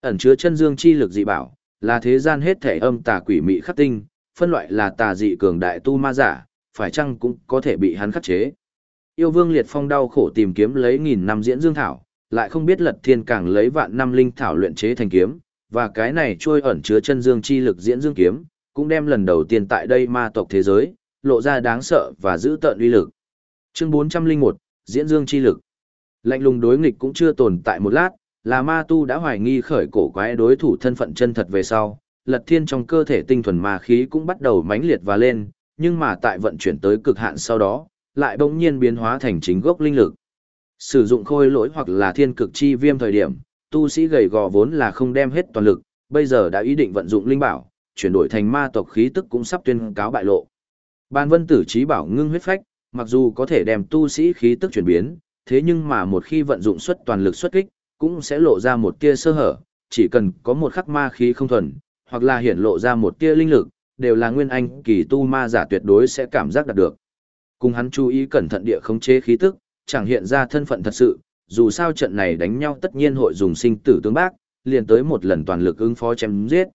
Ẩn chứa chân dương chi lực dị bảo, là thế gian hết thể âm tà quỷ mị khắc tinh, phân loại là tà dị cường đại tu ma giả, phải chăng cũng có thể bị hắn khắc chế. Yêu vương liệt phong đau khổ tìm kiếm lấy nghìn năm diễn dương thảo, lại không biết lật thiên càng lấy vạn năm linh thảo luyện chế thành kiếm, và cái này trôi ẩn chứa chân dương chi lực diễn dương kiếm, cũng đem lần đầu tiên tại đây ma tộc thế giới, lộ ra đáng sợ và giữ tợn uy lực. Chương 401, diễn dương chi lực. Lạnh lùng đối nghịch cũng chưa tồn tại một lát, là ma tu đã hoài nghi khởi cổ quái đối thủ thân phận chân thật về sau, lật thiên trong cơ thể tinh thuần ma khí cũng bắt đầu mãnh liệt và lên, nhưng mà tại vận chuyển tới cực hạn sau đó, lại bỗng nhiên biến hóa thành chính gốc linh lực. Sử dụng khôi lỗi hoặc là thiên cực chi viêm thời điểm, tu sĩ gầy gò vốn là không đem hết toàn lực, bây giờ đã ý định vận dụng linh bảo, chuyển đổi thành ma tộc khí tức cũng sắp tuyên cáo bại lộ. Ban vân tử trí bảo ngưng huyết phách, mặc dù có thể đem tu sĩ khí tức chuyển biến, thế nhưng mà một khi vận dụng xuất toàn lực xuất kích, cũng sẽ lộ ra một tia sơ hở, chỉ cần có một khắc ma khí không thuần, hoặc là hiển lộ ra một tia linh lực, đều là nguyên anh kỳ tu ma giả tuyệt đối sẽ cảm giác đạt được. Cùng hắn chú ý cẩn thận địa khống chế khí tức, chẳng hiện ra thân phận thật sự, dù sao trận này đánh nhau tất nhiên hội dùng sinh tử tướng bác, liền tới một lần toàn lực ứng phó chém giết.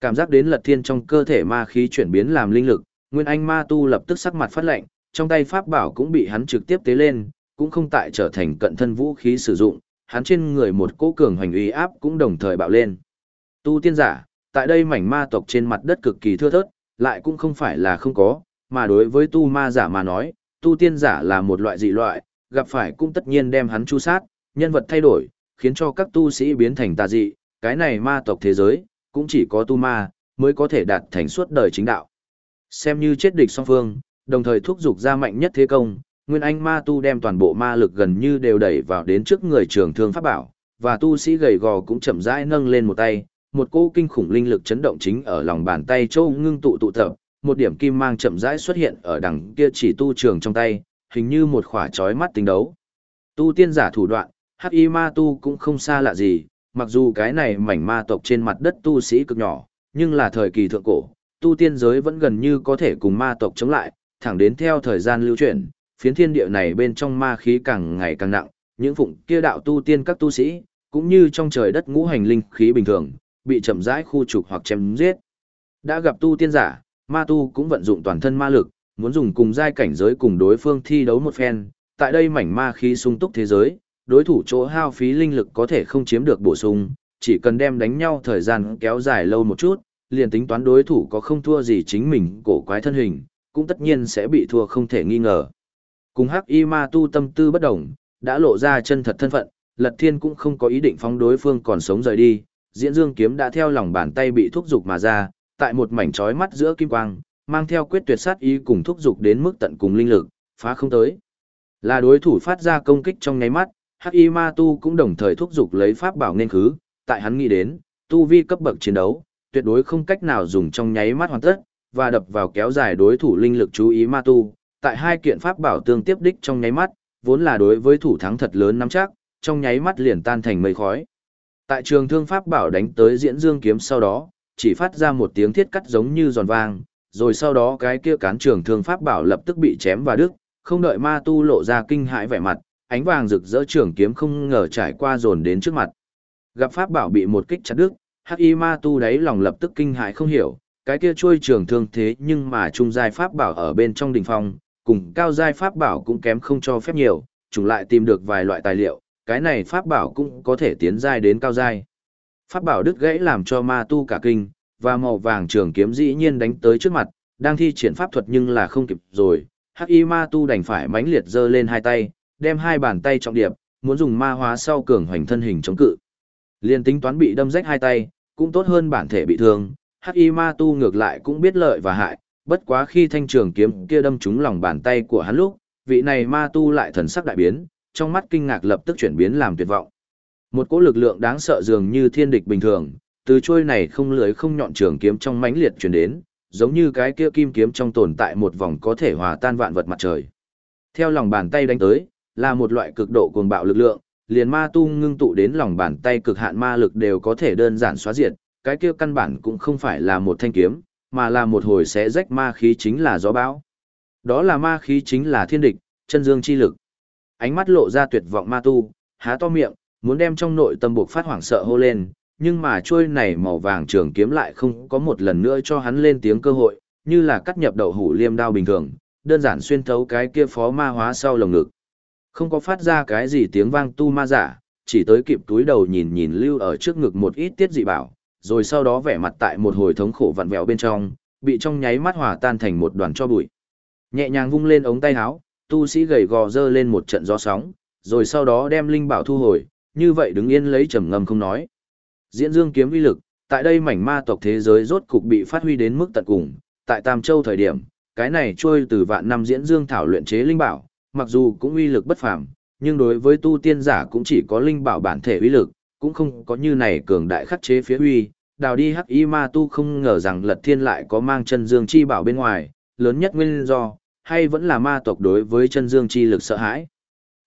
Cảm giác đến lật thiên trong cơ thể ma khí chuyển biến làm linh lực, nguyên anh ma tu lập tức sắc mặt phát lạnh, trong tay pháp bảo cũng bị hắn trực tiếp tế lên, cũng không tại trở thành cận thân vũ khí sử dụng, hắn trên người một cỗ cường hoành uy áp cũng đồng thời bạo lên. Tu tiên giả, tại đây mảnh ma tộc trên mặt đất cực kỳ thưa thớt, lại cũng không phải là không có, mà đối với tu ma giả mà nói, tu tiên giả là một loại dị loại, gặp phải cũng tất nhiên đem hắn chu sát, nhân vật thay đổi, khiến cho các tu sĩ biến thành tà dị, cái này ma tộc thế giới, cũng chỉ có tu ma, mới có thể đạt thành suốt đời chính đạo. Xem như chết địch song phương, đồng thời thúc giục ra mạnh nhất thế công, Nguyên Anh ma tu đem toàn bộ ma lực gần như đều đẩy vào đến trước người trường thương pháp bảo, và tu sĩ gầy gò cũng chậm rãi nâng lên một tay, một cỗ kinh khủng linh lực chấn động chính ở lòng bàn tay châu ngưng tụ tụ tập, một điểm kim mang chậm rãi xuất hiện ở đằng kia chỉ tu trường trong tay, hình như một khỏa chói mắt tính đấu. Tu tiên giả thủ đoạn, hắc y ma tu cũng không xa lạ gì, mặc dù cái này mảnh ma tộc trên mặt đất tu sĩ cực nhỏ, nhưng là thời kỳ thượng cổ, tu tiên giới vẫn gần như có thể cùng ma tộc chống lại, thẳng đến theo thời gian lưu chuyển, phiến thiên địa này bên trong ma khí càng ngày càng nặng, những phụng kia đạo tu tiên các tu sĩ, cũng như trong trời đất ngũ hành linh khí bình thường, bị chậm rãi khu trục hoặc chém giết. Đã gặp tu tiên giả, ma tu cũng vận dụng toàn thân ma lực, muốn dùng cùng giai cảnh giới cùng đối phương thi đấu một phen, tại đây mảnh ma khí sung túc thế giới, đối thủ chỗ hao phí linh lực có thể không chiếm được bổ sung, chỉ cần đem đánh nhau thời gian kéo dài lâu một chút, liền tính toán đối thủ có không thua gì chính mình cổ quái thân hình, cũng tất nhiên sẽ bị thua không thể nghi ngờ. Cùng hắc y ma tu tâm tư bất đồng, đã lộ ra chân thật thân phận, lật thiên cũng không có ý định phóng đối phương còn sống rời đi, diễn dương kiếm đã theo lòng bàn tay bị thúc giục mà ra, tại một mảnh trói mắt giữa kim quang, mang theo quyết tuyệt sát ý cùng thúc giục đến mức tận cùng linh lực, phá không tới. Là đối thủ phát ra công kích trong nháy mắt, Hắc Y Ma Tu cũng đồng thời thúc giục lấy pháp bảo nên khứ, tại hắn nghĩ đến, tu vi cấp bậc chiến đấu, tuyệt đối không cách nào dùng trong nháy mắt hoàn tất, và đập vào kéo dài đối thủ linh lực chú ý Ma Tu, tại hai kiện pháp bảo tương tiếp đích trong nháy mắt, vốn là đối với thủ thắng thật lớn nắm chắc, trong nháy mắt liền tan thành mây khói. Tại trường thương pháp bảo đánh tới diễn dương kiếm sau đó, chỉ phát ra một tiếng thiết cắt giống như giòn vang, rồi sau đó cái kia cán trường thương pháp bảo lập tức bị chém và đứt, không đợi ma tu lộ ra kinh hãi vẻ mặt, ánh vàng rực rỡ trường kiếm không ngờ trải qua dồn đến trước mặt. Gặp pháp bảo bị một kích chặt đứt, hắc y ma tu đấy lòng lập tức kinh hãi không hiểu, cái kia trôi trường thương thế nhưng mà trung giai pháp bảo ở bên trong đỉnh phong, cùng cao giai pháp bảo cũng kém không cho phép nhiều, chúng lại tìm được vài loại tài liệu, cái này pháp bảo cũng có thể tiến giai đến cao giai. Pháp bảo đứt gãy làm cho ma tu cả kinh, và màu vàng trường kiếm dĩ nhiên đánh tới trước mặt, đang thi triển pháp thuật nhưng là không kịp rồi, hắc y ma tu đành phải mãnh liệt giơ lên hai tay, đem hai bàn tay trọng điệp, muốn dùng ma hóa sau cường hoành thân hình chống cự. Liên tính toán bị đâm rách hai tay, cũng tốt hơn bản thể bị thương, hắc y ma tu ngược lại cũng biết lợi và hại, bất quá khi thanh trường kiếm kia đâm trúng lòng bàn tay của hắn lúc, vị này ma tu lại thần sắc đại biến, trong mắt kinh ngạc lập tức chuyển biến làm tuyệt vọng. Một cỗ lực lượng đáng sợ dường như thiên địch bình thường, từ trôi này không lưới không nhọn trường kiếm trong mãnh liệt truyền đến, giống như cái kia kim kiếm trong tồn tại một vòng có thể hòa tan vạn vật mặt trời. Theo lòng bàn tay đánh tới, là một loại cực độ cuồng bạo lực lượng, liền ma tu ngưng tụ đến lòng bàn tay cực hạn ma lực đều có thể đơn giản xóa diệt, cái kia căn bản cũng không phải là một thanh kiếm, mà là một hồi sẽ rách ma khí chính là gió bão. Đó là ma khí chính là thiên địch, chân dương chi lực. Ánh mắt lộ ra tuyệt vọng ma tu, há to miệng, muốn đem trong nội tâm buộc phát hoảng sợ hô lên, nhưng mà trôi này màu vàng trường kiếm lại không có một lần nữa cho hắn lên tiếng cơ hội, như là cắt nhập đậu hủ liêm đao bình thường, đơn giản xuyên thấu cái kia phó ma hóa sau lồng ngực. Không có phát ra cái gì tiếng vang tu ma giả, chỉ tới kịp túi đầu nhìn nhìn lưu ở trước ngực một ít tiết dị bảo, rồi sau đó vẻ mặt tại một hồi thống khổ vặn vẹo bên trong, bị trong nháy mắt hòa tan thành một đoàn cho bụi. Nhẹ nhàng vung lên ống tay áo, tu sĩ gầy gò dơ lên một trận gió sóng, rồi sau đó đem linh bảo thu hồi, như vậy đứng yên lấy trầm ngâm không nói. Diễn dương kiếm uy lực, tại đây mảnh ma tộc thế giới rốt cục bị phát huy đến mức tận cùng, tại Tam Châu thời điểm, cái này trôi từ vạn năm diễn dương thảo luyện chế linh bảo, mặc dù cũng uy lực bất phàm, nhưng đối với tu tiên giả cũng chỉ có linh bảo bản thể uy lực, cũng không có như này cường đại khắc chế phía uy. Đào đi hắc y ma tu không ngờ rằng lật thiên lại có mang chân dương chi bảo bên ngoài, lớn nhất nguyên do, hay vẫn là ma tộc đối với chân dương chi lực sợ hãi.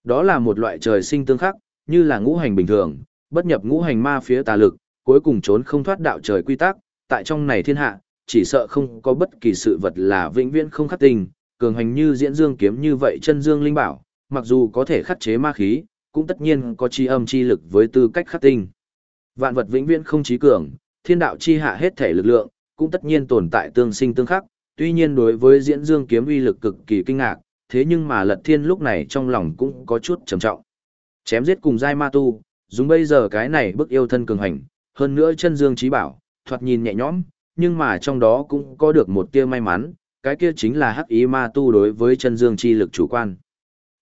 Đó là một loại trời sinh tương khắc, như là ngũ hành bình thường, bất nhập ngũ hành ma phía tà lực, cuối cùng trốn không thoát đạo trời quy tắc, tại trong này thiên hạ, chỉ sợ không có bất kỳ sự vật là vĩnh viễn không khắc tình, cường hành như diễn dương kiếm như vậy chân dương linh bảo, mặc dù có thể khắc chế ma khí, cũng tất nhiên có chi âm chi lực với tư cách khắc tinh. Vạn vật vĩnh viễn không trí cường, thiên đạo chi hạ hết thể lực lượng, cũng tất nhiên tồn tại tương sinh tương khắc, tuy nhiên đối với diễn dương kiếm uy lực cực kỳ kinh ngạc, thế nhưng mà lật thiên lúc này trong lòng cũng có chút trầm trọng. Chém giết cùng giai ma tu, dùng bây giờ cái này bức yêu thân cường hành, hơn nữa chân dương trí bảo, thoạt nhìn nhẹ nhõm, nhưng mà trong đó cũng có được một tia may mắn, cái kia chính là hắc ý ma tu đối với chân dương chi lực chủ quan.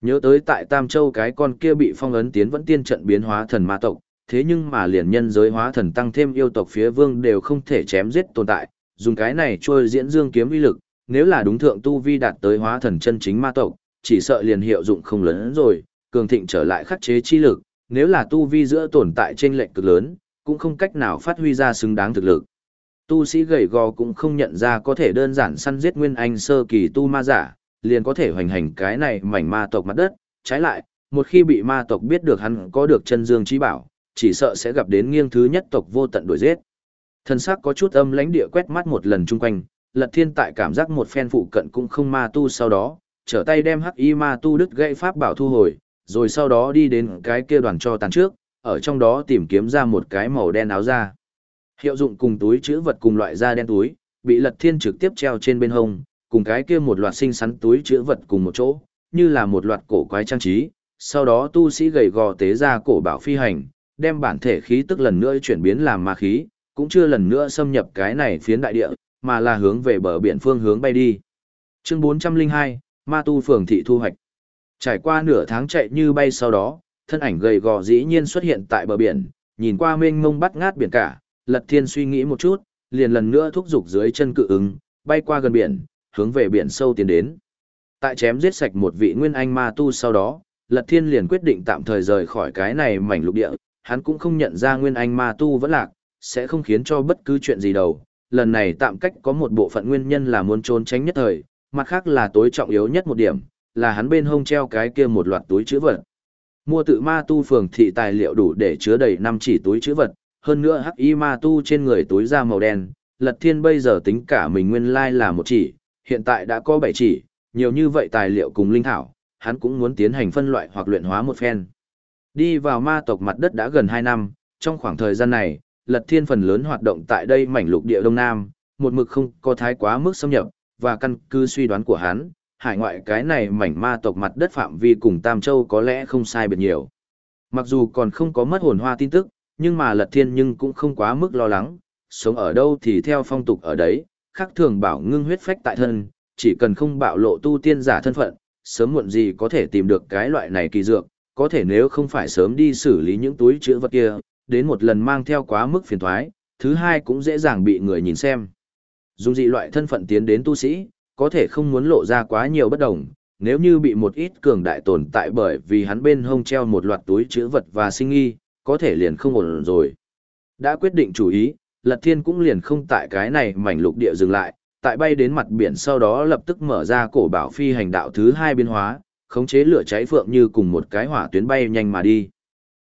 Nhớ tới tại Tam Châu cái con kia bị phong ấn tiến vẫn tiên trận biến hóa thần ma tộc, thế nhưng mà liền nhân giới hóa thần tăng thêm yêu tộc phía vương đều không thể chém giết tồn tại, dùng cái này trôi diễn dương kiếm uy lực, nếu là đúng thượng tu vi đạt tới hóa thần chân chính ma tộc, chỉ sợ liền hiệu dụng không lớn rồi, cường thịnh trở lại khắc chế chi lực, nếu là tu vi giữa tồn tại trên lệnh cực lớn, cũng không cách nào phát huy ra xứng đáng thực lực. Tu sĩ gầy gò cũng không nhận ra có thể đơn giản săn giết nguyên anh sơ kỳ tu ma giả, liền có thể hoành hành cái này mảnh ma tộc mặt đất, trái lại, một khi bị ma tộc biết được hắn có được chân dương trí bảo, chỉ sợ sẽ gặp đến nghiêng thứ nhất tộc vô tận đuổi giết. Thân xác có chút âm lãnh địa quét mắt một lần chung quanh, lật thiên tại cảm giác một phen phụ cận cũng không ma tu sau đó, trở tay đem hắc y ma tu đứt gãy pháp bảo thu hồi, rồi sau đó đi đến cái kia đoàn cho tàn trước, ở trong đó tìm kiếm ra một cái màu đen áo da. Hiệu dụng cùng túi chữ vật cùng loại da đen túi, bị lật thiên trực tiếp treo trên bên hông, cùng cái kia một loạt sinh sắn túi chữ vật cùng một chỗ, như là một loạt cổ quái trang trí. Sau đó tu sĩ gầy gò tế ra cổ bảo phi hành, đem bản thể khí tức lần nữa chuyển biến làm ma khí, cũng chưa lần nữa xâm nhập cái này phiến đại địa, mà là hướng về bờ biển phương hướng bay đi. Chương 402, Ma Tu Phường Thị Thu Hoạch Trải qua nửa tháng chạy như bay sau đó, thân ảnh gầy gò dĩ nhiên xuất hiện tại bờ biển, nhìn qua mênh mông bắt ngát biển cả, Lật Thiên suy nghĩ một chút, liền lần nữa thúc giục dưới chân cự ứng, bay qua gần biển, hướng về biển sâu tiến đến. Tại chém giết sạch một vị nguyên anh ma tu sau đó, Lật Thiên liền quyết định tạm thời rời khỏi cái này mảnh lục địa, hắn cũng không nhận ra nguyên anh ma tu vẫn lạc, sẽ không khiến cho bất cứ chuyện gì đâu. Lần này tạm cách có một bộ phận nguyên nhân là muốn trốn tránh nhất thời, mặt khác là tối trọng yếu nhất một điểm, là hắn bên hông treo cái kia một loạt túi chữ vật. Mua tự ma tu phường thị tài liệu đủ để chứa đầy năm chỉ túi chữ vật, hơn nữa hắc y ma tu trên người túi da màu đen, Lật Thiên bây giờ tính cả mình nguyên lai là một chỉ, hiện tại đã có bảy chỉ, nhiều như vậy tài liệu cùng linh thảo, hắn cũng muốn tiến hành phân loại hoặc luyện hóa một phen. Đi vào ma tộc mặt đất đã gần 2 năm, trong khoảng thời gian này, Lật Thiên phần lớn hoạt động tại đây mảnh lục địa Đông Nam, một mực không có thái quá mức xâm nhập, và căn cứ suy đoán của hắn, hải ngoại cái này mảnh ma tộc mặt đất phạm vi cùng Tam Châu có lẽ không sai biệt nhiều. Mặc dù còn không có mất hồn hoa tin tức, nhưng mà Lật Thiên nhưng cũng không quá mức lo lắng, sống ở đâu thì theo phong tục ở đấy, khác thường bảo ngưng huyết phách tại thân, chỉ cần không bạo lộ tu tiên giả thân phận, sớm muộn gì có thể tìm được cái loại này kỳ dược, có thể nếu không phải sớm đi xử lý những túi chữ vật kia, đến một lần mang theo quá mức phiền thoái, thứ hai cũng dễ dàng bị người nhìn xem. Dùng dị loại thân phận tiến đến tu sĩ, có thể không muốn lộ ra quá nhiều bất đồng, nếu như bị một ít cường đại tồn tại bởi vì hắn bên hông treo một loạt túi chữ vật và sinh nghi, có thể liền không ổn rồi. Đã quyết định chủ ý, Lật Thiên cũng liền không tại cái này mảnh lục địa dừng lại, tại bay đến mặt biển sau đó lập tức mở ra cổ bảo phi hành đạo thứ hai biến hóa, khống chế lửa cháy phượng như cùng một cái hỏa tuyến bay nhanh mà đi.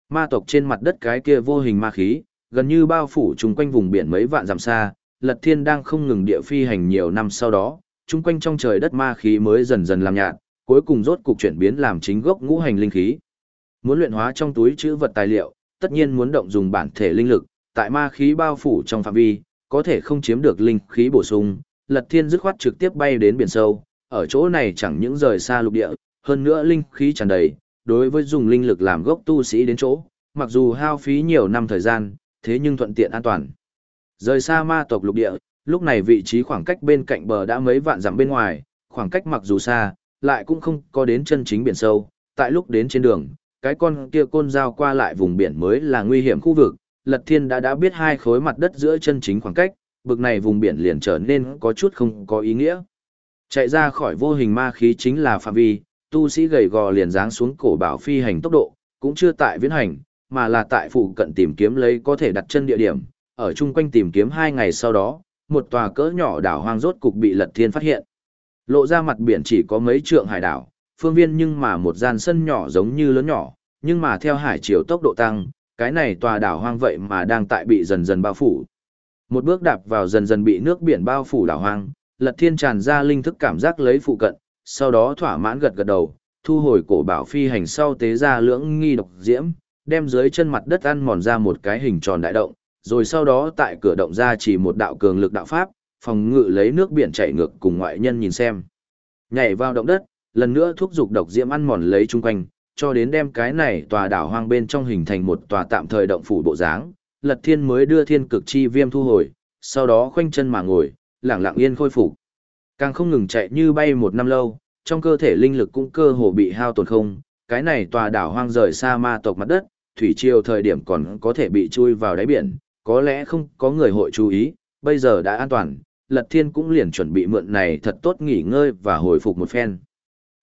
Ma tộc trên mặt đất cái kia vô hình ma khí, gần như bao phủ chung quanh vùng biển mấy vạn dặm xa, Lật Thiên đang không ngừng địa phi hành nhiều năm sau đó, chung quanh trong trời đất ma khí mới dần dần làm nhạt, cuối cùng rốt cục chuyển biến làm chính gốc ngũ hành linh khí. Muốn luyện hóa trong túi chữ vật tài liệu, tất nhiên muốn động dùng bản thể linh lực, tại ma khí bao phủ trong phạm vi, có thể không chiếm được linh khí bổ sung, Lật Thiên dứt khoát trực tiếp bay đến biển sâu, ở chỗ này chẳng những rời xa lục địa, hơn nữa linh khí tràn đầy, đối với dùng linh lực làm gốc tu sĩ đến chỗ, mặc dù hao phí nhiều năm thời gian, thế nhưng thuận tiện an toàn. Rời xa ma tộc lục địa, lúc này vị trí khoảng cách bên cạnh bờ đã mấy vạn dặm bên ngoài, khoảng cách mặc dù xa, lại cũng không có đến chân chính biển sâu, tại lúc đến trên đường, cái con kia côn giao qua lại vùng biển mới là nguy hiểm khu vực, Lật Thiên đã đã biết hai khối mặt đất giữa chân chính khoảng cách, bực này vùng biển liền trở nên có chút không có ý nghĩa. Chạy ra khỏi vô hình ma khí chính là phạm vi, tu sĩ gầy gò liền giáng xuống cổ bảo phi hành tốc độ, cũng chưa tại viễn hành, mà là tại phụ cận tìm kiếm lấy có thể đặt chân địa điểm, ở chung quanh tìm kiếm hai ngày sau đó, một tòa cỡ nhỏ đảo hoang rốt cục bị Lật Thiên phát hiện. Lộ ra mặt biển chỉ có mấy trượng hải đảo, phương viên nhưng mà một gian sân nhỏ giống như lớn nhỏ, nhưng mà theo hải chiều tốc độ tăng, cái này tòa đảo hoang vậy mà đang tại bị dần dần bao phủ. Một bước đạp vào dần dần bị nước biển bao phủ đảo hoang, Lật Thiên tràn ra linh thức cảm giác lấy phụ cận, sau đó thỏa mãn gật gật đầu, thu hồi cổ bảo phi hành sau tế ra lưỡng nghi độc diễm, đem dưới chân mặt đất ăn mòn ra một cái hình tròn đại động, rồi sau đó tại cửa động ra chỉ một đạo cường lực đạo pháp, phòng ngự lấy nước biển chảy ngược cùng ngoại nhân nhìn xem. Nhảy vào động đất, lần nữa thúc dục độc diễm ăn mòn lấy chung quanh, cho đến đem cái này tòa đảo hoang bên trong hình thành một tòa tạm thời động phủ bộ dáng, Lật Thiên mới đưa thiên cực chi viêm thu hồi, sau đó khoanh chân mà ngồi, lặng lặng yên khôi phục. Càng không ngừng chạy như bay một năm lâu, trong cơ thể linh lực cũng cơ hồ bị hao tổn không, cái này tòa đảo hoang rời xa ma tộc mặt đất, thủy triều thời điểm còn có thể bị chui vào đáy biển, có lẽ không có người hội chú ý, bây giờ đã an toàn, Lật Thiên cũng liền chuẩn bị mượn này thật tốt nghỉ ngơi và hồi phục một phen.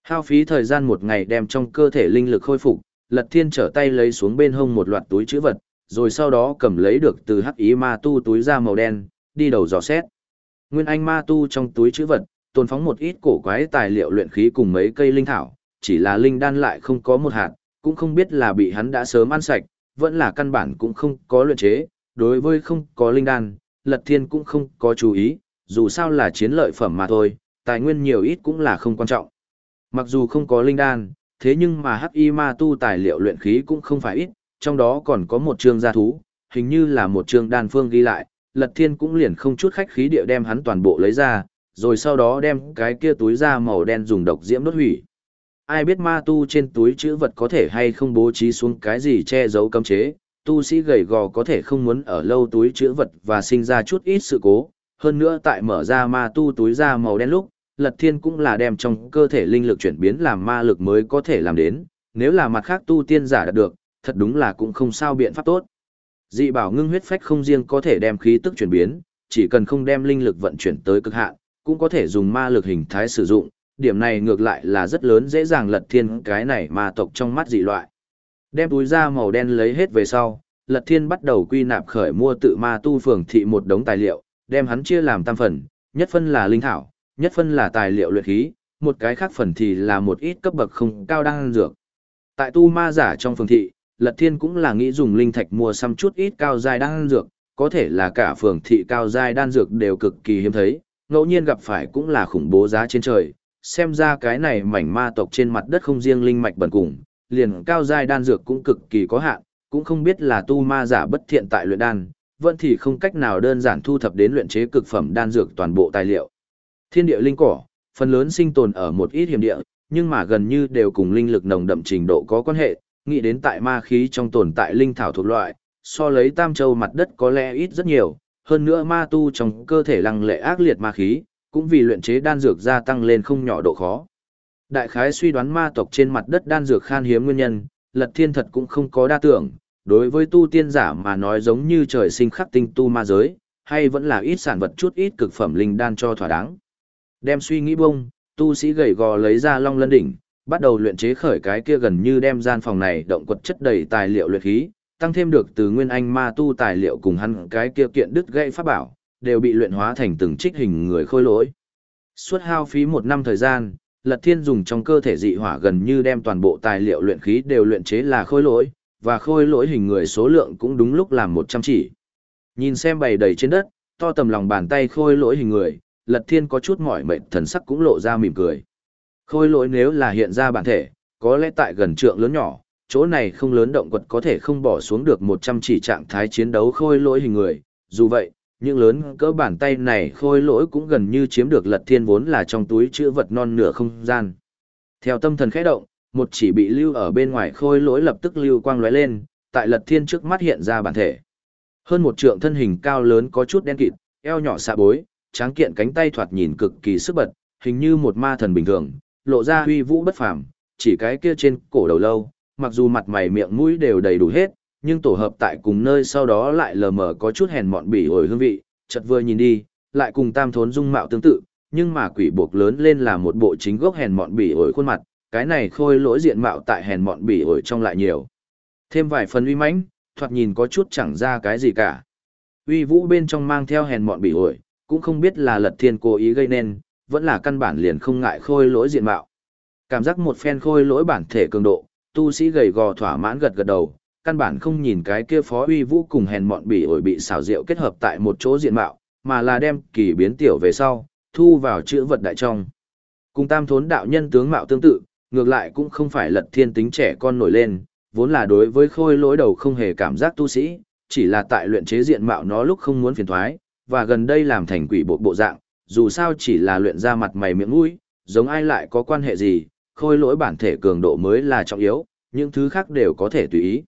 Hao phí thời gian một ngày đem trong cơ thể linh lực khôi phục, Lật Thiên trở tay lấy xuống bên hông một loạt túi chữ vật, rồi sau đó cầm lấy được từ hắc ý ma tu túi da màu đen, đi đầu dò xét. Nguyên anh ma tu trong túi chữ vật, tồn phóng một ít cổ quái tài liệu luyện khí cùng mấy cây linh thảo, chỉ là linh đan lại không có một hạt, cũng không biết là bị hắn đã sớm ăn sạch, vẫn là căn bản cũng không có luyện chế, đối với không có linh đan, Lật Thiên cũng không có chú ý, dù sao là chiến lợi phẩm mà thôi, tài nguyên nhiều ít cũng là không quan trọng. Mặc dù không có linh đan, thế nhưng mà hắc y ma tu tài liệu luyện khí cũng không phải ít, trong đó còn có một chương gia thú, hình như là một chương đan phương ghi lại, Lật Thiên cũng liền không chút khách khí địa đem hắn toàn bộ lấy ra, rồi sau đó đem cái kia túi da màu đen dùng độc diễm đốt hủy. Ai biết ma tu trên túi chữ vật có thể hay không bố trí xuống cái gì che giấu cấm chế, tu sĩ gầy gò có thể không muốn ở lâu túi chữ vật và sinh ra chút ít sự cố. Hơn nữa tại mở ra ma tu túi da màu đen lúc, Lật Thiên cũng là đem trong cơ thể linh lực chuyển biến làm ma lực mới có thể làm đến, nếu là mặt khác tu tiên giả đạt được, thật đúng là cũng không sao biện pháp tốt. Dị bảo ngưng huyết phách không riêng có thể đem khí tức chuyển biến, chỉ cần không đem linh lực vận chuyển tới cực hạn, cũng có thể dùng ma lực hình thái sử dụng, điểm này ngược lại là rất lớn dễ dàng lật thiên cái này ma tộc trong mắt dị loại. Đem túi da màu đen lấy hết về sau, lật thiên bắt đầu quy nạp khởi mua tự ma tu phường thị một đống tài liệu, đem hắn chia làm tam phần, nhất phân là linh thảo, nhất phân là tài liệu luyện khí, một cái khác phần thì là một ít cấp bậc không cao đan dược. Tại tu ma giả trong phường thị, Lật Thiên cũng là nghĩ dùng linh thạch mua xăm chút ít cao giai đan dược, có thể là cả phường thị cao giai đan dược đều cực kỳ hiếm thấy, ngẫu nhiên gặp phải cũng là khủng bố giá trên trời. Xem ra cái này mảnh ma tộc trên mặt đất không riêng linh mạch bẩn cùng, liền cao giai đan dược cũng cực kỳ có hạn, cũng không biết là tu ma giả bất thiện tại luyện đan, vẫn thì không cách nào đơn giản thu thập đến luyện chế cực phẩm đan dược toàn bộ tài liệu. Thiên địa linh cỏ, phần lớn sinh tồn ở một ít hiểm địa, nhưng mà gần như đều cùng linh lực nồng đậm trình độ có quan hệ, nghĩ đến tại ma khí trong tồn tại linh thảo thuộc loại, so lấy tam châu mặt đất có lẽ ít rất nhiều, hơn nữa ma tu trong cơ thể lăng lệ ác liệt ma khí, cũng vì luyện chế đan dược gia tăng lên không nhỏ độ khó. Đại khái suy đoán ma tộc trên mặt đất đan dược khan hiếm nguyên nhân, Lật Thiên thật cũng không có đa tưởng, đối với tu tiên giả mà nói giống như trời sinh khắc tinh tu ma giới, hay vẫn là ít sản vật chút ít cực phẩm linh đan cho thỏa đáng. Đem suy nghĩ bông, tu sĩ gầy gò lấy ra long lân đỉnh, bắt đầu luyện chế khởi cái kia gần như đem gian phòng này động quật chất đầy tài liệu luyện khí, tăng thêm được từ nguyên anh ma tu tài liệu cùng hắn cái kia kiện đứt gãy pháp bảo, đều bị luyện hóa thành từng trích hình người khôi lỗi. Suốt hao phí một năm thời gian, Lật Thiên dùng trong cơ thể dị hỏa gần như đem toàn bộ tài liệu luyện khí đều luyện chế là khôi lỗi, và khôi lỗi hình người số lượng cũng đúng lúc làm 100 chỉ. Nhìn xem bày đầy trên đất, to tầm lòng bàn tay khôi lỗi hình người, Lật Thiên có chút mỏi mệt thần sắc cũng lộ ra mỉm cười. Khôi lỗi nếu là hiện ra bản thể, có lẽ tại gần trượng lớn nhỏ, chỗ này không lớn động quật có thể không bỏ xuống được 100 chỉ trạng thái chiến đấu khôi lỗi hình người, dù vậy, những lớn cỡ bàn tay này khôi lỗi cũng gần như chiếm được lật thiên vốn là trong túi chữ vật non nửa không gian. Theo tâm thần khẽ động, một chỉ bị lưu ở bên ngoài khôi lỗi lập tức lưu quang lóe lên, tại lật thiên trước mắt hiện ra bản thể. Hơn một trượng thân hình cao lớn có chút đen kịt, eo nhỏ xạ bối, tráng kiện cánh tay thoạt nhìn cực kỳ sức bật, hình như một ma thần bình thường, lộ ra huy vũ bất phàm, chỉ cái kia trên cổ đầu lâu, mặc dù mặt mày miệng mũi đều đầy đủ hết, nhưng tổ hợp tại cùng nơi sau đó lại lờ mờ có chút hèn mọn bỉ ổi hương vị, chợt vừa nhìn đi, lại cùng tam thốn dung mạo tương tự, nhưng mà quỷ buộc lớn lên là một bộ chính gốc hèn mọn bỉ ổi khuôn mặt, cái này khôi lỗi diện mạo tại hèn mọn bỉ ổi trong lại nhiều. Thêm vài phần uy mãnh, thoạt nhìn có chút chẳng ra cái gì cả. Uy vũ bên trong mang theo hèn mọn bỉ ổi, cũng không biết là lật thiên cố ý gây nên, vẫn là căn bản liền không ngại khôi lỗi diện mạo. Cảm giác một phen khôi lỗi bản thể cường độ, tu sĩ gầy gò thỏa mãn gật gật đầu, căn bản không nhìn cái kia phó uy vũ cùng hèn mọn bỉ ổi bị xảo diệu kết hợp tại một chỗ diện mạo, mà là đem kỳ biến tiểu về sau, thu vào chữ vật đại trong. Cùng tam thốn đạo nhân tướng mạo tương tự, ngược lại cũng không phải lật thiên tính trẻ con nổi lên, vốn là đối với khôi lỗi đầu không hề cảm giác tu sĩ, chỉ là tại luyện chế diện mạo nó lúc không muốn phiền thoái, và gần đây làm thành quỷ bộ bộ dạng, dù sao chỉ là luyện ra mặt mày miệng mũi, giống ai lại có quan hệ gì, khôi lỗi bản thể cường độ mới là trọng yếu, những thứ khác đều có thể tùy ý.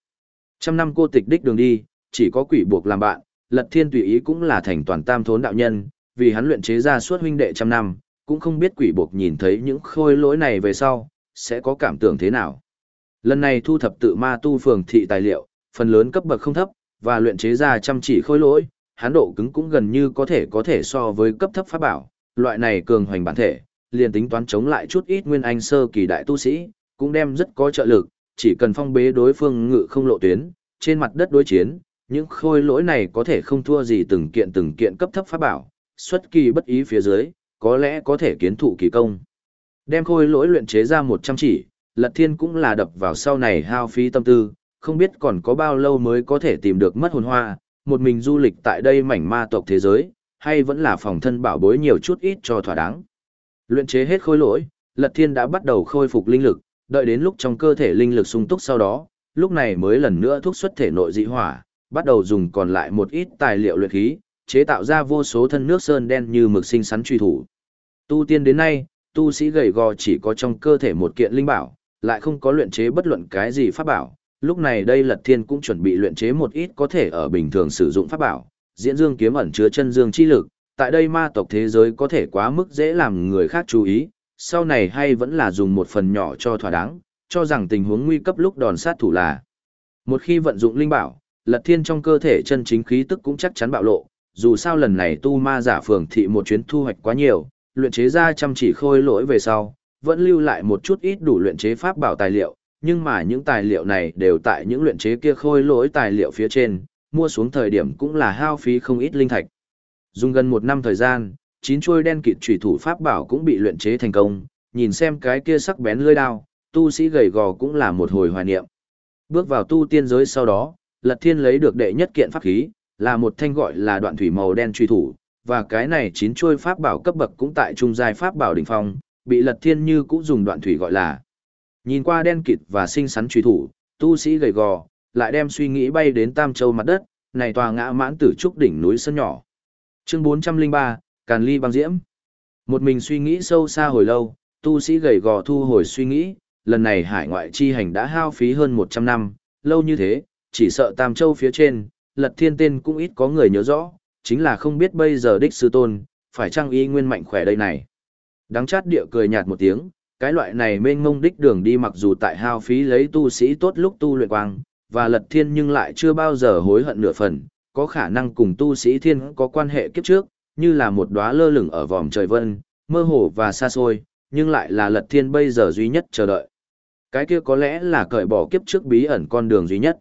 Trăm năm cô tịch đích đường đi, chỉ có quỷ buộc làm bạn, lật thiên tùy ý cũng là thành toàn tam thốn đạo nhân, vì hắn luyện chế ra suốt huynh đệ trăm năm, cũng không biết quỷ buộc nhìn thấy những khôi lỗi này về sau, sẽ có cảm tưởng thế nào. Lần này thu thập tự ma tu phường thị tài liệu, phần lớn cấp bậc không thấp, và luyện chế ra chăm chỉ khôi lỗi, hắn độ cứng cũng gần như có thể có thể so với cấp thấp pháp bảo, loại này cường hoành bản thể, liền tính toán chống lại chút ít nguyên anh sơ kỳ đại tu sĩ, cũng đem rất có trợ lực, chỉ cần phong bế đối phương ngự không lộ tuyến, trên mặt đất đối chiến, những khôi lỗi này có thể không thua gì từng kiện từng kiện cấp thấp pháp bảo, xuất kỳ bất ý phía dưới, có lẽ có thể kiến thủ kỳ công. Đem khôi lỗi luyện chế ra 100 chỉ, Lật Thiên cũng là đập vào sau này hao phí tâm tư, không biết còn có bao lâu mới có thể tìm được mất hồn hoa, một mình du lịch tại đây mảnh ma tộc thế giới, hay vẫn là phòng thân bảo bối nhiều chút ít cho thỏa đáng. Luyện chế hết khôi lỗi, Lật Thiên đã bắt đầu khôi phục linh lực, đợi đến lúc trong cơ thể linh lực sung túc sau đó, lúc này mới lần nữa thúc xuất thể nội dị hỏa, bắt đầu dùng còn lại một ít tài liệu luyện khí, chế tạo ra vô số thân nước sơn đen như mực sinh sắn truy thủ. Tu tiên đến nay, tu sĩ gầy gò chỉ có trong cơ thể một kiện linh bảo, lại không có luyện chế bất luận cái gì pháp bảo. Lúc này đây Lật Thiên cũng chuẩn bị luyện chế một ít có thể ở bình thường sử dụng pháp bảo, diễn dương kiếm ẩn chứa chân dương chi lực, tại đây ma tộc thế giới có thể quá mức dễ làm người khác chú ý, sau này hay vẫn là dùng một phần nhỏ cho thỏa đáng, cho rằng tình huống nguy cấp lúc đòn sát thủ là. Một khi vận dụng linh bảo, Lật Thiên trong cơ thể chân chính khí tức cũng chắc chắn bạo lộ, dù sao lần này tu ma giả phường thị một chuyến thu hoạch quá nhiều, luyện chế ra chăm chỉ khôi lỗi về sau, vẫn lưu lại một chút ít đủ luyện chế pháp bảo tài liệu, nhưng mà những tài liệu này đều tại những luyện chế kia khôi lỗi tài liệu phía trên, mua xuống thời điểm cũng là hao phí không ít linh thạch. Dùng gần một năm thời gian, chín chuôi đen kịt trùy thủ pháp bảo cũng bị luyện chế thành công, nhìn xem cái kia sắc bén lưỡi đao, tu sĩ gầy gò cũng là một hồi hoài niệm. Bước vào tu tiên giới sau đó, Lật Thiên lấy được đệ nhất kiện pháp khí, là một thanh gọi là đoạn thủy màu đen truy thủ, và cái này chín chuôi pháp bảo cấp bậc cũng tại trung giai pháp bảo đỉnh phong, bị Lật Thiên như cũng dùng đoạn thủy gọi là. Nhìn qua đen kịt và xinh xắn truy thủ, tu sĩ gầy gò, lại đem suy nghĩ bay đến Tam Châu mặt đất, này tòa ngã mãn tử trúc đỉnh núi sân nhỏ. Chương 403, Càn Ly băng diễm. Một mình suy nghĩ sâu xa hồi lâu, tu sĩ gầy gò thu hồi suy nghĩ, lần này hải ngoại chi hành đã hao phí hơn 100 năm, lâu như thế, chỉ sợ Tam Châu phía trên, lật thiên tên cũng ít có người nhớ rõ, chính là không biết bây giờ đích sư tôn, phải trang y nguyên mạnh khỏe đây này. Đáng chát địa cười nhạt một tiếng, cái loại này mênh mông đích đường đi mặc dù tại hao phí lấy tu sĩ tốt lúc tu luyện quang, và lật thiên nhưng lại chưa bao giờ hối hận nửa phần, có khả năng cùng tu sĩ thiên có quan hệ kiếp trước, như là một đóa lơ lửng ở vòm trời vân, mơ hồ và xa xôi, nhưng lại là lật thiên bây giờ duy nhất chờ đợi. Cái kia có lẽ là cởi bỏ kiếp trước bí ẩn con đường duy nhất.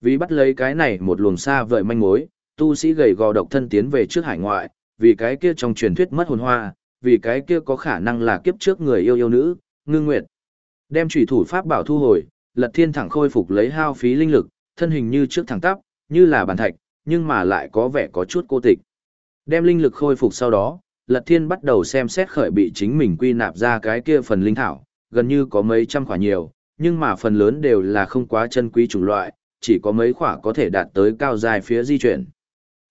Vì bắt lấy cái này một luồng xa vời manh mối, tu sĩ gầy gò độc thân tiến về trước hải ngoại, vì cái kia trong truyền thuyết mất hồn hoa, vì cái kia có khả năng là kiếp trước người yêu yêu nữ, ngưng nguyệt. Đem trùy thủ pháp bảo thu hồi, lật thiên thẳng khôi phục lấy hao phí linh lực, thân hình như trước thẳng tắp, như là bàn thạch, nhưng mà lại có vẻ có chút cô tịch. Đem linh lực khôi phục sau đó, Lật Thiên bắt đầu xem xét khởi bị chính mình quy nạp ra cái kia phần linh thảo, gần như có mấy trăm quả nhiều, nhưng mà phần lớn đều là không quá chân quý chủng loại, chỉ có mấy khỏa có thể đạt tới cao dài phía di chuyển.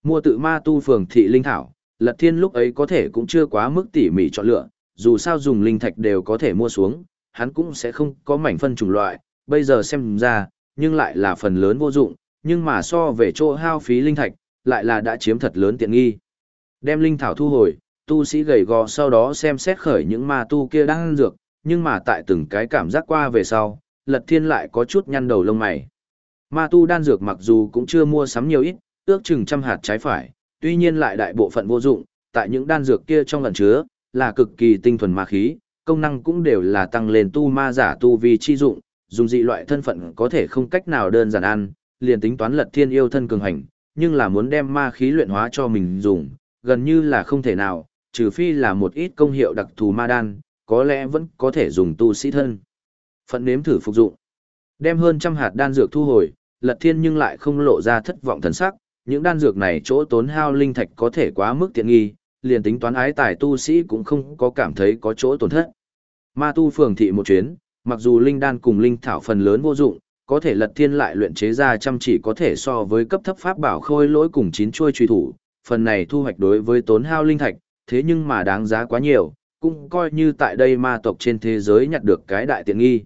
Mua tự ma tu phường thị linh thảo, Lật Thiên lúc ấy có thể cũng chưa quá mức tỉ mỉ chọn lựa, dù sao dùng linh thạch đều có thể mua xuống, hắn cũng sẽ không có mảnh phân chủng loại, bây giờ xem ra, nhưng lại là phần lớn vô dụng, nhưng mà so về chỗ hao phí linh thạch, lại là đã chiếm thật lớn tiện nghi. Đem linh thảo thu hồi, tu sĩ gầy gò sau đó xem xét khởi những ma tu kia đang ăn dược, nhưng mà tại từng cái cảm giác qua về sau, Lật Thiên lại có chút nhăn đầu lông mày. Ma tu đan dược mặc dù cũng chưa mua sắm nhiều ít, ước chừng trăm hạt trái phải, tuy nhiên lại đại bộ phận vô dụng, tại những đan dược kia trong lần chứa, là cực kỳ tinh thuần ma khí, công năng cũng đều là tăng lên tu ma giả tu vi chi dụng, dùng dị loại thân phận có thể không cách nào đơn giản ăn, liền tính toán lật thiên yêu thân cường hành, nhưng là muốn đem ma khí luyện hóa cho mình dùng, gần như là không thể nào, trừ phi là một ít công hiệu đặc thù ma đan, có lẽ vẫn có thể dùng tu sĩ thân. Phận nếm thử phục dụng. Đem hơn trăm hạt đan dược thu hồi, lật thiên nhưng lại không lộ ra thất vọng thần sắc, những đan dược này chỗ tốn hao linh thạch có thể quá mức tiện nghi, liền tính toán ái tài tu sĩ cũng không có cảm thấy có chỗ tổn thất. Ma tu phường thị một chuyến, mặc dù linh đan cùng linh thảo phần lớn vô dụng, có thể lật thiên lại luyện chế ra chăm chỉ có thể so với cấp thấp pháp bảo khôi lỗi cùng chín chuôi truy thủ, phần này thu hoạch đối với tốn hao linh thạch, thế nhưng mà đáng giá quá nhiều, cũng coi như tại đây ma tộc trên thế giới nhặt được cái đại tiện nghi.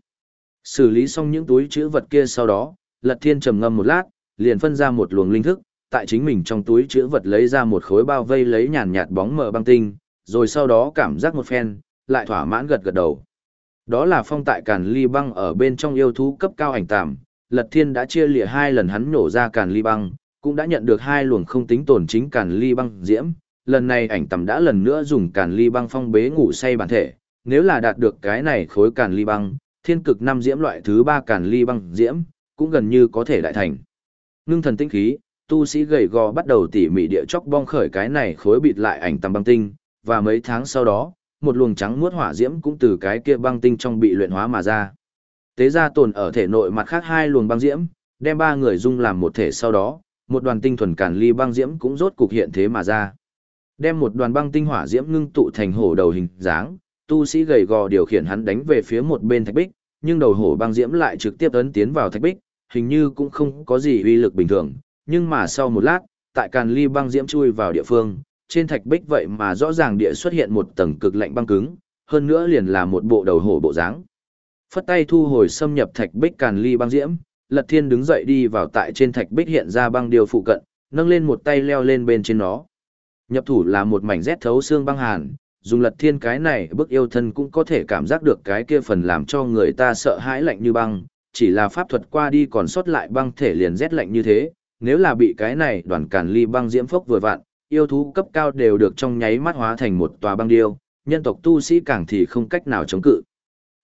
Xử lý xong những túi chữ vật kia sau đó, lật thiên trầm ngâm một lát, liền phân ra một luồng linh thức, tại chính mình trong túi chữ vật lấy ra một khối bao vây lấy nhàn nhạt bóng mờ băng tinh, rồi sau đó cảm giác một phen, lại thỏa mãn gật gật đầu. Đó là phong tại càn ly băng ở bên trong yêu thú cấp cao ảnh tạm, Lật Thiên đã chia lìa hai lần hắn nổ ra càn ly băng, cũng đã nhận được hai luồng không tính tổn chính càn ly băng diễm. Lần này ảnh tầm đã lần nữa dùng càn ly băng phong bế ngủ say bản thể, nếu là đạt được cái này khối càn ly băng, thiên cực năm diễm loại thứ ba càn ly băng diễm, cũng gần như có thể đại thành. Ngưng thần tinh khí, tu sĩ gầy gò bắt đầu tỉ mỉ địa chóc bong khởi cái này khối bịt lại ảnh tầm băng tinh, và mấy tháng sau đó, một luồng trắng muốt hỏa diễm cũng từ cái kia băng tinh trong bị luyện hóa mà ra. Tế ra tồn ở thể nội mặt khác hai luồng băng diễm, đem ba người dung làm một thể sau đó, một đoàn tinh thuần càn ly băng diễm cũng rốt cục hiện thế mà ra. Đem một đoàn băng tinh hỏa diễm ngưng tụ thành hổ đầu hình dáng, tu sĩ gầy gò điều khiển hắn đánh về phía một bên thạch bích, nhưng đầu hổ băng diễm lại trực tiếp ấn tiến vào thạch bích, hình như cũng không có gì uy lực bình thường, nhưng mà sau một lát, tại càn ly băng diễm chui vào địa phương, trên thạch bích vậy mà rõ ràng địa xuất hiện một tầng cực lạnh băng cứng, hơn nữa liền là một bộ đầu hổ bộ dáng. Phất tay thu hồi xâm nhập thạch bích càn ly băng diễm, Lật Thiên đứng dậy đi vào tại trên thạch bích hiện ra băng điều phụ cận, nâng lên một tay leo lên bên trên nó. Nhập thủ là một mảnh rét thấu xương băng hàn, dùng Lật Thiên cái này bức yêu thân cũng có thể cảm giác được cái kia phần làm cho người ta sợ hãi lạnh như băng, chỉ là pháp thuật qua đi còn sót lại băng thể liền rét lạnh như thế, nếu là bị cái này đoàn cản ly băng diễm phốc vừa vặn, yêu thú cấp cao đều được trong nháy mắt hóa thành một tòa băng điêu, nhân tộc tu sĩ càng thì không cách nào chống cự.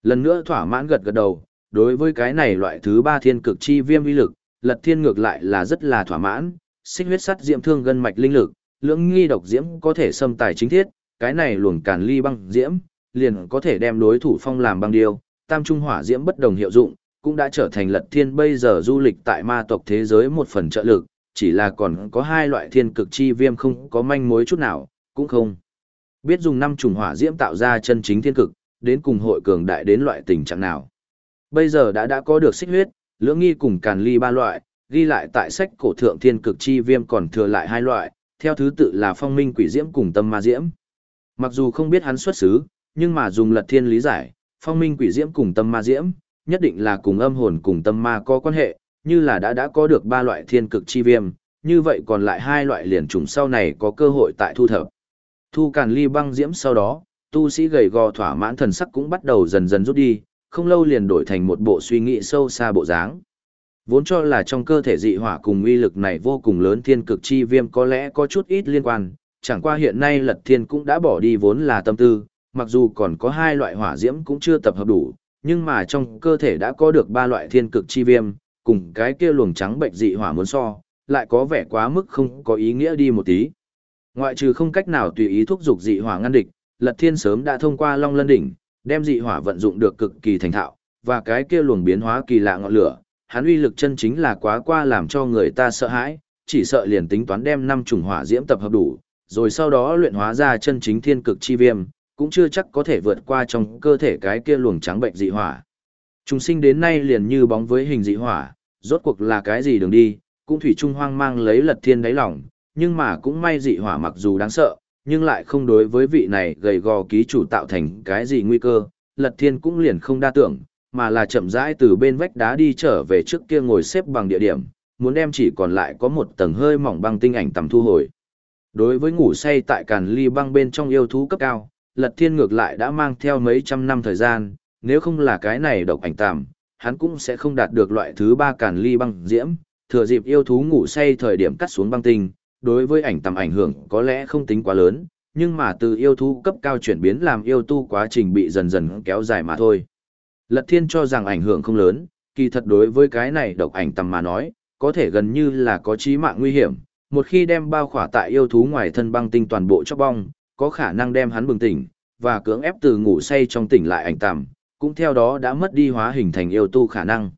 Lần nữa thỏa mãn gật gật đầu, đối với cái này loại thứ ba thiên cực chi viêm uy lực, lật thiên ngược lại là rất là thỏa mãn, xích huyết sắt diễm thương gân mạch linh lực, lưỡng nghi độc diễm có thể xâm tài chính thiết, cái này luồng càn ly băng diễm, liền có thể đem đối thủ phong làm băng điêu, tam trung hỏa diễm bất đồng hiệu dụng, cũng đã trở thành lật thiên bây giờ du lịch tại ma tộc thế giới một phần trợ lực, chỉ là còn có hai loại thiên cực chi viêm không có manh mối chút nào, cũng không. Biết dùng năm trùng hỏa diễm tạo ra chân chính thiên cực, đến cùng hội cường đại đến loại tình trạng nào. Bây giờ đã đã có được xích huyết, lưỡng nghi cùng càn ly ba loại, ghi lại tại sách cổ thượng thiên cực chi viêm còn thừa lại hai loại, theo thứ tự là phong minh quỷ diễm cùng tâm ma diễm. Mặc dù không biết hắn xuất xứ, nhưng mà dùng lật thiên lý giải, phong minh quỷ diễm cùng tâm ma diễm, nhất định là cùng âm hồn cùng tâm ma có quan hệ, như là đã đã có được ba loại thiên cực chi viêm, như vậy còn lại hai loại liền trùng sau này có cơ hội tại thu thập. Thu càn ly băng diễm sau đó, tu sĩ gầy gò thỏa mãn thần sắc cũng bắt đầu dần dần rút đi, không lâu liền đổi thành một bộ suy nghĩ sâu xa bộ dáng. Vốn cho là trong cơ thể dị hỏa cùng uy lực này vô cùng lớn thiên cực chi viêm có lẽ có chút ít liên quan, chẳng qua hiện nay lật thiên cũng đã bỏ đi vốn là tâm tư, mặc dù còn có hai loại hỏa diễm cũng chưa tập hợp đủ, nhưng mà trong cơ thể đã có được ba loại thiên cực chi viêm, cùng cái kia luồng trắng bệnh dị hỏa muốn so, lại có vẻ quá mức không có ý nghĩa đi một tí. Ngoại trừ không cách nào tùy ý thúc dục dị hỏa ngăn địch, Lật Thiên sớm đã thông qua Long Lân đỉnh, đem dị hỏa vận dụng được cực kỳ thành thạo, và cái kia luồng biến hóa kỳ lạ ngọn lửa, hắn uy lực chân chính là quá qua làm cho người ta sợ hãi, chỉ sợ liền tính toán đem năm chủng hỏa diễm tập hợp đủ, rồi sau đó luyện hóa ra chân chính thiên cực chi viêm, cũng chưa chắc có thể vượt qua trong cơ thể cái kia luồng trắng bệnh dị hỏa. Chúng sinh đến nay liền như bóng với hình dị hỏa, rốt cuộc là cái gì đường đi, cũng thủy trung hoang mang lấy lật thiên đáy lòng, nhưng mà cũng may dị hỏa mặc dù đáng sợ, nhưng lại không đối với vị này gầy gò ký chủ tạo thành cái gì nguy cơ, lật thiên cũng liền không đa tưởng, mà là chậm rãi từ bên vách đá đi trở về trước kia ngồi xếp bằng địa điểm, muốn đem chỉ còn lại có một tầng hơi mỏng băng tinh ảnh tầm thu hồi. Đối với ngủ say tại càn ly băng bên trong yêu thú cấp cao, lật thiên ngược lại đã mang theo mấy trăm năm thời gian, nếu không là cái này độc ảnh tạm, hắn cũng sẽ không đạt được loại thứ ba càn ly băng diễm, thừa dịp yêu thú ngủ say thời điểm cắt xuống băng tinh, đối với ảnh tầm ảnh hưởng có lẽ không tính quá lớn, nhưng mà từ yêu thú cấp cao chuyển biến làm yêu tu quá trình bị dần dần kéo dài mà thôi. Lật thiên cho rằng ảnh hưởng không lớn, kỳ thật đối với cái này độc ảnh tầm mà nói, có thể gần như là có chí mạng nguy hiểm, một khi đem bao khỏa tại yêu thú ngoài thân băng tinh toàn bộ chóc bong, có khả năng đem hắn bừng tỉnh, và cưỡng ép từ ngủ say trong tỉnh lại ảnh tạm cũng theo đó đã mất đi hóa hình thành yêu tu khả năng.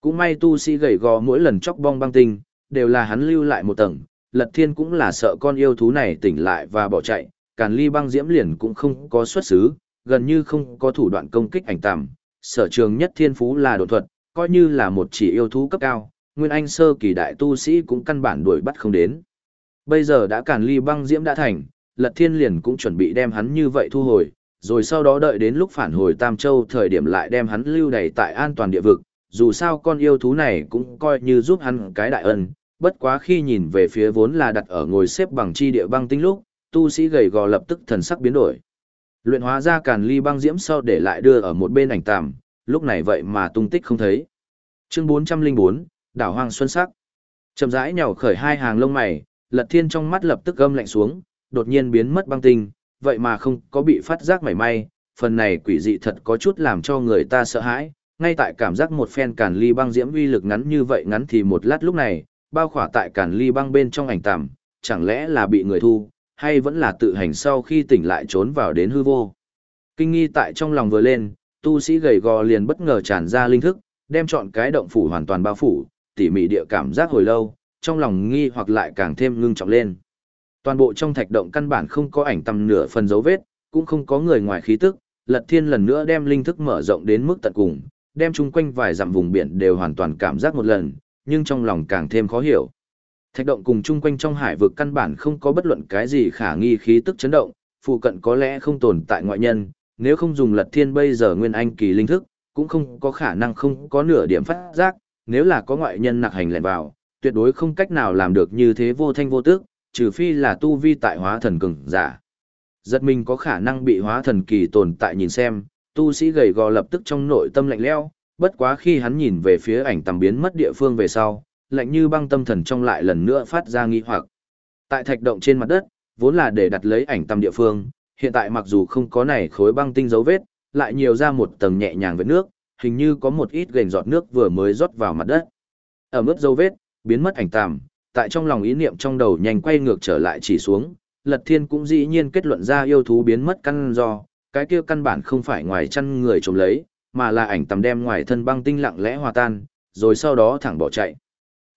Cũng may tu sĩ gầy gò mỗi lần chóc bong băng tinh, đều là hắn lưu lại một tầng, lật thiên cũng là sợ con yêu thú này tỉnh lại và bỏ chạy, càn ly băng diễm liền cũng không có xuất xứ, gần như không có thủ đoạn công kích ảnh tạm, sở trường nhất thiên phú là đột thuật, coi như là một chỉ yêu thú cấp cao, nguyên anh sơ kỳ đại tu sĩ cũng căn bản đuổi bắt không đến. Bây giờ đã càn ly băng diễm đã thành, lật thiên liền cũng chuẩn bị đem hắn như vậy thu hồi, rồi sau đó đợi đến lúc phản hồi Tam Châu thời điểm lại đem hắn lưu đày tại an toàn địa vực, dù sao con yêu thú này cũng coi như giúp hắn cái đại ân, bất quá khi nhìn về phía vốn là đặt ở ngồi xếp bằng chi địa băng tinh lúc, tu sĩ gầy gò lập tức thần sắc biến đổi. Luyện hóa ra càn ly băng diễm sau để lại đưa ở một bên ảnh tạm, lúc này vậy mà tung tích không thấy. Chương 404, Đảo Hoang Xuân Sắc. Chậm rãi nhào khởi hai hàng lông mày, Lật Thiên trong mắt lập tức gâm lạnh xuống, đột nhiên biến mất băng tinh, vậy mà không có bị phát giác mảy may, phần này quỷ dị thật có chút làm cho người ta sợ hãi, ngay tại cảm giác một phen càn ly băng diễm uy lực ngắn như vậy ngắn thì một lát lúc này, bao khỏa tại càn ly băng bên trong ảnh tạm, chẳng lẽ là bị người thu, hay vẫn là tự hành sau khi tỉnh lại trốn vào đến hư vô. Kinh nghi tại trong lòng vừa lên, tu sĩ gầy gò liền bất ngờ tràn ra linh thức, đem chọn cái động phủ hoàn toàn bao phủ, tỉ mỉ địa cảm giác hồi lâu, trong lòng nghi hoặc lại càng thêm ngưng trọng lên. Toàn bộ trong thạch động căn bản không có ảnh tầm nửa phần dấu vết, cũng không có người ngoài khí tức, Lật Thiên lần nữa đem linh thức mở rộng đến mức tận cùng, đem chung quanh vài dặm vùng biển đều hoàn toàn cảm giác một lần, nhưng trong lòng càng thêm khó hiểu. Thạch động cùng chung quanh trong hải vực căn bản không có bất luận cái gì khả nghi khí tức chấn động, phụ cận có lẽ không tồn tại ngoại nhân, nếu không dùng lật thiên bây giờ nguyên anh kỳ linh thức, cũng không có khả năng không có nửa điểm phát giác, nếu là có ngoại nhân nặc hành lẻn vào, tuyệt đối không cách nào làm được như thế vô thanh vô tức, trừ phi là tu vi tại hóa thần cường giả. Giật mình có khả năng bị hóa thần kỳ tồn tại nhìn xem, tu sĩ gầy gò lập tức trong nội tâm lạnh lẽo, bất quá khi hắn nhìn về phía ảnh tầm biến mất địa phương về sau, lạnh như băng tâm thần trong lại lần nữa phát ra nghi hoặc. Tại thạch động trên mặt đất, vốn là để đặt lấy ảnh tầm địa phương, hiện tại mặc dù không có này khối băng tinh dấu vết, lại nhiều ra một tầng nhẹ nhàng với nước, hình như có một ít gành giọt nước vừa mới rót vào mặt đất. Ở mức dấu vết, biến mất ảnh tạm, tại trong lòng ý niệm trong đầu nhanh quay ngược trở lại chỉ xuống, Lật Thiên cũng dĩ nhiên kết luận ra yêu thú biến mất căn do, cái kia căn bản không phải ngoài chăn người trộm lấy, mà là ảnh tầm đem ngoài thân băng tinh lặng lẽ hòa tan, rồi sau đó thẳng bỏ chạy.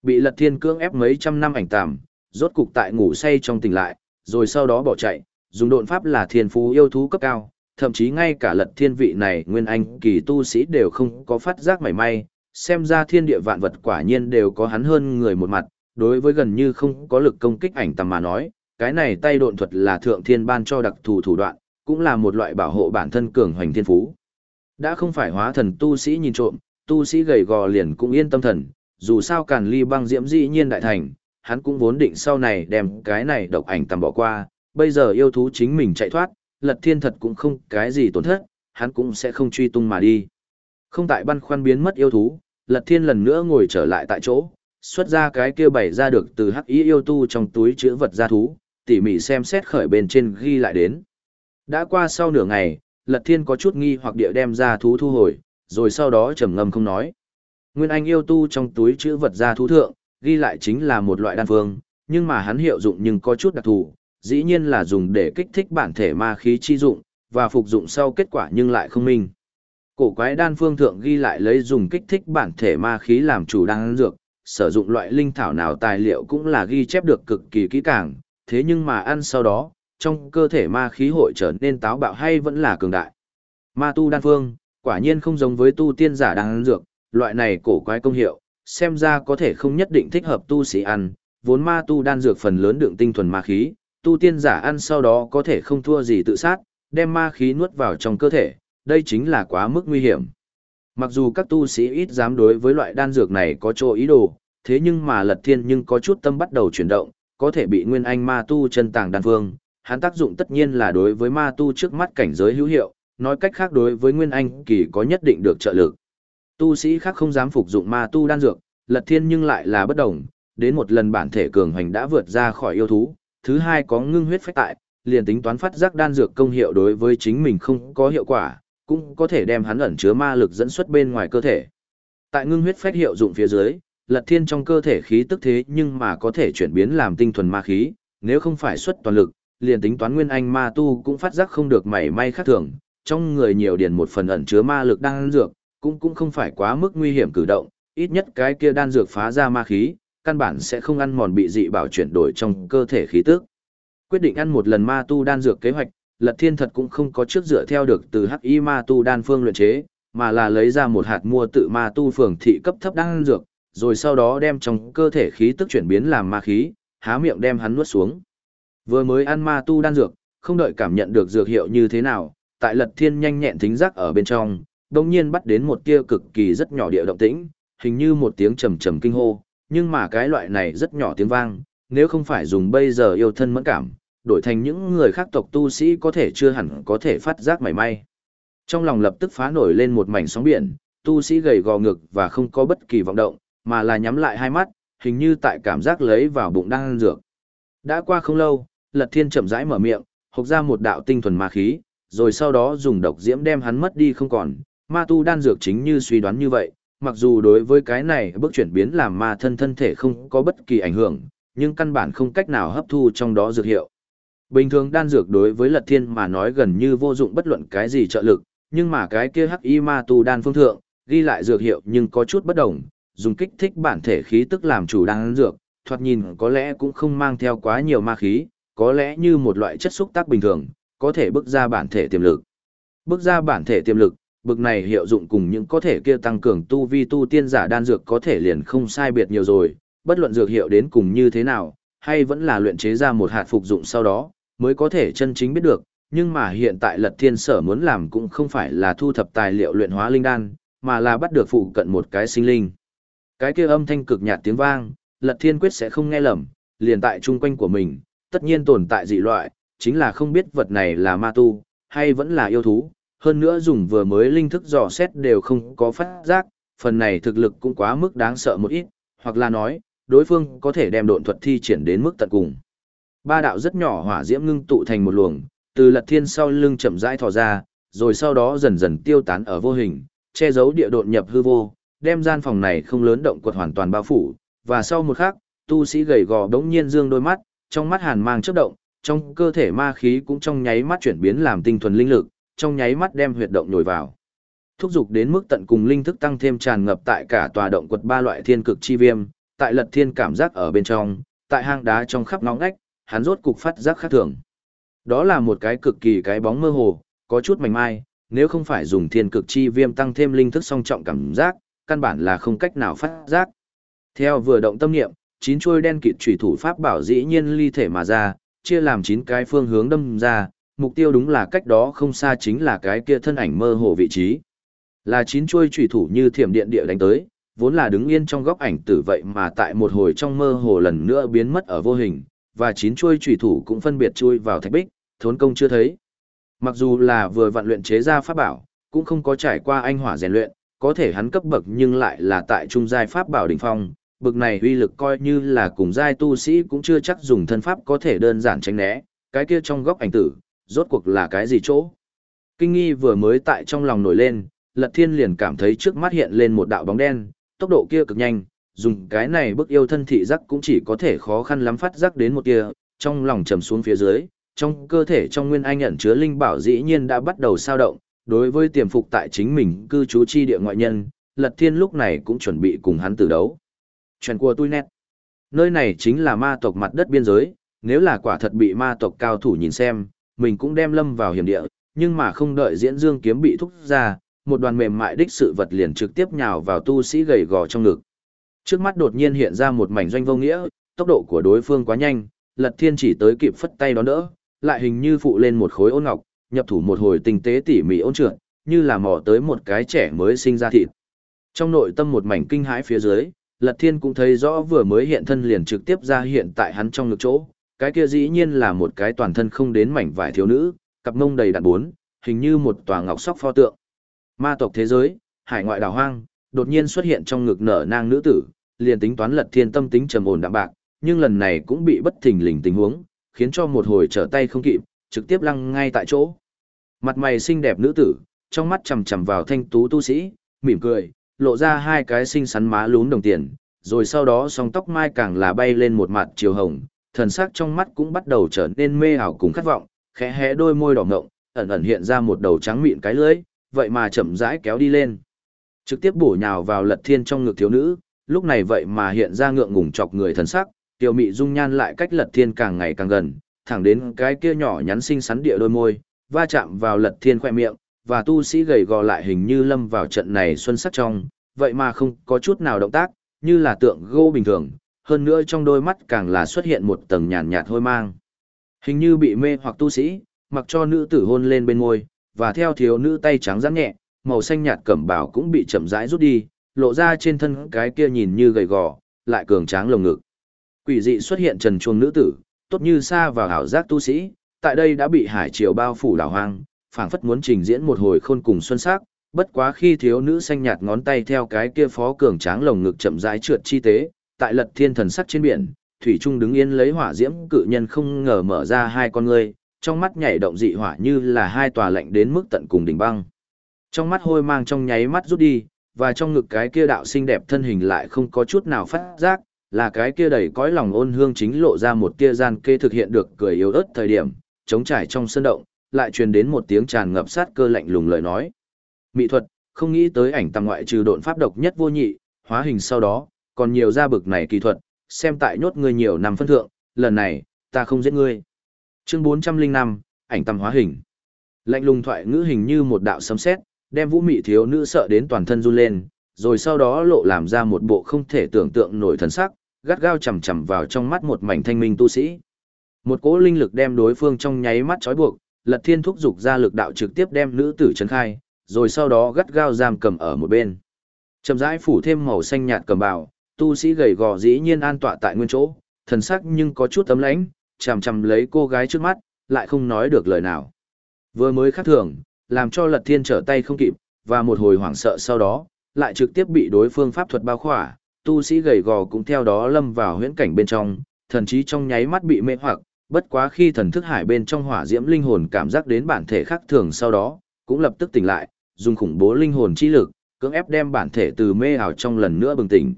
Bị Lật Thiên cưỡng ép mấy trăm năm ảnh tạm, rốt cục tại ngủ say trong tỉnh lại, rồi sau đó bỏ chạy, dùng độn pháp là thiên phú yêu thú cấp cao, thậm chí ngay cả lật thiên vị này nguyên anh kỳ tu sĩ đều không có phát giác mảy may, xem ra thiên địa vạn vật quả nhiên đều có hắn hơn người một mặt, đối với gần như không có lực công kích ảnh tầm mà nói, cái này tay độn thuật là thượng thiên ban cho đặc thù thủ đoạn, cũng là một loại bảo hộ bản thân cường hoành thiên phú. Đã không phải hóa thần tu sĩ nhìn trộm, tu sĩ gầy gò liền cũng yên tâm thần, dù sao càn ly băng diễm dĩ nhiên đại thành, hắn cũng vốn định sau này đem cái này độc ảnh tầm bỏ qua, bây giờ yêu thú chính mình chạy thoát, lật thiên thật cũng không cái gì tổn thất, hắn cũng sẽ không truy tung mà đi. Không tại băn khoăn biến mất yêu thú, lật thiên lần nữa ngồi trở lại tại chỗ, xuất ra cái kia bày ra được từ hắc ý yêu tu trong túi chữ vật gia thú, tỉ mỉ xem xét khởi bên trên ghi lại đến. Đã qua sau nửa ngày, lật thiên có chút nghi hoặc địa đem gia thú thu hồi, rồi sau đó trầm ngâm không nói. Nguyên Anh yêu tu trong túi chữ vật gia thú thượng, ghi lại chính là một loại đan phương, nhưng mà hắn hiệu dụng nhưng có chút đặc thù, dĩ nhiên là dùng để kích thích bản thể ma khí chi dụng, và phục dụng sau kết quả nhưng lại không minh. Cổ quái đan phương thượng ghi lại lấy dùng kích thích bản thể ma khí làm chủ đan dược, sử dụng loại linh thảo nào tài liệu cũng là ghi chép được cực kỳ kỹ càng, thế nhưng mà ăn sau đó, trong cơ thể ma khí hội trở nên táo bạo hay vẫn là cường đại. Ma tu đan phương, Quả nhiên không giống với tu tiên giả đang ăn dược, loại này cổ quái công hiệu, xem ra có thể không nhất định thích hợp tu sĩ ăn, vốn ma tu đan dược phần lớn đựng tinh thuần ma khí, tu tiên giả ăn sau đó có thể không thua gì tự sát, đem ma khí nuốt vào trong cơ thể, đây chính là quá mức nguy hiểm. Mặc dù các tu sĩ ít dám đối với loại đan dược này có chỗ ý đồ, thế nhưng mà lật thiên nhưng có chút tâm bắt đầu chuyển động, có thể bị nguyên anh ma tu chân tàng đan phương, hắn tác dụng tất nhiên là đối với ma tu trước mắt cảnh giới hữu hiệu, nói cách khác đối với nguyên anh kỳ có nhất định được trợ lực. Tu sĩ khác không dám phục dụng ma tu đan dược, lật thiên nhưng lại là bất đồng, đến một lần bản thể cường hành đã vượt ra khỏi yêu thú, thứ hai có ngưng huyết phách tại, liền tính toán phát giác đan dược công hiệu đối với chính mình không có hiệu quả, cũng có thể đem hắn ẩn chứa ma lực dẫn xuất bên ngoài cơ thể. Tại ngưng huyết phách hiệu dụng phía dưới, lật thiên trong cơ thể khí tức thế nhưng mà có thể chuyển biến làm tinh thuần ma khí, nếu không phải xuất toàn lực, liền tính toán nguyên anh ma tu cũng phát giác không được mảy may khác thường, trong người nhiều điền một phần ẩn chứa ma lực đang dược, cũng cũng không phải quá mức nguy hiểm cử động, ít nhất cái kia đan dược phá ra ma khí, căn bản sẽ không ăn mòn bị dị bảo chuyển đổi trong cơ thể khí tức. Quyết định ăn một lần ma tu đan dược kế hoạch, Lật Thiên thật cũng không có trước dựa theo được từ Hắc Y ma tu đan phương luyện chế, mà là lấy ra một hạt mua tự ma tu phường thị cấp thấp đan dược, rồi sau đó đem trong cơ thể khí tức chuyển biến làm ma khí, há miệng đem hắn nuốt xuống. Vừa mới ăn ma tu đan dược, không đợi cảm nhận được dược hiệu như thế nào, tại Lật Thiên nhanh nhẹn thính giác ở bên trong, đồng nhiên bắt đến một tia cực kỳ rất nhỏ địa động tĩnh, hình như một tiếng trầm trầm kinh hô, nhưng mà cái loại này rất nhỏ tiếng vang, nếu không phải dùng bây giờ yêu thân mẫn cảm, đổi thành những người khác tộc tu sĩ có thể chưa hẳn có thể phát giác mảy may. Trong lòng lập tức phá nổi lên một mảnh sóng biển, tu sĩ gầy gò ngực và không có bất kỳ vọng động, mà là nhắm lại hai mắt, hình như tại cảm giác lấy vào bụng đang ăn dược. Đã qua không lâu, Lật Thiên chậm rãi mở miệng, hộc ra một đạo tinh thuần ma khí, rồi sau đó dùng độc diễm đem hắn mất đi không còn. Ma tu đan dược chính như suy đoán như vậy, mặc dù đối với cái này bước chuyển biến làm ma thân thân thể không có bất kỳ ảnh hưởng, nhưng căn bản không cách nào hấp thu trong đó dược hiệu. Bình thường đan dược đối với Lật Thiên mà nói gần như vô dụng bất luận cái gì trợ lực, nhưng mà cái kia hắc y ma tu đan phương thượng, ghi lại dược hiệu nhưng có chút bất đồng, dùng kích thích bản thể khí tức làm chủ đan dược, thoạt nhìn có lẽ cũng không mang theo quá nhiều ma khí, có lẽ như một loại chất xúc tác bình thường, có thể bước ra bản thể tiềm lực. Bước ra bản thể tiềm lực, bực này hiệu dụng cùng những có thể kia tăng cường tu vi tu tiên giả đan dược có thể liền không sai biệt nhiều rồi, bất luận dược hiệu đến cùng như thế nào, hay vẫn là luyện chế ra một hạt phục dụng sau đó, mới có thể chân chính biết được, nhưng mà hiện tại Lật Thiên Sở muốn làm cũng không phải là thu thập tài liệu luyện hóa linh đan, mà là bắt được phụ cận một cái sinh linh. Cái kia âm thanh cực nhạt tiếng vang, Lật Thiên quyết sẽ không nghe lầm, liền tại chung quanh của mình, tất nhiên tồn tại dị loại, chính là không biết vật này là ma tu, hay vẫn là yêu thú, hơn nữa dùng vừa mới linh thức dò xét đều không có phát giác, phần này thực lực cũng quá mức đáng sợ một ít, hoặc là nói, đối phương có thể đem độn thuật thi triển đến mức tận cùng. Ba đạo rất nhỏ hỏa diễm ngưng tụ thành một luồng, từ lật thiên sau lưng chậm rãi thò ra, rồi sau đó dần dần tiêu tán ở vô hình, che giấu địa độn nhập hư vô, đem gian phòng này không lớn động quật hoàn toàn bao phủ, và sau một khắc, tu sĩ gầy gò đống nhiên dương đôi mắt, trong mắt hàn mang chớp động, trong cơ thể ma khí cũng trong nháy mắt chuyển biến làm tinh thuần linh lực, trong nháy mắt đem huyệt động nhồi vào. Thúc dục đến mức tận cùng linh thức tăng thêm tràn ngập tại cả tòa động quật ba loại thiên cực chi viêm, tại lật thiên cảm giác ở bên trong, tại hang đá trong khắp ngõ ngách, hắn rốt cục phát giác khác thường. Đó là một cái cực kỳ cái bóng mơ hồ, có chút mảnh mai, nếu không phải dùng thiên cực chi viêm tăng thêm linh thức song trọng cảm giác, căn bản là không cách nào phát giác. Theo vừa động tâm niệm, chín chuôi đen kịt chủy thủ pháp bảo dĩ nhiên ly thể mà ra, chia làm chín cái phương hướng đâm ra, mục tiêu đúng là cách đó không xa chính là cái kia thân ảnh mơ hồ vị trí. Là chín chuôi chủy thủ như thiểm điện địa đánh tới, vốn là đứng yên trong góc ảnh tử vậy mà tại một hồi trong mơ hồ lần nữa biến mất ở vô hình, và chín chuôi chủy thủ cũng phân biệt chui vào thạch bích, thốn công chưa thấy. Mặc dù là vừa vận luyện chế ra pháp bảo, cũng không có trải qua anh hỏa rèn luyện, có thể hắn cấp bậc nhưng lại là tại trung giai pháp bảo đỉnh phong, bậc này uy lực coi như là cùng giai tu sĩ cũng chưa chắc dùng thân pháp có thể đơn giản tránh né, cái kia trong góc ảnh tử, rốt cuộc là cái gì chỗ. Kinh nghi vừa mới tại trong lòng nổi lên, Lật Thiên liền cảm thấy trước mắt hiện lên một đạo bóng đen, tốc độ kia cực nhanh, dùng cái này bức yêu thân thị giác cũng chỉ có thể khó khăn lắm phát giác đến một kia, trong lòng trầm xuống phía dưới, trong cơ thể trong nguyên anh ẩn chứa linh bảo dĩ nhiên đã bắt đầu sao động, đối với tiềm phục tại chính mình cư trú chi địa ngoại nhân, Lật Thiên lúc này cũng chuẩn bị cùng hắn tử đấu. Chuyện của tôi nét. Nơi này chính là ma tộc mặt đất biên giới, nếu là quả thật bị ma tộc cao thủ nhìn xem, mình cũng đem lâm vào hiểm địa, nhưng mà không đợi diễn dương kiếm bị thúc ra, một đoàn mềm mại đích sự vật liền trực tiếp nhào vào tu sĩ gầy gò trong ngực. Trước mắt đột nhiên hiện ra một mảnh doanh vô nghĩa, tốc độ của đối phương quá nhanh, Lật Thiên chỉ tới kịp phất tay đón đỡ, lại hình như phụ lên một khối ôn ngọc, nhập thủ một hồi tinh tế tỉ mỉ ôn trượt, như là mò tới một cái trẻ mới sinh ra thịt. Trong nội tâm một mảnh kinh hãi phía dưới, Lật Thiên cũng thấy rõ vừa mới hiện thân liền trực tiếp ra hiện tại hắn trong ngực chỗ, cái kia dĩ nhiên là một cái toàn thân không đến mảnh vải thiếu nữ, cặp mông đầy đặn bốn, hình như một tòa ngọc sóc pho tượng. Ma tộc thế giới, hải ngoại đảo hoang, đột nhiên xuất hiện trong ngực nở nang nữ tử, liền tính toán Lật Thiên tâm tính trầm ổn đạm bạc, nhưng lần này cũng bị bất thình lình tình huống, khiến cho một hồi trở tay không kịp, trực tiếp lăng ngay tại chỗ. Mặt mày xinh đẹp nữ tử, trong mắt chằm chằm vào thanh tú tu sĩ, mỉm cười, lộ ra hai cái xinh xắn má lún đồng tiền, rồi sau đó song tóc mai càng là bay lên một mặt chiều hồng, thần sắc trong mắt cũng bắt đầu trở nên mê ảo cùng khát vọng, khẽ hé đôi môi đỏ ngộng, ẩn ẩn hiện ra một đầu trắng mịn cái lưỡi, vậy mà chậm rãi kéo đi lên. Trực tiếp bổ nhào vào lật thiên trong ngực thiếu nữ, lúc này vậy mà hiện ra ngượng ngùng chọc người thần sắc, tiểu mị dung nhan lại cách lật thiên càng ngày càng gần, thẳng đến cái kia nhỏ nhắn xinh xắn địa đôi môi, va chạm vào lật thiên khoe miệng, và tu sĩ gầy gò lại hình như lâm vào trận này xuân sắc trong, vậy mà không có chút nào động tác, như là tượng gỗ bình thường, hơn nữa trong đôi mắt càng là xuất hiện một tầng nhàn nhạt hôi mang. Hình như bị mê hoặc tu sĩ, mặc cho nữ tử hôn lên bên môi, và theo thiếu nữ tay trắng rắn nhẹ, màu xanh nhạt cẩm bào cũng bị chậm rãi rút đi, lộ ra trên thân cái kia nhìn như gầy gò, lại cường tráng lồng ngực. Quỷ dị xuất hiện trần chuông nữ tử, tốt như xa vào hảo giác tu sĩ, tại đây đã bị hải triều bao phủ đảo hoang, phảng phất muốn trình diễn một hồi khôn cùng xuân sắc, bất quá khi thiếu nữ xanh nhạt ngón tay theo cái kia phó cường tráng lồng ngực chậm rãi trượt chi tế, tại lật thiên thần sắc trên biển, thủy trung đứng yên lấy hỏa diễm cự nhân không ngờ mở ra hai con ngươi, trong mắt nhảy động dị hỏa như là hai tòa lạnh đến mức tận cùng đỉnh băng. Trong mắt hôi mang trong nháy mắt rút đi, và trong ngực cái kia đạo xinh đẹp thân hình lại không có chút nào phát giác, là cái kia đầy cõi lòng ôn hương chính lộ ra một tia gian kê thực hiện được cười yếu ớt thời điểm, chống trải trong sân động, lại truyền đến một tiếng tràn ngập sát cơ lạnh lùng lời nói. Mỹ thuật, không nghĩ tới ảnh tăng ngoại trừ độn pháp độc nhất vô nhị, hóa hình sau đó, còn nhiều ra bực này kỳ thuật, xem tại nhốt ngươi nhiều năm phân thượng, lần này, ta không giết ngươi. Chương 405, ảnh tăng hóa hình. Lạnh lùng thoại ngữ hình như một đạo sấm sét, đem Vũ Mị thiếu nữ sợ đến toàn thân run lên, rồi sau đó lộ làm ra một bộ không thể tưởng tượng nổi thần sắc, gắt gao chầm chầm vào trong mắt một mảnh thanh minh tu sĩ. Một cỗ linh lực đem đối phương trong nháy mắt trói buộc, Lật Thiên thúc dục ra lực đạo trực tiếp đem nữ tử trấn khai, rồi sau đó gắt gao giam cầm ở một bên. Chậm rãi phủ thêm màu xanh nhạt cầm bào, tu sĩ gầy gò dĩ nhiên an tọa tại nguyên chỗ, thần sắc nhưng có chút tấm lãnh, chằm chằm lấy cô gái trước mắt, lại không nói được lời nào. Vừa mới khác thường, làm cho Lật Thiên trở tay không kịp, và một hồi hoảng sợ sau đó, lại trực tiếp bị đối phương pháp thuật bao khỏa, tu sĩ gầy gò cũng theo đó lâm vào huyễn cảnh bên trong, thần trí trong nháy mắt bị mê hoặc, bất quá khi thần thức hải bên trong hỏa diễm linh hồn cảm giác đến bản thể khác thường sau đó, cũng lập tức tỉnh lại, dùng khủng bố linh hồn chi lực, cưỡng ép đem bản thể từ mê ảo trong lần nữa bừng tỉnh.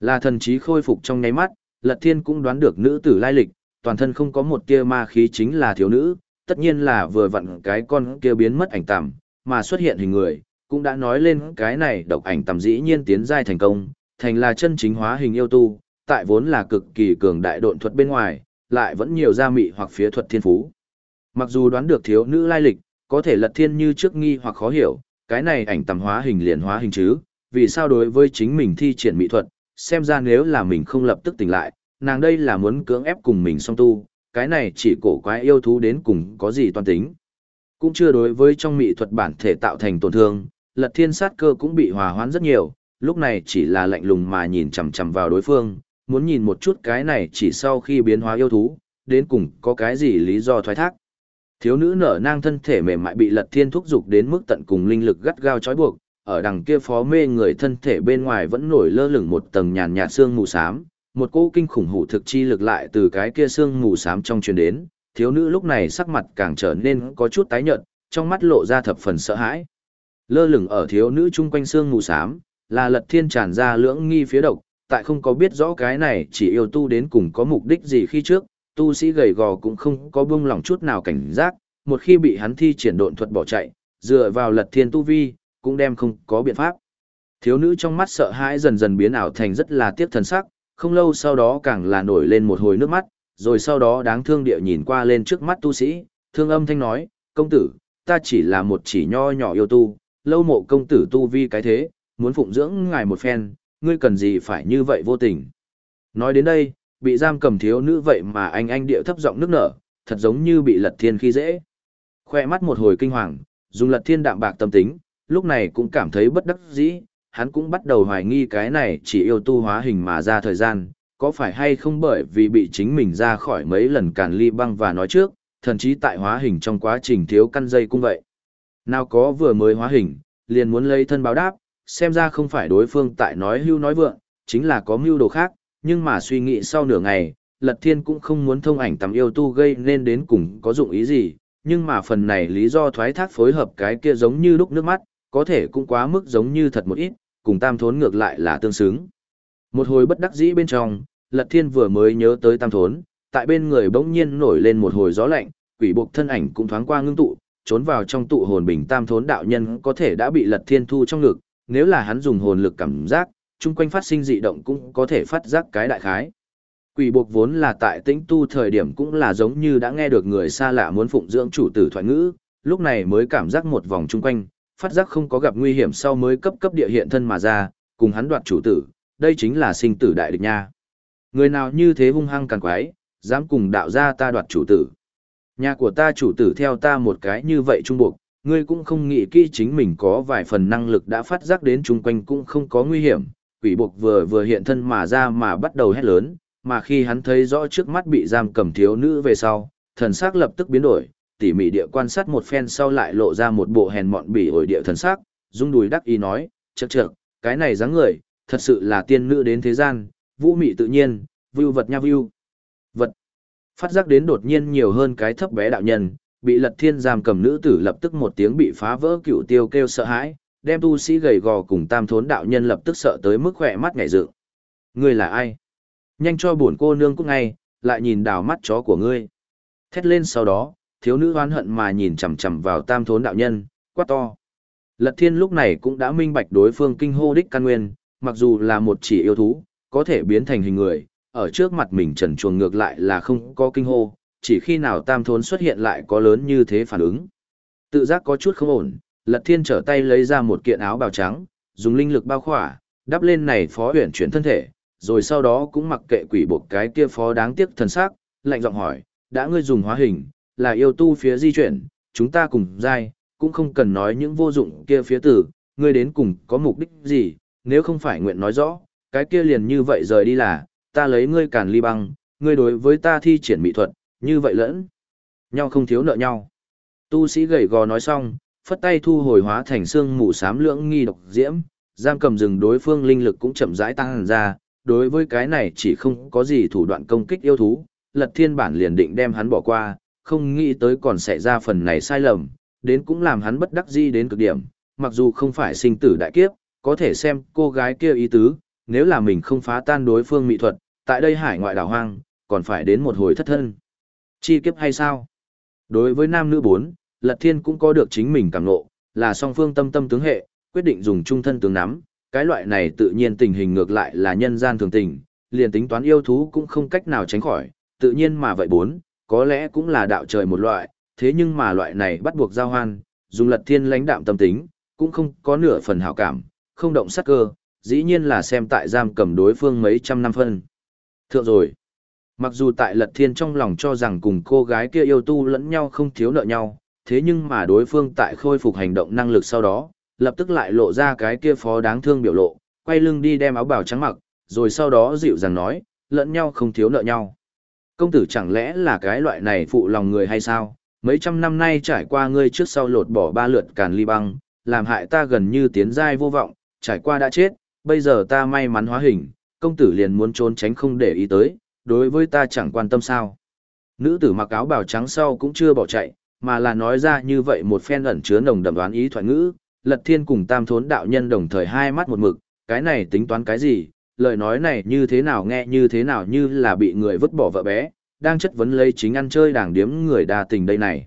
Là thần trí khôi phục trong nháy mắt, Lật Thiên cũng đoán được nữ tử lai lịch, toàn thân không có một tia ma khí chính là thiếu nữ, tất nhiên là vừa vặn cái con kia biến mất ảnh tạm, mà xuất hiện hình người, cũng đã nói lên cái này độc ảnh tằm dĩ nhiên tiến giai thành công, thành là chân chính hóa hình yêu tu, tại vốn là cực kỳ cường đại độn thuật bên ngoài, lại vẫn nhiều gia mị hoặc phía thuật thiên phú. Mặc dù đoán được thiếu nữ lai lịch, có thể lật thiên như trước nghi hoặc khó hiểu, cái này ảnh tằm hóa hình liền hóa hình chứ, vì sao đối với chính mình thi triển mỹ thuật, xem ra nếu là mình không lập tức tỉnh lại, nàng đây là muốn cưỡng ép cùng mình song tu, cái này chỉ cổ quái yêu thú đến cùng có gì toan tính. Cũng chưa đối với trong mỹ thuật bản thể tạo thành tổn thương, lật thiên sát cơ cũng bị hòa hoãn rất nhiều, lúc này chỉ là lạnh lùng mà nhìn chằm chằm vào đối phương, muốn nhìn một chút cái này chỉ sau khi biến hóa yêu thú, đến cùng có cái gì lý do thoái thác. Thiếu nữ nở nang thân thể mềm mại bị lật thiên thúc dục đến mức tận cùng linh lực gắt gao trói buộc, ở đằng kia phó mê người thân thể bên ngoài vẫn nổi lơ lửng một tầng nhàn nhạt xương mù xám, một cỗ kinh khủng hủ thực chi lực lại từ cái kia xương mù xám trong truyền đến, thiếu nữ lúc này sắc mặt càng trở nên có chút tái nhợt, trong mắt lộ ra thập phần sợ hãi. Lơ lửng ở thiếu nữ chung quanh xương mù xám, là lật thiên tràn ra lưỡng nghi phía độc, tại không có biết rõ cái này chỉ yêu tu đến cùng có mục đích gì khi trước, tu sĩ gầy gò cũng không có buông lòng chút nào cảnh giác, một khi bị hắn thi triển độn thuật bỏ chạy, dựa vào lật thiên tu vi, cũng đem không có biện pháp. Thiếu nữ trong mắt sợ hãi dần dần biến ảo thành rất là tiếc thần sắc, không lâu sau đó càng là nổi lên một hồi nước mắt, rồi sau đó đáng thương địa nhìn qua lên trước mắt tu sĩ, thương âm thanh nói, công tử, ta chỉ là một chỉ nho nhỏ yêu tu, lâu mộ công tử tu vi cái thế, muốn phụng dưỡng ngài một phen, ngươi cần gì phải như vậy vô tình. Nói đến đây, bị giam cầm thiếu nữ vậy mà anh anh điệu thấp giọng nước nở, thật giống như bị lật thiên khi dễ. Khoe mắt một hồi kinh hoàng, dùng lật thiên đạm bạc tâm tính, lúc này cũng cảm thấy bất đắc dĩ, hắn cũng bắt đầu hoài nghi cái này chỉ yêu tu hóa hình mà ra thời gian, có phải hay không bởi vì bị chính mình ra khỏi mấy lần càn ly băng và nói trước, thậm chí tại hóa hình trong quá trình thiếu căn dây cũng vậy. Nào có vừa mới hóa hình, liền muốn lấy thân báo đáp, xem ra không phải đối phương tại nói hưu nói vượng, chính là có mưu đồ khác, nhưng mà suy nghĩ sau nửa ngày, Lật Thiên cũng không muốn thông ảnh tầm yêu tu gây nên đến cùng có dụng ý gì, nhưng mà phần này lý do thoái thác phối hợp cái kia giống như lúc nước mắt, có thể cũng quá mức giống như thật một ít, cùng tam thốn ngược lại là tương xứng. Một hồi bất đắc dĩ bên trong, Lật Thiên vừa mới nhớ tới tam thốn, tại bên người bỗng nhiên nổi lên một hồi gió lạnh, quỷ buộc thân ảnh cũng thoáng qua ngưng tụ, trốn vào trong tụ hồn bình tam thốn đạo nhân có thể đã bị Lật Thiên thu trong ngực, nếu là hắn dùng hồn lực cảm giác, chung quanh phát sinh dị động cũng có thể phát giác cái đại khái. Quỷ buộc vốn là tại tĩnh tu thời điểm cũng là giống như đã nghe được người xa lạ muốn phụng dưỡng chủ tử thoại ngữ, lúc này mới cảm giác một vòng chung quanh, phát giác không có gặp nguy hiểm sau mới cấp cấp địa hiện thân mà ra, cùng hắn đoạt chủ tử, đây chính là sinh tử đại địch nha. Người nào như thế hung hăng càng quái, dám cùng đạo gia ta đoạt chủ tử. Nhà của ta chủ tử theo ta một cái như vậy trung buộc, ngươi cũng không nghĩ kỹ chính mình có vài phần năng lực đã phát giác đến chung quanh cũng không có nguy hiểm, quỷ buộc vừa vừa hiện thân mà ra mà bắt đầu hét lớn, mà khi hắn thấy rõ trước mắt bị giam cầm thiếu nữ về sau, thần sắc lập tức biến đổi, tỉ mỉ địa quan sát một phen sau lại lộ ra một bộ hèn mọn bỉ ổi địa thần sắc, rung đùi đắc ý nói, chậc chậc, cái này dáng người, thật sự là tiên nữ đến thế gian, vũ mị tự nhiên, vưu vật nha vưu. Vật. Phát giác đến đột nhiên nhiều hơn cái thấp bé đạo nhân, bị lật thiên giam cầm nữ tử lập tức một tiếng bị phá vỡ cựu tiêu kêu sợ hãi, đem tu sĩ gầy gò cùng tam thốn đạo nhân lập tức sợ tới mức khỏe mắt ngảy dựng. Ngươi là ai? Nhanh cho bổn cô nương cũng ngay, lại nhìn đảo mắt chó của ngươi. Thét lên sau đó, thiếu nữ oán hận mà nhìn chằm chằm vào tam thốn đạo nhân, quát to. Lật thiên lúc này cũng đã minh bạch đối phương kinh hô đích căn nguyên, mặc dù là một chỉ yêu thú, có thể biến thành hình người, ở trước mặt mình trần chuồng ngược lại là không có kinh hô, chỉ khi nào tam thốn xuất hiện lại có lớn như thế phản ứng. Tự giác có chút không ổn, lật thiên trở tay lấy ra một kiện áo bào trắng, dùng linh lực bao khỏa, đắp lên này phó huyển chuyển thân thể, rồi sau đó cũng mặc kệ quỷ buộc cái kia phó đáng tiếc thần sắc, lạnh giọng hỏi, đã ngươi dùng hóa hình, là yêu tu phía di chuyển, chúng ta cùng dai, cũng không cần nói những vô dụng kia phía tử, ngươi đến cùng có mục đích gì, nếu không phải nguyện nói rõ, cái kia liền như vậy rời đi là, ta lấy ngươi càn ly băng, ngươi đối với ta thi triển mỹ thuật, như vậy lẫn. Nhau không thiếu nợ nhau. Tu sĩ gầy gò nói xong, phất tay thu hồi hóa thành xương mù xám lưỡng nghi độc diễm, giam cầm rừng đối phương linh lực cũng chậm rãi tăng ra, đối với cái này chỉ không có gì thủ đoạn công kích yêu thú, lật thiên bản liền định đem hắn bỏ qua, không nghĩ tới còn xảy ra phần này sai lầm, đến cũng làm hắn bất đắc dĩ đến cực điểm, mặc dù không phải sinh tử đại kiếp, có thể xem cô gái kia ý tứ, nếu là mình không phá tan đối phương mỹ thuật, tại đây hải ngoại đảo hoang, còn phải đến một hồi thất thân. Chi kiếp hay sao? Đối với nam nữ bốn, Lật Thiên cũng có được chính mình cảm ngộ, là song phương tâm tâm tướng hệ, quyết định dùng trung thân tướng nắm, cái loại này tự nhiên tình hình ngược lại là nhân gian thường tình, liền tính toán yêu thú cũng không cách nào tránh khỏi, tự nhiên mà vậy bốn, có lẽ cũng là đạo trời một loại, thế nhưng mà loại này bắt buộc giao hoan, dùng Lật Thiên lãnh đạm tâm tính, cũng không có nửa phần hảo cảm, không động sát cơ, dĩ nhiên là xem tại giam cầm đối phương mấy trăm năm phân. Thượng rồi. Mặc dù tại Lật Thiên trong lòng cho rằng cùng cô gái kia yêu tu lẫn nhau không thiếu nợ nhau, thế nhưng mà đối phương tại khôi phục hành động năng lực sau đó, lập tức lại lộ ra cái kia phó đáng thương biểu lộ, quay lưng đi đem áo bào trắng mặc, rồi sau đó dịu dàng nói, lẫn nhau không thiếu nợ nhau. Công tử chẳng lẽ là cái loại này phụ lòng người hay sao? Mấy trăm năm nay trải qua ngươi trước sau lột bỏ ba lượt càn ly băng, làm hại ta gần như tiến giai vô vọng, trải qua đã chết, bây giờ ta may mắn hóa hình, công tử liền muốn trốn tránh không để ý tới, đối với ta chẳng quan tâm sao. Nữ tử mặc áo bào trắng sau cũng chưa bỏ chạy, mà là nói ra như vậy một phen ẩn chứa nồng đậm đoán ý thoại ngữ, lật thiên cùng tam thốn đạo nhân đồng thời hai mắt một mực, cái này tính toán cái gì, lời nói này như thế nào nghe như thế nào như là bị người vứt bỏ vợ bé, đang chất vấn lấy chính ăn chơi đảng điếm người đa tình đây này.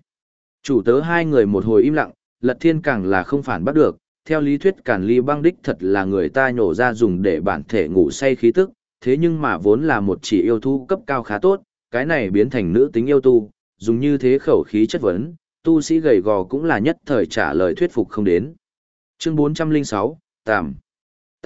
Chủ tớ hai người một hồi im lặng, lật thiên càng là không phản bắt được, theo lý thuyết càn ly băng đích thật là người ta nhổ ra dùng để bản thể ngủ say khí tức, thế nhưng mà vốn là một chỉ yêu tu cấp cao khá tốt, cái này biến thành nữ tính yêu tu, dùng như thế khẩu khí chất vấn, tu sĩ gầy gò cũng là nhất thời trả lời thuyết phục không đến. Chương 406, tạm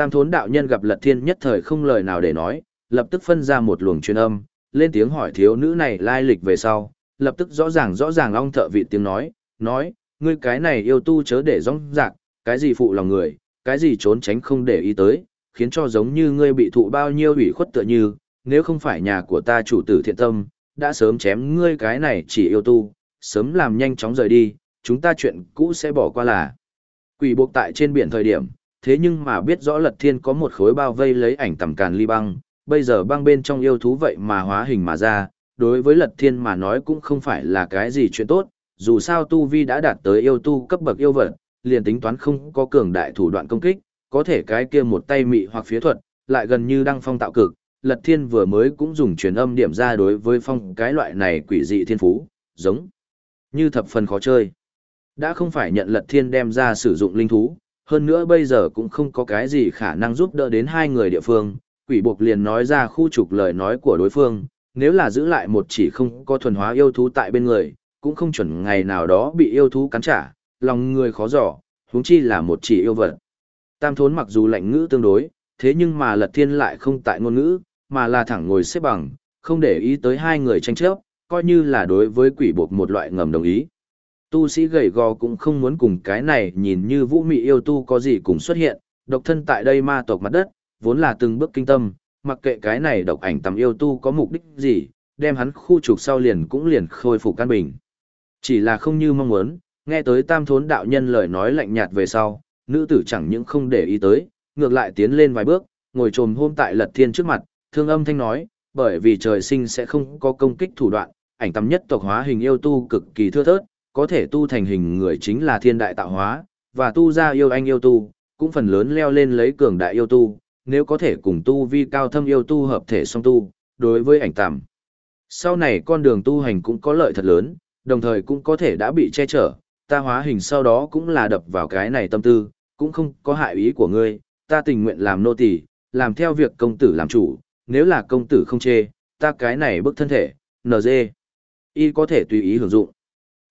Tam thốn đạo nhân gặp lật thiên nhất thời không lời nào để nói, lập tức phân ra một luồng truyền âm, lên tiếng hỏi thiếu nữ này lai lịch về sau, lập tức rõ ràng rõ ràng long thợ vị tiếng nói, nói, ngươi cái này yêu tu chớ để rong rạc, cái gì phụ lòng người, cái gì trốn tránh không để ý tới, khiến cho giống như ngươi bị thụ bao nhiêu ủy khuất tựa như, nếu không phải nhà của ta chủ tử thiện tâm, đã sớm chém ngươi cái này chỉ yêu tu, sớm làm nhanh chóng rời đi, chúng ta chuyện cũ sẽ bỏ qua là. Quỷ buộc tại trên biển thời điểm, thế nhưng mà biết rõ lật thiên có một khối bao vây lấy ảnh tầm càn ly băng, bây giờ băng bên trong yêu thú vậy mà hóa hình mà ra, đối với lật thiên mà nói cũng không phải là cái gì chuyện tốt, dù sao tu vi đã đạt tới yêu tu cấp bậc yêu vật, liền tính toán không có cường đại thủ đoạn công kích, có thể cái kia một tay mị hoặc phía thuật, lại gần như đang phong tạo cực, Lật Thiên vừa mới cũng dùng truyền âm điểm ra đối với phong cái loại này quỷ dị thiên phú, giống như thập phần khó chơi. Đã không phải nhận Lật Thiên đem ra sử dụng linh thú, hơn nữa bây giờ cũng không có cái gì khả năng giúp đỡ đến hai người địa phương, quỷ buộc liền nói ra khu trục lời nói của đối phương, nếu là giữ lại một chỉ không có thuần hóa yêu thú tại bên người, cũng không chuẩn ngày nào đó bị yêu thú cắn trả, lòng người khó dò, huống chi là một chỉ yêu vật. Tam thốn mặc dù lạnh ngữ tương đối, thế nhưng mà lật thiên lại không tại ngôn ngữ, mà là thẳng ngồi xếp bằng, không để ý tới hai người tranh chấp, coi như là đối với quỷ buộc một loại ngầm đồng ý. Tu sĩ gầy gò cũng không muốn cùng cái này nhìn như vũ mị yêu tu có gì cùng xuất hiện, độc thân tại đây ma tộc mặt đất, vốn là từng bước kinh tâm, mặc kệ cái này độc ảnh tầm yêu tu có mục đích gì, đem hắn khu trục sau liền cũng liền khôi phục căn bình. Chỉ là không như mong muốn, nghe tới tam thốn đạo nhân lời nói lạnh nhạt về sau, nữ tử chẳng những không để ý tới, ngược lại tiến lên vài bước, ngồi trồm hôm tại lật thiên trước mặt, thương âm thanh nói, bởi vì trời sinh sẽ không có công kích thủ đoạn, ảnh tầm nhất tộc hóa hình yêu tu cực kỳ thưa thớt, có thể tu thành hình người chính là thiên đại tạo hóa, và tu ra yêu anh yêu tu, cũng phần lớn leo lên lấy cường đại yêu tu, nếu có thể cùng tu vi cao thâm yêu tu hợp thể song tu, đối với ảnh tạm Sau này con đường tu hành cũng có lợi thật lớn, đồng thời cũng có thể đã bị che chở, ta hóa hình sau đó cũng là đập vào cái này tâm tư, cũng không có hại ý của ngươi, ta tình nguyện làm nô tỳ, làm theo việc công tử làm chủ, nếu là công tử không chê, ta cái này bức thân thể, NG. Y có thể tùy ý hưởng dụng.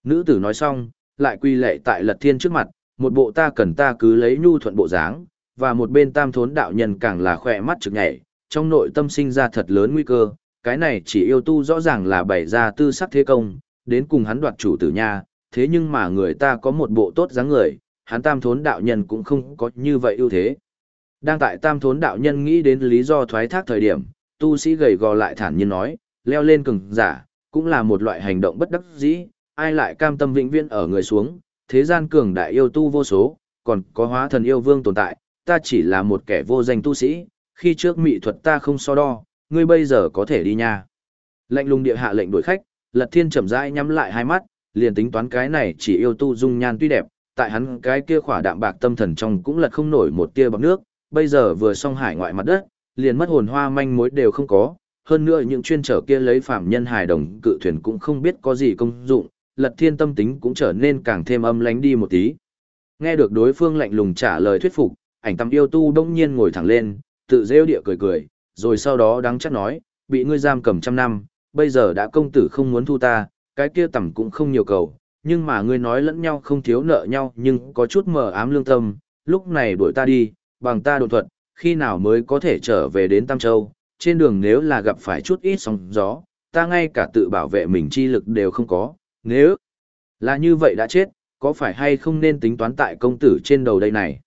Nữ tử nói xong, lại quy lệ tại lật thiên trước mặt, một bộ ta cần ta cứ lấy nhu thuận bộ dáng, và một bên tam thốn đạo nhân càng là khỏe mắt trực nhảy, trong nội tâm sinh ra thật lớn nguy cơ, cái này chỉ yêu tu rõ ràng là bày ra tư sắc thế công, đến cùng hắn đoạt chủ tử nha, thế nhưng mà người ta có một bộ tốt dáng người, hắn tam thốn đạo nhân cũng không có như vậy ưu thế. Đang tại tam thốn đạo nhân nghĩ đến lý do thoái thác thời điểm, tu sĩ gầy gò lại thản nhiên nói, leo lên cường giả, cũng là một loại hành động bất đắc dĩ, ai lại cam tâm vĩnh viễn ở người xuống, thế gian cường đại yêu tu vô số, còn có hóa thần yêu vương tồn tại, ta chỉ là một kẻ vô danh tu sĩ, khi trước mỹ thuật ta không so đo, ngươi bây giờ có thể đi nha. Lệnh lùng địa hạ lệnh đuổi khách, Lật Thiên chậm rãi nhắm lại hai mắt, liền tính toán cái này chỉ yêu tu dung nhan tuy đẹp, tại hắn cái kia khỏa đạm bạc tâm thần trong cũng lật không nổi một tia bọc nước, bây giờ vừa xong hải ngoại mặt đất, liền mất hồn hoa manh mối đều không có, hơn nữa những chuyên trở kia lấy phạm nhân hài đồng cự thuyền cũng không biết có gì công dụng, lật thiên tâm tính cũng trở nên càng thêm âm lánh đi một tí. Nghe được đối phương lạnh lùng trả lời thuyết phục, ảnh tâm yêu tu đông nhiên ngồi thẳng lên, tự rêu địa cười cười, rồi sau đó đáng chắc nói, bị ngươi giam cầm trăm năm, bây giờ đã công tử không muốn thu ta, cái kia tầm cũng không nhiều cầu, nhưng mà ngươi nói lẫn nhau không thiếu nợ nhau nhưng có chút mờ ám lương tâm, lúc này đuổi ta đi, bằng ta đột thuật, khi nào mới có thể trở về đến Tam Châu, trên đường nếu là gặp phải chút ít sóng gió, ta ngay cả tự bảo vệ mình chi lực đều không có, nếu là như vậy đã chết, có phải hay không nên tính toán tại công tử trên đầu đây này?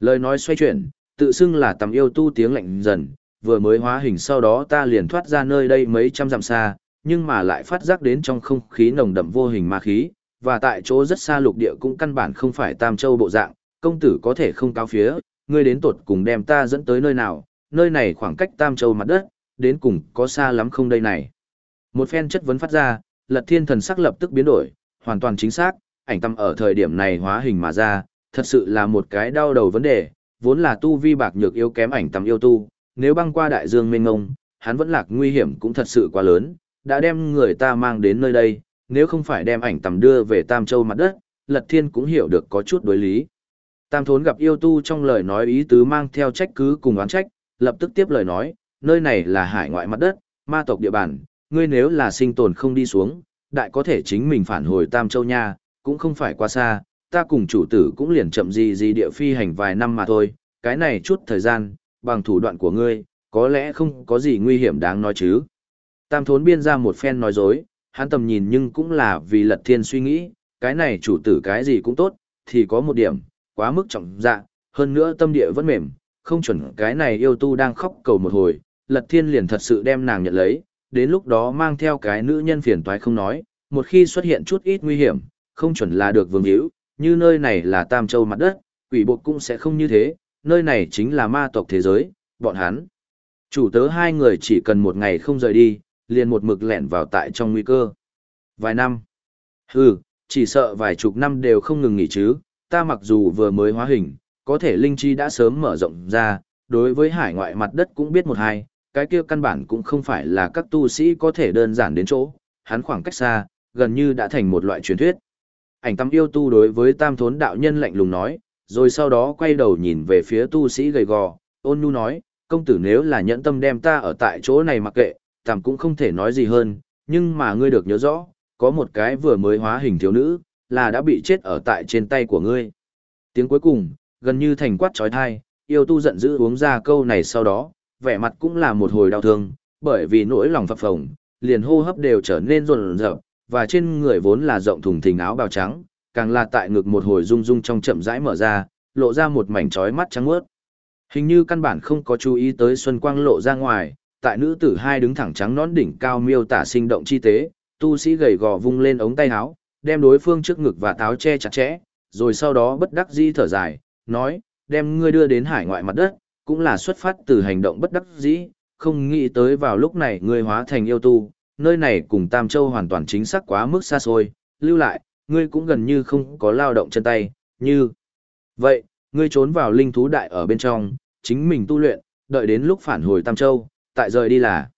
Lời nói xoay chuyển, tự xưng là tầm yêu tu tiếng lạnh dần, vừa mới hóa hình sau đó ta liền thoát ra nơi đây mấy trăm dặm xa, nhưng mà lại phát giác đến trong không khí nồng đậm vô hình ma khí, và tại chỗ rất xa lục địa cũng căn bản không phải Tam Châu bộ dạng, công tử có thể không cao phía, ngươi đến tột cùng đem ta dẫn tới nơi nào, nơi này khoảng cách Tam Châu mặt đất, đến cùng có xa lắm không đây này. Một phen chất vấn phát ra, Lật Thiên thần sắc lập tức biến đổi, hoàn toàn chính xác, ảnh tâm ở thời điểm này hóa hình mà ra, thật sự là một cái đau đầu vấn đề, vốn là tu vi bạc nhược yếu kém ảnh tâm yêu tu, nếu băng qua đại dương mênh ngông, hắn vẫn lạc nguy hiểm cũng thật sự quá lớn, đã đem người ta mang đến nơi đây, nếu không phải đem ảnh tầm đưa về Tam Châu mặt đất, Lật Thiên cũng hiểu được có chút đối lý. Tam Thốn gặp yêu tu trong lời nói ý tứ mang theo trách cứ cùng oán trách, lập tức tiếp lời nói, nơi này là hải ngoại mặt đất, ma tộc địa bàn, ngươi nếu là sinh tồn không đi xuống, đại có thể chính mình phản hồi Tam Châu nha, cũng không phải quá xa, ta cùng chủ tử cũng liền chậm gì gì địa phi hành vài năm mà thôi, cái này chút thời gian, bằng thủ đoạn của ngươi, có lẽ không có gì nguy hiểm đáng nói chứ. Tam thốn biên ra một phen nói dối, hắn tầm nhìn nhưng cũng là vì lật thiên suy nghĩ, cái này chủ tử cái gì cũng tốt, thì có một điểm, quá mức trọng dạ, hơn nữa tâm địa vẫn mềm, không chuẩn cái này yêu tu đang khóc cầu một hồi, lật thiên liền thật sự đem nàng nhận lấy, đến lúc đó mang theo cái nữ nhân phiền toái không nói, một khi xuất hiện chút ít nguy hiểm, không chuẩn là được vương hữu, như nơi này là Tam Châu mặt đất, quỷ bộ cũng sẽ không như thế, nơi này chính là ma tộc thế giới, bọn hắn. Chủ tớ hai người chỉ cần một ngày không rời đi, liền một mực lẹn vào tại trong nguy cơ. Vài năm. Hừ, chỉ sợ vài chục năm đều không ngừng nghỉ chứ, ta mặc dù vừa mới hóa hình, có thể linh chi đã sớm mở rộng ra, đối với hải ngoại mặt đất cũng biết một hai, cái kia căn bản cũng không phải là các tu sĩ có thể đơn giản đến chỗ, hắn khoảng cách xa, gần như đã thành một loại truyền thuyết. Ảnh tâm yêu tu đối với tam thốn đạo nhân lạnh lùng nói, rồi sau đó quay đầu nhìn về phía tu sĩ gầy gò, ôn nhu nói, công tử nếu là nhẫn tâm đem ta ở tại chỗ này mặc kệ, tạm cũng không thể nói gì hơn, nhưng mà ngươi được nhớ rõ, có một cái vừa mới hóa hình thiếu nữ, là đã bị chết ở tại trên tay của ngươi. Tiếng cuối cùng, gần như thành quát trói thai, yêu tu giận dữ uống ra câu này sau đó, vẻ mặt cũng là một hồi đau thương, bởi vì nỗi lòng phập phồng, liền hô hấp đều trở nên rồn rợp, và trên người vốn là rộng thùng thình áo bào trắng, càng là tại ngực một hồi rung rung trong chậm rãi mở ra, lộ ra một mảnh trói mắt trắng mướt. Hình như căn bản không có chú ý tới xuân quang lộ ra ngoài, tại nữ tử hai đứng thẳng trắng nón đỉnh cao miêu tả sinh động chi tế, tu sĩ gầy gò vung lên ống tay áo, đem đối phương trước ngực và táo che chặt chẽ, rồi sau đó bất đắc dĩ thở dài, nói, đem ngươi đưa đến hải ngoại mặt đất, cũng là xuất phát từ hành động bất đắc dĩ, không nghĩ tới vào lúc này ngươi hóa thành yêu tu, nơi này cùng Tam Châu hoàn toàn chính xác quá mức xa xôi, lưu lại, ngươi cũng gần như không có lao động chân tay, như. Vậy, ngươi trốn vào linh thú đại ở bên trong, chính mình tu luyện, đợi đến lúc phản hồi Tam Châu, tại rời đi là.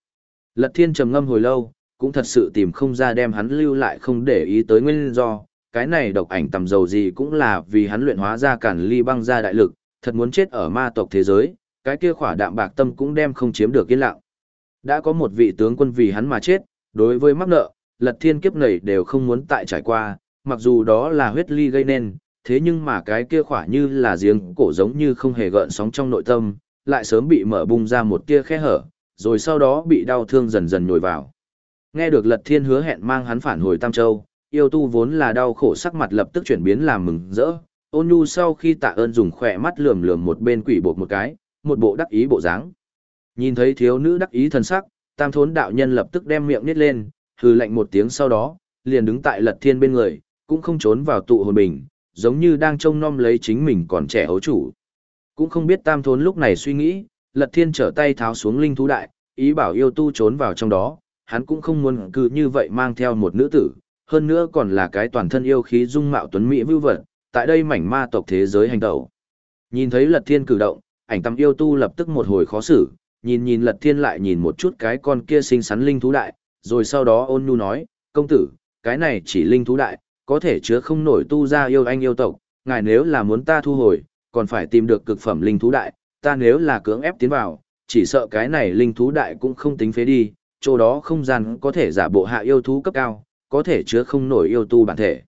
Lật thiên trầm ngâm hồi lâu, cũng thật sự tìm không ra đem hắn lưu lại không để ý tới nguyên do, cái này độc ảnh tầm dầu gì cũng là vì hắn luyện hóa ra cản ly băng ra đại lực, thật muốn chết ở ma tộc thế giới, cái kia khỏa đạm bạc tâm cũng đem không chiếm được yên lặng. Đã có một vị tướng quân vì hắn mà chết, đối với mắc nợ, lật thiên kiếp này đều không muốn tại trải qua, mặc dù đó là huyết ly gây nên, thế nhưng mà cái kia khỏa như là giếng cổ giống như không hề gợn sóng trong nội tâm, lại sớm bị mở bung ra một tia khe hở, rồi sau đó bị đau thương dần dần nhồi vào. Nghe được lật thiên hứa hẹn mang hắn phản hồi Tam Châu, yêu tu vốn là đau khổ sắc mặt lập tức chuyển biến làm mừng rỡ, ôn nhu sau khi tạ ơn dùng khỏe mắt lườm lườm một bên quỷ bột một cái, một bộ đắc ý bộ dáng. Nhìn thấy thiếu nữ đắc ý thần sắc, tam thốn đạo nhân lập tức đem miệng nít lên, hừ lạnh một tiếng sau đó, liền đứng tại lật thiên bên người, cũng không trốn vào tụ hồn bình, giống như đang trông nom lấy chính mình còn trẻ hấu chủ. Cũng không biết tam thốn lúc này suy nghĩ, lật thiên trở tay tháo xuống linh thú đại, ý bảo yêu tu trốn vào trong đó, hắn cũng không muốn cứ như vậy mang theo một nữ tử, hơn nữa còn là cái toàn thân yêu khí dung mạo tuấn mỹ vưu vật, tại đây mảnh ma tộc thế giới hành tẩu. Nhìn thấy lật thiên cử động, ảnh tâm yêu tu lập tức một hồi khó xử, nhìn nhìn lật thiên lại nhìn một chút cái con kia xinh xắn linh thú đại, rồi sau đó ôn nhu nói, công tử, cái này chỉ linh thú đại, có thể chứa không nổi tu ra yêu anh yêu tộc, ngài nếu là muốn ta thu hồi, còn phải tìm được cực phẩm linh thú đại, ta nếu là cưỡng ép tiến vào, chỉ sợ cái này linh thú đại cũng không tính phế đi, chỗ đó không gian có thể giả bộ hạ yêu thú cấp cao, có thể chứa không nổi yêu tu bản thể.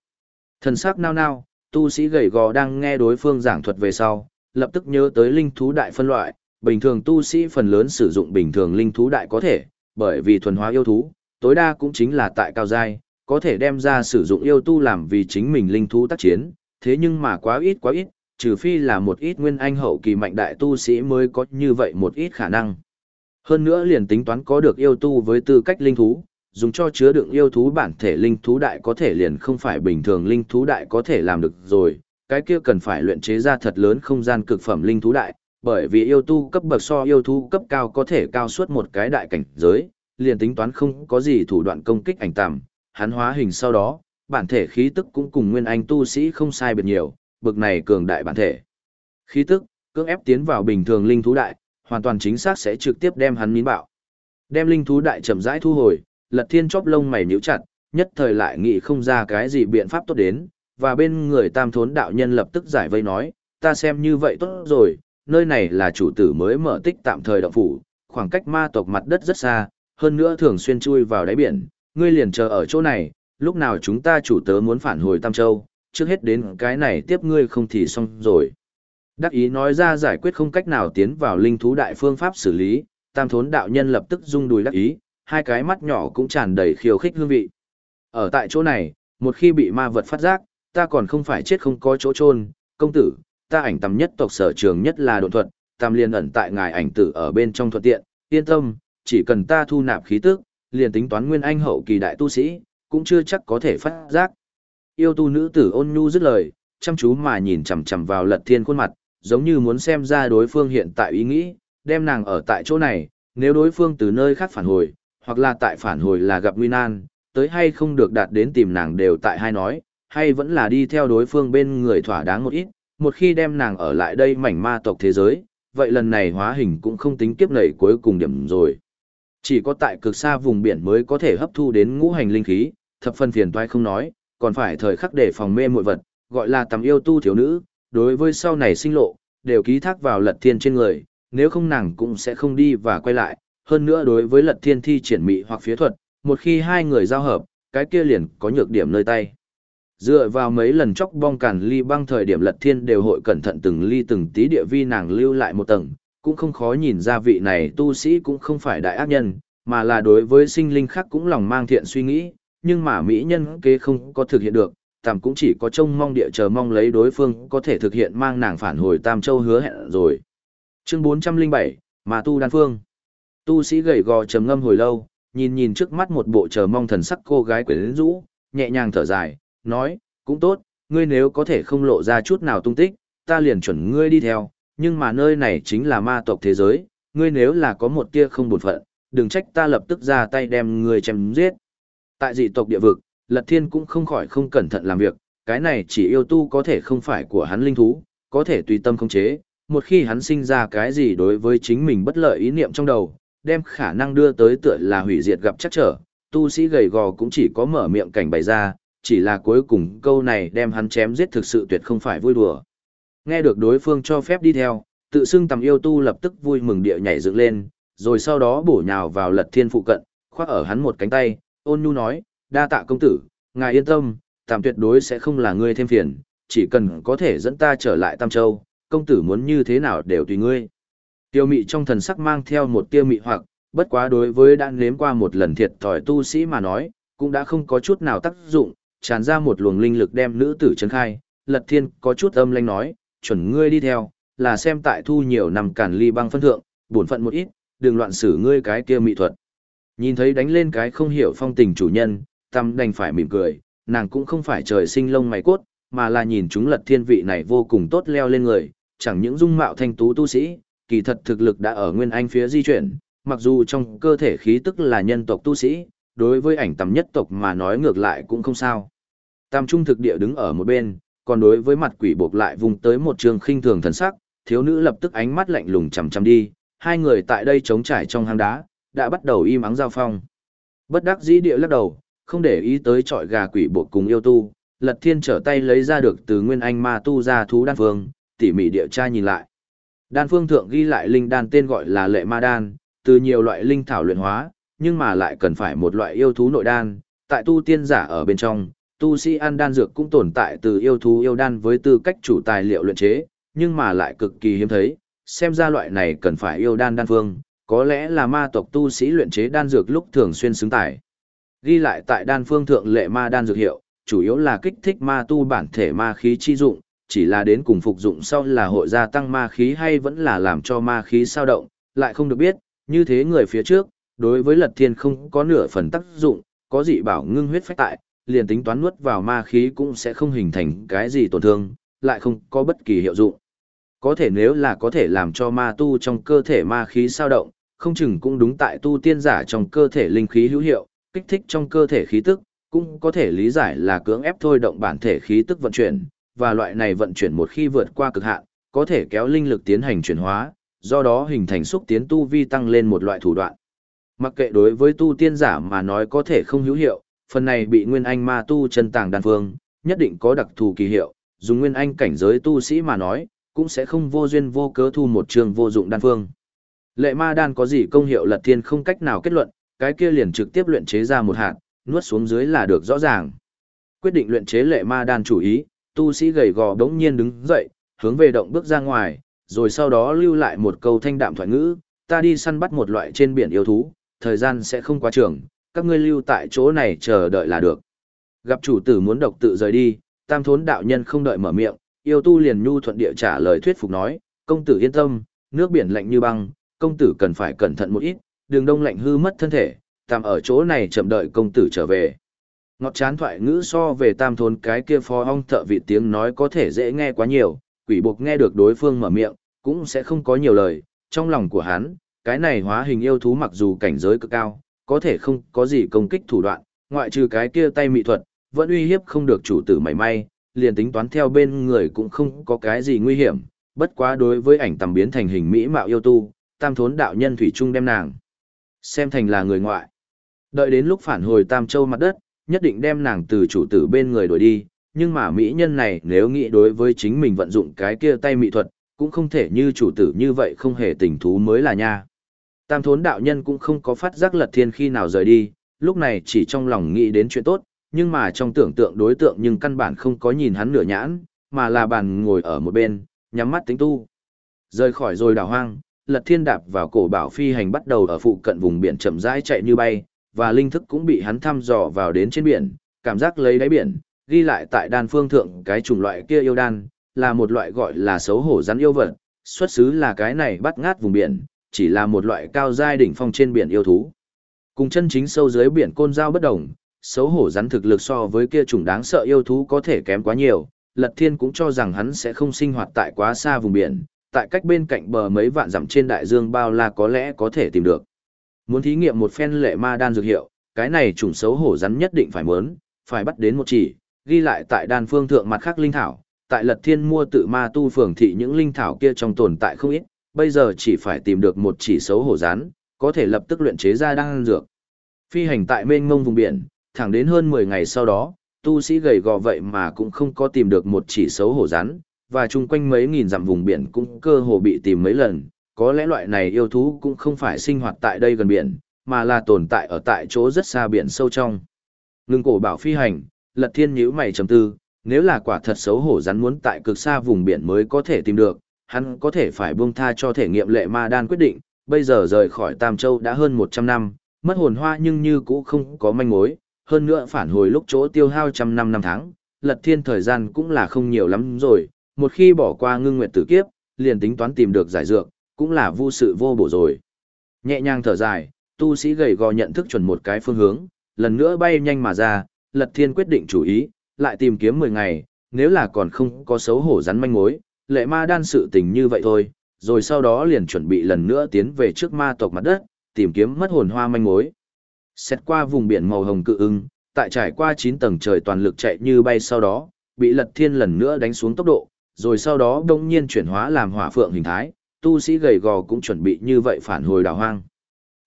Thần sắc nao nao, tu sĩ gầy gò đang nghe đối phương giảng thuật về sau, lập tức nhớ tới linh thú đại phân loại, bình thường tu sĩ phần lớn sử dụng bình thường linh thú đại có thể, bởi vì thuần hóa yêu thú, tối đa cũng chính là tại cao giai, có thể đem ra sử dụng yêu tu làm vì chính mình linh thú tác chiến, thế nhưng mà quá ít quá ít, trừ phi là một ít nguyên anh hậu kỳ mạnh đại tu sĩ mới có như vậy một ít khả năng. Hơn nữa liền tính toán có được yêu tu với tư cách linh thú, dùng cho chứa đựng yêu thú bản thể linh thú đại có thể liền không phải bình thường linh thú đại có thể làm được rồi, cái kia cần phải luyện chế ra thật lớn không gian cực phẩm linh thú đại, bởi vì yêu tu cấp bậc so yêu thú cấp cao có thể cao suốt một cái đại cảnh giới, liền tính toán không có gì thủ đoạn công kích ảnh tạm, hắn hóa hình sau đó, bản thể khí tức cũng cùng nguyên anh tu sĩ không sai biệt nhiều, bậc này cường đại bản thể. Khí tức, cưỡng ép tiến vào bình thường linh thú đại, hoàn toàn chính xác sẽ trực tiếp đem hắn miến bạo. Đem linh thú đại chậm rãi thu hồi, Lật Thiên chóp lông mày nhíu chặt, nhất thời lại nghĩ không ra cái gì biện pháp tốt đến, và bên người Tam Thốn đạo nhân lập tức giải vây nói, ta xem như vậy tốt rồi, nơi này là chủ tử mới mở tích tạm thời động phủ, khoảng cách ma tộc mặt đất rất xa, hơn nữa thường xuyên chui vào đáy biển, ngươi liền chờ ở chỗ này, lúc nào chúng ta chủ tớ muốn phản hồi Tam Châu, trước hết đến cái này tiếp ngươi không thì xong rồi. Đắc ý nói ra giải quyết không cách nào tiến vào linh thú đại phương pháp xử lý, tam thốn đạo nhân lập tức rung đùi đắc ý, hai cái mắt nhỏ cũng tràn đầy khiêu khích hương vị. Ở tại chỗ này, một khi bị ma vật phát giác, ta còn không phải chết không có chỗ chôn công tử, ta ảnh tầm nhất tộc sở trường nhất là độ thuật, tam liên ẩn tại ngài ảnh tử ở bên trong thuận tiện, yên tâm, chỉ cần ta thu nạp khí tức, liền tính toán nguyên anh hậu kỳ đại tu sĩ, cũng chưa chắc có thể phát giác. Yêu tu nữ tử ôn nhu dứt lời, chăm chú mà nhìn chằm chằm vào lật thiên khuôn mặt, giống như muốn xem ra đối phương hiện tại ý nghĩ, đem nàng ở tại chỗ này, nếu đối phương từ nơi khác phản hồi, hoặc là tại phản hồi là gặp nguy nan, tới hay không được đạt đến tìm nàng đều tại hai nói, hay vẫn là đi theo đối phương bên người thỏa đáng một ít, một khi đem nàng ở lại đây mảnh ma tộc thế giới, vậy lần này hóa hình cũng không tính kiếp nảy cuối cùng điểm rồi. Chỉ có tại cực xa vùng biển mới có thể hấp thu đến ngũ hành linh khí, thập phân phiền toái không nói, còn phải thời khắc để phòng mê muội vật, gọi là tầm yêu tu thiếu nữ, đối với sau này sinh lộ, đều ký thác vào lật thiên trên người, nếu không nàng cũng sẽ không đi và quay lại, hơn nữa đối với lật thiên thi triển mị hoặc phía thuật, một khi hai người giao hợp, cái kia liền có nhược điểm nơi tay. Dựa vào mấy lần chóc bong càn ly băng thời điểm lật thiên đều hội cẩn thận từng ly từng tí địa vi nàng lưu lại một tầng, cũng không khó nhìn ra vị này tu sĩ cũng không phải đại ác nhân, mà là đối với sinh linh khác cũng lòng mang thiện suy nghĩ, nhưng mà mỹ nhân kế không có thực hiện được, tạm cũng chỉ có trông mong địa chờ mong lấy đối phương có thể thực hiện mang nàng phản hồi Tam Châu hứa hẹn rồi. Chương 407, mà tu đan phương. Tu sĩ gầy gò trầm ngâm hồi lâu, nhìn nhìn trước mắt một bộ chờ mong thần sắc cô gái quyến rũ, nhẹ nhàng thở dài, nói, cũng tốt, ngươi nếu có thể không lộ ra chút nào tung tích, ta liền chuẩn ngươi đi theo, nhưng mà nơi này chính là ma tộc thế giới, ngươi nếu là có một tia không buồn phận, đừng trách ta lập tức ra tay đem ngươi chém giết. Tại dị tộc địa vực, Lật Thiên cũng không khỏi không cẩn thận làm việc, cái này chỉ yêu tu có thể không phải của hắn linh thú, có thể tùy tâm không chế, một khi hắn sinh ra cái gì đối với chính mình bất lợi ý niệm trong đầu, đem khả năng đưa tới tựa là hủy diệt gặp chắc trở, tu sĩ gầy gò cũng chỉ có mở miệng cảnh bày ra, chỉ là cuối cùng câu này đem hắn chém giết thực sự tuyệt không phải vui đùa. Nghe được đối phương cho phép đi theo, tự xưng tầm yêu tu lập tức vui mừng địa nhảy dựng lên, rồi sau đó bổ nhào vào lật thiên phụ cận, khoác ở hắn một cánh tay, ôn nhu nói, đa tạ công tử, ngài yên tâm, tạm tuyệt đối sẽ không là ngươi thêm phiền, chỉ cần có thể dẫn ta trở lại Tam Châu, công tử muốn như thế nào đều tùy ngươi. Tiêu mị trong thần sắc mang theo một tiêu mị hoặc, bất quá đối với đã nếm qua một lần thiệt thòi tu sĩ mà nói, cũng đã không có chút nào tác dụng, tràn ra một luồng linh lực đem nữ tử chấn khai, lật thiên có chút âm lanh nói, chuẩn ngươi đi theo, là xem tại thu nhiều năm cản ly băng phân thượng, buồn phận một ít, đừng loạn xử ngươi cái kia mị thuật. Nhìn thấy đánh lên cái không hiểu phong tình chủ nhân, tâm đành phải mỉm cười, nàng cũng không phải trời sinh lông mày cốt, mà là nhìn chúng lật thiên vị này vô cùng tốt leo lên người, chẳng những dung mạo thanh tú tu sĩ, kỳ thật thực lực đã ở nguyên anh phía di chuyển, mặc dù trong cơ thể khí tức là nhân tộc tu sĩ, đối với ảnh tầm nhất tộc mà nói ngược lại cũng không sao. Tam trung thực địa đứng ở một bên, còn đối với mặt quỷ buộc lại vùng tới một trường khinh thường thần sắc, thiếu nữ lập tức ánh mắt lạnh lùng chằm chằm đi, hai người tại đây chống trải trong hang đá, đã bắt đầu im ắng giao phong. Bất đắc dĩ địa lắc đầu, không để ý tới trọi gà quỷ buộc cùng yêu tu, Lật Thiên trở tay lấy ra được từ nguyên anh ma tu ra thú đan phương, tỉ mỉ địa tra nhìn lại. Đan phương thượng ghi lại linh đan tên gọi là lệ ma đan, từ nhiều loại linh thảo luyện hóa, nhưng mà lại cần phải một loại yêu thú nội đan, tại tu tiên giả ở bên trong, tu sĩ ăn đan dược cũng tồn tại từ yêu thú yêu đan với tư cách chủ tài liệu luyện chế, nhưng mà lại cực kỳ hiếm thấy, xem ra loại này cần phải yêu đan đan phương, có lẽ là ma tộc tu sĩ luyện chế đan dược lúc thường xuyên xứng tải. Ghi lại tại đan phương thượng lệ ma đan dược hiệu, chủ yếu là kích thích ma tu bản thể ma khí chi dụng, chỉ là đến cùng phục dụng sau là hội gia tăng ma khí hay vẫn là làm cho ma khí sao động, lại không được biết, như thế người phía trước, đối với lật thiên không có nửa phần tác dụng, có dị bảo ngưng huyết phách tại, liền tính toán nuốt vào ma khí cũng sẽ không hình thành cái gì tổn thương, lại không có bất kỳ hiệu dụng. Có thể nếu là có thể làm cho ma tu trong cơ thể ma khí sao động, không chừng cũng đúng tại tu tiên giả trong cơ thể linh khí hữu hiệu, kích thích trong cơ thể khí tức, cũng có thể lý giải là cưỡng ép thôi động bản thể khí tức vận chuyển, và loại này vận chuyển một khi vượt qua cực hạn, có thể kéo linh lực tiến hành chuyển hóa, do đó hình thành xúc tiến tu vi tăng lên một loại thủ đoạn. Mặc kệ đối với tu tiên giả mà nói có thể không hữu hiệu, phần này bị nguyên anh ma tu chân tàng đan phương, nhất định có đặc thù kỳ hiệu, dùng nguyên anh cảnh giới tu sĩ mà nói, cũng sẽ không vô duyên vô cớ thu một trường vô dụng đan phương. Lệ ma đan có gì công hiệu lật thiên không cách nào kết luận, cái kia liền trực tiếp luyện chế ra một hạt, nuốt xuống dưới là được rõ ràng. Quyết định luyện chế lệ ma đan chủ ý, tu sĩ gầy gò đống nhiên đứng dậy, hướng về động bước ra ngoài, rồi sau đó lưu lại một câu thanh đạm thoại ngữ, ta đi săn bắt một loại trên biển yêu thú, thời gian sẽ không quá trường, các ngươi lưu tại chỗ này chờ đợi là được. Gặp chủ tử muốn độc tự rời đi, tam thốn đạo nhân không đợi mở miệng, yêu tu liền nhu thuận địa trả lời thuyết phục nói, công tử yên tâm, nước biển lạnh như băng, công tử cần phải cẩn thận một ít, đường đông lạnh hư mất thân thể, tạm ở chỗ này chậm đợi công tử trở về. Ngọt chán thoại ngữ so về tam thôn cái kia phó ong thợ vị tiếng nói có thể dễ nghe quá nhiều, quỷ buộc nghe được đối phương mở miệng, cũng sẽ không có nhiều lời, trong lòng của hắn, cái này hóa hình yêu thú mặc dù cảnh giới cực cao, có thể không có gì công kích thủ đoạn, ngoại trừ cái kia tay mỹ thuật, vẫn uy hiếp không được chủ tử mảy may, liền tính toán theo bên người cũng không có cái gì nguy hiểm, bất quá đối với ảnh tầm biến thành hình mỹ mạo yêu tu, tam thốn đạo nhân thủy trung đem nàng xem thành là người ngoại. Đợi đến lúc phản hồi Tam Châu mặt đất, nhất định đem nàng từ chủ tử bên người đuổi đi, nhưng mà mỹ nhân này nếu nghĩ đối với chính mình vận dụng cái kia tay mỹ thuật, cũng không thể như chủ tử như vậy không hề tình thú mới là nha. Tam thốn đạo nhân cũng không có phát giác lật thiên khi nào rời đi, lúc này chỉ trong lòng nghĩ đến chuyện tốt, nhưng mà trong tưởng tượng đối tượng nhưng căn bản không có nhìn hắn nửa nhãn, mà là bàn ngồi ở một bên, nhắm mắt tính tu. Rời khỏi rồi đảo hoang, lật thiên đạp vào cổ bảo phi hành bắt đầu ở phụ cận vùng biển chậm rãi chạy như bay, và linh thức cũng bị hắn thăm dò vào đến trên biển, cảm giác lấy đáy biển, ghi lại tại đan phương thượng cái chủng loại kia yêu đan, là một loại gọi là xấu hổ rắn yêu vật, xuất xứ là cái này bắt ngát vùng biển, chỉ là một loại cao giai đỉnh phong trên biển yêu thú. Cùng chân chính sâu dưới biển côn giao bất đồng, xấu hổ rắn thực lực so với kia chủng đáng sợ yêu thú có thể kém quá nhiều, Lật Thiên cũng cho rằng hắn sẽ không sinh hoạt tại quá xa vùng biển, tại cách bên cạnh bờ mấy vạn dặm trên đại dương bao la có lẽ có thể tìm được. Muốn thí nghiệm một phen lệ ma đan dược hiệu, cái này chủng xấu hổ rắn nhất định phải muốn, phải bắt đến một chỉ, ghi lại tại đan phương thượng mặt khác linh thảo, tại Lật Thiên mua tự ma tu phường thị những linh thảo kia trong tồn tại không ít, bây giờ chỉ phải tìm được một chỉ xấu hổ rắn, có thể lập tức luyện chế ra đan dược. Phi hành tại mênh mông vùng biển, thẳng đến hơn 10 ngày sau đó, tu sĩ gầy gò vậy mà cũng không có tìm được một chỉ xấu hổ rắn, và chung quanh mấy nghìn dặm vùng biển cũng cơ hồ bị tìm mấy lần, có lẽ loại này yêu thú cũng không phải sinh hoạt tại đây gần biển, mà là tồn tại ở tại chỗ rất xa biển sâu trong. Ngưng cổ bảo phi hành, lật thiên nhíu mày trầm tư, nếu là quả thật xấu hổ rắn muốn tại cực xa vùng biển mới có thể tìm được, hắn có thể phải buông tha cho thể nghiệm lệ ma đan quyết định, bây giờ rời khỏi Tam Châu đã hơn 100 năm, mất hồn hoa nhưng như cũ không có manh mối, hơn nữa phản hồi lúc chỗ tiêu hao trăm năm năm tháng, lật thiên thời gian cũng là không nhiều lắm rồi, một khi bỏ qua ngưng nguyệt tử kiếp, liền tính toán tìm được giải dược, cũng là vô sự vô bổ rồi. Nhẹ nhàng thở dài, tu sĩ gầy gò nhận thức chuẩn một cái phương hướng, lần nữa bay nhanh mà ra, lật thiên quyết định chủ ý, lại tìm kiếm 10 ngày, nếu là còn không có xấu hổ rắn manh mối, lệ ma đan sự tình như vậy thôi, rồi sau đó liền chuẩn bị lần nữa tiến về trước ma tộc mặt đất, tìm kiếm mất hồn hoa manh mối. Xét qua vùng biển màu hồng cự ưng, tại trải qua 9 tầng trời toàn lực chạy như bay sau đó, bị lật thiên lần nữa đánh xuống tốc độ, rồi sau đó đông nhiên chuyển hóa làm hỏa phượng hình thái, tu sĩ gầy gò cũng chuẩn bị như vậy phản hồi đảo hoang.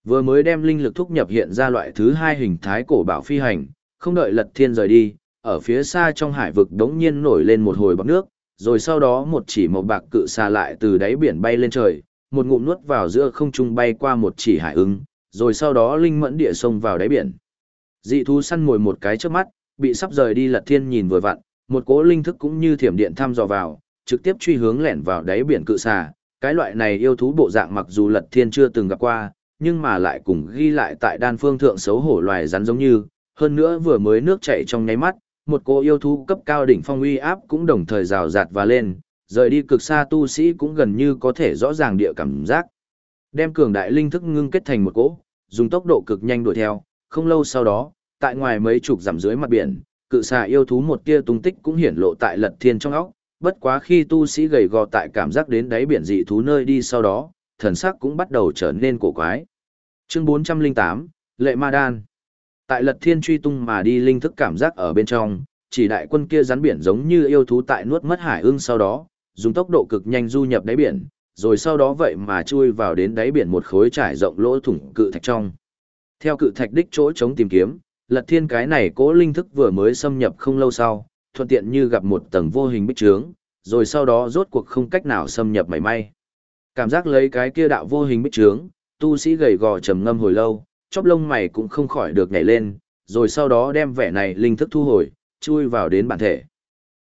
Vừa mới đem linh lực thúc nhập hiện ra loại thứ hai hình thái cổ bảo phi hành, không đợi lật thiên rời đi, ở phía xa trong hải vực đống nhiên nổi lên một hồi bọc nước, rồi sau đó một chỉ màu bạc cự xà lại từ đáy biển bay lên trời, một ngụm nuốt vào giữa không trung bay qua một chỉ hải ứng, rồi sau đó linh mẫn địa sông vào đáy biển. Dị thú săn mồi một cái trước mắt, bị sắp rời đi lật thiên nhìn vừa vặn, một cỗ linh thức cũng như thiểm điện thăm dò vào, trực tiếp truy hướng lẻn vào đáy biển cự xà. Cái loại này yêu thú bộ dạng mặc dù lật thiên chưa từng gặp qua, nhưng mà lại cùng ghi lại tại đan phương thượng xấu hổ loài rắn giống như, hơn nữa vừa mới nước chảy trong nháy mắt, một cô yêu thú cấp cao đỉnh phong uy áp cũng đồng thời rào rạt và lên, rời đi cực xa tu sĩ cũng gần như có thể rõ ràng địa cảm giác. Đem cường đại linh thức ngưng kết thành một cỗ, dùng tốc độ cực nhanh đuổi theo, không lâu sau đó, tại ngoài mấy chục dặm dưới mặt biển, cự xà yêu thú một tia tung tích cũng hiển lộ tại lật thiên trong óc, bất quá khi tu sĩ gầy gò tại cảm giác đến đáy biển dị thú nơi đi sau đó, thần sắc cũng bắt đầu trở nên cổ quái. Chương 408, Lệ Ma Đan Tại lật thiên truy tung mà đi linh thức cảm giác ở bên trong, chỉ đại quân kia rắn biển giống như yêu thú tại nuốt mất hải ưng sau đó, dùng tốc độ cực nhanh du nhập đáy biển, rồi sau đó vậy mà chui vào đến đáy biển một khối trải rộng lỗ thủng cự thạch trong. Theo cự thạch đích chỗ chống tìm kiếm, lật thiên cái này cố linh thức vừa mới xâm nhập không lâu sau, thuận tiện như gặp một tầng vô hình bích trướng, rồi sau đó rốt cuộc không cách nào xâm nhập mảy may. Cảm giác lấy cái kia đạo vô hình bích trướng, tu sĩ gầy gò trầm ngâm hồi lâu, chóp lông mày cũng không khỏi được nhảy lên, rồi sau đó đem vẻ này linh thức thu hồi, chui vào đến bản thể.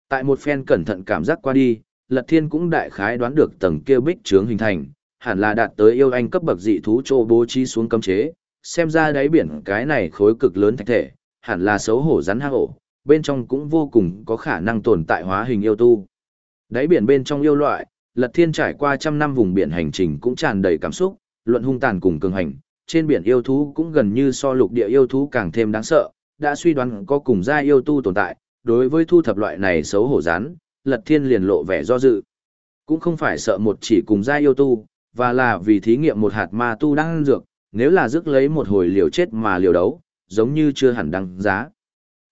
Tại một phen cẩn thận cảm giác qua đi, Lật Thiên cũng đại khái đoán được tầng kia bích trướng hình thành, hẳn là đạt tới yêu anh cấp bậc dị thú trô bố trí xuống cấm chế, xem ra đáy biển cái này khối cực lớn thạch thể, hẳn là xấu hổ rắn hang ổ, bên trong cũng vô cùng có khả năng tồn tại hóa hình yêu tu. Đáy biển bên trong yêu loại, Lật Thiên trải qua trăm năm vùng biển hành trình cũng tràn đầy cảm xúc, luận hung tàn cùng cường hành, trên biển yêu thú cũng gần như so lục địa yêu thú càng thêm đáng sợ, đã suy đoán có cùng gia yêu tu tồn tại, đối với thu thập loại này xấu hổ rán Lật Thiên liền lộ vẻ do dự. Cũng không phải sợ một chỉ cùng gia yêu tu, và là vì thí nghiệm một hạt ma tu đang dược, nếu là rước lấy một hồi liều chết mà liều đấu, giống như chưa hẳn đăng giá.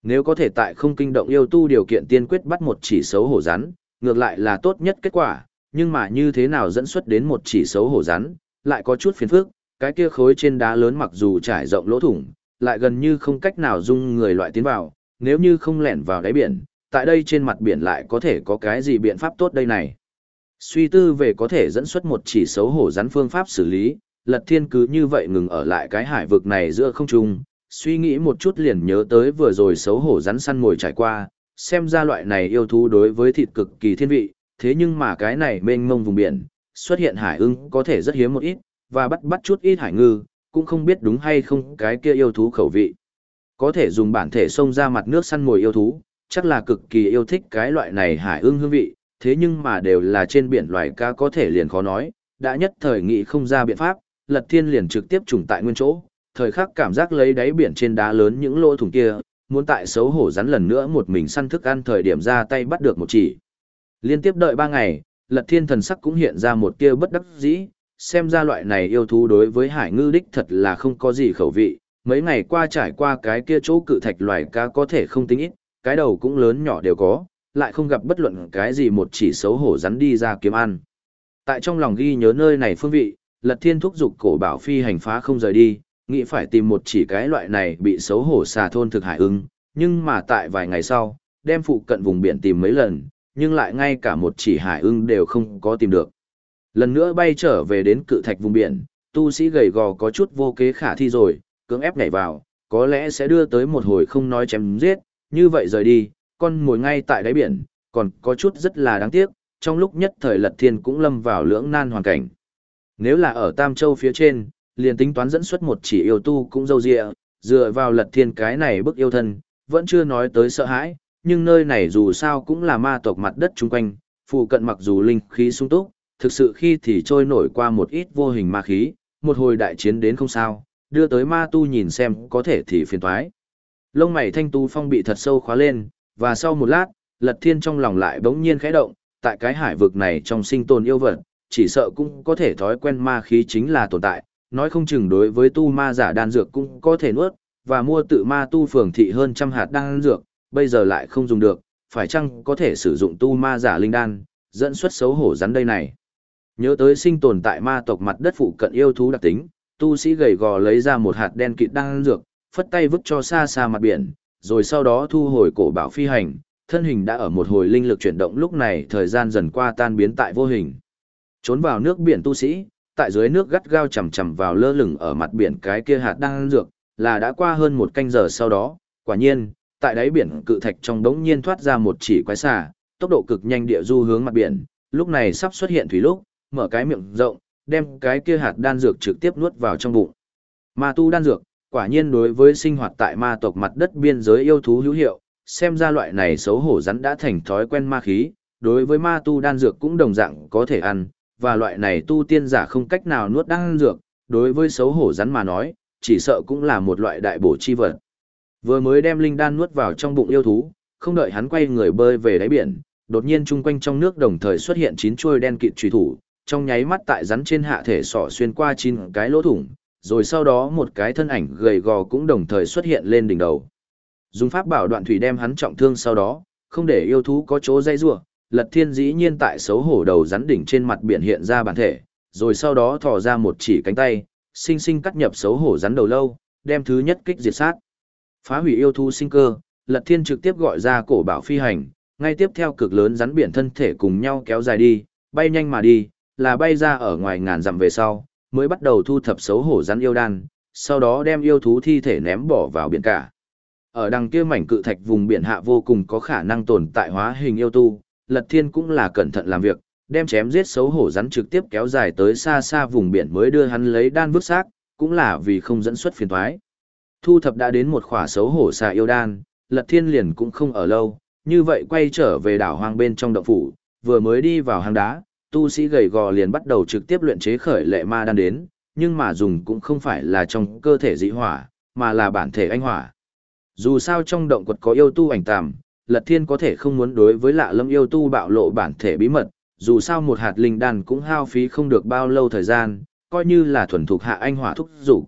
Nếu có thể tại không kinh động yêu tu điều kiện tiên quyết bắt một chỉ xấu hổ rắn, ngược lại là tốt nhất kết quả, nhưng mà như thế nào dẫn xuất đến một chỉ xấu hổ rắn, lại có chút phiền phức, cái kia khối trên đá lớn mặc dù trải rộng lỗ thủng, lại gần như không cách nào dung người loại tiến vào, nếu như không lẻn vào đáy biển, tại đây trên mặt biển lại có thể có cái gì biện pháp tốt đây này. Suy tư về có thể dẫn xuất một chỉ xấu hổ rắn phương pháp xử lý, Lật Thiên cứ như vậy ngừng ở lại cái hải vực này giữa không trung, suy nghĩ một chút liền nhớ tới vừa rồi xấu hổ rắn săn ngồi trải qua, xem ra loại này yêu thú đối với thịt cực kỳ thiên vị, thế nhưng mà cái này mênh mông vùng biển, xuất hiện hải ưng có thể rất hiếm một ít, và bắt bắt chút ít hải ngư, cũng không biết đúng hay không cái kia yêu thú khẩu vị. Có thể dùng bản thể xông ra mặt nước săn mồi yêu thú, chắc là cực kỳ yêu thích cái loại này hải ưng hương vị, thế nhưng mà đều là trên biển loài cá có thể liền khó nói, đã nhất thời nghị không ra biện pháp, lật thiên liền trực tiếp trùng tại nguyên chỗ, thời khắc cảm giác lấy đáy biển trên đá lớn những lỗ thủng kia, muốn tại xấu hổ rắn lần nữa một mình săn thức ăn thời điểm ra tay bắt được một chỉ. Liên tiếp đợi ba ngày, lật thiên thần sắc cũng hiện ra một tia bất đắc dĩ, xem ra loại này yêu thú đối với hải ngư đích thật là không có gì khẩu vị, mấy ngày qua trải qua cái kia chỗ cự thạch loài cá có thể không tính ít, cái đầu cũng lớn nhỏ đều có, lại không gặp bất luận cái gì một chỉ xấu hổ rắn đi ra kiếm ăn. Tại trong lòng ghi nhớ nơi này phương vị, Lật Thiên thúc giục cổ bảo phi hành phá không rời đi, nghĩ phải tìm một chỉ cái loại này bị xấu hổ xà thôn thực hải ưng, nhưng mà tại vài ngày sau, đem phụ cận vùng biển tìm mấy lần, nhưng lại ngay cả một chỉ hải ưng đều không có tìm được. Lần nữa bay trở về đến cự thạch vùng biển, tu sĩ gầy gò có chút vô kế khả thi rồi, cưỡng ép nhảy vào, có lẽ sẽ đưa tới một hồi không nói chém giết, như vậy rời đi, con ngồi ngay tại đáy biển, còn có chút rất là đáng tiếc, trong lúc nhất thời lật thiên cũng lâm vào lưỡng nan hoàn cảnh. Nếu là ở Tam Châu phía trên, liền tính toán dẫn xuất một chỉ yêu tu cũng dâu dịa, dựa vào lật thiên cái này bức yêu thân, vẫn chưa nói tới sợ hãi, nhưng nơi này dù sao cũng là ma tộc mặt đất chung quanh, phụ cận mặc dù linh khí sung túc, thực sự khi thì trôi nổi qua một ít vô hình ma khí, một hồi đại chiến đến không sao, đưa tới ma tu nhìn xem có thể thì phiền toái. Lông mày thanh tu phong bị thật sâu khóa lên, và sau một lát, lật thiên trong lòng lại bỗng nhiên khẽ động, tại cái hải vực này trong sinh tồn yêu vật, chỉ sợ cũng có thể thói quen ma khí chính là tồn tại, nói không chừng đối với tu ma giả đan dược cũng có thể nuốt, và mua tự ma tu phường thị hơn trăm hạt đan dược, bây giờ lại không dùng được, phải chăng có thể sử dụng tu ma giả linh đan, dẫn xuất xấu hổ rắn đây này. Nhớ tới sinh tồn tại ma tộc mặt đất phụ cận yêu thú đặc tính, tu sĩ gầy gò lấy ra một hạt đen kịt đan dược, phất tay vứt cho xa xa mặt biển, rồi sau đó thu hồi cổ bảo phi hành, thân hình đã ở một hồi linh lực chuyển động lúc này thời gian dần qua tan biến tại vô hình. Trốn vào nước biển tu sĩ, tại dưới nước gắt gao chầm chầm vào lơ lửng ở mặt biển cái kia hạt đan dược, là đã qua hơn một canh giờ sau đó, quả nhiên, tại đáy biển cự thạch trong đống nhiên thoát ra một chỉ quái xà, tốc độ cực nhanh địa du hướng mặt biển, lúc này sắp xuất hiện thủy lúc, mở cái miệng rộng, đem cái kia hạt đan dược trực tiếp nuốt vào trong bụng. Ma tu đan dược, quả nhiên đối với sinh hoạt tại ma tộc mặt đất biên giới yêu thú hữu hiệu, xem ra loại này xấu hổ rắn đã thành thói quen ma khí, đối với ma tu đan dược cũng đồng dạng có thể ăn, và loại này tu tiên giả không cách nào nuốt đan dược, đối với xấu hổ rắn mà nói, chỉ sợ cũng là một loại đại bổ chi vật. Vừa mới đem linh đan nuốt vào trong bụng yêu thú, không đợi hắn quay người bơi về đáy biển, đột nhiên chung quanh trong nước đồng thời xuất hiện chín chuôi đen kịt truy thủ, trong nháy mắt tại rắn trên hạ thể sọ xuyên qua chín cái lỗ thủng, rồi sau đó một cái thân ảnh gầy gò cũng đồng thời xuất hiện lên đỉnh đầu. Dùng pháp bảo đoạn thủy đem hắn trọng thương sau đó, không để yêu thú có chỗ dây rủa, Lật Thiên dĩ nhiên tại xấu hổ đầu rắn đỉnh trên mặt biển hiện ra bản thể, rồi sau đó thò ra một chỉ cánh tay, sinh sinh cắt nhập xấu hổ rắn đầu lâu, đem thứ nhất kích diệt sát. Phá hủy yêu thú sinh cơ, Lật Thiên trực tiếp gọi ra cổ bảo phi hành, ngay tiếp theo cực lớn rắn biển thân thể cùng nhau kéo dài đi, bay nhanh mà đi, là bay ra ở ngoài ngàn dặm về sau, mới bắt đầu thu thập xấu hổ rắn yêu đan, sau đó đem yêu thú thi thể ném bỏ vào biển cả. Ở đằng kia mảnh cự thạch vùng biển hạ vô cùng có khả năng tồn tại hóa hình yêu tu, Lật Thiên cũng là cẩn thận làm việc, đem chém giết xấu hổ rắn trực tiếp kéo dài tới xa xa vùng biển mới đưa hắn lấy đan vứt xác, cũng là vì không dẫn xuất phiền toái. Thu thập đã đến một khỏa xấu hổ xà yêu đan, Lật Thiên liền cũng không ở lâu, như vậy quay trở về đảo hoang bên trong động phủ, vừa mới đi vào hang đá, tu sĩ gầy gò liền bắt đầu trực tiếp luyện chế khởi lệ ma đan đến, nhưng mà dùng cũng không phải là trong cơ thể dị hỏa, mà là bản thể anh hỏa. Dù sao trong động quật có yêu tu ảnh tàm, Lật Thiên có thể không muốn đối với lạ lâm yêu tu bạo lộ bản thể bí mật, dù sao một hạt linh đan cũng hao phí không được bao lâu thời gian, coi như là thuần thục hạ anh hỏa thúc dục.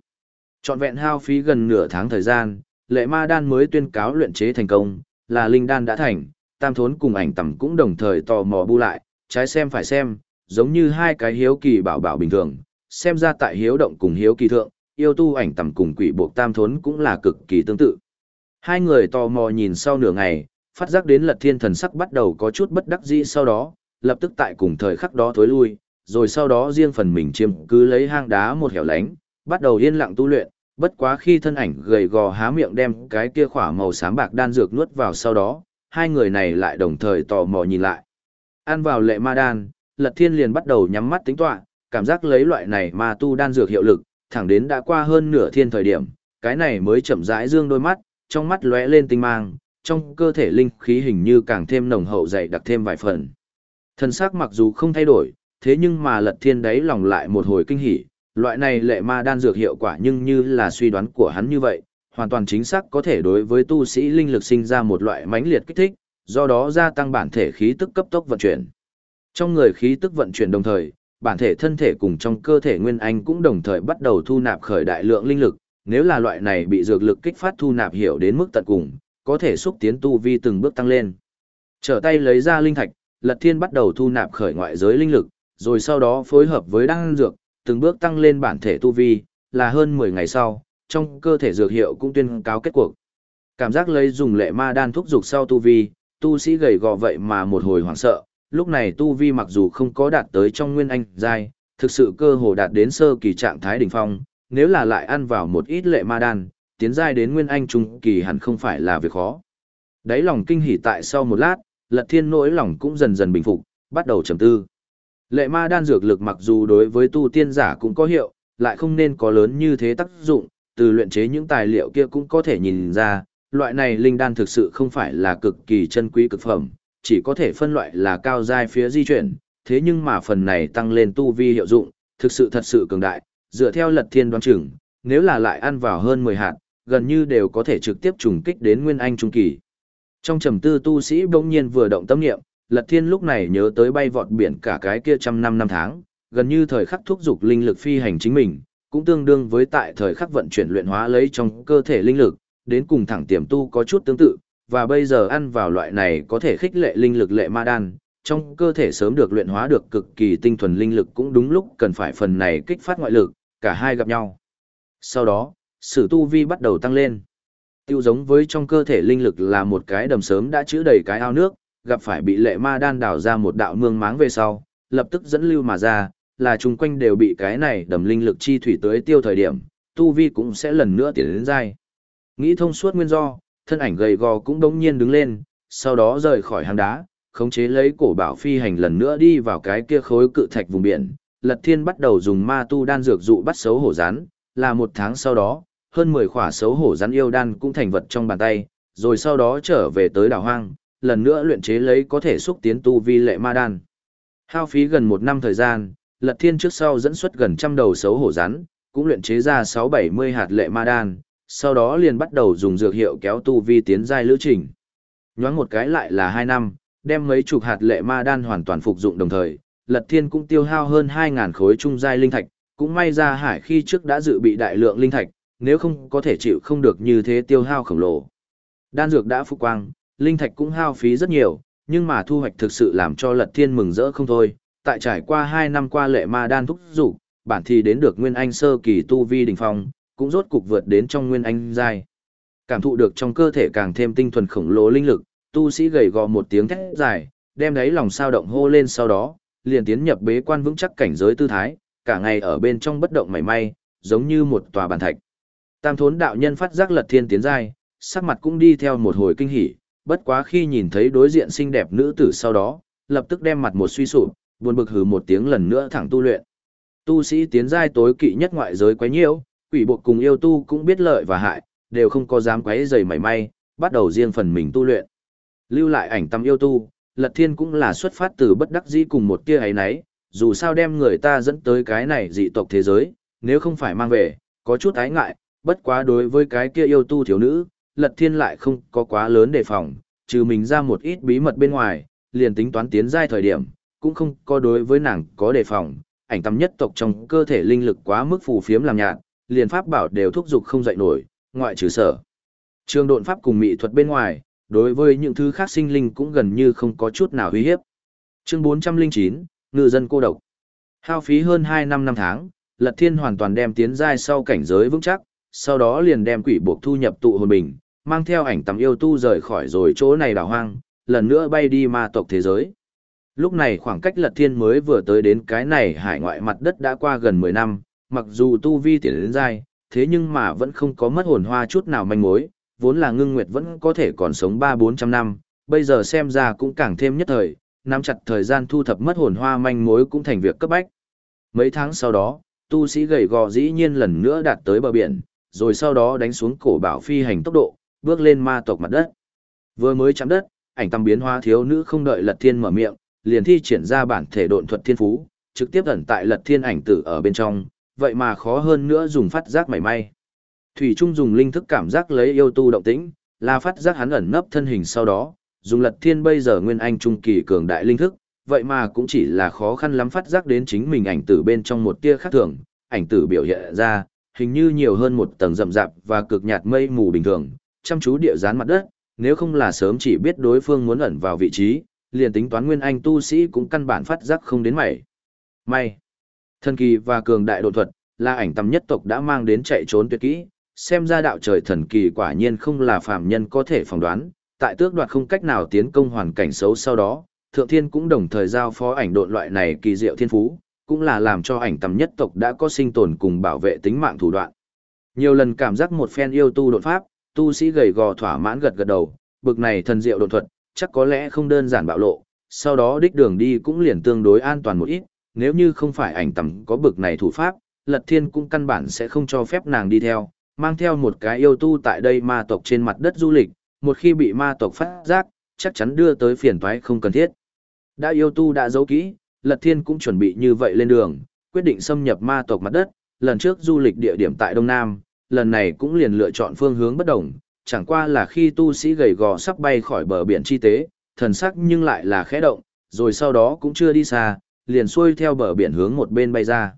Chọn vẹn hao phí gần nửa tháng thời gian, lệ ma đan mới tuyên cáo luyện chế thành công, là linh đan đã thành, tam thốn cùng ảnh tầm cũng đồng thời tò mò bu lại, trái xem phải xem, giống như hai cái hiếu kỳ bảo bảo bình thường, xem ra tại hiếu động cùng hiếu kỳ thượng, yêu tu ảnh tầm cùng quỷ buộc tam thốn cũng là cực kỳ tương tự. Hai người tò mò nhìn sau nửa ngày, phát giác đến lật thiên thần sắc bắt đầu có chút bất đắc dĩ sau đó, lập tức tại cùng thời khắc đó thối lui, rồi sau đó riêng phần mình chiêm cứ lấy hang đá một hẻo lánh, bắt đầu yên lặng tu luyện, bất quá khi thân ảnh gầy gò há miệng đem cái kia khỏa màu xám bạc đan dược nuốt vào sau đó, hai người này lại đồng thời tò mò nhìn lại. Ăn vào lệ ma đan, Lật Thiên liền bắt đầu nhắm mắt tính tọa, cảm giác lấy loại này ma tu đan dược hiệu lực, thẳng đến đã qua hơn nửa thiên thời điểm, cái này mới chậm rãi dương đôi mắt, trong mắt lóe lên tinh mang, trong cơ thể linh khí hình như càng thêm nồng hậu dày đặc thêm vài phần. Thân xác mặc dù không thay đổi, thế nhưng mà Lật Thiên đấy lòng lại một hồi kinh hỉ, loại này lệ ma đan dược hiệu quả nhưng như là suy đoán của hắn như vậy, hoàn toàn chính xác có thể đối với tu sĩ linh lực sinh ra một loại mãnh liệt kích thích, do đó gia tăng bản thể khí tức cấp tốc vận chuyển. Trong người khí tức vận chuyển đồng thời, bản thể thân thể cùng trong cơ thể nguyên anh cũng đồng thời bắt đầu thu nạp khởi đại lượng linh lực, nếu là loại này bị dược lực kích phát thu nạp hiểu đến mức tận cùng, có thể xúc tiến tu vi từng bước tăng lên. Trở tay lấy ra linh thạch, Lật Thiên bắt đầu thu nạp khởi ngoại giới linh lực, rồi sau đó phối hợp với đan dược, từng bước tăng lên bản thể tu vi, là hơn 10 ngày sau, trong cơ thể dược hiệu cũng tuyên cáo kết cuộc. Cảm giác lấy dùng lệ ma đan thúc dục sau tu vi, tu sĩ gầy gò vậy mà một hồi hoảng sợ, lúc này tu vi mặc dù không có đạt tới trong nguyên anh giai, thực sự cơ hồ đạt đến sơ kỳ trạng thái đỉnh phong, nếu là lại ăn vào một ít lệ ma đan, tiến giai đến nguyên anh trung kỳ hẳn không phải là việc khó. Đấy lòng kinh hỉ tại sau một lát, Lật Thiên nỗi lòng cũng dần dần bình phục, bắt đầu trầm tư. Lệ ma đan dược lực mặc dù đối với tu tiên giả cũng có hiệu, lại không nên có lớn như thế tác dụng, từ luyện chế những tài liệu kia cũng có thể nhìn ra, loại này linh đan thực sự không phải là cực kỳ chân quý cực phẩm, chỉ có thể phân loại là cao giai phía di chuyển, thế nhưng mà phần này tăng lên tu vi hiệu dụng, thực sự thật sự cường đại, dựa theo lật thiên đoán chừng, nếu là lại ăn vào hơn 10 hạt, gần như đều có thể trực tiếp trùng kích đến nguyên anh trung kỳ. Trong trầm tư tu sĩ bỗng nhiên vừa động tâm niệm, Lật Thiên lúc này nhớ tới bay vọt biển cả cái kia trăm năm năm tháng, gần như thời khắc thúc dục linh lực phi hành chính mình, cũng tương đương với tại thời khắc vận chuyển luyện hóa lấy trong cơ thể linh lực, đến cùng thẳng tiềm tu có chút tương tự, và bây giờ ăn vào loại này có thể khích lệ linh lực lệ ma đan, trong cơ thể sớm được luyện hóa được cực kỳ tinh thuần linh lực cũng đúng lúc cần phải phần này kích phát ngoại lực, cả hai gặp nhau. Sau đó, sử tu vi bắt đầu tăng lên. Tiêu giống với trong cơ thể linh lực là một cái đầm sớm đã chứa đầy cái ao nước, gặp phải bị lệ ma đan đảo ra một đạo mương máng về sau, lập tức dẫn lưu mà ra, là chung quanh đều bị cái này đầm linh lực chi thủy tới tiêu thời điểm, tu vi cũng sẽ lần nữa tiến đến dai. Nghĩ thông suốt nguyên do, thân ảnh gầy gò cũng đống nhiên đứng lên, sau đó rời khỏi hang đá, khống chế lấy cổ bảo phi hành lần nữa đi vào cái kia khối cự thạch vùng biển. Lật Thiên bắt đầu dùng ma tu đan dược dụ bắt xấu hổ rán, là một tháng sau đó, hơn 10 khỏa xấu hổ rắn yêu đan cũng thành vật trong bàn tay, rồi sau đó trở về tới đảo hoang, lần nữa luyện chế lấy có thể xúc tiến tu vi lệ ma đan. Hao phí gần một năm thời gian, Lật Thiên trước sau dẫn xuất gần trăm đầu xấu hổ rắn, cũng luyện chế ra 6-70 hạt lệ ma đan, sau đó liền bắt đầu dùng dược hiệu kéo tu vi tiến giai lữ trình. Nhoáng một cái lại là 2 năm, đem mấy chục hạt lệ ma đan hoàn toàn phục dụng đồng thời, Lật Thiên cũng tiêu hao hơn 2.000 khối trung giai linh thạch, cũng may ra hải khi trước đã dự bị đại lượng linh thạch, nếu không có thể chịu không được như thế tiêu hao khổng lồ. Đan dược đã phục quang, linh thạch cũng hao phí rất nhiều, nhưng mà thu hoạch thực sự làm cho Lật Thiên mừng rỡ không thôi. Tại trải qua 2 năm qua lệ ma đan thúc dục, bản thì đến được Nguyên Anh sơ kỳ tu vi đỉnh phong, cũng rốt cục vượt đến trong Nguyên Anh giai. Cảm thụ được trong cơ thể càng thêm tinh thuần khổng lồ linh lực, tu sĩ gầy gò một tiếng thét dài, đem đấy lòng sao động hô lên sau đó, liền tiến nhập bế quan vững chắc cảnh giới tư thái, cả ngày ở bên trong bất động mảy may, giống như một tòa bàn thạch. Tam thốn đạo nhân phát giác Lật Thiên tiến giai, sắc mặt cũng đi theo một hồi kinh hỉ, bất quá khi nhìn thấy đối diện xinh đẹp nữ tử sau đó, lập tức đem mặt một suy sụp, buồn bực hừ một tiếng lần nữa thẳng tu luyện. Tu sĩ tiến giai tối kỵ nhất ngoại giới quấy nhiễu, quỷ bộ cùng yêu tu cũng biết lợi và hại, đều không có dám quấy rầy mảy may, bắt đầu riêng phần mình tu luyện. Lưu lại ảnh tâm yêu tu, Lật Thiên cũng là xuất phát từ bất đắc dĩ cùng một tia ấy nấy, dù sao đem người ta dẫn tới cái này dị tộc thế giới, nếu không phải mang về, có chút ái ngại, bất quá đối với cái kia yêu tu thiếu nữ, Lật Thiên lại không có quá lớn đề phòng, trừ mình ra một ít bí mật bên ngoài, liền tính toán tiến giai thời điểm, cũng không có đối với nàng có đề phòng, ảnh tâm nhất tộc trong cơ thể linh lực quá mức phù phiếm làm nhạt, liền pháp bảo đều thúc dục không dậy nổi, ngoại trừ sở. Trường độn pháp cùng mỹ thuật bên ngoài, đối với những thứ khác sinh linh cũng gần như không có chút nào uy hiếp. Chương 409, ngư dân cô độc. Hao phí hơn 2 năm năm tháng, Lật Thiên hoàn toàn đem tiến giai sau cảnh giới vững chắc, sau đó liền đem quỷ buộc thu nhập tụ hồn bình, mang theo ảnh tầm yêu tu rời khỏi rồi chỗ này đảo hoang, lần nữa bay đi ma tộc thế giới. Lúc này khoảng cách Lật Thiên mới vừa tới đến cái này hải ngoại mặt đất đã qua gần 10 năm, mặc dù tu vi tiến đến dai thế nhưng mà vẫn không có mất hồn hoa chút nào manh mối, vốn là ngưng nguyệt vẫn có thể còn sống 3-400 năm, bây giờ xem ra cũng càng thêm nhất thời, nắm chặt thời gian thu thập mất hồn hoa manh mối cũng thành việc cấp bách. Mấy tháng sau đó, tu sĩ gầy gò dĩ nhiên lần nữa đạt tới bờ biển, rồi sau đó đánh xuống cổ bảo phi hành tốc độ, bước lên ma tộc mặt đất. Vừa mới chạm đất, ảnh tâm biến hóa thiếu nữ không đợi Lật Thiên mở miệng, liền thi triển ra bản thể độn thuật thiên phú, trực tiếp ẩn tại Lật Thiên ảnh tử ở bên trong, vậy mà khó hơn nữa dùng phát giác mảy may. Thủy Trung dùng linh thức cảm giác lấy yêu tu động tĩnh, là phát giác hắn ẩn nấp thân hình sau đó, dùng Lật Thiên bây giờ nguyên anh trung kỳ cường đại linh thức, vậy mà cũng chỉ là khó khăn lắm phát giác đến chính mình ảnh tử bên trong một tia khác thường, ảnh tử biểu hiện ra, hình như nhiều hơn một tầng rậm rạp và cực nhạt mây mù bình thường, chăm chú địa dán mặt đất, nếu không là sớm chỉ biết đối phương muốn ẩn vào vị trí, liền tính toán nguyên anh tu sĩ cũng căn bản phát giác không đến mảy. May. Thần kỳ và cường đại độ thuật, là ảnh tầm nhất tộc đã mang đến chạy trốn tuyệt kỹ, xem ra đạo trời thần kỳ quả nhiên không là phàm nhân có thể phỏng đoán, tại tước đoạt không cách nào tiến công hoàn cảnh xấu sau đó, Thượng Thiên cũng đồng thời giao phó ảnh độn loại này kỳ diệu thiên phú, cũng là làm cho ảnh tầm nhất tộc đã có sinh tồn cùng bảo vệ tính mạng thủ đoạn. Nhiều lần cảm giác một phen yêu tu đột pháp, tu sĩ gầy gò thỏa mãn gật gật đầu, bực này thần diệu đột thuật, chắc có lẽ không đơn giản bạo lộ, sau đó đích đường đi cũng liền tương đối an toàn một ít, nếu như không phải ảnh tầm có bực này thủ pháp, Lật Thiên cũng căn bản sẽ không cho phép nàng đi theo, mang theo một cái yêu tu tại đây ma tộc trên mặt đất du lịch, một khi bị ma tộc phát giác, chắc chắn đưa tới phiền toái không cần thiết. Đã yêu tu đã giấu kỹ, Lật Thiên cũng chuẩn bị như vậy lên đường, quyết định xâm nhập ma tộc mặt đất, lần trước du lịch địa điểm tại Đông Nam, lần này cũng liền lựa chọn phương hướng bất đồng, chẳng qua là khi tu sĩ gầy gò sắp bay khỏi bờ biển chi tế, thần sắc nhưng lại là khẽ động, rồi sau đó cũng chưa đi xa, liền xuôi theo bờ biển hướng một bên bay ra.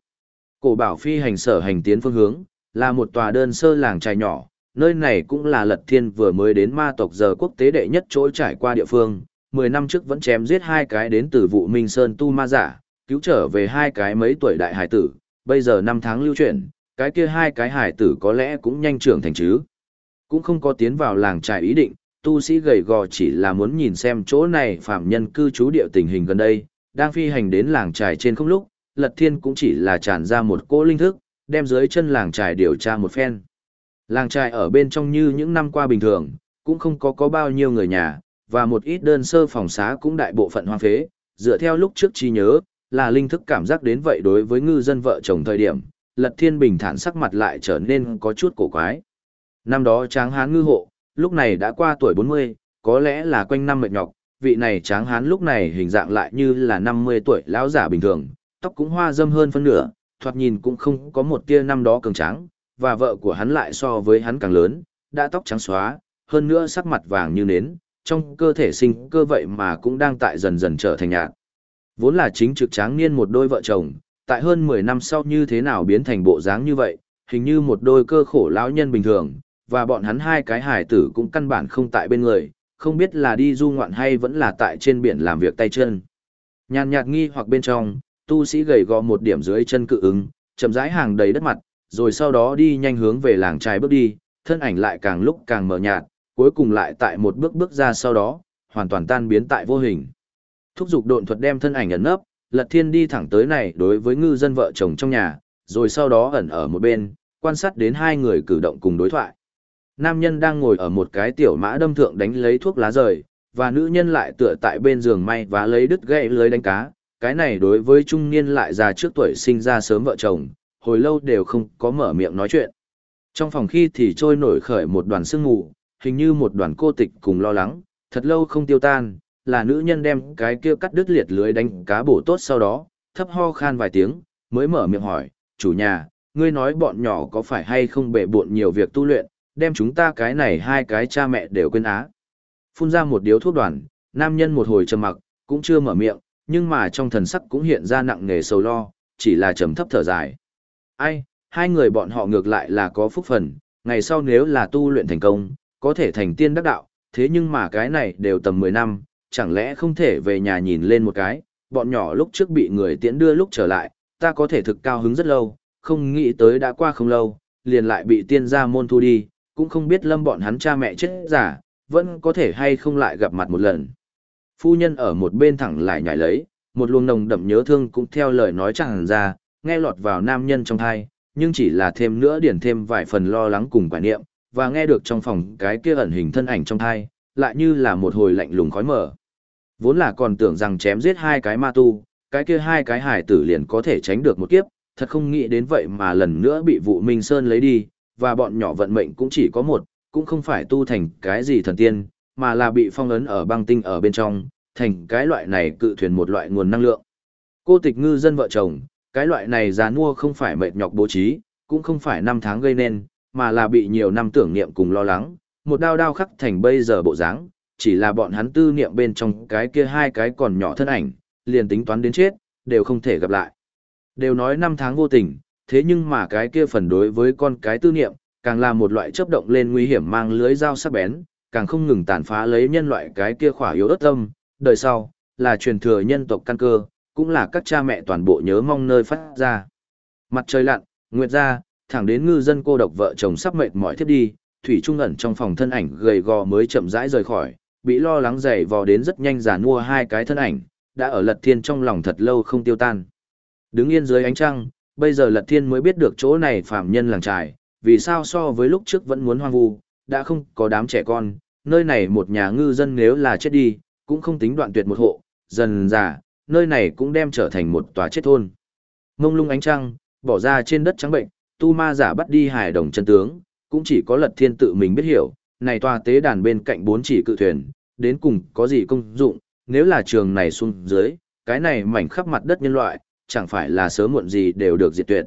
Cổ bảo phi hành sở hành tiến phương hướng, là một tòa đơn sơ làng trài nhỏ, nơi này cũng là lật thiên vừa mới đến ma tộc giờ quốc tế đệ nhất chỗ trải qua địa phương, 10 năm trước vẫn chém giết hai cái đến từ vụ Minh Sơn tu ma giả, cứu trở về hai cái mấy tuổi đại hải tử, bây giờ năm tháng lưu chuyển, cái kia hai cái hải tử có lẽ cũng nhanh trưởng thành chứ. Cũng không có tiến vào làng trại ý định, tu sĩ gầy gò chỉ là muốn nhìn xem chỗ này phạm nhân cư trú địa tình hình gần đây, đang phi hành đến làng trại trên không lúc, Lật Thiên cũng chỉ là tràn ra một cỗ linh thức, đem dưới chân làng trại điều tra một phen. Làng trại ở bên trong như những năm qua bình thường, cũng không có có bao nhiêu người nhà, và một ít đơn sơ phòng xá cũng đại bộ phận hoang phế, dựa theo lúc trước chi nhớ, là linh thức cảm giác đến vậy đối với ngư dân vợ chồng thời điểm, Lật Thiên bình thản sắc mặt lại trở nên có chút cổ quái. Năm đó Tráng Hán ngư hộ, lúc này đã qua tuổi 40, có lẽ là quanh năm mệt nhọc, vị này Tráng Hán lúc này hình dạng lại như là 50 tuổi lão giả bình thường, tóc cũng hoa dâm hơn phân nửa, thoạt nhìn cũng không có một tia năm đó cường tráng, và vợ của hắn lại so với hắn càng lớn, đã tóc trắng xóa, hơn nữa sắc mặt vàng như nến, trong cơ thể sinh cơ vậy mà cũng đang tại dần dần trở thành nhạt. Vốn là chính trực tráng niên một đôi vợ chồng, tại hơn 10 năm sau như thế nào biến thành bộ dáng như vậy, hình như một đôi cơ khổ lão nhân bình thường, và bọn hắn hai cái hài tử cũng căn bản không tại bên người, không biết là đi du ngoạn hay vẫn là tại trên biển làm việc tay chân. Nhàn nhạt nghi hoặc bên trong, tu sĩ gầy gò một điểm dưới chân cự ứng, chậm rãi hàng đầy đất mặt, rồi sau đó đi nhanh hướng về làng trai bước đi, thân ảnh lại càng lúc càng mờ nhạt, cuối cùng lại tại một bước bước ra sau đó, hoàn toàn tan biến tại vô hình. Thúc dục độn thuật đem thân ảnh ẩn nấp, Lật Thiên đi thẳng tới này đối với ngư dân vợ chồng trong nhà, rồi sau đó ẩn ở một bên, quan sát đến hai người cử động cùng đối thoại. nam nhân đang ngồi ở một cái tiểu mã đâm thượng đánh lấy thuốc lá rời, và nữ nhân lại tựa tại bên giường may và lấy đứt gậy lưới đánh cá. Cái này đối với trung niên lại già trước tuổi sinh ra sớm vợ chồng, hồi lâu đều không có mở miệng nói chuyện. Trong phòng khi thì trôi nổi khởi một đoàn sương mù, hình như một đoàn cô tịch cùng lo lắng, thật lâu không tiêu tan, là nữ nhân đem cái kia cắt đứt liệt lưới đánh cá bổ tốt sau đó, thấp ho khan vài tiếng, mới mở miệng hỏi, chủ nhà, ngươi nói bọn nhỏ có phải hay không bể bộn nhiều việc tu luyện, đem chúng ta cái này hai cái cha mẹ đều quên á. Phun ra một điếu thuốc đoàn, nam nhân một hồi trầm mặc, cũng chưa mở miệng, nhưng mà trong thần sắc cũng hiện ra nặng nề sầu lo, chỉ là trầm thấp thở dài. Ai, hai người bọn họ ngược lại là có phúc phần, ngày sau nếu là tu luyện thành công, có thể thành tiên đắc đạo, thế nhưng mà cái này đều tầm 10 năm, chẳng lẽ không thể về nhà nhìn lên một cái, bọn nhỏ lúc trước bị người tiễn đưa lúc trở lại, ta có thể thực cao hứng rất lâu, không nghĩ tới đã qua không lâu, liền lại bị tiên gia môn thu đi, cũng không biết lâm bọn hắn cha mẹ chết giả, vẫn có thể hay không lại gặp mặt một lần. Phu nhân ở một bên thẳng lại nhảy lấy, một luồng nồng đậm nhớ thương cũng theo lời nói chẳng ra, nghe lọt vào nam nhân trong thai, nhưng chỉ là thêm nữa điển thêm vài phần lo lắng cùng quả niệm, và nghe được trong phòng cái kia ẩn hình thân ảnh trong thai, lại như là một hồi lạnh lùng khói mở. Vốn là còn tưởng rằng chém giết hai cái ma tu, cái kia hai cái hải tử liền có thể tránh được một kiếp, thật không nghĩ đến vậy mà lần nữa bị vụ Minh Sơn lấy đi, và bọn nhỏ vận mệnh cũng chỉ có một, cũng không phải tu thành cái gì thần tiên, mà là bị phong ấn ở băng tinh ở bên trong, thành cái loại này cự thuyền một loại nguồn năng lượng. Cô tịch ngư dân vợ chồng, cái loại này già nua không phải mệt nhọc bố trí, cũng không phải năm tháng gây nên, mà là bị nhiều năm tưởng niệm cùng lo lắng, một đao đao khắc thành bây giờ bộ dáng, chỉ là bọn hắn tư niệm bên trong cái kia hai cái còn nhỏ thân ảnh, liền tính toán đến chết, đều không thể gặp lại. Đều nói năm tháng vô tình, thế nhưng mà cái kia phần đối với con cái tư niệm, càng là một loại chấp động lên nguy hiểm mang lưới dao sắc bén, càng không ngừng tàn phá lấy nhân loại cái kia khỏa yếu ớt tâm, đời sau, là truyền thừa nhân tộc căn cơ, cũng là các cha mẹ toàn bộ nhớ mong nơi phát ra. Mặt trời lặn, nguyệt ra, thẳng đến ngư dân cô độc vợ chồng sắp mệt mỏi thiết đi, thủy trung ẩn trong phòng thân ảnh gầy gò mới chậm rãi rời khỏi, bị lo lắng dày vò đến rất nhanh giả mua hai cái thân ảnh, đã ở lật thiên trong lòng thật lâu không tiêu tan. Đứng yên dưới ánh trăng, bây giờ lật thiên mới biết được chỗ này phạm nhân làng trài, vì sao so với lúc trước vẫn muốn hoang vu, đã không có đám trẻ con, nơi này một nhà ngư dân nếu là chết đi, cũng không tính đoạn tuyệt một hộ, dần già, nơi này cũng đem trở thành một tòa chết thôn. Ngông lung ánh trăng, bỏ ra trên đất trắng bệnh, tu ma giả bắt đi hải đồng chân tướng, cũng chỉ có lật thiên tự mình biết hiểu, này tòa tế đàn bên cạnh bốn chỉ cự thuyền, đến cùng có gì công dụng, nếu là trường này xuống dưới, cái này mảnh khắp mặt đất nhân loại, chẳng phải là sớm muộn gì đều được diệt tuyệt.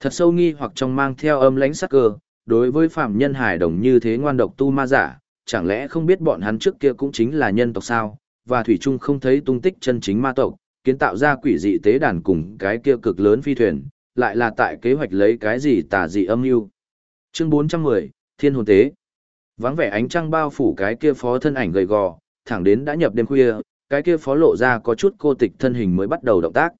Thật sâu nghi hoặc trong mang theo âm lãnh sắc cơ, đối với phạm nhân hải đồng như thế ngoan độc tu ma giả, chẳng lẽ không biết bọn hắn trước kia cũng chính là nhân tộc sao, và Thủy Trung không thấy tung tích chân chính ma tộc, kiến tạo ra quỷ dị tế đàn cùng cái kia cực lớn phi thuyền, lại là tại kế hoạch lấy cái gì tà dị âm mưu. Chương 410, Thiên hồn tế. Vắng vẻ ánh trăng bao phủ cái kia phó thân ảnh gầy gò, thẳng đến đã nhập đêm khuya, cái kia phó lộ ra có chút cô tịch thân hình mới bắt đầu động tác.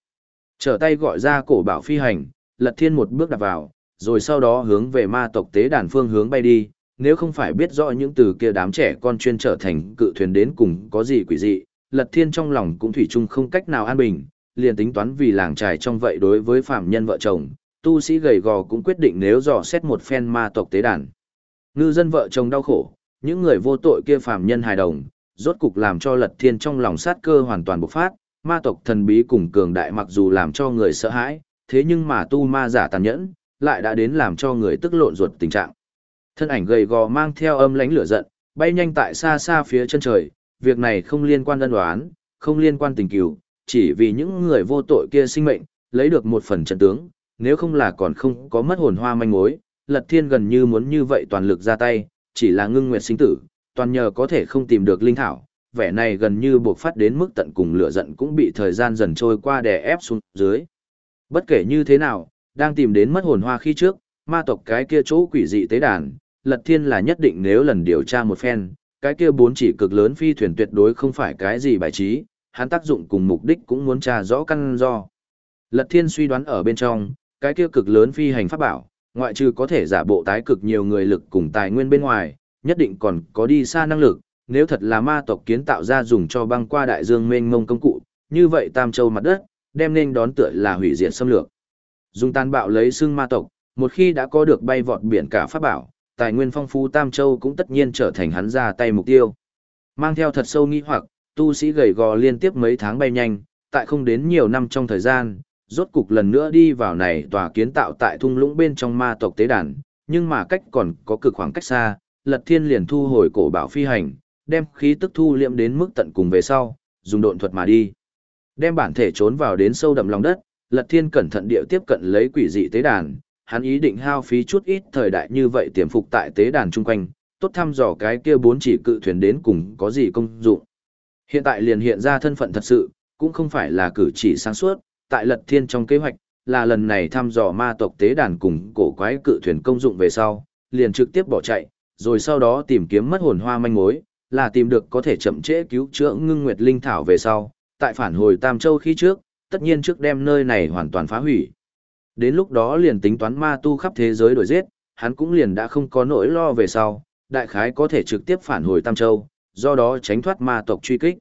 Trở tay gọi ra cổ bảo phi hành, lật thiên một bước đặt vào, rồi sau đó hướng về ma tộc tế đàn phương hướng bay đi, nếu không phải biết rõ những từ kia đám trẻ con chuyên trở thành cự thuyền đến cùng có gì quỷ dị, lật thiên trong lòng cũng thủy chung không cách nào an bình, liền tính toán vì làng trài trong vậy đối với phạm nhân vợ chồng, tu sĩ gầy gò cũng quyết định nếu dò xét một phen ma tộc tế đàn. Ngư dân vợ chồng đau khổ, những người vô tội kia phạm nhân hài đồng, rốt cục làm cho lật thiên trong lòng sát cơ hoàn toàn bộc phát, ma tộc thần bí cùng cường đại mặc dù làm cho người sợ hãi, thế nhưng mà tu ma giả tàn nhẫn, lại đã đến làm cho người tức lộn ruột tình trạng. Thân ảnh gầy gò mang theo âm lãnh lửa giận, bay nhanh tại xa xa phía chân trời, việc này không liên quan đơn đoán, không liên quan tình cừu, chỉ vì những người vô tội kia sinh mệnh, lấy được một phần trận tướng, nếu không là còn không có mất hồn hoa manh mối, Lật Thiên gần như muốn như vậy toàn lực ra tay, chỉ là ngưng nguyệt sinh tử, toàn nhờ có thể không tìm được linh thảo, vẻ này gần như buộc phát đến mức tận cùng lửa giận cũng bị thời gian dần trôi qua đè ép xuống dưới. Bất kể như thế nào, đang tìm đến mất hồn hoa khi trước, ma tộc cái kia chỗ quỷ dị tế đàn, Lật Thiên là nhất định nếu lần điều tra một phen, cái kia bốn chỉ cực lớn phi thuyền tuyệt đối không phải cái gì bài trí, hắn tác dụng cùng mục đích cũng muốn tra rõ căn do. Lật Thiên suy đoán ở bên trong, cái kia cực lớn phi hành pháp bảo, ngoại trừ có thể giả bộ tái cực nhiều người lực cùng tài nguyên bên ngoài, nhất định còn có đi xa năng lực, nếu thật là ma tộc kiến tạo ra dùng cho băng qua đại dương mênh mông công cụ, như vậy Tam Châu mặt đất, đem nên đón tựa là hủy diệt xâm lược. Dùng tàn bạo lấy xương ma tộc, một khi đã có được bay vọt biển cả pháp bảo, tài nguyên phong phú Tam Châu cũng tất nhiên trở thành hắn ra tay mục tiêu. Mang theo thật sâu nghi hoặc, tu sĩ gầy gò liên tiếp mấy tháng bay nhanh, tại không đến nhiều năm trong thời gian, rốt cục lần nữa đi vào này tòa kiến tạo tại thung lũng bên trong ma tộc tế đàn, nhưng mà cách còn có cực khoảng cách xa, Lật Thiên liền thu hồi cổ bảo phi hành, đem khí tức thu liệm đến mức tận cùng về sau, dùng độn thuật mà đi. Đem bản thể trốn vào đến sâu đậm lòng đất, Lật Thiên cẩn thận địa tiếp cận lấy quỷ dị tế đàn, hắn ý định hao phí chút ít thời đại như vậy tiềm phục tại tế đàn chung quanh, tốt thăm dò cái kia bốn chỉ cự thuyền đến cùng có gì công dụng. Hiện tại liền hiện ra thân phận thật sự, cũng không phải là cử chỉ sáng suốt, tại Lật Thiên trong kế hoạch, là lần này thăm dò ma tộc tế đàn cùng cổ quái cự thuyền công dụng về sau, liền trực tiếp bỏ chạy, rồi sau đó tìm kiếm mất hồn hoa manh mối, là tìm được có thể chậm trễ cứu chữa ngưng nguyệt linh thảo về sau, tại phản hồi Tam Châu khi trước, tất nhiên trước đem nơi này hoàn toàn phá hủy. Đến lúc đó liền tính toán ma tu khắp thế giới đổi giết, hắn cũng liền đã không có nỗi lo về sau, đại khái có thể trực tiếp phản hồi Tam Châu, do đó tránh thoát ma tộc truy kích.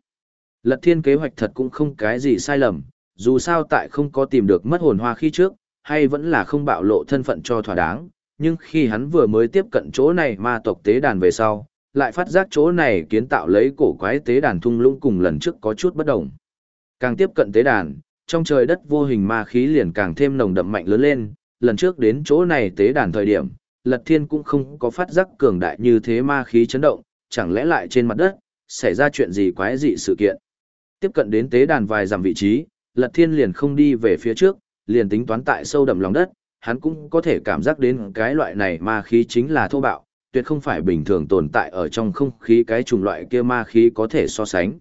Lật thiên kế hoạch thật cũng không cái gì sai lầm, dù sao tại không có tìm được mất hồn hoa khi trước, hay vẫn là không bạo lộ thân phận cho thỏa đáng, nhưng khi hắn vừa mới tiếp cận chỗ này ma tộc tế đàn về sau, lại phát giác chỗ này kiến tạo lấy cổ quái tế đàn thung lũng cùng lần trước có chút bất đồng. Càng tiếp cận tế đàn, trong trời đất vô hình ma khí liền càng thêm nồng đậm mạnh lớn lên, lần trước đến chỗ này tế đàn thời điểm, Lật Thiên cũng không có phát giác cường đại như thế ma khí chấn động, chẳng lẽ lại trên mặt đất, xảy ra chuyện gì quái dị sự kiện. Tiếp cận đến tế đàn vài dặm vị trí, Lật Thiên liền không đi về phía trước, liền tính toán tại sâu đậm lòng đất, hắn cũng có thể cảm giác đến cái loại này ma khí chính là thô bạo, tuyệt không phải bình thường tồn tại ở trong không khí cái chủng loại kia ma khí có thể so sánh.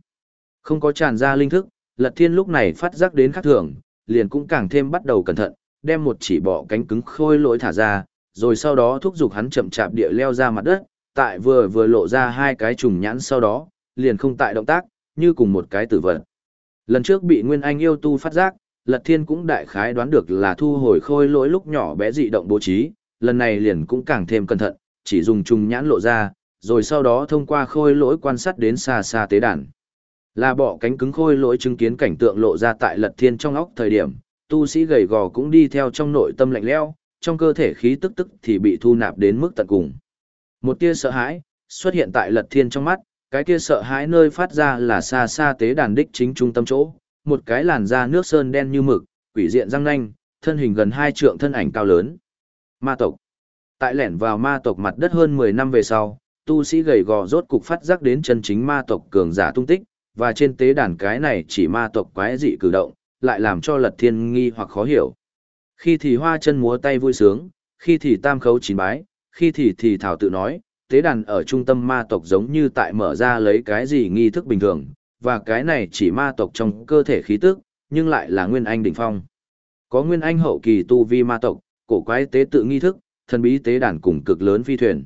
Không có tràn ra linh thức, Lật Thiên lúc này phát giác đến khác thường, liền cũng càng thêm bắt đầu cẩn thận, đem một chỉ bọ cánh cứng khôi lỗi thả ra, rồi sau đó thúc giục hắn chậm chạp địa leo ra mặt đất, tại vừa vừa lộ ra hai cái trùng nhãn sau đó, liền không tại động tác, như cùng một cái tử vật. Lần trước bị Nguyên Anh yêu tu phát giác, Lật Thiên cũng đại khái đoán được là thu hồi khôi lỗi lúc nhỏ bé dị động bố trí, lần này liền cũng càng thêm cẩn thận, chỉ dùng trùng nhãn lộ ra, rồi sau đó thông qua khôi lỗi quan sát đến xa xa tế đàn. Là bỏ cánh cứng khôi lỗi chứng kiến cảnh tượng lộ ra tại Lật Thiên trong óc thời điểm, tu sĩ gầy gò cũng đi theo trong nội tâm lạnh lẽo, trong cơ thể khí tức tức thì bị thu nạp đến mức tận cùng. Một tia sợ hãi xuất hiện tại Lật Thiên trong mắt, cái kia sợ hãi nơi phát ra là xa xa tế đàn đích chính trung tâm chỗ, một cái làn da nước sơn đen như mực, quỷ diện răng nanh, thân hình gần hai trượng thân ảnh cao lớn. Ma tộc. Tại lẻn vào ma tộc mặt đất hơn 10 năm về sau, tu sĩ gầy gò rốt cục phát giác đến chân chính ma tộc cường giả tung tích, và trên tế đàn cái này chỉ ma tộc quái dị cử động, lại làm cho lật thiên nghi hoặc khó hiểu. Khi thì hoa chân múa tay vui sướng, khi thì tam khấu chín bái, khi thì thì thảo tự nói, tế đàn ở trung tâm ma tộc giống như tại mở ra lấy cái gì nghi thức bình thường, và cái này chỉ ma tộc trong cơ thể khí tức, nhưng lại là nguyên anh đỉnh phong. Có nguyên anh hậu kỳ tu vi ma tộc, cổ quái tế tự nghi thức, thần bí tế đàn cùng cực lớn phi thuyền.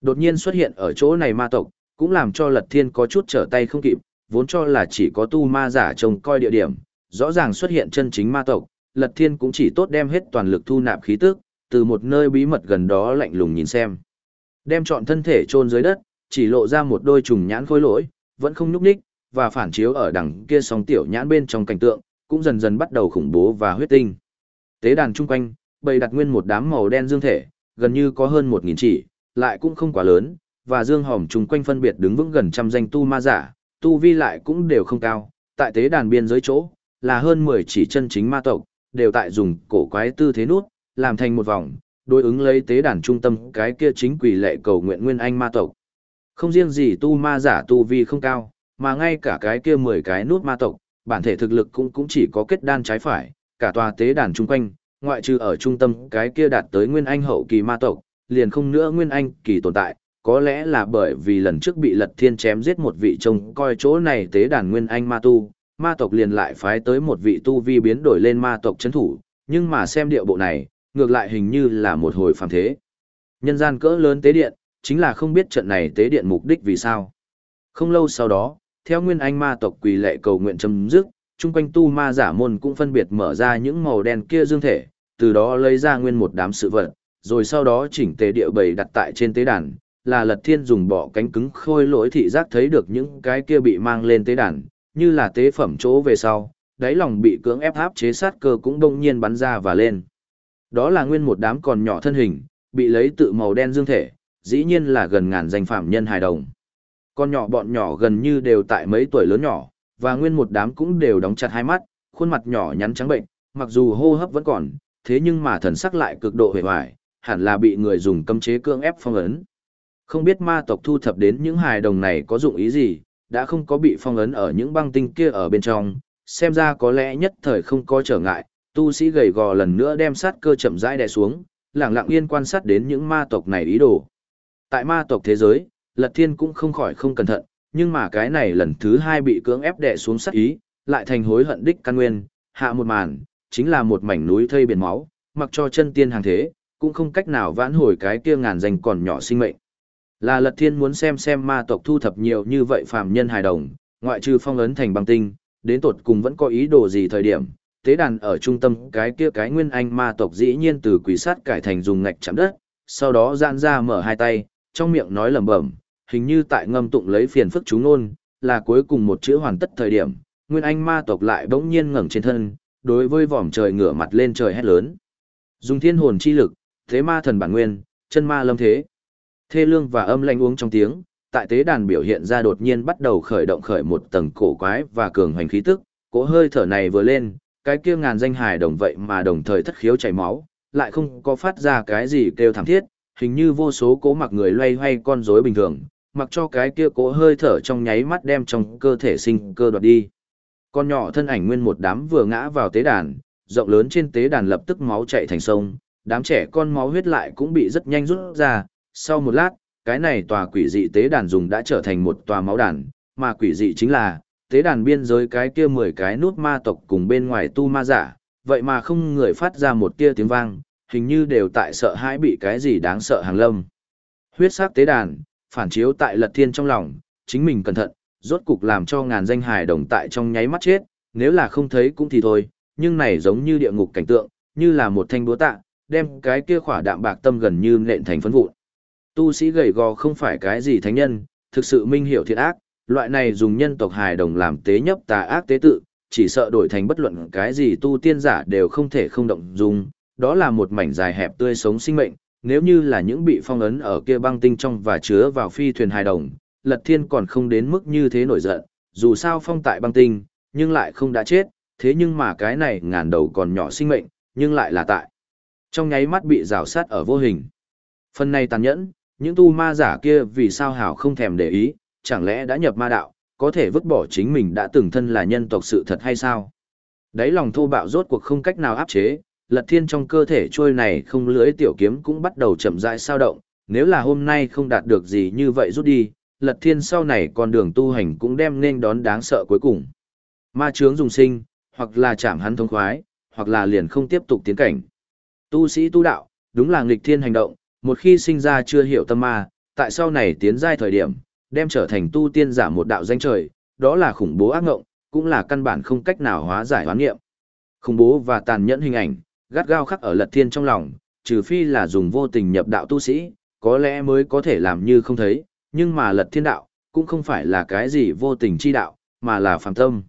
Đột nhiên xuất hiện ở chỗ này ma tộc, cũng làm cho Lật Thiên có chút trở tay không kịp, vốn cho là chỉ có tu ma giả trông coi địa điểm, rõ ràng xuất hiện chân chính ma tộc, Lật Thiên cũng chỉ tốt đem hết toàn lực thu nạp khí tức, từ một nơi bí mật gần đó lạnh lùng nhìn xem. Đem trọn thân thể chôn dưới đất, chỉ lộ ra một đôi trùng nhãn khối lỗi, vẫn không nhúc nhích, và phản chiếu ở đằng kia song tiểu nhãn bên trong cảnh tượng, cũng dần dần bắt đầu khủng bố và huyết tinh. Tế đàn chung quanh, bày đặt nguyên một đám màu đen dương thể, gần như có hơn một nghìn chỉ, lại cũng không quá lớn, và dương hòm chung quanh phân biệt đứng vững gần trăm danh tu ma giả, tu vi lại cũng đều không cao, tại tế đàn biên giới chỗ, là hơn 10 chỉ chân chính ma tộc, đều tại dùng cổ quái tư thế nút, làm thành một vòng, đối ứng lấy tế đàn trung tâm cái kia chính quỷ lệ cầu nguyện nguyên anh ma tộc. Không riêng gì tu ma giả tu vi không cao, mà ngay cả cái kia 10 cái nút ma tộc, bản thể thực lực cũng cũng chỉ có kết đan trái phải, cả tòa tế đàn trung quanh, ngoại trừ ở trung tâm cái kia đạt tới nguyên anh hậu kỳ ma tộc, liền không nữa nguyên anh kỳ tồn tại, có lẽ là bởi vì lần trước bị lật thiên chém giết một vị trông coi chỗ này tế đàn nguyên anh ma tu, ma tộc liền lại phái tới một vị tu vi biến đổi lên ma tộc chấn thủ, nhưng mà xem điệu bộ này, ngược lại hình như là một hồi phàm thế. Nhân gian cỡ lớn tế điện, chính là không biết trận này tế điện mục đích vì sao. Không lâu sau đó, theo nguyên anh ma tộc quỳ lệ cầu nguyện chấm dứt, chung quanh tu ma giả môn cũng phân biệt mở ra những màu đen kia dương thể, từ đó lấy ra nguyên một đám sự vật, rồi sau đó chỉnh tế địa bầy đặt tại trên tế đàn, là lật thiên dùng bỏ cánh cứng khôi lỗi thị giác thấy được những cái kia bị mang lên tế đàn, như là tế phẩm chỗ về sau, đáy lòng bị cưỡng ép áp chế sát cơ cũng đông nhiên bắn ra và lên. Đó là nguyên một đám còn nhỏ thân hình, bị lấy tự màu đen dương thể, dĩ nhiên là gần ngàn danh phạm nhân hài đồng. Con nhỏ bọn nhỏ gần như đều tại mấy tuổi lớn nhỏ, và nguyên một đám cũng đều đóng chặt hai mắt, khuôn mặt nhỏ nhắn trắng bệnh, mặc dù hô hấp vẫn còn, thế nhưng mà thần sắc lại cực độ hề hoài, hẳn là bị người dùng cấm chế cương ép phong ấn. Không biết ma tộc thu thập đến những hài đồng này có dụng ý gì, đã không có bị phong ấn ở những băng tinh kia ở bên trong, xem ra có lẽ nhất thời không có trở ngại, tu sĩ gầy gò lần nữa đem sát cơ chậm rãi đè xuống, lặng lặng yên quan sát đến những ma tộc này ý đồ. Tại ma tộc thế giới, Lật Thiên cũng không khỏi không cẩn thận, nhưng mà cái này lần thứ hai bị cưỡng ép đè xuống sát ý, lại thành hối hận đích căn nguyên, hạ một màn, chính là một mảnh núi thây biển máu, mặc cho chân tiên hàng thế, cũng không cách nào vãn hồi cái kia ngàn danh còn nhỏ sinh mệnh. Là Lật Thiên muốn xem xem ma tộc thu thập nhiều như vậy phàm nhân hài đồng, ngoại trừ phong ấn thành băng tinh, đến tột cùng vẫn có ý đồ gì thời điểm. Tế đàn ở trung tâm cái kia cái nguyên anh ma tộc dĩ nhiên từ quỷ sát cải thành dùng ngạch chạm đất, sau đó giãn ra mở hai tay, trong miệng nói lẩm bẩm, hình như tại ngâm tụng lấy phiền phức chú ngôn, là cuối cùng một chữ hoàn tất thời điểm, nguyên anh ma tộc lại bỗng nhiên ngẩng trên thân, đối với vòm trời ngửa mặt lên trời hét lớn. Dùng thiên hồn chi lực, thế ma thần bản nguyên, chân ma lâm thế. Thê lương và âm lanh uống trong tiếng, tại tế đàn biểu hiện ra đột nhiên bắt đầu khởi động khởi một tầng cổ quái và cường hoành khí tức, cỗ hơi thở này vừa lên, cái kia ngàn danh hài đồng vậy mà đồng thời thất khiếu chảy máu, lại không có phát ra cái gì kêu thảm thiết, hình như vô số cố mặc người loay hoay con rối bình thường, mặc cho cái kia cố hơi thở trong nháy mắt đem trong cơ thể sinh cơ đoạt đi. Con nhỏ thân ảnh nguyên một đám vừa ngã vào tế đàn, rộng lớn trên tế đàn lập tức máu chảy thành sông, đám trẻ con máu huyết lại cũng bị rất nhanh rút ra, sau một lát, cái này tòa quỷ dị tế đàn dùng đã trở thành một tòa máu đàn, mà quỷ dị chính là, tế đàn biên giới cái kia 10 cái nút ma tộc cùng bên ngoài tu ma giả, vậy mà không người phát ra một tia tiếng vang, hình như đều tại sợ hãi bị cái gì đáng sợ hàng lâm. Huyết sắc tế đàn, phản chiếu tại lật thiên trong lòng, chính mình cẩn thận, rốt cục làm cho ngàn danh hài đồng tại trong nháy mắt chết, nếu là không thấy cũng thì thôi, nhưng này giống như địa ngục cảnh tượng, như là một thanh búa tạ, đem cái kia khỏa đạm bạc tâm gần như nện thành phấn vụn. Tu sĩ gầy gò không phải cái gì thánh nhân, thực sự minh hiểu thiện ác, loại này dùng nhân tộc hài đồng làm tế nhấp tà ác tế tự, chỉ sợ đổi thành bất luận cái gì tu tiên giả đều không thể không động dung, đó là một mảnh dài hẹp tươi sống sinh mệnh, nếu như là những bị phong ấn ở kia băng tinh trong và chứa vào phi thuyền hài đồng, Lật Thiên còn không đến mức như thế nổi giận, dù sao phong tại băng tinh, nhưng lại không đã chết, thế nhưng mà cái này ngàn đầu còn nhỏ sinh mệnh, nhưng lại là tại. Trong nháy mắt bị rào sát ở vô hình. Phần này tàn nhẫn, những tu ma giả kia vì sao hảo không thèm để ý, chẳng lẽ đã nhập ma đạo, có thể vứt bỏ chính mình đã từng thân là nhân tộc sự thật hay sao? Đấy lòng thô bạo rốt cuộc không cách nào áp chế, lật thiên trong cơ thể trôi này không lưỡi tiểu kiếm cũng bắt đầu chậm rãi sao động, nếu là hôm nay không đạt được gì như vậy rút đi, lật thiên sau này con đường tu hành cũng đem nên đón đáng sợ cuối cùng. Ma chướng dùng sinh, hoặc là chạm hắn thông khoái, hoặc là liền không tiếp tục tiến cảnh. Tu sĩ tu đạo, đúng là nghịch thiên hành động, một khi sinh ra chưa hiểu tâm ma, tại sau này tiến giai thời điểm, đem trở thành tu tiên giả một đạo danh trời, đó là khủng bố ác ngộng, cũng là căn bản không cách nào hóa giải hoán nghiệm. Khủng bố và tàn nhẫn hình ảnh, gắt gao khắc ở lật thiên trong lòng, trừ phi là dùng vô tình nhập đạo tu sĩ, có lẽ mới có thể làm như không thấy, nhưng mà lật thiên đạo, cũng không phải là cái gì vô tình chi đạo, mà là phàm tâm.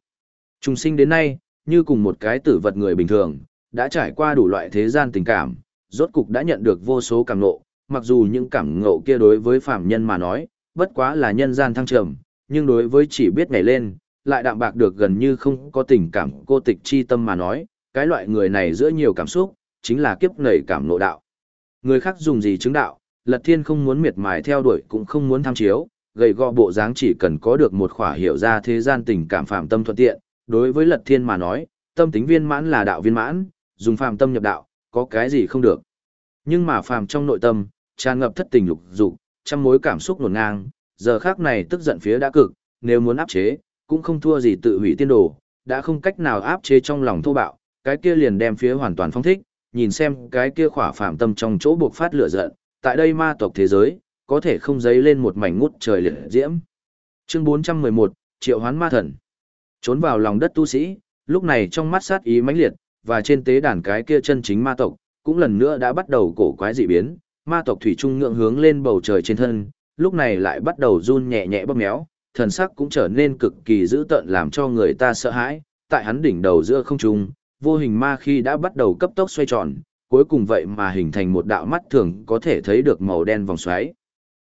Trùng sinh đến nay, như cùng một cái tử vật người bình thường, đã trải qua đủ loại thế gian tình cảm, rốt cục đã nhận được vô số cảm ngộ, mặc dù những cảm ngộ kia đối với phàm nhân mà nói, bất quá là nhân gian thăng trầm, nhưng đối với chỉ biết ngày lên, lại đạm bạc được gần như không có tình cảm cô tịch chi tâm mà nói, cái loại người này giữa nhiều cảm xúc, chính là kiếp nảy cảm nộ đạo. Người khác dùng gì chứng đạo, Lật Thiên không muốn miệt mài theo đuổi cũng không muốn tham chiếu, gầy gò bộ dáng chỉ cần có được một khỏa hiểu ra thế gian tình cảm phạm tâm thuận tiện, đối với Lật Thiên mà nói, tâm tính viên mãn là đạo viên mãn, dùng phạm tâm nhập đạo, có cái gì không được. Nhưng mà phàm trong nội tâm, tràn ngập thất tình lục dục, trăm mối cảm xúc nổn ngang, giờ khác này tức giận phía đã cực, nếu muốn áp chế, cũng không thua gì tự hủy tiên đồ, đã không cách nào áp chế trong lòng thô bạo, cái kia liền đem phía hoàn toàn phong thích, nhìn xem cái kia khỏa phạm tâm trong chỗ buộc phát lửa giận, tại đây ma tộc thế giới, có thể không giấy lên một mảnh ngút trời liệt diễm. Chương 411, Triệu Hoán Ma Thần. Trốn vào lòng đất tu sĩ, lúc này trong mắt sát ý mãnh liệt, và trên tế đàn cái kia chân chính ma tộc, cũng lần nữa đã bắt đầu cổ quái dị biến, ma tộc thủy trung ngưỡng hướng lên bầu trời trên thân, lúc này lại bắt đầu run nhẹ nhẹ bóp méo, thần sắc cũng trở nên cực kỳ dữ tợn làm cho người ta sợ hãi, tại hắn đỉnh đầu giữa không trung, vô hình ma khi đã bắt đầu cấp tốc xoay tròn, cuối cùng vậy mà hình thành một đạo mắt thường có thể thấy được màu đen vòng xoáy.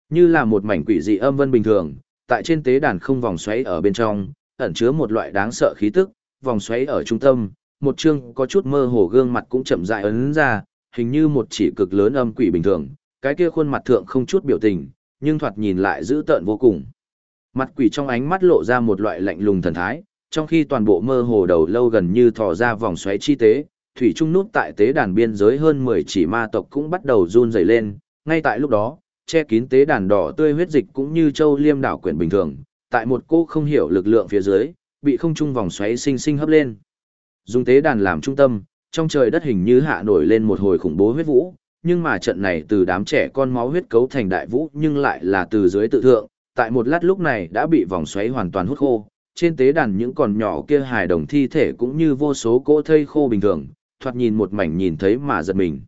Như là một mảnh quỷ dị âm vân bình thường, tại trên tế đàn không vòng xoáy ở bên trong, ẩn chứa một loại đáng sợ khí tức, vòng xoáy ở trung tâm, một chương có chút mơ hồ gương mặt cũng chậm rãi ấn ra, hình như một chỉ cực lớn âm quỷ bình thường, cái kia khuôn mặt thượng không chút biểu tình, nhưng thoạt nhìn lại dữ tợn vô cùng. Mặt quỷ trong ánh mắt lộ ra một loại lạnh lùng thần thái, trong khi toàn bộ mơ hồ đầu lâu gần như thò ra vòng xoáy chi tế, thủy trung nút tại tế đàn biên giới hơn 10 chỉ ma tộc cũng bắt đầu run rẩy lên, ngay tại lúc đó, che kín tế đàn đỏ tươi huyết dịch cũng như châu liêm đảo quyển bình thường, tại một cô không hiểu lực lượng phía dưới, bị không trung vòng xoáy sinh sinh hấp lên. Dùng tế đàn làm trung tâm, trong trời đất hình như hạ nổi lên một hồi khủng bố huyết vũ, nhưng mà trận này từ đám trẻ con máu huyết cấu thành đại vũ nhưng lại là từ dưới tự thượng, tại một lát lúc này đã bị vòng xoáy hoàn toàn hút khô, trên tế đàn những con nhỏ kia hài đồng thi thể cũng như vô số cỗ thây khô bình thường, thoạt nhìn một mảnh nhìn thấy mà giật mình.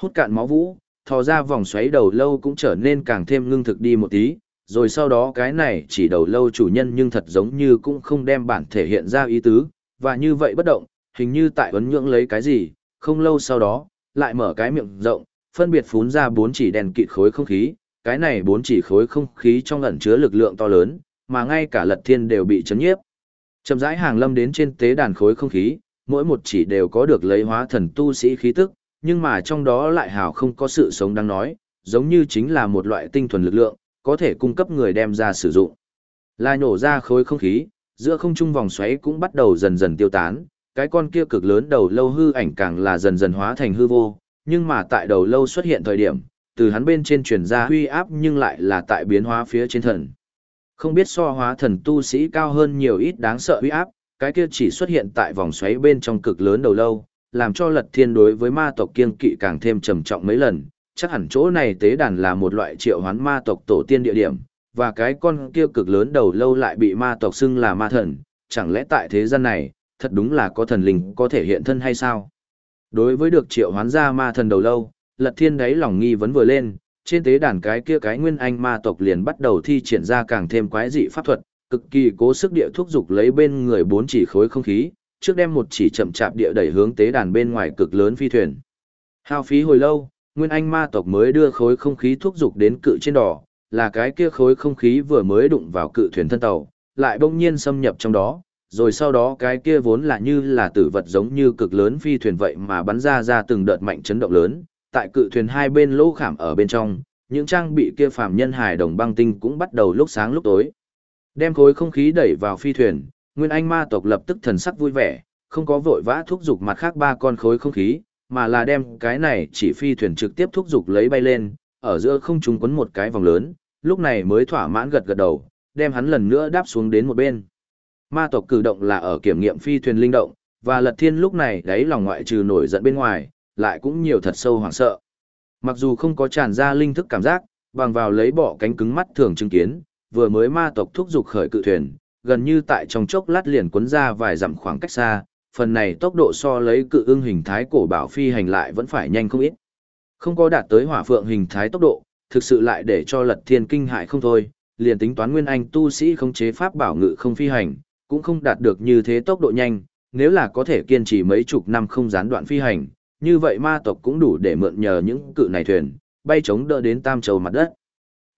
Hút cạn máu vũ, thò ra vòng xoáy đầu lâu cũng trở nên càng thêm ngưng thực đi một tí, rồi sau đó cái này chỉ đầu lâu chủ nhân nhưng thật giống như cũng không đem bản thể hiện ra ý tứ, và như vậy bất động, hình như tại ấn nhưỡng lấy cái gì, không lâu sau đó, lại mở cái miệng rộng, phân biệt phún ra bốn chỉ đèn kịt khối không khí, cái này bốn chỉ khối không khí trong ẩn chứa lực lượng to lớn, mà ngay cả lật thiên đều bị chấn nhiếp. Chậm rãi hàng lâm đến trên tế đàn khối không khí, mỗi một chỉ đều có được lấy hóa thần tu sĩ khí tức, nhưng mà trong đó lại hào không có sự sống đang nói, giống như chính là một loại tinh thuần lực lượng, có thể cung cấp người đem ra sử dụng. Lai nổ ra khối không khí, giữa không trung vòng xoáy cũng bắt đầu dần dần tiêu tán, cái con kia cực lớn đầu lâu hư ảnh càng là dần dần hóa thành hư vô, nhưng mà tại đầu lâu xuất hiện thời điểm, từ hắn bên trên truyền ra huy áp nhưng lại là tại biến hóa phía trên thần. Không biết so hóa thần tu sĩ cao hơn nhiều ít đáng sợ huy áp, cái kia chỉ xuất hiện tại vòng xoáy bên trong cực lớn đầu lâu, làm cho lật thiên đối với ma tộc kiên kỵ càng thêm trầm trọng mấy lần, chắc hẳn chỗ này tế đàn là một loại triệu hoán ma tộc tổ tiên địa điểm, và cái con kia cực lớn đầu lâu lại bị ma tộc xưng là ma thần, chẳng lẽ tại thế gian này, thật đúng là có thần linh có thể hiện thân hay sao? Đối với được triệu hoán ra ma thần đầu lâu, lật thiên đáy lòng nghi vấn vừa lên, trên tế đàn cái kia cái nguyên anh ma tộc liền bắt đầu thi triển ra càng thêm quái dị pháp thuật, cực kỳ cố sức địa thúc dục lấy bên người bốn chỉ khối không khí, trước đem một chỉ chậm chạp địa đẩy hướng tế đàn bên ngoài cực lớn phi thuyền. Hao phí hồi lâu, nguyên anh ma tộc mới đưa khối không khí thúc dục đến cự trên đỏ, là cái kia khối không khí vừa mới đụng vào cự thuyền thân tàu, lại bỗng nhiên xâm nhập trong đó, rồi sau đó cái kia vốn là như là tử vật giống như cực lớn phi thuyền vậy mà bắn ra ra từng đợt mạnh chấn động lớn, tại cự thuyền hai bên lỗ khảm ở bên trong, những trang bị kia phàm nhân hải đồng băng tinh cũng bắt đầu lúc sáng lúc tối. Đem khối không khí đẩy vào phi thuyền, Nguyên Anh ma tộc lập tức thần sắc vui vẻ, không có vội vã thúc giục mặt khác ba con khối không khí, mà là đem cái này chỉ phi thuyền trực tiếp thúc giục lấy bay lên, ở giữa không trung quấn một cái vòng lớn, lúc này mới thỏa mãn gật gật đầu, đem hắn lần nữa đáp xuống đến một bên. Ma tộc cử động là ở kiểm nghiệm phi thuyền linh động, và Lật Thiên lúc này đáy lòng ngoại trừ nổi giận bên ngoài, lại cũng nhiều thật sâu hoảng sợ. Mặc dù không có tràn ra linh thức cảm giác, bằng vào lấy bỏ cánh cứng mắt thường chứng kiến, vừa mới ma tộc thúc giục khởi cự thuyền, gần như tại trong chốc lát liền cuốn ra vài dặm khoảng cách xa, phần này tốc độ so lấy cự ưng hình thái cổ bảo phi hành lại vẫn phải nhanh không ít. Không có đạt tới hỏa phượng hình thái tốc độ, thực sự lại để cho lật thiên kinh hại không thôi, liền tính toán nguyên anh tu sĩ không chế pháp bảo ngự không phi hành, cũng không đạt được như thế tốc độ nhanh, nếu là có thể kiên trì mấy chục năm không gián đoạn phi hành, như vậy ma tộc cũng đủ để mượn nhờ những cự này thuyền, bay chống đỡ đến tam châu mặt đất.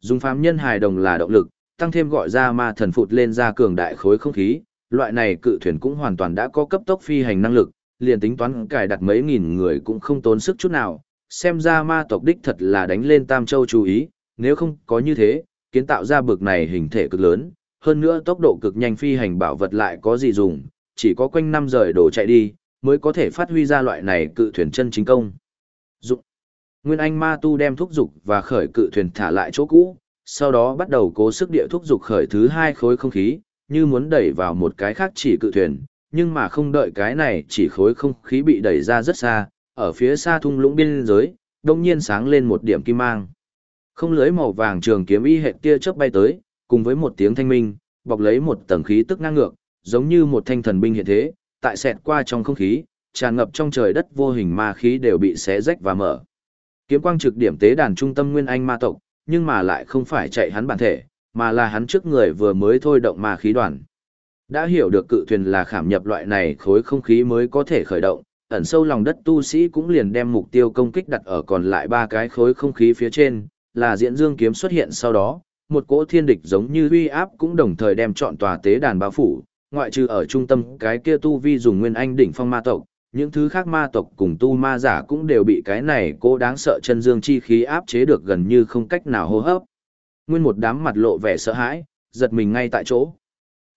Dùng phàm nhân hài đồng là động lực, tăng thêm gọi ra ma thần phụt lên ra cường đại khối không khí, loại này cự thuyền cũng hoàn toàn đã có cấp tốc phi hành năng lực, liền tính toán cài đặt mấy nghìn người cũng không tốn sức chút nào, xem ra ma tộc đích thật là đánh lên Tam Châu chú ý, nếu không có như thế, kiến tạo ra bực này hình thể cực lớn, hơn nữa tốc độ cực nhanh phi hành bảo vật lại có gì dùng, chỉ có quanh năm rời đổ chạy đi, mới có thể phát huy ra loại này cự thuyền chân chính công. Dụng. Nguyên Anh Ma Tu đem thúc dục và khởi cự thuyền thả lại chỗ cũ, sau đó bắt đầu cố sức địa thúc dục khởi thứ hai khối không khí, như muốn đẩy vào một cái khác chỉ cự thuyền, nhưng mà không đợi cái này chỉ khối không khí bị đẩy ra rất xa, ở phía xa thung lũng biên giới, đông nhiên sáng lên một điểm kim mang. Không lưới màu vàng trường kiếm y hệ tia chớp bay tới, cùng với một tiếng thanh minh, bọc lấy một tầng khí tức ngang ngược, giống như một thanh thần binh hiện thế, tại xẹt qua trong không khí, tràn ngập trong trời đất vô hình ma khí đều bị xé rách và mở. Kiếm quang trực điểm tế đàn trung tâm nguyên anh ma tộc, nhưng mà lại không phải chạy hắn bản thể, mà là hắn trước người vừa mới thôi động ma khí đoàn. Đã hiểu được cự thuyền là khảm nhập loại này khối không khí mới có thể khởi động, ẩn sâu lòng đất tu sĩ cũng liền đem mục tiêu công kích đặt ở còn lại ba cái khối không khí phía trên, là diễn dương kiếm xuất hiện sau đó, một cỗ thiên địch giống như uy áp cũng đồng thời đem chọn tòa tế đàn bao phủ, ngoại trừ ở trung tâm cái kia tu vi dùng nguyên anh đỉnh phong ma tộc, những thứ khác ma tộc cùng tu ma giả cũng đều bị cái này cỗ đáng sợ chân dương chi khí áp chế được gần như không cách nào hô hấp. Nguyên một đám mặt lộ vẻ sợ hãi, giật mình ngay tại chỗ.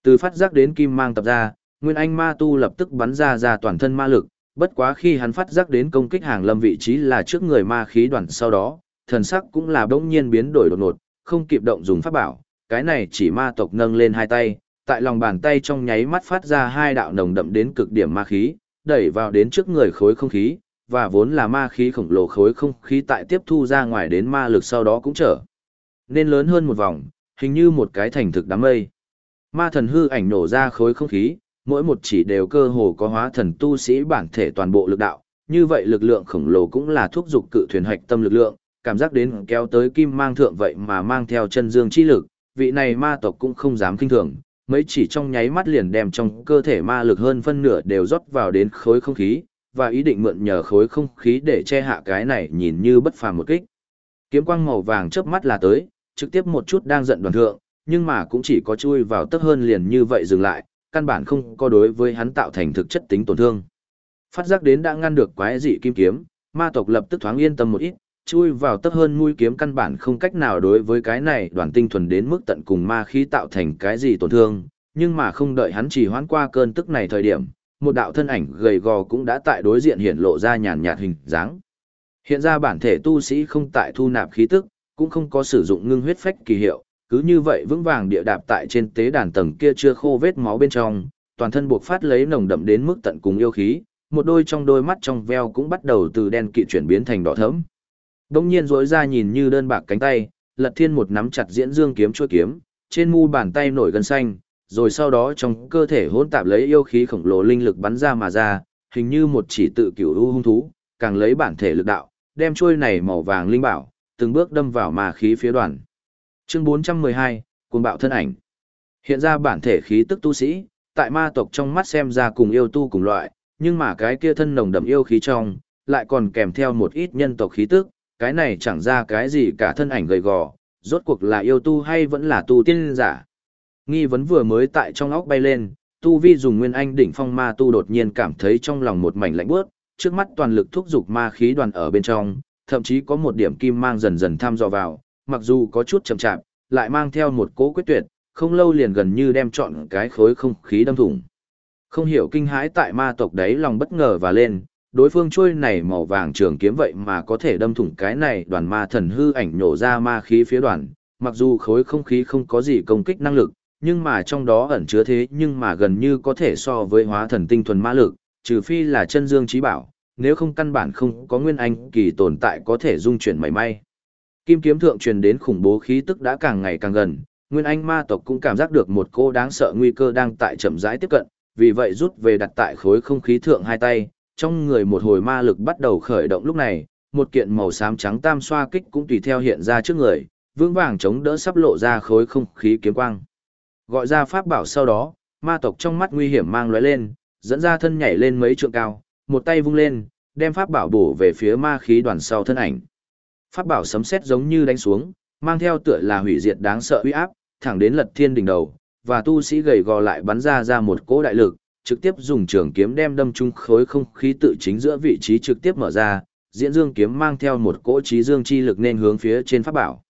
Từ phát giác đến kim mang tập ra, Nguyên Anh ma tu lập tức bắn ra ra toàn thân ma lực, bất quá khi hắn phát giác đến công kích hàng lâm vị trí là trước người ma khí đoàn sau đó, thần sắc cũng là bỗng nhiên biến đổi đột ngột, không kịp động dùng pháp bảo, cái này chỉ ma tộc nâng lên hai tay, tại lòng bàn tay trong nháy mắt phát ra hai đạo nồng đậm đến cực điểm ma khí, đẩy vào đến trước người khối không khí, và vốn là ma khí khổng lồ khối không khí tại tiếp thu ra ngoài đến ma lực sau đó cũng trở nên lớn hơn một vòng, hình như một cái thành thực đám mây. Ma thần hư ảnh nổ ra khối không khí, mỗi một chỉ đều cơ hồ có hóa thần tu sĩ bản thể toàn bộ lực đạo, như vậy lực lượng khổng lồ cũng là thúc dục cự thuyền hạch tâm lực lượng, cảm giác đến kéo tới kim mang thượng vậy mà mang theo chân dương chi lực, vị này ma tộc cũng không dám kinh thường, mấy chỉ trong nháy mắt liền đem trong cơ thể ma lực hơn phân nửa đều rót vào đến khối không khí, và ý định mượn nhờ khối không khí để che hạ cái này nhìn như bất phàm một kích. Kiếm quang màu vàng chớp mắt là tới, trực tiếp một chút đang giận đoàn thượng, nhưng mà cũng chỉ có chui vào tấp hơn liền như vậy dừng lại, căn bản không có đối với hắn tạo thành thực chất tính tổn thương. Phát giác đến đã ngăn được quái dị kim kiếm, ma tộc lập tức thoáng yên tâm một ít, chui vào tấp hơn mũi kiếm căn bản không cách nào đối với cái này đoàn tinh thuần đến mức tận cùng ma khí tạo thành cái gì tổn thương, nhưng mà không đợi hắn chỉ hoãn qua cơn tức này thời điểm, một đạo thân ảnh gầy gò cũng đã tại đối diện hiện lộ ra nhàn nhạt hình dáng. Hiện ra bản thể tu sĩ không tại thu nạp khí tức, cũng không có sử dụng ngưng huyết phách kỳ hiệu, cứ như vậy vững vàng địa đạp tại trên tế đàn tầng kia chưa khô vết máu bên trong, toàn thân buộc phát lấy nồng đậm đến mức tận cùng yêu khí, một đôi trong đôi mắt trong veo cũng bắt đầu từ đen kịt chuyển biến thành đỏ thẫm. Đông nhiên dối ra nhìn như đơn bạc cánh tay, lật thiên một nắm chặt diễn dương kiếm chuôi kiếm, trên mu bàn tay nổi gân xanh, rồi sau đó trong cơ thể hỗn tạp lấy yêu khí khổng lồ linh lực bắn ra mà ra, hình như một chỉ tự cửu u hung thú, càng lấy bản thể lực đạo, đem chuôi này màu vàng linh bảo, từng bước đâm vào mà khí phía đoàn. Chương 412, cuồng bạo thân ảnh. Hiện ra bản thể khí tức tu sĩ, tại ma tộc trong mắt xem ra cùng yêu tu cùng loại, nhưng mà cái kia thân nồng đậm yêu khí trong, lại còn kèm theo một ít nhân tộc khí tức, cái này chẳng ra cái gì cả thân ảnh gầy gò, rốt cuộc là yêu tu hay vẫn là tu tiên giả. Nghi vấn vừa mới tại trong óc bay lên, tu vi dùng nguyên anh đỉnh phong ma tu đột nhiên cảm thấy trong lòng một mảnh lạnh bước, trước mắt toàn lực thúc giục ma khí đoàn ở bên trong, thậm chí có một điểm kim mang dần dần tham dò vào, mặc dù có chút chậm chạp, lại mang theo một cố quyết tuyệt, không lâu liền gần như đem trọn cái khối không khí đâm thủng. Không hiểu kinh hãi tại ma tộc đấy lòng bất ngờ và lên, đối phương trôi này màu vàng trường kiếm vậy mà có thể đâm thủng cái này đoàn ma thần hư ảnh nổ ra ma khí phía đoàn, mặc dù khối không khí không có gì công kích năng lực, nhưng mà trong đó ẩn chứa thế nhưng mà gần như có thể so với hóa thần tinh thuần ma lực, trừ phi là chân dương trí bảo, nếu không căn bản không có nguyên anh kỳ tồn tại có thể dung chuyển mảy may. Kim kiếm thượng truyền đến khủng bố khí tức đã càng ngày càng gần, nguyên anh ma tộc cũng cảm giác được một cô đáng sợ nguy cơ đang tại chậm rãi tiếp cận, vì vậy rút về đặt tại khối không khí thượng hai tay, trong người một hồi ma lực bắt đầu khởi động lúc này, một kiện màu xám trắng tam xoa kích cũng tùy theo hiện ra trước người, vững vàng chống đỡ sắp lộ ra khối không khí kiếm quang. Gọi ra pháp bảo sau đó, ma tộc trong mắt nguy hiểm mang lóe lên, dẫn ra thân nhảy lên mấy trượng cao, một tay vung lên, đem pháp bảo bổ về phía ma khí đoàn sau thân ảnh. Pháp bảo sấm sét giống như đánh xuống, mang theo tựa là hủy diệt đáng sợ uy áp, thẳng đến lật thiên đỉnh đầu, và tu sĩ gầy gò lại bắn ra ra một cỗ đại lực, trực tiếp dùng trường kiếm đem đâm trung khối không khí tự chính giữa vị trí trực tiếp mở ra, diễn dương kiếm mang theo một cỗ trí dương chi lực nên hướng phía trên pháp bảo.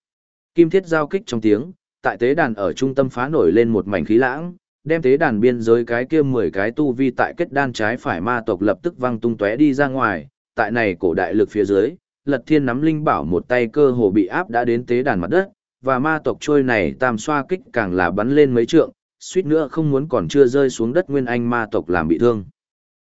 Kim thiết giao kích trong tiếng, tại tế đàn ở trung tâm phá nổi lên một mảnh khí lãng, đem tế đàn biên giới cái kia 10 cái tu vi tại kết đan trái phải ma tộc lập tức văng tung tóe đi ra ngoài, tại này cổ đại lực phía dưới, Lật Thiên nắm linh bảo một tay cơ hồ bị áp đã đến tế đàn mặt đất, và ma tộc trôi này tam xoa kích càng là bắn lên mấy trượng, suýt nữa không muốn còn chưa rơi xuống đất nguyên anh ma tộc làm bị thương.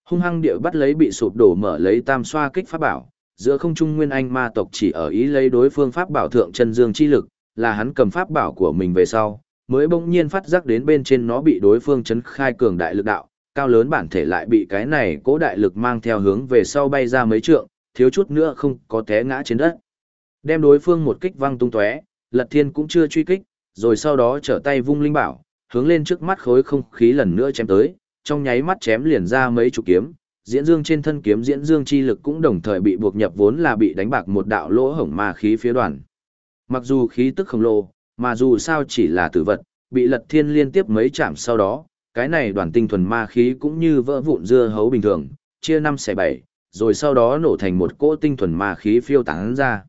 Hung hăng địa bắt lấy bị sụp đổ mở lấy tam xoa kích pháp bảo, giữa không trung nguyên anh ma tộc chỉ ở ý lấy đối phương pháp bảo thượng chân dương chi lực, là hắn cầm pháp bảo của mình về sau, mới bỗng nhiên phát giác đến bên trên nó bị đối phương chấn khai cường đại lực đạo, cao lớn bản thể lại bị cái này cố đại lực mang theo hướng về sau bay ra mấy trượng, thiếu chút nữa không có té ngã trên đất. Đem đối phương một kích văng tung tóe, Lật Thiên cũng chưa truy kích, rồi sau đó trở tay vung linh bảo, hướng lên trước mắt khối không khí lần nữa chém tới, trong nháy mắt chém liền ra mấy chục kiếm, diễn dương trên thân kiếm diễn dương chi lực cũng đồng thời bị buộc nhập vốn là bị đánh bạc một đạo lỗ hổng ma khí phía đoàn. Mặc dù khí tức khổng lồ, mà dù sao chỉ là tử vật, bị lật thiên liên tiếp mấy chạm sau đó, cái này đoàn tinh thuần ma khí cũng như vỡ vụn dưa hấu bình thường, chia năm xẻ bảy, rồi sau đó nổ thành một cỗ tinh thuần ma khí phiêu tán ra.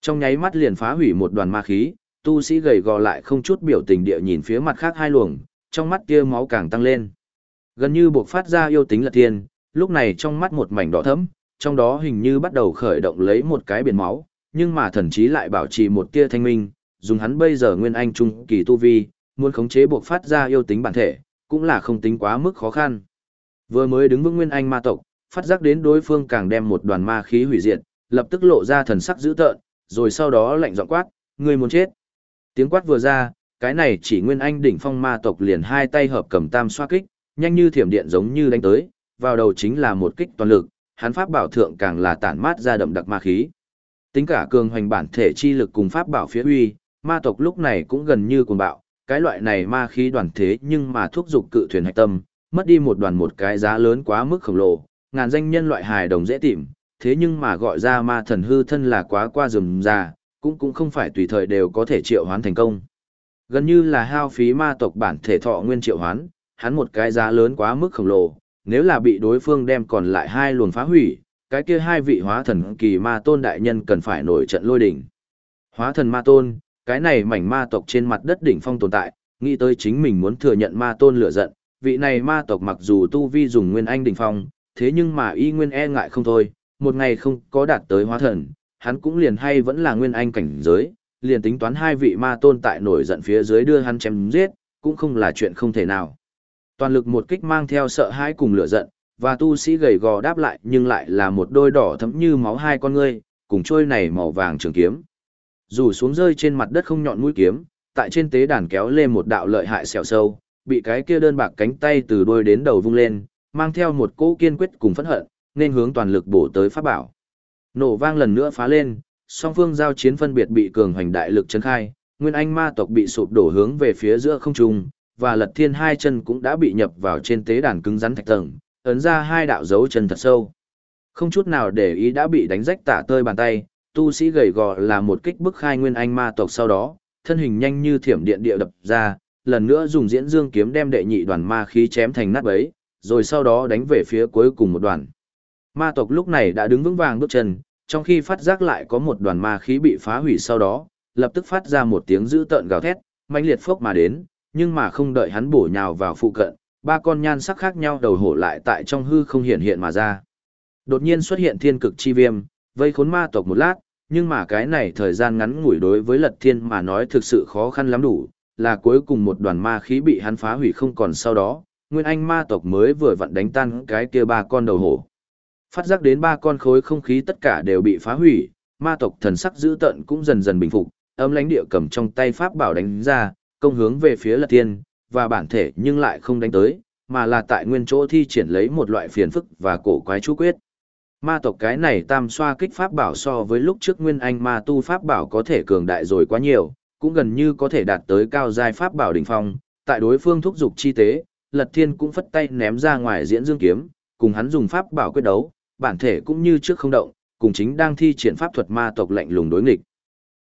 Trong nháy mắt liền phá hủy một đoàn ma khí, tu sĩ gầy gò lại không chút biểu tình địa nhìn phía mặt khác hai luồng, trong mắt kia máu càng tăng lên. Gần như buộc phát ra yêu tính lật thiên, lúc này trong mắt một mảnh đỏ thẫm, trong đó hình như bắt đầu khởi động lấy một cái biển máu, nhưng mà thần chí lại bảo trì một tia thanh minh, dùng hắn bây giờ nguyên anh trung kỳ tu vi, muốn khống chế buộc phát ra yêu tính bản thể, cũng là không tính quá mức khó khăn. Vừa mới đứng vững nguyên anh ma tộc, phát giác đến đối phương càng đem một đoàn ma khí hủy diệt, lập tức lộ ra thần sắc dữ tợn, rồi sau đó lạnh giọng quát, người muốn chết. Tiếng quát vừa ra, cái này chỉ nguyên anh đỉnh phong ma tộc liền hai tay hợp cầm tam xoa kích, nhanh như thiểm điện giống như đánh tới, vào đầu chính là một kích toàn lực, hắn pháp bảo thượng càng là tản mát ra đậm đặc ma khí. Tính cả cường hoành bản thể chi lực cùng pháp bảo phía uy, ma tộc lúc này cũng gần như cuồng bạo, cái loại này ma khí đoàn thế nhưng mà thúc dục cự thuyền hạch tâm, mất đi một đoàn một cái giá lớn quá mức khổng lồ, ngàn danh nhân loại hài đồng dễ tìm, thế nhưng mà gọi ra ma thần hư thân là quá qua rườm ra, cũng cũng không phải tùy thời đều có thể triệu hoán thành công. Gần như là hao phí ma tộc bản thể thọ nguyên triệu hoán, hắn một cái giá lớn quá mức khổng lồ, nếu là bị đối phương đem còn lại hai luồng phá hủy, cái kia hai vị hóa thần kỳ ma tôn đại nhân cần phải nổi trận lôi đỉnh. Hóa thần ma tôn, cái này mảnh ma tộc trên mặt đất đỉnh phong tồn tại, nghĩ tới chính mình muốn thừa nhận ma tôn lửa giận, vị này ma tộc mặc dù tu vi dùng nguyên anh đỉnh phong, thế nhưng mà y nguyên e ngại không thôi, một ngày không có đạt tới hóa thần, hắn cũng liền hay vẫn là nguyên anh cảnh giới, liền tính toán hai vị ma tôn tại nổi giận phía dưới đưa hắn chém giết, cũng không là chuyện không thể nào. Toàn lực một kích mang theo sợ hãi cùng lửa giận, và tu sĩ gầy gò đáp lại nhưng lại là một đôi đỏ thấm như máu hai con ngươi, cùng trôi này màu vàng trường kiếm. Dù xuống rơi trên mặt đất không nhọn mũi kiếm, tại trên tế đàn kéo lên một đạo lợi hại sẹo sâu, bị cái kia đơn bạc cánh tay từ đuôi đến đầu vung lên, mang theo một cỗ kiên quyết cùng phẫn hận, nên hướng toàn lực bổ tới pháp bảo. Nổ vang lần nữa phá lên, song phương giao chiến phân biệt bị cường hoành đại lực chấn khai, nguyên anh ma tộc bị sụp đổ hướng về phía giữa không trung, và lật thiên hai chân cũng đã bị nhập vào trên tế đàn cứng rắn thạch tầng, ấn ra hai đạo dấu chân thật sâu. Không chút nào để ý đã bị đánh rách tả tơi bàn tay, tu sĩ gầy gò là một kích bức khai nguyên anh ma tộc sau đó, thân hình nhanh như thiểm điện địa đập ra, lần nữa dùng diễn dương kiếm đem đệ nhị đoàn ma khí chém thành nát bấy, rồi sau đó đánh về phía cuối cùng một đoàn. Ma tộc lúc này đã đứng vững vàng bước chân, trong khi phát giác lại có một đoàn ma khí bị phá hủy sau đó, lập tức phát ra một tiếng dữ tợn gào thét, mãnh liệt phốc mà đến, nhưng mà không đợi hắn bổ nhào vào phụ cận, ba con nhan sắc khác nhau đầu hổ lại tại trong hư không hiện hiện mà ra. Đột nhiên xuất hiện thiên cực chi viêm, vây khốn ma tộc một lát, nhưng mà cái này thời gian ngắn ngủi đối với lật thiên mà nói thực sự khó khăn lắm đủ, là cuối cùng một đoàn ma khí bị hắn phá hủy không còn sau đó, nguyên anh ma tộc mới vừa vặn đánh tan cái kia ba con đầu hổ. Phát giác đến ba con khối không khí tất cả đều bị phá hủy, ma tộc thần sắc dữ tợn cũng dần dần bình phục, âm lãnh địa cầm trong tay pháp bảo đánh ra, công hướng về phía lật thiên, và bản thể nhưng lại không đánh tới, mà là tại nguyên chỗ thi triển lấy một loại phiền phức và cổ quái chú quyết. Ma tộc cái này tam xoa kích pháp bảo so với lúc trước nguyên anh ma tu pháp bảo có thể cường đại rồi quá nhiều, cũng gần như có thể đạt tới cao giai pháp bảo đỉnh phong, tại đối phương thúc dục chi tế, Lật Thiên cũng phất tay ném ra ngoài diễn dương kiếm, cùng hắn dùng pháp bảo quyết đấu, bản thể cũng như trước không động, cùng chính đang thi triển pháp thuật ma tộc lạnh lùng đối nghịch.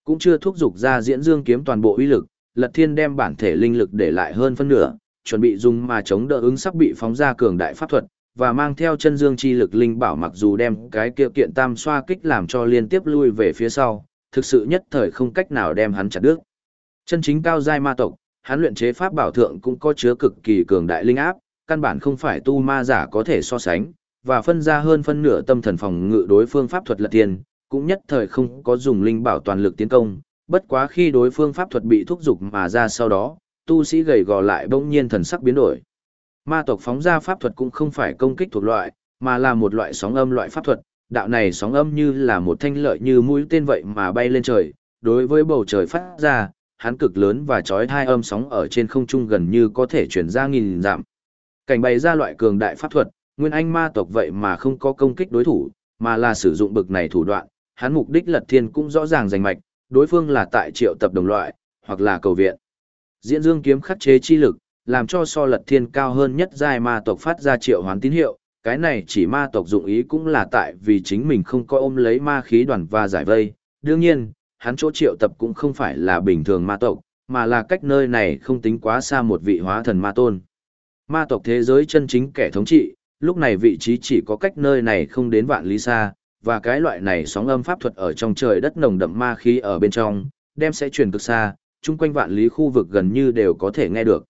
Cũng chưa thúc dục ra diễn dương kiếm toàn bộ uy lực, Lật Thiên đem bản thể linh lực để lại hơn phân nửa, chuẩn bị dùng mà chống đỡ ứng sắp bị phóng ra cường đại pháp thuật, và mang theo chân dương chi lực linh bảo mặc dù đem cái kia kiện tam xoa kích làm cho liên tiếp lui về phía sau, thực sự nhất thời không cách nào đem hắn chặt đứt. Chân chính cao giai ma tộc, hắn luyện chế pháp bảo thượng cũng có chứa cực kỳ cường đại linh áp, căn bản không phải tu ma giả có thể so sánh, và phân ra hơn phân nửa tâm thần phòng ngự đối phương pháp thuật lật tiền, cũng nhất thời không có dùng linh bảo toàn lực tiến công, bất quá khi đối phương pháp thuật bị thúc dục mà ra sau đó, tu sĩ gầy gò lại bỗng nhiên thần sắc biến đổi. Ma tộc phóng ra pháp thuật cũng không phải công kích thuộc loại, mà là một loại sóng âm loại pháp thuật, đạo này sóng âm như là một thanh lợi như mũi tên vậy mà bay lên trời, đối với bầu trời phát ra, hắn cực lớn và chói hai âm sóng ở trên không trung gần như có thể chuyển ra nghìn giảm. Cảnh bày ra loại cường đại pháp thuật, nguyên anh ma tộc vậy mà không có công kích đối thủ, mà là sử dụng bực này thủ đoạn, hắn mục đích lật thiên cũng rõ ràng rành mạch, đối phương là tại triệu tập đồng loại, hoặc là cầu viện. Diễn dương kiếm khắc chế chi lực, làm cho so lật thiên cao hơn nhất giai ma tộc phát ra triệu hoán tín hiệu, cái này chỉ ma tộc dụng ý cũng là tại vì chính mình không có ôm lấy ma khí đoàn và giải vây. Đương nhiên, hắn chỗ triệu tập cũng không phải là bình thường ma tộc, mà là cách nơi này không tính quá xa một vị hóa thần ma tôn. Ma tộc thế giới chân chính kẻ thống trị, lúc này vị trí chỉ có cách nơi này không đến vạn lý xa, và cái loại này sóng âm pháp thuật ở trong trời đất nồng đậm ma khí ở bên trong, đem sẽ truyền cực xa, chung quanh vạn lý khu vực gần như đều có thể nghe được.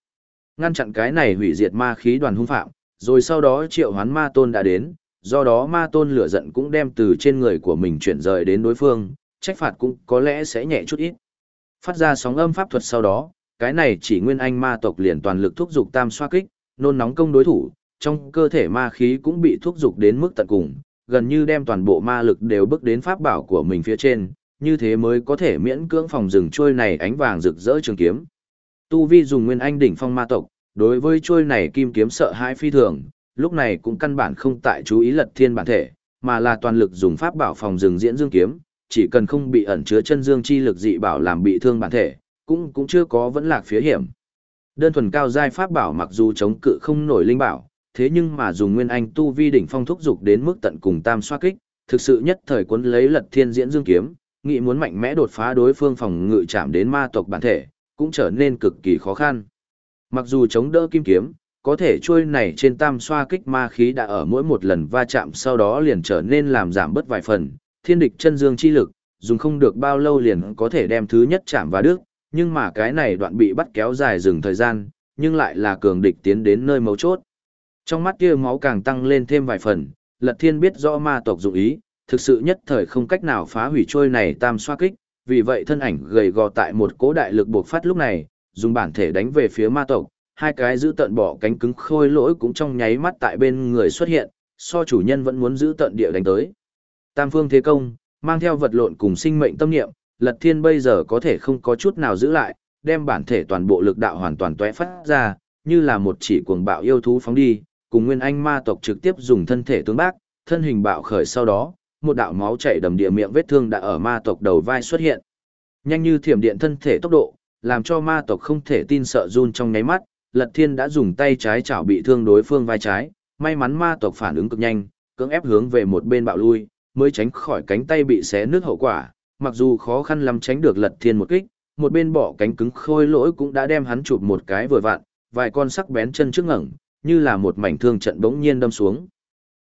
Ngăn chặn cái này hủy diệt ma khí đoàn hung phạm, rồi sau đó triệu hoán ma tôn đã đến, do đó ma tôn lửa giận cũng đem từ trên người của mình chuyển rời đến đối phương, trách phạt cũng có lẽ sẽ nhẹ chút ít. Phát ra sóng âm pháp thuật sau đó, cái này chỉ nguyên anh ma tộc liền toàn lực thúc dục tam xoa kích, nôn nóng công đối thủ, trong cơ thể ma khí cũng bị thúc dục đến mức tận cùng, gần như đem toàn bộ ma lực đều bước đến pháp bảo của mình phía trên, như thế mới có thể miễn cưỡng phòng rừng trôi này ánh vàng rực rỡ trường kiếm. Tu Vi dùng nguyên anh đỉnh phong ma tộc, đối với trôi này kim kiếm sợ hãi phi thường, lúc này cũng căn bản không tại chú ý lật thiên bản thể, mà là toàn lực dùng pháp bảo phòng rừng diễn dương kiếm, chỉ cần không bị ẩn chứa chân dương chi lực dị bảo làm bị thương bản thể, cũng cũng chưa có vẫn lạc phía hiểm. Đơn thuần cao giai pháp bảo mặc dù chống cự không nổi linh bảo, thế nhưng mà dùng nguyên anh tu vi đỉnh phong thúc dục đến mức tận cùng tam xoa kích, thực sự nhất thời cuốn lấy lật thiên diễn dương kiếm, nghĩ muốn mạnh mẽ đột phá đối phương phòng ngự chạm đến ma tộc bản thể, cũng trở nên cực kỳ khó khăn. Mặc dù chống đỡ kim kiếm, có thể trôi này trên tam xoa kích ma khí đã ở mỗi một lần va chạm sau đó liền trở nên làm giảm bớt vài phần, thiên địch chân dương chi lực, dùng không được bao lâu liền có thể đem thứ nhất chạm vào đức, nhưng mà cái này đoạn bị bắt kéo dài dừng thời gian, nhưng lại là cường địch tiến đến nơi mấu chốt. Trong mắt kia máu càng tăng lên thêm vài phần, Lật Thiên biết rõ ma tộc dụng ý, thực sự nhất thời không cách nào phá hủy trôi này tam xoa kích, vì vậy thân ảnh gầy gò tại một cố đại lực buộc phát lúc này, dùng bản thể đánh về phía ma tộc, hai cái giữ tận bỏ cánh cứng khôi lỗi cũng trong nháy mắt tại bên người xuất hiện, so chủ nhân vẫn muốn giữ tận địa đánh tới. Tam phương thế công, mang theo vật lộn cùng sinh mệnh tâm niệm, Lật Thiên bây giờ có thể không có chút nào giữ lại, đem bản thể toàn bộ lực đạo hoàn toàn tóe phát ra, như là một chỉ cuồng bạo yêu thú phóng đi, cùng Nguyên Anh ma tộc trực tiếp dùng thân thể tướng bác, thân hình bạo khởi sau đó, một đạo máu chảy đầm địa miệng vết thương đã ở ma tộc đầu vai xuất hiện. Nhanh như thiểm điện thân thể tốc độ, làm cho ma tộc không thể tin sợ run trong nháy mắt, Lật Thiên đã dùng tay trái chảo bị thương đối phương vai trái, may mắn ma tộc phản ứng cực nhanh, cưỡng ép hướng về một bên bạo lui, mới tránh khỏi cánh tay bị xé nứt hậu quả, mặc dù khó khăn lắm tránh được Lật Thiên một kích, một bên bỏ cánh cứng khôi lỗi cũng đã đem hắn chụp một cái vừa vặn, vài con sắc bén chân trước ngẩng, như là một mảnh thương trận bỗng nhiên đâm xuống.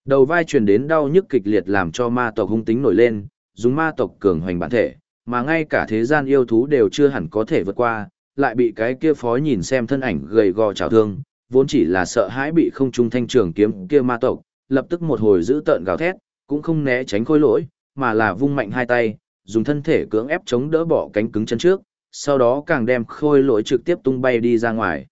Đầu vai truyền đến đau nhức kịch liệt làm cho ma tộc hung tính nổi lên, dùng ma tộc cường hoành bản thể, mà ngay cả thế gian yêu thú đều chưa hẳn có thể vượt qua, lại bị cái kia phó nhìn xem thân ảnh gầy gò chảo thương, vốn chỉ là sợ hãi bị không trung thanh trường kiếm kia ma tộc, lập tức một hồi giữ tợn gào thét, cũng không né tránh khôi lỗi, mà là vung mạnh hai tay, dùng thân thể cưỡng ép chống đỡ bỏ cánh cứng chân trước, sau đó càng đem khôi lỗi trực tiếp tung bay đi ra ngoài.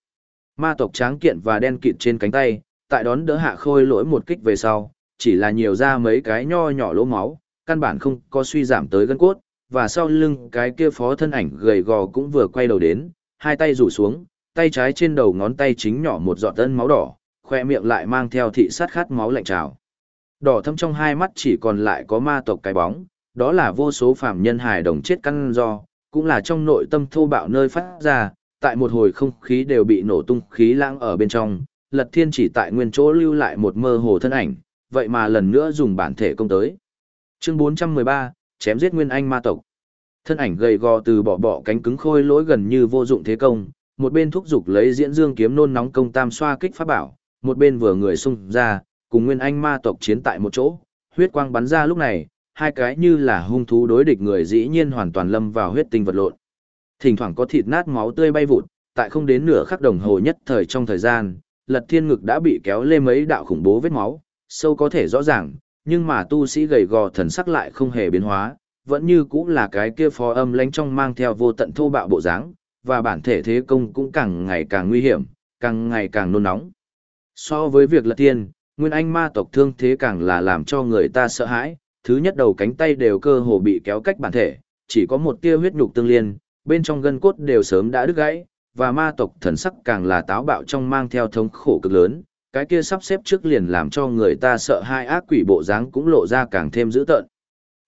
Ma tộc tráng kiện và đen kịt trên cánh tay, tại đón đỡ hạ khôi lỗi một kích về sau, chỉ là nhiều ra mấy cái nho nhỏ lỗ máu, căn bản không có suy giảm tới gân cốt, và sau lưng cái kia phó thân ảnh gầy gò cũng vừa quay đầu đến, hai tay rủ xuống, tay trái trên đầu ngón tay chính nhỏ một giọt ân máu đỏ, khoe miệng lại mang theo thị sát khát máu lạnh trào. Đỏ thâm trong hai mắt chỉ còn lại có ma tộc cái bóng, đó là vô số phàm nhân hài đồng chết căn do, cũng là trong nội tâm thô bạo nơi phát ra, tại một hồi không khí đều bị nổ tung khí lãng ở bên trong, Lật Thiên chỉ tại nguyên chỗ lưu lại một mơ hồ thân ảnh, vậy mà lần nữa dùng bản thể công tới. Chương 413, chém giết nguyên anh ma tộc. Thân ảnh gầy gò từ bỏ bỏ cánh cứng khôi lỗi gần như vô dụng thế công, một bên thúc giục lấy diễn dương kiếm nôn nóng công tam xoa kích pháp bảo, một bên vừa người xung ra, cùng nguyên anh ma tộc chiến tại một chỗ, huyết quang bắn ra lúc này, hai cái như là hung thú đối địch người dĩ nhiên hoàn toàn lâm vào huyết tinh vật lộn. Thỉnh thoảng có thịt nát máu tươi bay vụt, tại không đến nửa khắc đồng hồ nhất thời trong thời gian, Lật Thiên ngực đã bị kéo lên mấy đạo khủng bố vết máu, sâu có thể rõ ràng, nhưng mà tu sĩ gầy gò thần sắc lại không hề biến hóa, vẫn như cũng là cái kia phó âm lánh trong mang theo vô tận thô bạo bộ dáng, và bản thể thế công cũng càng ngày càng nguy hiểm, càng ngày càng nôn nóng. So với việc lật Thiên, nguyên anh ma tộc thương thế càng là làm cho người ta sợ hãi, thứ nhất đầu cánh tay đều cơ hồ bị kéo cách bản thể, chỉ có một tia huyết nhục tương liên, bên trong gân cốt đều sớm đã đứt gãy, và ma tộc thần sắc càng là táo bạo trong mang theo thống khổ cực lớn, cái kia sắp xếp trước liền làm cho người ta sợ hai ác quỷ bộ dáng cũng lộ ra càng thêm dữ tợn.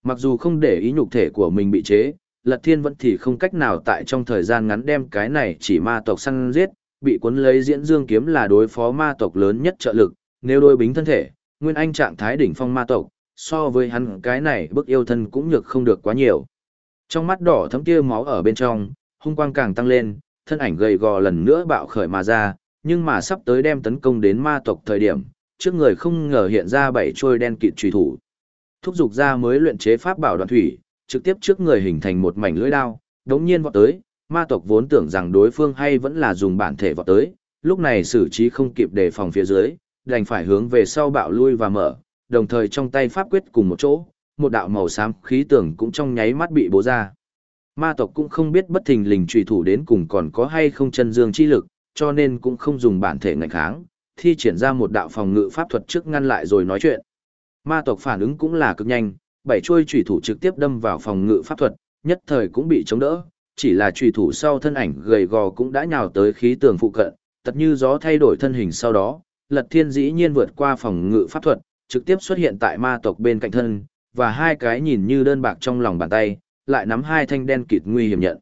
Mặc dù không để ý nhục thể của mình bị chế, Lật Thiên vẫn thì không cách nào tại trong thời gian ngắn đem cái này chỉ ma tộc săn giết, bị cuốn lấy diễn dương kiếm là đối phó ma tộc lớn nhất trợ lực, nếu đôi bính thân thể, nguyên anh trạng thái đỉnh phong ma tộc, so với hắn cái này bức yêu thân cũng nhược không được quá nhiều. Trong mắt đỏ thấm kia máu ở bên trong, hung quang càng tăng lên, thân ảnh gầy gò lần nữa bạo khởi mà ra, nhưng mà sắp tới đem tấn công đến ma tộc thời điểm, trước người không ngờ hiện ra bảy trôi đen kịt truy thủ. Thúc dục ra mới luyện chế pháp bảo đoạn thủy, trực tiếp trước người hình thành một mảnh lưỡi đao, đống nhiên vọt tới, ma tộc vốn tưởng rằng đối phương hay vẫn là dùng bản thể vọt tới, lúc này xử trí không kịp đề phòng phía dưới, đành phải hướng về sau bạo lui và mở, đồng thời trong tay pháp quyết cùng một chỗ, một đạo màu xám khí tưởng cũng trong nháy mắt bị bố ra. Ma tộc cũng không biết bất thình lình trùy thủ đến cùng còn có hay không chân dương chi lực, cho nên cũng không dùng bản thể ngạch kháng, thi triển ra một đạo phòng ngự pháp thuật trước ngăn lại rồi nói chuyện. Ma tộc phản ứng cũng là cực nhanh, bảy chuôi trùy thủ trực tiếp đâm vào phòng ngự pháp thuật, nhất thời cũng bị chống đỡ, chỉ là trùy thủ sau thân ảnh gầy gò cũng đã nhào tới khí tường phụ cận, tật như gió thay đổi thân hình sau đó, Lật Thiên dĩ nhiên vượt qua phòng ngự pháp thuật, trực tiếp xuất hiện tại ma tộc bên cạnh thân, và hai cái nhìn như đơn bạc trong lòng bàn tay, lại nắm hai thanh đen kịt nguy hiểm nhận.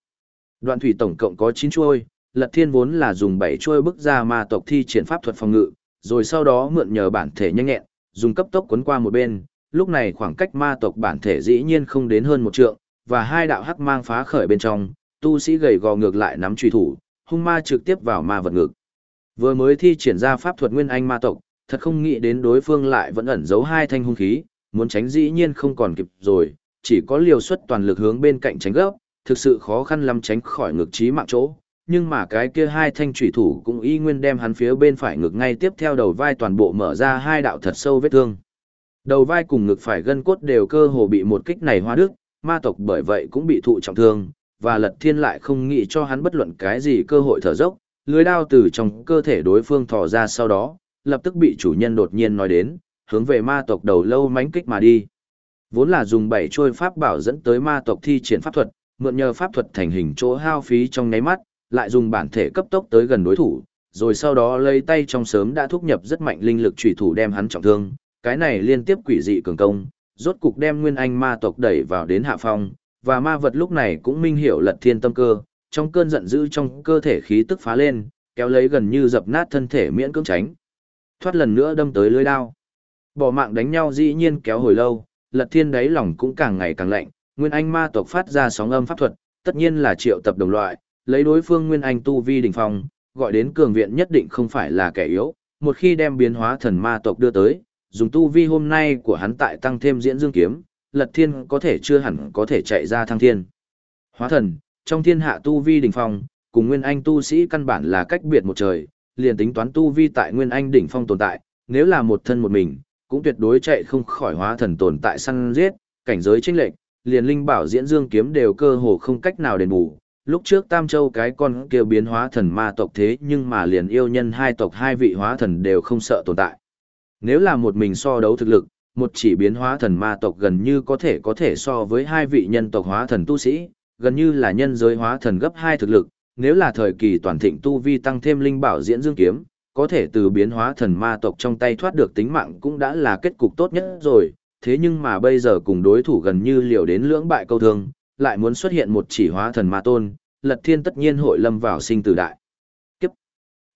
Đoạn thủy tổng cộng có 9 chuôi, Lật Thiên vốn là dùng 7 chuôi bức ra ma tộc thi triển pháp thuật phòng ngự, rồi sau đó mượn nhờ bản thể nhanh nhẹn, dùng cấp tốc cuốn qua một bên, lúc này khoảng cách ma tộc bản thể dĩ nhiên không đến hơn một trượng, và hai đạo hắc mang phá khởi bên trong, tu sĩ gầy gò ngược lại nắm truy thủ, hung ma trực tiếp vào ma vật ngực. Vừa mới thi triển ra pháp thuật nguyên anh ma tộc, thật không nghĩ đến đối phương lại vẫn ẩn giấu hai thanh hung khí, muốn tránh dĩ nhiên không còn kịp rồi, chỉ có liều suất toàn lực hướng bên cạnh tránh gấp, thực sự khó khăn lắm tránh khỏi ngực trí mạng chỗ. Nhưng mà cái kia hai thanh thủy thủ cũng y nguyên đem hắn phía bên phải ngực ngay tiếp theo đầu vai toàn bộ mở ra hai đạo thật sâu vết thương. Đầu vai cùng ngực phải gân cốt đều cơ hồ bị một kích này hoa đức, ma tộc bởi vậy cũng bị thụ trọng thương, và lật thiên lại không nghĩ cho hắn bất luận cái gì cơ hội thở dốc, lưới đao từ trong cơ thể đối phương thò ra sau đó, lập tức bị chủ nhân đột nhiên nói đến, hướng về ma tộc đầu lâu mánh kích mà đi. Vốn là dùng bảy trôi pháp bảo dẫn tới ma tộc thi triển pháp thuật, mượn nhờ pháp thuật thành hình chỗ hao phí trong nháy mắt, lại dùng bản thể cấp tốc tới gần đối thủ, rồi sau đó lấy tay trong sớm đã thúc nhập rất mạnh linh lực chủy thủ đem hắn trọng thương, cái này liên tiếp quỷ dị cường công, rốt cục đem nguyên anh ma tộc đẩy vào đến hạ phong, và ma vật lúc này cũng minh hiểu lật thiên tâm cơ, trong cơn giận dữ trong cơ thể khí tức phá lên, kéo lấy gần như dập nát thân thể miễn cưỡng tránh. Thoát lần nữa đâm tới lưới đao. Bỏ mạng đánh nhau dĩ nhiên kéo hồi lâu, lật thiên đáy lòng cũng càng ngày càng lạnh, nguyên anh ma tộc phát ra sóng âm pháp thuật, tất nhiên là triệu tập đồng loại, lấy đối phương nguyên anh tu vi đỉnh phong, gọi đến cường viện nhất định không phải là kẻ yếu, một khi đem biến hóa thần ma tộc đưa tới, dùng tu vi hôm nay của hắn tại tăng thêm diễn dương kiếm, lật thiên có thể chưa hẳn có thể chạy ra thăng thiên. Hóa thần, trong thiên hạ tu vi đỉnh phong, cùng nguyên anh tu sĩ căn bản là cách biệt một trời, liền tính toán tu vi tại nguyên anh đỉnh phong tồn tại, nếu là một thân một mình, cũng tuyệt đối chạy không khỏi hóa thần tồn tại săn giết, cảnh giới chênh lệch, liền linh bảo diễn dương kiếm đều cơ hồ không cách nào đền bù. Lúc trước Tam Châu cái con kia biến hóa thần ma tộc thế nhưng mà liền yêu nhân hai tộc hai vị hóa thần đều không sợ tồn tại. Nếu là một mình so đấu thực lực, một chỉ biến hóa thần ma tộc gần như có thể có thể so với hai vị nhân tộc hóa thần tu sĩ, gần như là nhân giới hóa thần gấp hai thực lực, nếu là thời kỳ toàn thịnh tu vi tăng thêm linh bảo diễn dương kiếm, có thể từ biến hóa thần ma tộc trong tay thoát được tính mạng cũng đã là kết cục tốt nhất rồi, thế nhưng mà bây giờ cùng đối thủ gần như liều đến lưỡng bại câu thương, lại muốn xuất hiện một chỉ hóa thần ma tôn, lật thiên tất nhiên hội lâm vào sinh tử đại. Kiếp.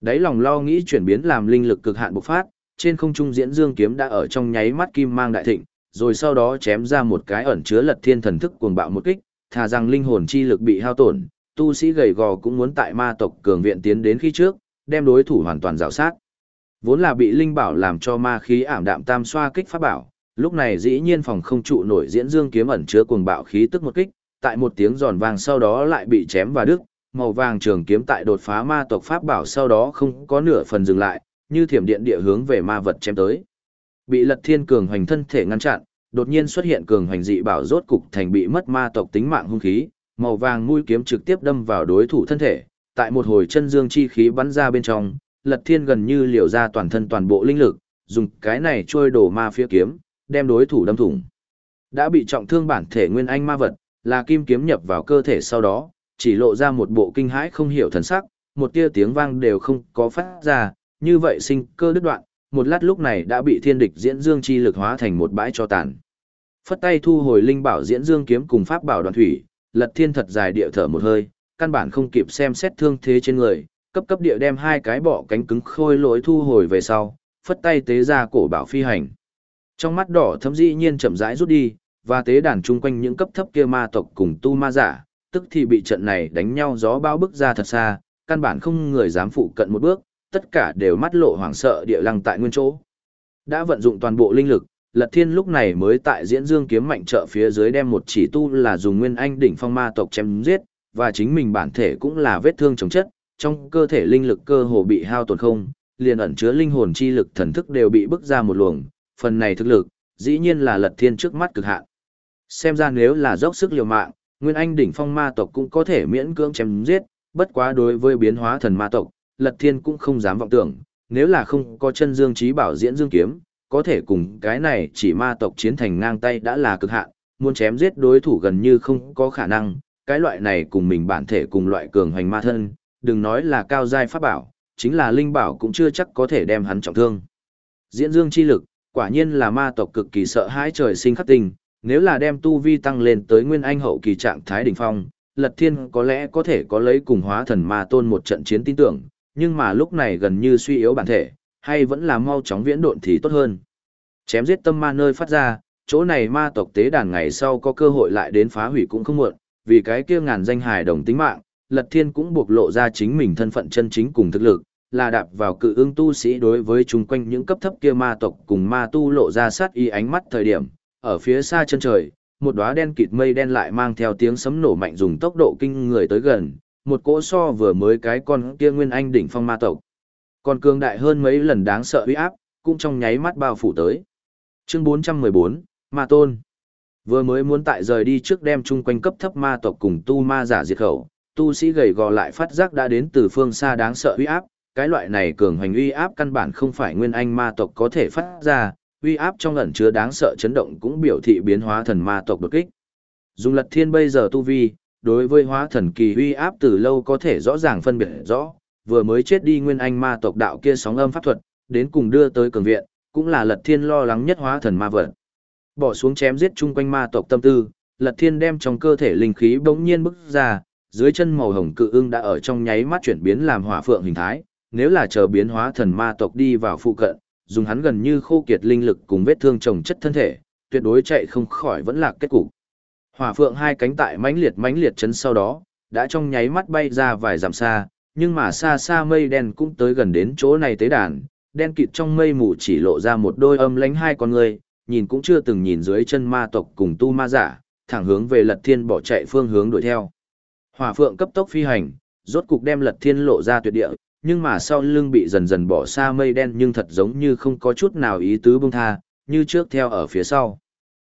Đấy lòng lo nghĩ chuyển biến làm linh lực cực hạn bộc phát, trên không trung diễn dương kiếm đã ở trong nháy mắt kim mang đại thịnh, rồi sau đó chém ra một cái ẩn chứa lật thiên thần thức cuồng bạo một kích, thà rằng linh hồn chi lực bị hao tổn, tu sĩ gầy gò cũng muốn tại ma tộc cường viện tiến đến khi trước, đem đối thủ hoàn toàn rào sát. Vốn là bị linh bảo làm cho ma khí ảm đạm tam xoa kích pháp bảo, lúc này dĩ nhiên phòng không trụ nổi diễn dương kiếm ẩn chứa cuồng bạo khí tức một kích, tại một tiếng giòn vang sau đó lại bị chém và đứt, màu vàng trường kiếm tại đột phá ma tộc pháp bảo sau đó không có nửa phần dừng lại, như thiểm điện địa hướng về ma vật chém tới. Bị Lật Thiên cường hoành thân thể ngăn chặn, đột nhiên xuất hiện cường hoành dị bảo rốt cục thành bị mất ma tộc tính mạng hung khí, màu vàng mũi kiếm trực tiếp đâm vào đối thủ thân thể, tại một hồi chân dương chi khí bắn ra bên trong, Lật Thiên gần như liều ra toàn thân toàn bộ linh lực, dùng cái này trôi đổ ma phía kiếm, đem đối thủ đâm thủng. Đã bị trọng thương bản thể nguyên anh ma vật, là kim kiếm nhập vào cơ thể sau đó, chỉ lộ ra một bộ kinh hãi không hiểu thần sắc, một tia tiếng vang đều không có phát ra, như vậy sinh cơ đứt đoạn, một lát lúc này đã bị thiên địch diễn dương chi lực hóa thành một bãi cho tàn. Phất tay thu hồi linh bảo diễn dương kiếm cùng pháp bảo đoàn thủy, lật thiên thật dài địa thở một hơi, căn bản không kịp xem xét thương thế trên người, cấp cấp địa đem hai cái bọ cánh cứng khôi lỗi thu hồi về sau, phất tay tế ra cổ bảo phi hành. Trong mắt đỏ thấm dĩ nhiên chậm rãi rút đi, và tế đàn chung quanh những cấp thấp kia ma tộc cùng tu ma giả, tức thì bị trận này đánh nhau gió bao bức ra thật xa, căn bản không người dám phụ cận một bước, tất cả đều mắt lộ hoảng sợ địa lăng tại nguyên chỗ. Đã vận dụng toàn bộ linh lực, Lật Thiên lúc này mới tại diễn dương kiếm mạnh trợ phía dưới đem một chỉ tu là dùng nguyên anh đỉnh phong ma tộc chém giết, và chính mình bản thể cũng là vết thương chống chất, trong cơ thể linh lực cơ hồ bị hao tổn không, liền ẩn chứa linh hồn chi lực thần thức đều bị bức ra một luồng, phần này thực lực, dĩ nhiên là Lật Thiên trước mắt cực hạn. Xem ra nếu là dốc sức liều mạng, nguyên anh đỉnh phong ma tộc cũng có thể miễn cưỡng chém giết, bất quá đối với biến hóa thần ma tộc, Lật Thiên cũng không dám vọng tưởng, nếu là không có chân dương trí bảo diễn dương kiếm, có thể cùng cái này chỉ ma tộc chiến thành ngang tay đã là cực hạn, muốn chém giết đối thủ gần như không có khả năng, cái loại này cùng mình bản thể cùng loại cường hoành ma thân, đừng nói là cao giai pháp bảo, chính là linh bảo cũng chưa chắc có thể đem hắn trọng thương. Diễn dương chi lực, quả nhiên là ma tộc cực kỳ sợ hãi trời sinh khắc tình, nếu là đem tu vi tăng lên tới nguyên anh hậu kỳ trạng thái đỉnh phong, Lật Thiên có lẽ có thể có lấy cùng hóa thần ma tôn một trận chiến tin tưởng, nhưng mà lúc này gần như suy yếu bản thể, hay vẫn là mau chóng viễn độn thì tốt hơn. Chém giết tâm ma nơi phát ra, chỗ này ma tộc tế đàn ngày sau có cơ hội lại đến phá hủy cũng không muộn, vì cái kia ngàn danh hài đồng tính mạng, Lật Thiên cũng buộc lộ ra chính mình thân phận chân chính cùng thực lực, là đạp vào cự ương tu sĩ đối với chung quanh những cấp thấp kia ma tộc cùng ma tu lộ ra sát y ánh mắt thời điểm, ở phía xa chân trời, một đóa đen kịt mây đen lại mang theo tiếng sấm nổ mạnh dùng tốc độ kinh người tới gần, một cỗ so vừa mới cái con kia nguyên anh đỉnh phong ma tộc. Còn cường đại hơn mấy lần đáng sợ uy áp, cũng trong nháy mắt bao phủ tới. Chương 414, Ma Tôn. Vừa mới muốn tại rời đi trước đem chung quanh cấp thấp ma tộc cùng tu ma giả diệt khẩu, tu sĩ gầy gò lại phát giác đã đến từ phương xa đáng sợ uy áp, cái loại này cường hành uy áp căn bản không phải nguyên anh ma tộc có thể phát ra, uy áp trong ẩn chứa đáng sợ chấn động cũng biểu thị biến hóa thần ma tộc đột kích. Dùng Lật Thiên bây giờ tu vi, đối với hóa thần kỳ uy áp từ lâu có thể rõ ràng phân biệt rõ, vừa mới chết đi nguyên anh ma tộc đạo kia sóng âm pháp thuật, đến cùng đưa tới cường viện, cũng là Lật Thiên lo lắng nhất hóa thần ma vật. Bỏ xuống chém giết chung quanh ma tộc tâm tư, Lật Thiên đem trong cơ thể linh khí bỗng nhiên bức ra, dưới chân màu hồng cự ưng đã ở trong nháy mắt chuyển biến làm hỏa phượng hình thái, nếu là chờ biến hóa thần ma tộc đi vào phụ cận, dùng hắn gần như khô kiệt linh lực cùng vết thương trồng chất thân thể, tuyệt đối chạy không khỏi vẫn là kết cục. Hỏa phượng hai cánh tại mãnh liệt mãnh liệt chấn sau đó, đã trong nháy mắt bay ra vài dặm xa, nhưng mà xa xa mây đen cũng tới gần đến chỗ này tế đàn, đen kịt trong mây mù chỉ lộ ra một đôi âm lánh hai con người, nhìn cũng chưa từng nhìn dưới chân ma tộc cùng tu ma giả, thẳng hướng về Lật Thiên bỏ chạy phương hướng đuổi theo. Hỏa phượng cấp tốc phi hành, rốt cục đem Lật Thiên lộ ra tuyệt địa, nhưng mà sau lưng bị dần dần bỏ xa mây đen nhưng thật giống như không có chút nào ý tứ bông tha, như trước theo ở phía sau.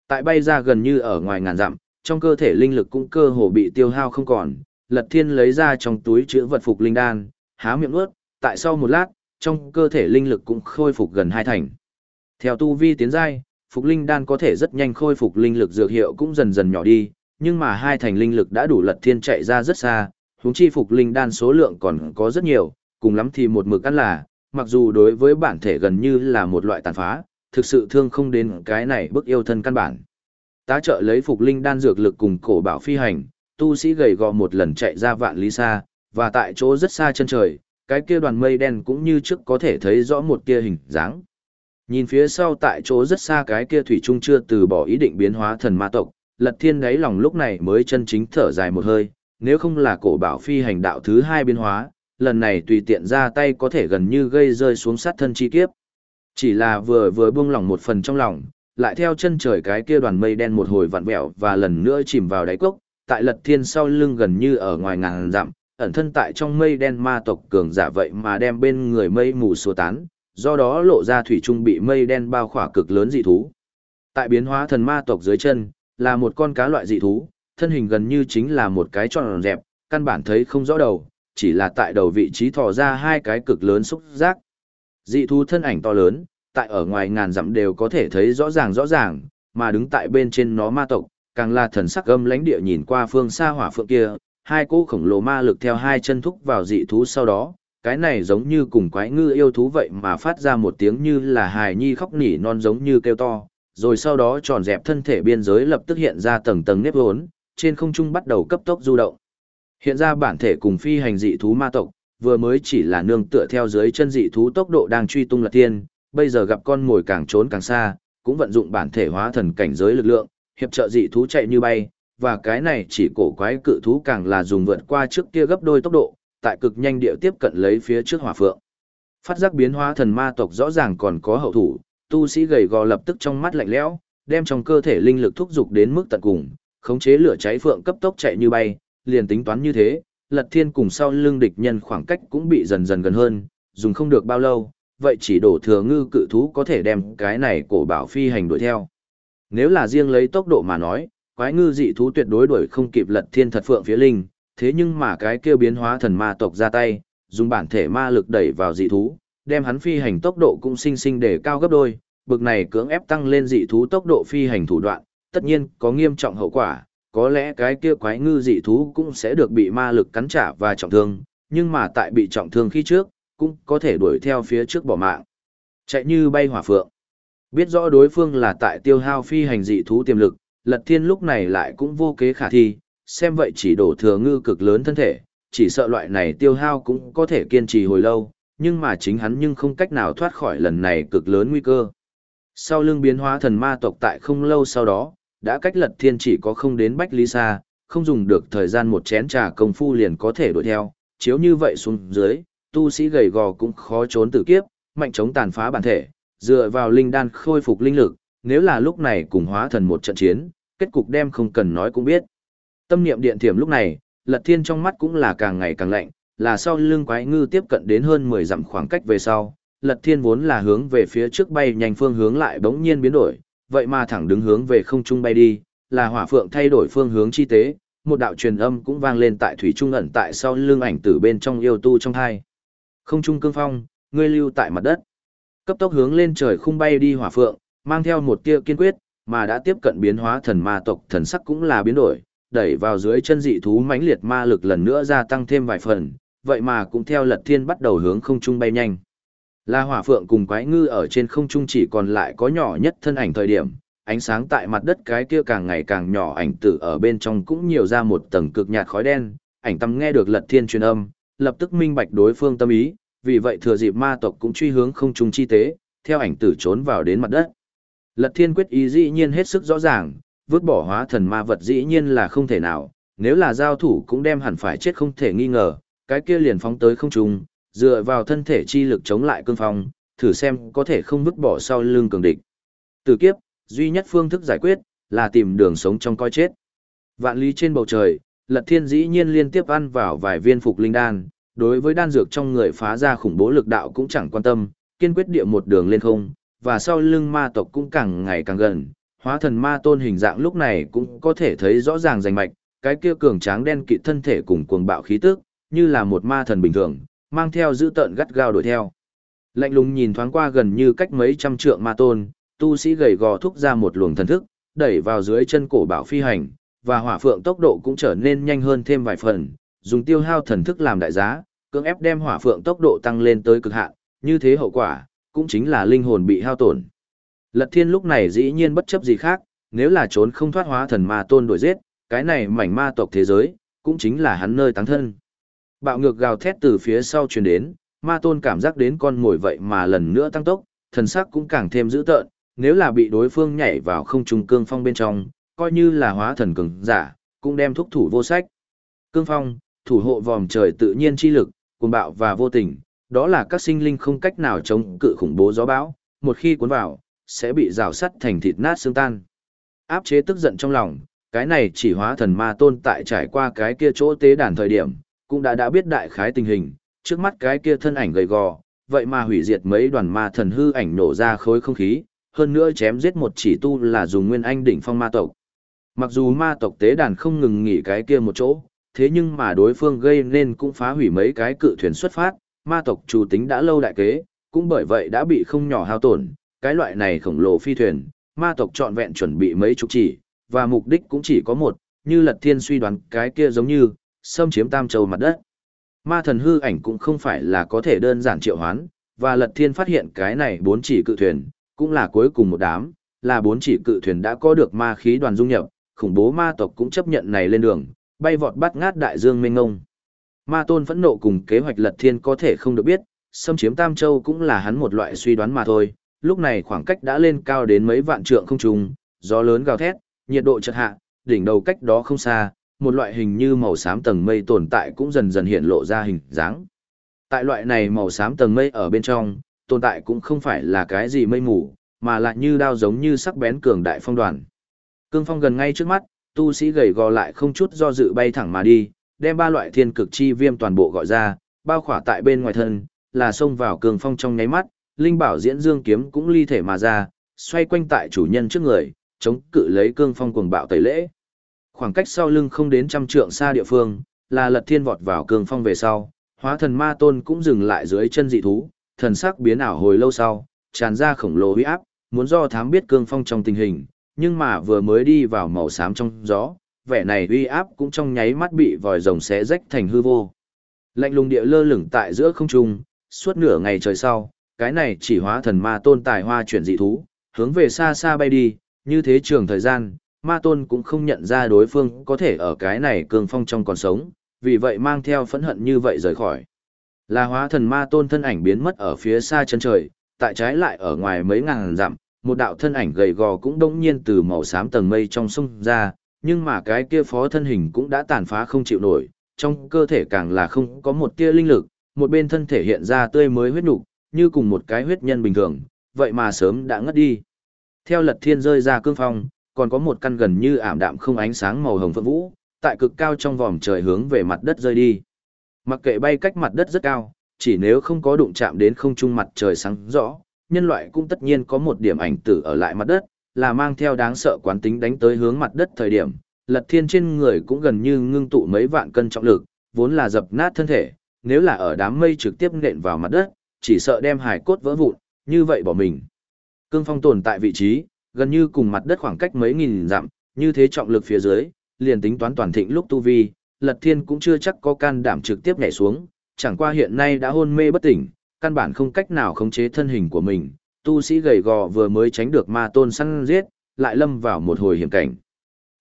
Tại bay ra gần như ở ngoài ngàn dặm, trong cơ thể linh lực cũng cơ hồ bị tiêu hao không còn, Lật Thiên lấy ra trong túi chứa vật phục linh đan, há miệng nuốt, tại sau một lát, trong cơ thể linh lực cũng khôi phục gần hai thành. Theo tu vi tiến giai, phục linh đan có thể rất nhanh khôi phục linh lực dược hiệu cũng dần dần nhỏ đi, nhưng mà hai thành linh lực đã đủ Lật Thiên chạy ra rất xa, huống chi phục linh đan số lượng còn có rất nhiều, cùng lắm thì một mực ăn là, mặc dù đối với bản thể gần như là một loại tàn phá, thực sự thương không đến cái này bức yêu thân căn bản. Tá trợ lấy phục linh đan dược lực cùng cổ bảo phi hành, tu sĩ gầy gò một lần chạy ra vạn lý xa, và tại chỗ rất xa chân trời, cái kia đoàn mây đen cũng như trước có thể thấy rõ một kia hình dáng. Nhìn phía sau tại chỗ rất xa cái kia thủy trung chưa từ bỏ ý định biến hóa thần ma tộc, Lật Thiên đáy lòng lúc này mới chân chính thở dài một hơi, nếu không là cổ bảo phi hành đạo thứ hai biến hóa, lần này tùy tiện ra tay có thể gần như gây rơi xuống sát thân chi kiếp. Chỉ là vừa vừa buông lỏng một phần trong lòng, lại theo chân trời cái kia đoàn mây đen một hồi vặn vẹo và lần nữa chìm vào đáy cốc, tại lật thiên sau lưng gần như ở ngoài ngàn dặm, ẩn thân tại trong mây đen ma tộc cường giả vậy mà đem bên người mây mù xua tán, do đó lộ ra thủy trung bị mây đen bao khỏa cực lớn dị thú. Tại biến hóa thần ma tộc dưới chân, là một con cá loại dị thú, thân hình gần như chính là một cái tròn dẹp, căn bản thấy không rõ đầu, chỉ là tại đầu vị trí thò ra hai cái cực lớn xúc giác. Dị thú thân ảnh to lớn, tại ở ngoài ngàn dặm đều có thể thấy rõ ràng rõ ràng, mà đứng tại bên trên nó ma tộc, càng là thần sắc âm lãnh địa nhìn qua phương xa hỏa phượng kia, hai cỗ khổng lồ ma lực theo hai chân thúc vào dị thú sau đó, cái này giống như cùng quái ngư yêu thú vậy mà phát ra một tiếng như là hài nhi khóc nỉ non giống như kêu to, rồi sau đó tròn dẹp thân thể biên giới lập tức hiện ra tầng tầng nếp vốn, trên không trung bắt đầu cấp tốc du động. Hiện ra bản thể cùng phi hành dị thú ma tộc, vừa mới chỉ là nương tựa theo dưới chân dị thú tốc độ đang truy tung lật thiên, bây giờ gặp con mồi càng trốn càng xa, cũng vận dụng bản thể hóa thần cảnh giới lực lượng, hiệp trợ dị thú chạy như bay, và cái này chỉ cổ quái cự thú càng là dùng vượt qua trước kia gấp đôi tốc độ, tại cực nhanh địa tiếp cận lấy phía trước hỏa phượng. Phát giác biến hóa thần ma tộc rõ ràng còn có hậu thủ, tu sĩ gầy gò lập tức trong mắt lạnh lẽo, đem trong cơ thể linh lực thúc dục đến mức tận cùng, khống chế lửa cháy phượng cấp tốc chạy như bay, liền tính toán như thế, Lật Thiên cùng sau lưng địch nhân khoảng cách cũng bị dần dần gần hơn, dùng không được bao lâu, vậy chỉ đổ thừa ngư cự thú có thể đem cái này cổ bảo phi hành đuổi theo. Nếu là riêng lấy tốc độ mà nói, quái ngư dị thú tuyệt đối đuổi không kịp Lật Thiên thật phượng phía linh, thế nhưng mà cái kia biến hóa thần ma tộc ra tay, dùng bản thể ma lực đẩy vào dị thú, đem hắn phi hành tốc độ cũng sinh sinh để cao gấp đôi, bực này cưỡng ép tăng lên dị thú tốc độ phi hành thủ đoạn, tất nhiên có nghiêm trọng hậu quả, có lẽ cái kia quái ngư dị thú cũng sẽ được bị ma lực cắn trả và trọng thương, nhưng mà tại bị trọng thương khi trước, cũng có thể đuổi theo phía trước bỏ mạng. Chạy như bay hỏa phượng. Biết rõ đối phương là tại tiêu hao phi hành dị thú tiềm lực, Lật Thiên lúc này lại cũng vô kế khả thi, xem vậy chỉ đổ thừa ngư cực lớn thân thể, chỉ sợ loại này tiêu hao cũng có thể kiên trì hồi lâu, nhưng mà chính hắn nhưng không cách nào thoát khỏi lần này cực lớn nguy cơ. Sau lưng biến hóa thần ma tộc tại không lâu sau đó, đã cách lật thiên chỉ có không đến bách lý xa, không dùng được thời gian một chén trà công phu liền có thể đuổi theo, chiếu như vậy xuống dưới, tu sĩ gầy gò cũng khó trốn tử kiếp, mạnh chống tàn phá bản thể, dựa vào linh đan khôi phục linh lực, nếu là lúc này cùng hóa thần một trận chiến, kết cục đem không cần nói cũng biết. Tâm niệm điện thiểm lúc này, lật thiên trong mắt cũng là càng ngày càng lạnh, là sau lưng quái ngư tiếp cận đến hơn 10 dặm khoảng cách về sau, lật thiên vốn là hướng về phía trước bay nhanh phương hướng lại bỗng nhiên biến đổi, vậy mà thẳng đứng hướng về không trung bay đi, là hỏa phượng thay đổi phương hướng chi tế, một đạo truyền âm cũng vang lên tại thủy trung ẩn tại sau lưng ảnh tử bên trong yêu tu trong hai. Không trung cương phong, ngươi lưu tại mặt đất. Cấp tốc hướng lên trời khung bay đi hỏa phượng, mang theo một tia kiên quyết, mà đã tiếp cận biến hóa thần ma tộc thần sắc cũng là biến đổi, đẩy vào dưới chân dị thú mãnh liệt ma lực lần nữa gia tăng thêm vài phần, vậy mà cũng theo lật thiên bắt đầu hướng không trung bay nhanh. La hỏa phượng cùng quái ngư ở trên không trung chỉ còn lại có nhỏ nhất thân ảnh thời điểm, ánh sáng tại mặt đất cái kia càng ngày càng nhỏ ảnh tử ở bên trong cũng nhiều ra một tầng cực nhạt khói đen, ảnh tâm nghe được lật thiên truyền âm, lập tức minh bạch đối phương tâm ý, vì vậy thừa dịp ma tộc cũng truy hướng không trung chi tế, theo ảnh tử trốn vào đến mặt đất. Lật thiên quyết ý dĩ nhiên hết sức rõ ràng, vứt bỏ hóa thần ma vật dĩ nhiên là không thể nào, nếu là giao thủ cũng đem hẳn phải chết không thể nghi ngờ, cái kia liền phóng tới không trung, dựa vào thân thể chi lực chống lại cương phong, thử xem có thể không vứt bỏ sau lưng cường địch. Từ kiếp, duy nhất phương thức giải quyết, là tìm đường sống trong coi chết. Vạn lý trên bầu trời, Lật Thiên dĩ nhiên liên tiếp ăn vào vài viên phục linh đan, đối với đan dược trong người phá ra khủng bố lực đạo cũng chẳng quan tâm, kiên quyết địa một đường lên không, và sau lưng ma tộc cũng càng ngày càng gần, hóa thần ma tôn hình dạng lúc này cũng có thể thấy rõ ràng rành mạch, cái kia cường tráng đen kịt thân thể cùng cuồng bạo khí tức, như là một ma thần bình thường, mang theo dữ tợn gắt gao đuổi theo. Lạnh lùng nhìn thoáng qua gần như cách mấy trăm trượng ma tôn, tu sĩ gầy gò thúc ra một luồng thần thức, đẩy vào dưới chân cổ bảo phi hành, và hỏa phượng tốc độ cũng trở nên nhanh hơn thêm vài phần, dùng tiêu hao thần thức làm đại giá, cưỡng ép đem hỏa phượng tốc độ tăng lên tới cực hạn, như thế hậu quả, cũng chính là linh hồn bị hao tổn. Lật thiên lúc này dĩ nhiên bất chấp gì khác, nếu là trốn không thoát hóa thần ma tôn đuổi giết, cái này mảnh ma tộc thế giới, cũng chính là hắn nơi táng thân. Bạo ngược gào thét từ phía sau truyền đến, ma tôn cảm giác đến con ngồi vậy mà lần nữa tăng tốc, thần sắc cũng càng thêm dữ tợn, nếu là bị đối phương nhảy vào không trung cương phong bên trong, coi như là hóa thần cường giả, cũng đem thúc thủ vô sách. Cương phong, thủ hộ vòm trời tự nhiên chi lực, cuồng bạo và vô tình, đó là các sinh linh không cách nào chống cự khủng bố gió bão, một khi cuốn vào, sẽ bị rào sắt thành thịt nát xương tan. Áp chế tức giận trong lòng, cái này chỉ hóa thần ma tôn tại trải qua cái kia chỗ tế đàn thời điểm, cũng đã đã biết đại khái tình hình, trước mắt cái kia thân ảnh gầy gò, vậy mà hủy diệt mấy đoàn ma thần hư ảnh nổ ra khối không khí, hơn nữa chém giết một chỉ tu là dùng nguyên anh đỉnh phong ma tộc. Mặc dù ma tộc tế đàn không ngừng nghỉ cái kia một chỗ, thế nhưng mà đối phương gây nên cũng phá hủy mấy cái cự thuyền xuất phát, ma tộc chủ tính đã lâu đại kế, cũng bởi vậy đã bị không nhỏ hao tổn, cái loại này khổng lồ phi thuyền, ma tộc trọn vẹn chuẩn bị mấy chục chỉ, và mục đích cũng chỉ có một, như Lật Thiên suy đoán cái kia giống như, xâm chiếm tam châu mặt đất. Ma thần hư ảnh cũng không phải là có thể đơn giản triệu hoán, và Lật Thiên phát hiện cái này bốn chỉ cự thuyền, cũng là cuối cùng một đám, là bốn chỉ cự thuyền đã có được ma khí đoàn dung nhập, khủng bố ma tộc cũng chấp nhận này lên đường, bay vọt bắt ngát đại dương mênh ngông. Ma tôn phẫn nộ cùng kế hoạch Lật Thiên có thể không được biết, xâm chiếm Tam Châu cũng là hắn một loại suy đoán mà thôi, lúc này khoảng cách đã lên cao đến mấy vạn trượng không trùng, gió lớn gào thét, nhiệt độ chợt hạ, đỉnh đầu cách đó không xa, một loại hình như màu xám tầng mây tồn tại cũng dần dần hiện lộ ra hình dáng. Tại loại này màu xám tầng mây ở bên trong, tồn tại cũng không phải là cái gì mây mù, mà lại như đao giống như sắc bén cường đại phong đoàn. Cương phong gần ngay trước mắt, tu sĩ gầy gò lại không chút do dự bay thẳng mà đi, đem ba loại thiên cực chi viêm toàn bộ gọi ra, bao khỏa tại bên ngoài thân, là xông vào cường phong trong nháy mắt, linh bảo diễn dương kiếm cũng ly thể mà ra, xoay quanh tại chủ nhân trước người, chống cự lấy cương phong cuồng bạo tẩy lễ. Khoảng cách sau lưng không đến trăm trượng xa địa phương, là lật thiên vọt vào cương phong về sau, hóa thần ma tôn cũng dừng lại dưới chân dị thú, thần sắc biến ảo hồi lâu sau, tràn ra khổng lồ uy áp, muốn do thám biết cương phong trong tình hình, nhưng mà vừa mới đi vào màu xám trong gió, vẻ này uy áp cũng trong nháy mắt bị vòi rồng xé rách thành hư vô. Lạnh lùng địa lơ lửng tại giữa không trung, suốt nửa ngày trời sau, cái này chỉ hóa thần ma tôn tài hoa chuyển dị thú, hướng về xa xa bay đi, như thế trường thời gian, ma tôn cũng không nhận ra đối phương có thể ở cái này cường phong trong còn sống, vì vậy mang theo phẫn hận như vậy rời khỏi. Là hóa thần ma tôn thân ảnh biến mất ở phía xa chân trời, tại trái lại ở ngoài mấy ngàn dặm, một đạo thân ảnh gầy gò cũng đông nhiên từ màu xám tầng mây trong sông ra, nhưng mà cái kia phó thân hình cũng đã tàn phá không chịu nổi, trong cơ thể càng là không có một tia linh lực, một bên thân thể hiện ra tươi mới huyết nục, như cùng một cái huyết nhân bình thường, vậy mà sớm đã ngất đi. Theo lật thiên rơi ra cương phong, còn có một căn gần như ảm đạm không ánh sáng màu hồng phượng vũ, tại cực cao trong vòm trời hướng về mặt đất rơi đi. Mặc kệ bay cách mặt đất rất cao, chỉ nếu không có đụng chạm đến không trung mặt trời sáng rõ, nhân loại cũng tất nhiên có một điểm ảnh tử ở lại mặt đất, là mang theo đáng sợ quán tính đánh tới hướng mặt đất thời điểm, lật thiên trên người cũng gần như ngưng tụ mấy vạn cân trọng lực, vốn là dập nát thân thể, nếu là ở đám mây trực tiếp nện vào mặt đất, chỉ sợ đem hải cốt vỡ vụn, như vậy bỏ mình. Cương phong tồn tại vị trí, gần như cùng mặt đất khoảng cách mấy nghìn dặm, như thế trọng lực phía dưới, liền tính toán toàn thịnh lúc tu vi, Lật Thiên cũng chưa chắc có can đảm trực tiếp nhảy xuống, chẳng qua hiện nay đã hôn mê bất tỉnh, căn bản không cách nào khống chế thân hình của mình, tu sĩ gầy gò vừa mới tránh được ma tôn săn giết, lại lâm vào một hồi hiểm cảnh.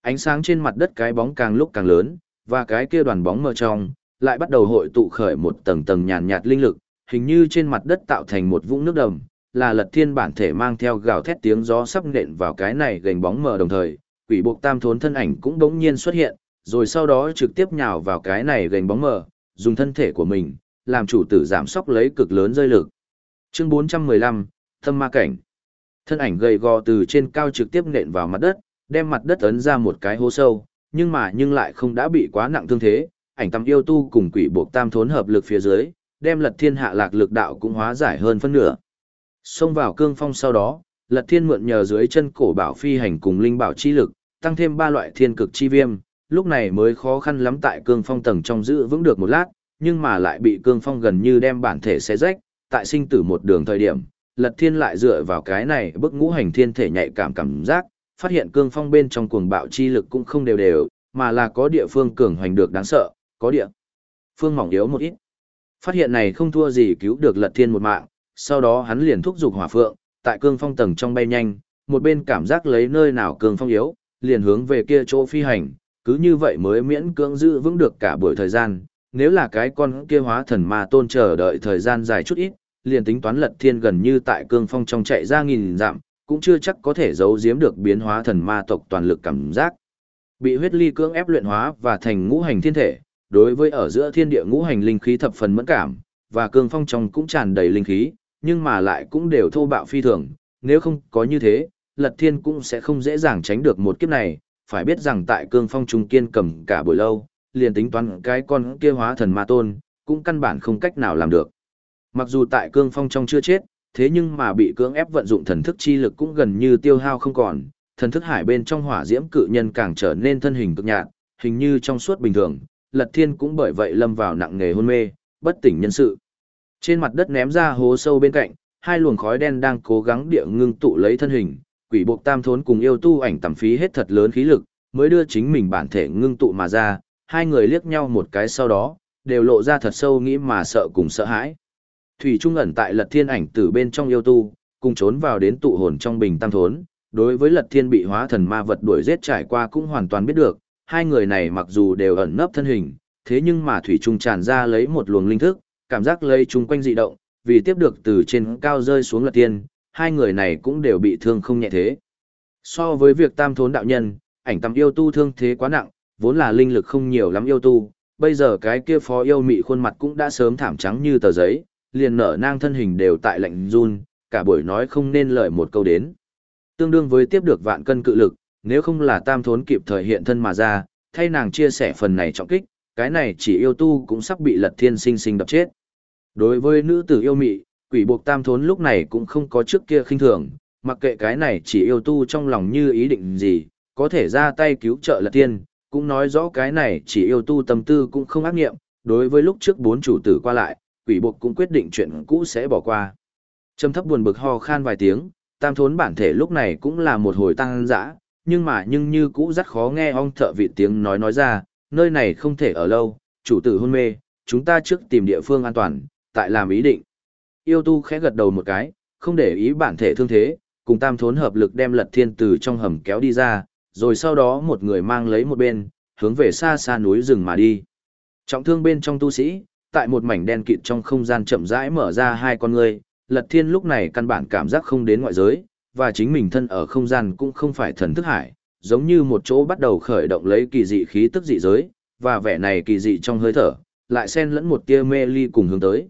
Ánh sáng trên mặt đất cái bóng càng lúc càng lớn, và cái kia đoàn bóng mờ trong, lại bắt đầu hội tụ khởi một tầng tầng nhàn nhạt linh lực, hình như trên mặt đất tạo thành một vũng nước đầm, là lật thiên bản thể mang theo gào thét tiếng gió sắp nện vào cái này gành bóng mờ đồng thời, quỷ buộc tam thốn thân ảnh cũng đống nhiên xuất hiện, rồi sau đó trực tiếp nhào vào cái này gành bóng mờ, dùng thân thể của mình, làm chủ tử giảm sóc lấy cực lớn rơi lực. Chương 415, Thâm Ma Cảnh Thân ảnh gầy gò từ trên cao trực tiếp nện vào mặt đất, đem mặt đất ấn ra một cái hố sâu, nhưng mà nhưng lại không đã bị quá nặng thương thế, ảnh tâm yêu tu cùng quỷ buộc tam thốn hợp lực phía dưới, đem lật thiên hạ lạc lực đạo cũng hóa giải hơn phân nửa. Xông vào cương phong sau đó, lật thiên mượn nhờ dưới chân cổ bảo phi hành cùng linh bảo chi lực, tăng thêm ba loại thiên cực chi viêm, lúc này mới khó khăn lắm tại cương phong tầng trong giữ vững được một lát, nhưng mà lại bị cương phong gần như đem bản thể xé rách, tại sinh tử một đường thời điểm, lật thiên lại dựa vào cái này bức ngũ hành thiên thể nhạy cảm cảm giác, phát hiện cương phong bên trong cuồng bạo chi lực cũng không đều đều, mà là có địa phương cường hoành được đáng sợ, có địa phương mỏng yếu một ít. Phát hiện này không thua gì cứu được lật thiên một mạng, sau đó hắn liền thúc giục hỏa phượng, tại cương phong tầng trong bay nhanh, một bên cảm giác lấy nơi nào cương phong yếu, liền hướng về kia chỗ phi hành, cứ như vậy mới miễn cưỡng giữ vững được cả buổi thời gian, nếu là cái con kia hóa thần ma tôn chờ đợi thời gian dài chút ít, liền tính toán lật thiên gần như tại cương phong trong chạy ra nghìn dặm, cũng chưa chắc có thể giấu giếm được biến hóa thần ma tộc toàn lực cảm giác. Bị huyết ly cưỡng ép luyện hóa và thành ngũ hành thiên thể, đối với ở giữa thiên địa ngũ hành linh khí thập phần mẫn cảm, và cương phong trong cũng tràn đầy linh khí, nhưng mà lại cũng đều thô bạo phi thường, nếu không có như thế, lật thiên cũng sẽ không dễ dàng tránh được một kiếp này, phải biết rằng tại cương phong trung kiên cầm cả buổi lâu, liền tính toán cái con kia hóa thần ma tôn, cũng căn bản không cách nào làm được. Mặc dù tại cương phong trong chưa chết, thế nhưng mà bị cưỡng ép vận dụng thần thức chi lực cũng gần như tiêu hao không còn, thần thức hải bên trong hỏa diễm cự nhân càng trở nên thân hình cực nhạt, hình như trong suốt bình thường, Lật Thiên cũng bởi vậy lâm vào nặng nghề hôn mê, bất tỉnh nhân sự. Trên mặt đất ném ra hố sâu bên cạnh, hai luồng khói đen đang cố gắng địa ngưng tụ lấy thân hình, quỷ buộc tam thốn cùng yêu tu ảnh tầm phí hết thật lớn khí lực, mới đưa chính mình bản thể ngưng tụ mà ra, hai người liếc nhau một cái sau đó, đều lộ ra thật sâu nghĩ mà sợ cùng sợ hãi. Thủy Trung ẩn tại lật thiên ảnh từ bên trong yêu tu, cùng trốn vào đến tụ hồn trong bình tam thốn, đối với lật thiên bị hóa thần ma vật đuổi giết trải qua cũng hoàn toàn biết được, hai người này mặc dù đều ẩn nấp thân hình, thế nhưng mà Thủy Trung tràn ra lấy một luồng linh thức, cảm giác lấy chung quanh dị động, vì tiếp được từ trên cao rơi xuống lật tiên, hai người này cũng đều bị thương không nhẹ thế. So với việc tam thốn đạo nhân, ảnh tầm yêu tu thương thế quá nặng, vốn là linh lực không nhiều lắm yêu tu, bây giờ cái kia phó yêu mị khuôn mặt cũng đã sớm thảm trắng như tờ giấy, liền nở nang thân hình đều tại lạnh run, cả buổi nói không nên lời một câu đến. Tương đương với tiếp được vạn cân cự lực, nếu không là tam thốn kịp thời hiện thân mà ra, thay nàng chia sẻ phần này trọng kích, cái này chỉ yêu tu cũng sắp bị lật thiên sinh sinh đập chết. Đối với nữ tử yêu mị, quỷ buộc tam thốn lúc này cũng không có trước kia khinh thường, mặc kệ cái này chỉ yêu tu trong lòng như ý định gì, có thể ra tay cứu trợ lật thiên, cũng nói rõ cái này chỉ yêu tu tâm tư cũng không ác nghiệm, đối với lúc trước bốn chủ tử qua lại, quỷ buộc cũng quyết định chuyện cũ sẽ bỏ qua. Trầm thấp buồn bực ho khan vài tiếng, tam thốn bản thể lúc này cũng là một hồi tăng dã, nhưng mà nhưng như cũ rất khó nghe ong thợ vị tiếng nói nói ra, nơi này không thể ở lâu, chủ tử hôn mê, chúng ta trước tìm địa phương an toàn, tại làm ý định. Yêu tu khẽ gật đầu một cái, không để ý bản thể thương thế, cùng tam thốn hợp lực đem lật thiên từ trong hầm kéo đi ra, rồi sau đó một người mang lấy một bên, hướng về xa xa núi rừng mà đi. Trọng thương bên trong tu sĩ, tại một mảnh đen kịt trong không gian chậm rãi mở ra hai con người, lật thiên lúc này căn bản cảm giác không đến ngoại giới, và chính mình thân ở không gian cũng không phải thần thức hải, giống như một chỗ bắt đầu khởi động lấy kỳ dị khí tức dị giới, và vẻ này kỳ dị trong hơi thở, lại xen lẫn một tia mê ly cùng hướng tới.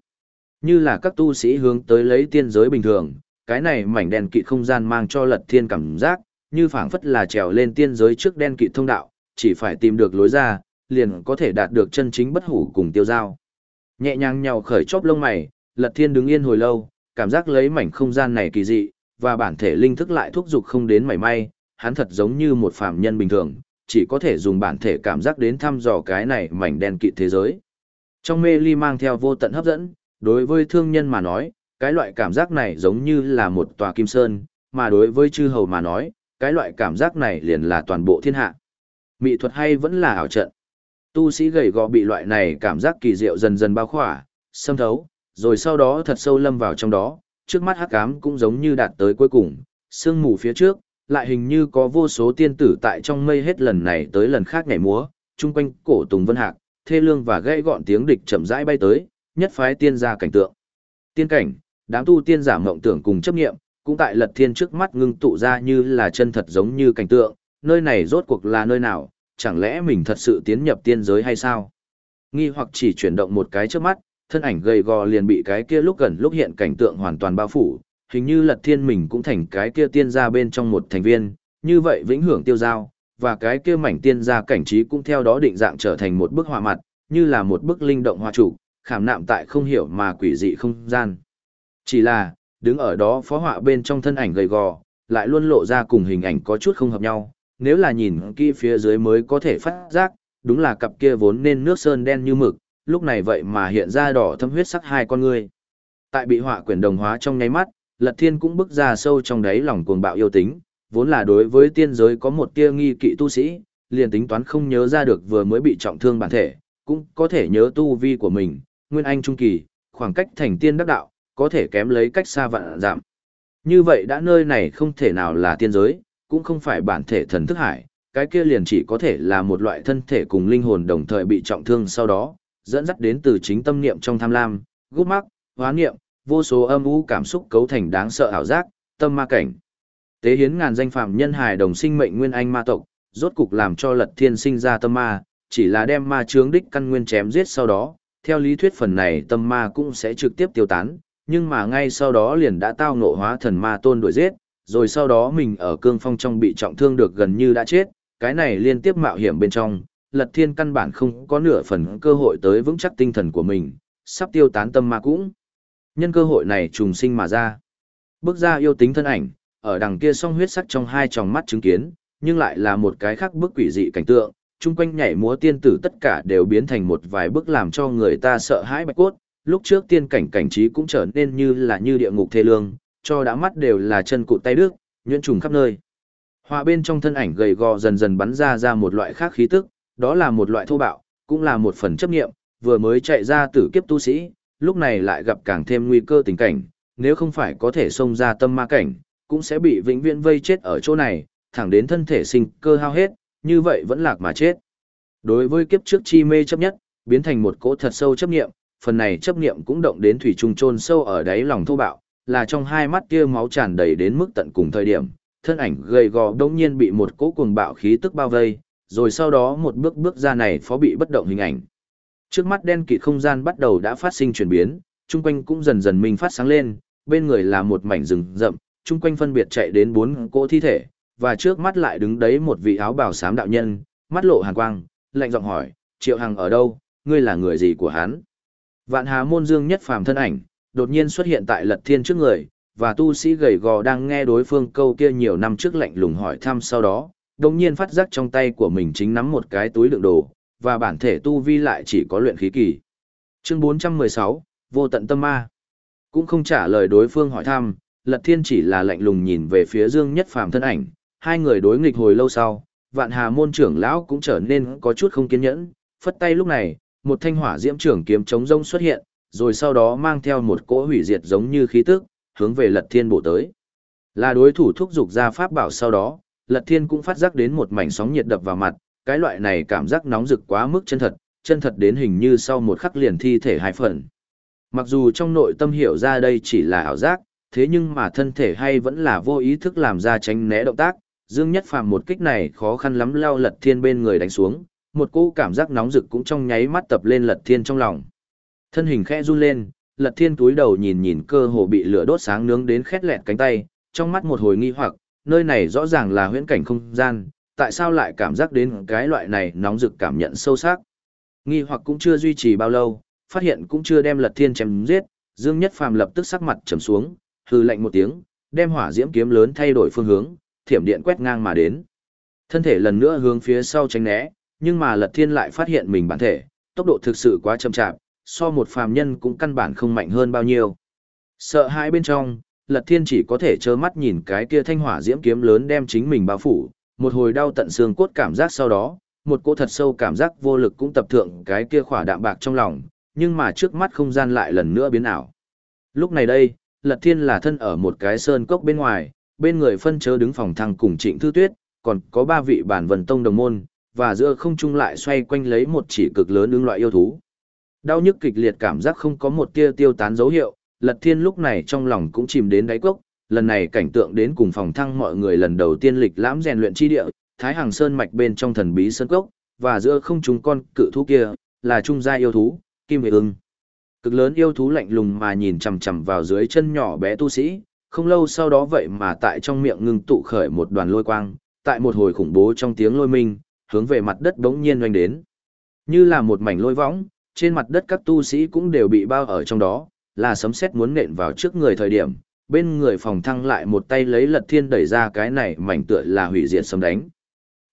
Như là các tu sĩ hướng tới lấy tiên giới bình thường, cái này mảnh đen kịt không gian mang cho lật thiên cảm giác, như phảng phất là trèo lên tiên giới trước đen kịt thông đạo, chỉ phải tìm được lối ra, liền có thể đạt được chân chính bất hủ cùng tiêu giao. Nhẹ nhàng nhào khởi chóp lông mày, lật thiên đứng yên hồi lâu, cảm giác lấy mảnh không gian này kỳ dị, và bản thể linh thức lại thúc giục không đến mảy may, hắn thật giống như một phàm nhân bình thường, chỉ có thể dùng bản thể cảm giác đến thăm dò cái này mảnh đen kịt thế giới. Trong mê ly mang theo vô tận hấp dẫn, đối với thương nhân mà nói, cái loại cảm giác này giống như là một tòa kim sơn, mà đối với chư hầu mà nói, cái loại cảm giác này liền là toàn bộ thiên hạ. Mỹ thuật hay vẫn là ảo trận. Tu sĩ gầy gò bị loại này cảm giác kỳ diệu dần dần bao khỏa, xâm thấu, rồi sau đó thật sâu lâm vào trong đó, trước mắt hắc ám cũng giống như đạt tới cuối cùng, sương mù phía trước, lại hình như có vô số tiên tử tại trong mây hết lần này tới lần khác nhảy múa, chung quanh cổ tùng vân hạc, thê lương và gãy gọn tiếng địch chậm rãi bay tới, nhất phái tiên gia cảnh tượng. Tiên cảnh, đám tu tiên giả mộng tưởng cùng chấp nghiệm, cũng tại lật thiên trước mắt ngưng tụ ra như là chân thật giống như cảnh tượng, nơi này rốt cuộc là nơi nào, chẳng lẽ mình thật sự tiến nhập tiên giới hay sao? Nghi hoặc chỉ chuyển động một cái trước mắt, thân ảnh gầy gò liền bị cái kia lúc gần lúc hiện cảnh tượng hoàn toàn bao phủ, hình như lật thiên mình cũng thành cái kia tiên gia bên trong một thành viên, như vậy vĩnh hưởng tiêu giao, và cái kia mảnh tiên gia cảnh trí cũng theo đó định dạng trở thành một bức họa mặt, như là một bức linh động hoa trụ, khảm nạm tại không hiểu mà quỷ dị không gian. Chỉ là, đứng ở đó phó họa bên trong thân ảnh gầy gò, lại luôn lộ ra cùng hình ảnh có chút không hợp nhau, nếu là nhìn kỹ phía dưới mới có thể phát giác, đúng là cặp kia vốn nên nước sơn đen như mực, lúc này vậy mà hiện ra đỏ thâm huyết sắc hai con ngươi. Tại bị họa quyển đồng hóa trong nháy mắt, Lật Thiên cũng bước ra sâu trong đáy lòng cuồng bạo yêu tính, vốn là đối với tiên giới có một tia nghi kỵ tu sĩ, liền tính toán không nhớ ra được vừa mới bị trọng thương bản thể, cũng có thể nhớ tu vi của mình, nguyên anh trung kỳ, khoảng cách thành tiên đắc đạo, có thể kém lấy cách xa vạn giảm. Như vậy đã nơi này không thể nào là tiên giới, cũng không phải bản thể thần thức hải, cái kia liền chỉ có thể là một loại thân thể cùng linh hồn đồng thời bị trọng thương sau đó, dẫn dắt đến từ chính tâm niệm trong tham lam, gút mắc, hóa niệm, vô số âm u cảm xúc cấu thành đáng sợ ảo giác, tâm ma cảnh. Tế hiến ngàn danh phạm nhân hài đồng sinh mệnh nguyên anh ma tộc, rốt cục làm cho Lật Thiên sinh ra tâm ma, chỉ là đem ma chướng đích căn nguyên chém giết sau đó, theo lý thuyết phần này tâm ma cũng sẽ trực tiếp tiêu tán, nhưng mà ngay sau đó liền đã tao ngộ hóa thần ma tôn đuổi giết, rồi sau đó mình ở cương phong trong bị trọng thương được gần như đã chết, cái này liên tiếp mạo hiểm bên trong, lật thiên căn bản không có nửa phần cơ hội tới vững chắc tinh thần của mình, sắp tiêu tán tâm ma cũng. Nhân cơ hội này trùng sinh mà ra. Bước ra yêu tính thân ảnh, ở đằng kia song huyết sắc trong hai tròng mắt chứng kiến, nhưng lại là một cái khác bức quỷ dị cảnh tượng, chung quanh nhảy múa tiên tử tất cả đều biến thành một vài bức làm cho người ta sợ hãi bạch cốt, lúc trước tiên cảnh cảnh trí cũng trở nên như là như địa ngục thê lương, cho đã mắt đều là chân cụt tay đứt, nhuyễn trùng khắp nơi. Họa bên trong thân ảnh gầy gò dần dần bắn ra ra một loại khác khí tức, đó là một loại thô bạo, cũng là một phần chấp nghiệm, vừa mới chạy ra tử kiếp tu sĩ, lúc này lại gặp càng thêm nguy cơ tình cảnh, nếu không phải có thể xông ra tâm ma cảnh, cũng sẽ bị vĩnh viễn vây chết ở chỗ này, thẳng đến thân thể sinh cơ hao hết, như vậy vẫn lạc mà chết. Đối với kiếp trước chi mê chấp nhất, biến thành một cỗ thật sâu chấp nghiệm, phần này chấp nghiệm cũng động đến thủy trung chôn sâu ở đáy lòng thô bạo, là trong hai mắt kia máu tràn đầy đến mức tận cùng thời điểm, thân ảnh gầy gò đông nhiên bị một cỗ cuồng bạo khí tức bao vây, rồi sau đó một bước bước ra này phó bị bất động hình ảnh. Trước mắt đen kịt không gian bắt đầu đã phát sinh chuyển biến, chung quanh cũng dần dần minh phát sáng lên, bên người là một mảnh rừng rậm, chung quanh phân biệt chạy đến bốn cỗ thi thể, và trước mắt lại đứng đấy một vị áo bào xám đạo nhân, mắt lộ hàn quang, lạnh giọng hỏi, Triệu Hằng ở đâu, ngươi là người gì của hắn? Vạn Hà môn dương nhất phàm thân ảnh, đột nhiên xuất hiện tại Lật Thiên trước người, và tu sĩ gầy gò đang nghe đối phương câu kia nhiều năm trước lạnh lùng hỏi thăm sau đó, đồng nhiên phát giác trong tay của mình chính nắm một cái túi đựng đồ, và bản thể tu vi lại chỉ có luyện khí kỳ. Chương 416, Vô tận tâm ma. Cũng không trả lời đối phương hỏi thăm, Lật Thiên chỉ là lạnh lùng nhìn về phía Dương Nhất Phàm thân ảnh, hai người đối nghịch hồi lâu sau, Vạn Hà môn trưởng lão cũng trở nên có chút không kiên nhẫn, phất tay lúc này, một thanh hỏa diễm trưởng kiếm chống rông xuất hiện, rồi sau đó mang theo một cỗ hủy diệt giống như khí tức, hướng về Lật Thiên bổ tới. Là đối thủ thúc dục ra pháp bảo sau đó, Lật Thiên cũng phát giác đến một mảnh sóng nhiệt đập vào mặt, cái loại này cảm giác nóng rực quá mức chân thật, chân thật đến hình như sau một khắc liền thi thể hai phần. Mặc dù trong nội tâm hiểu ra đây chỉ là ảo giác, thế nhưng mà thân thể hay vẫn là vô ý thức làm ra tránh né động tác, Dương Nhất Phàm một kích này khó khăn lắm leo Lật Thiên bên người đánh xuống, một cỗ cảm giác nóng rực cũng trong nháy mắt tập lên Lật Thiên trong lòng. Thân hình khẽ run lên, Lật Thiên túi đầu nhìn nhìn cơ hồ bị lửa đốt sáng nướng đến khét lẹt cánh tay, trong mắt một hồi nghi hoặc, nơi này rõ ràng là huyễn cảnh không gian, tại sao lại cảm giác đến cái loại này nóng rực cảm nhận sâu sắc. Nghi hoặc cũng chưa duy trì bao lâu, phát hiện cũng chưa đem Lật Thiên chém giết, Dương Nhất Phàm lập tức sắc mặt trầm xuống, hừ lạnh một tiếng, đem hỏa diễm kiếm lớn thay đổi phương hướng, thiểm điện quét ngang mà đến. Thân thể lần nữa hướng phía sau tránh né, nhưng mà Lật Thiên lại phát hiện mình bản thể, tốc độ thực sự quá chậm chạp, so một phàm nhân cũng căn bản không mạnh hơn bao nhiêu. Sợ hãi bên trong, Lật Thiên chỉ có thể trơ mắt nhìn cái kia thanh hỏa diễm kiếm lớn đem chính mình bao phủ, một hồi đau tận xương cốt cảm giác sau đó, một cỗ thật sâu cảm giác vô lực cũng tập thượng cái kia khỏa đạm bạc trong lòng, nhưng mà trước mắt không gian lại lần nữa biến ảo. Lúc này đây, Lật Thiên là thân ở một cái sơn cốc bên ngoài, bên người phân chớ đứng phòng thăng cùng Trịnh Thư Tuyết, còn có ba vị bản vần tông đồng môn, và giữa không trung lại xoay quanh lấy một chỉ cực lớn ứng loại yêu thú. Đau nhức kịch liệt cảm giác không có một tia tiêu tán dấu hiệu, Lật Thiên lúc này trong lòng cũng chìm đến đáy cốc, lần này cảnh tượng đến cùng phòng thăng mọi người lần đầu tiên lịch lãm rèn luyện chi địa, Thái Hàng Sơn mạch bên trong thần bí sơn cốc, và giữa không trung con cự thú kia, là trung gia yêu thú, Kim Vệ Ưng. Cực lớn yêu thú lạnh lùng mà nhìn chằm chằm vào dưới chân nhỏ bé tu sĩ, không lâu sau đó vậy mà tại trong miệng ngưng tụ khởi một đoàn lôi quang, tại một hồi khủng bố trong tiếng lôi minh, hướng về mặt đất bỗng nhiên oanh đến. Như là một mảnh lôi võng, trên mặt đất các tu sĩ cũng đều bị bao ở trong đó, là sấm sét muốn nện vào trước người thời điểm, bên người phòng thăng lại một tay lấy lật thiên đẩy ra cái này mảnh tựa là hủy diệt sấm đánh.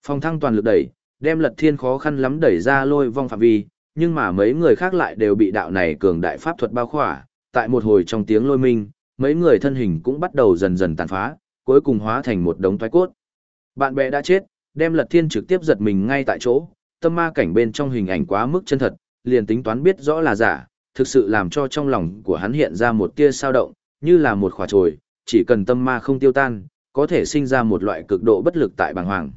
Phòng thăng toàn lực đẩy, đem lật thiên khó khăn lắm đẩy ra lôi vong phạm vi, nhưng mà mấy người khác lại đều bị đạo này cường đại pháp thuật bao khỏa, tại một hồi trong tiếng lôi minh, mấy người thân hình cũng bắt đầu dần dần tàn phá, cuối cùng hóa thành một đống thoái cốt. Bạn bè đã chết, đem lật thiên trực tiếp giật mình ngay tại chỗ, tâm ma cảnh bên trong hình ảnh quá mức chân thật, liền tính toán biết rõ là giả, thực sự làm cho trong lòng của hắn hiện ra một tia sao động, như là một khỏa trồi, chỉ cần tâm ma không tiêu tan, có thể sinh ra một loại cực độ bất lực tại bàng hoàng.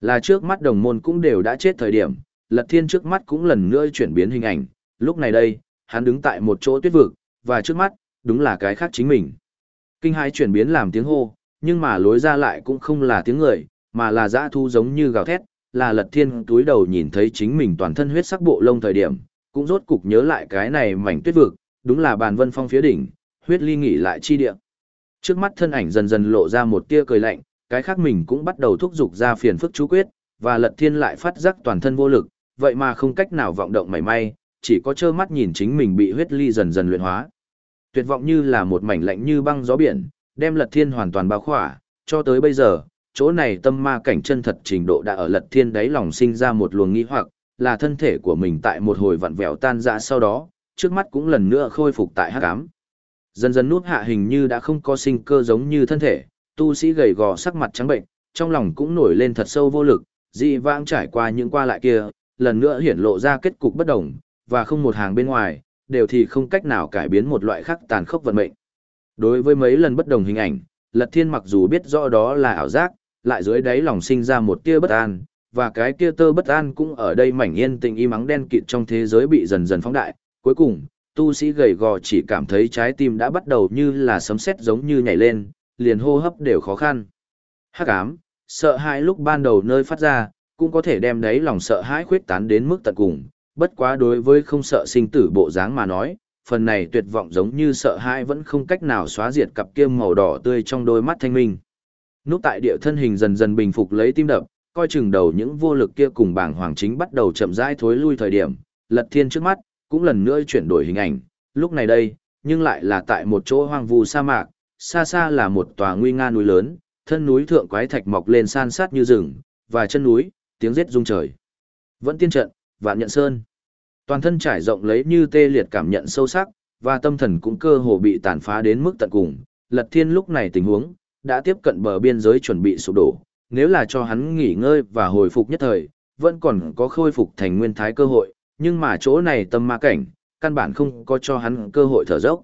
Là trước mắt đồng môn cũng đều đã chết thời điểm, lật thiên trước mắt cũng lần nữa chuyển biến hình ảnh, lúc này đây, hắn đứng tại một chỗ tuyết vực, và trước mắt, đúng là cái khác chính mình. Kinh hãi chuyển biến làm tiếng hô, nhưng mà lối ra lại cũng không là tiếng người, mà là dã thu giống như gào thét, là lật thiên túi đầu nhìn thấy chính mình toàn thân huyết sắc bộ lông thời điểm, cũng rốt cục nhớ lại cái này mảnh tuyết vực, đúng là bàn vân phong phía đỉnh, huyết ly nghỉ lại chi địa. Trước mắt thân ảnh dần dần lộ ra một tia cười lạnh, cái khác mình cũng bắt đầu thúc giục ra phiền phức chú quyết, và lật thiên lại phát giác toàn thân vô lực, vậy mà không cách nào vọng động mảy may, chỉ có trơ mắt nhìn chính mình bị huyết ly dần dần luyện hóa. Tuyệt vọng như là một mảnh lạnh như băng gió biển, đem lật thiên hoàn toàn bao khỏa, cho tới bây giờ, chỗ này tâm ma cảnh chân thật trình độ đã ở lật thiên đáy lòng sinh ra một luồng nghi hoặc, là thân thể của mình tại một hồi vặn vẹo tan ra sau đó, trước mắt cũng lần nữa khôi phục tại hắc ám. Dần dần nút hạ hình như đã không có sinh cơ giống như thân thể, tu sĩ gầy gò sắc mặt trắng bệnh, trong lòng cũng nổi lên thật sâu vô lực, dị vãng trải qua những qua lại kia, lần nữa hiển lộ ra kết cục bất đồng, và không một hàng bên ngoài, đều thì không cách nào cải biến một loại khác tàn khốc vận mệnh. Đối với mấy lần bất đồng hình ảnh, Lật Thiên mặc dù biết rõ đó là ảo giác, lại dưới đáy lòng sinh ra một tia bất an, và cái kia tơ bất an cũng ở đây mảnh yên tình im mắng đen kịt trong thế giới bị dần dần phóng đại. Cuối cùng, tu sĩ gầy gò chỉ cảm thấy trái tim đã bắt đầu như là sấm sét giống như nhảy lên, liền hô hấp đều khó khăn. Hắc ám, sợ hãi lúc ban đầu nơi phát ra, cũng có thể đem đấy lòng sợ hãi khuyết tán đến mức tận cùng, bất quá đối với không sợ sinh tử bộ dáng mà nói, phần này tuyệt vọng giống như sợ hãi vẫn không cách nào xóa diệt cặp kia màu đỏ tươi trong đôi mắt thanh minh. Núp tại địa thân hình dần dần bình phục lấy tim đập, coi chừng đầu những vô lực kia cùng bảng hoàng chính bắt đầu chậm rãi thối lui thời điểm, lật thiên trước mắt, cũng lần nữa chuyển đổi hình ảnh, lúc này đây, nhưng lại là tại một chỗ hoang vu sa mạc, xa xa là một tòa nguy nga núi lớn, thân núi thượng quái thạch mọc lên san sát như rừng, và chân núi, tiếng giết rung trời. Vẫn tiên trận, vạn nhận sơn. Toàn thân trải rộng lấy như tê liệt cảm nhận sâu sắc, và tâm thần cũng cơ hồ bị tàn phá đến mức tận cùng. Lật thiên lúc này tình huống, đã tiếp cận bờ biên giới chuẩn bị sụp đổ, nếu là cho hắn nghỉ ngơi và hồi phục nhất thời, vẫn còn có khôi phục thành nguyên thái cơ hội, nhưng mà chỗ này tâm ma cảnh, căn bản không có cho hắn cơ hội thở dốc.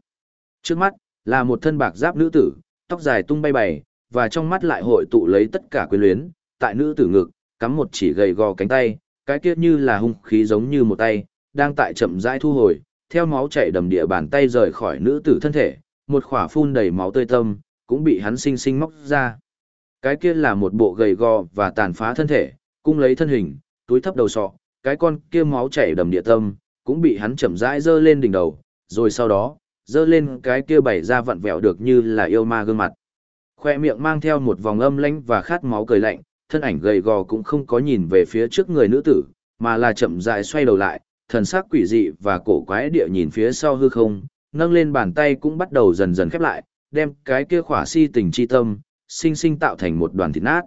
Trước mắt, là một thân bạc giáp nữ tử, tóc dài tung bay bày, và trong mắt lại hội tụ lấy tất cả quyền luyến, tại nữ tử ngực, cắm một chỉ gầy gò cánh tay, cái kia như là hung khí giống như một tay, đang tại chậm rãi thu hồi, theo máu chảy đầm địa bàn tay rời khỏi nữ tử thân thể, một khỏa phun đầy máu tươi tâm, cũng bị hắn sinh sinh móc ra. Cái kia là một bộ gầy gò và tàn phá thân thể, cung lấy thân hình, túi thấp đầu sọ, cái con kia máu chảy đầm địa tâm, cũng bị hắn chậm rãi dơ lên đỉnh đầu, rồi sau đó, dơ lên cái kia bảy ra vặn vẹo được như là yêu ma gương mặt. Khoe miệng mang theo một vòng âm lãnh và khát máu cười lạnh, thân ảnh gầy gò cũng không có nhìn về phía trước người nữ tử, mà là chậm rãi xoay đầu lại, thần sắc quỷ dị và cổ quái địa nhìn phía sau hư không, nâng lên bàn tay cũng bắt đầu dần dần khép lại, đem cái kia khỏa si tình chi tâm, sinh sinh tạo thành một đoàn thịt nát.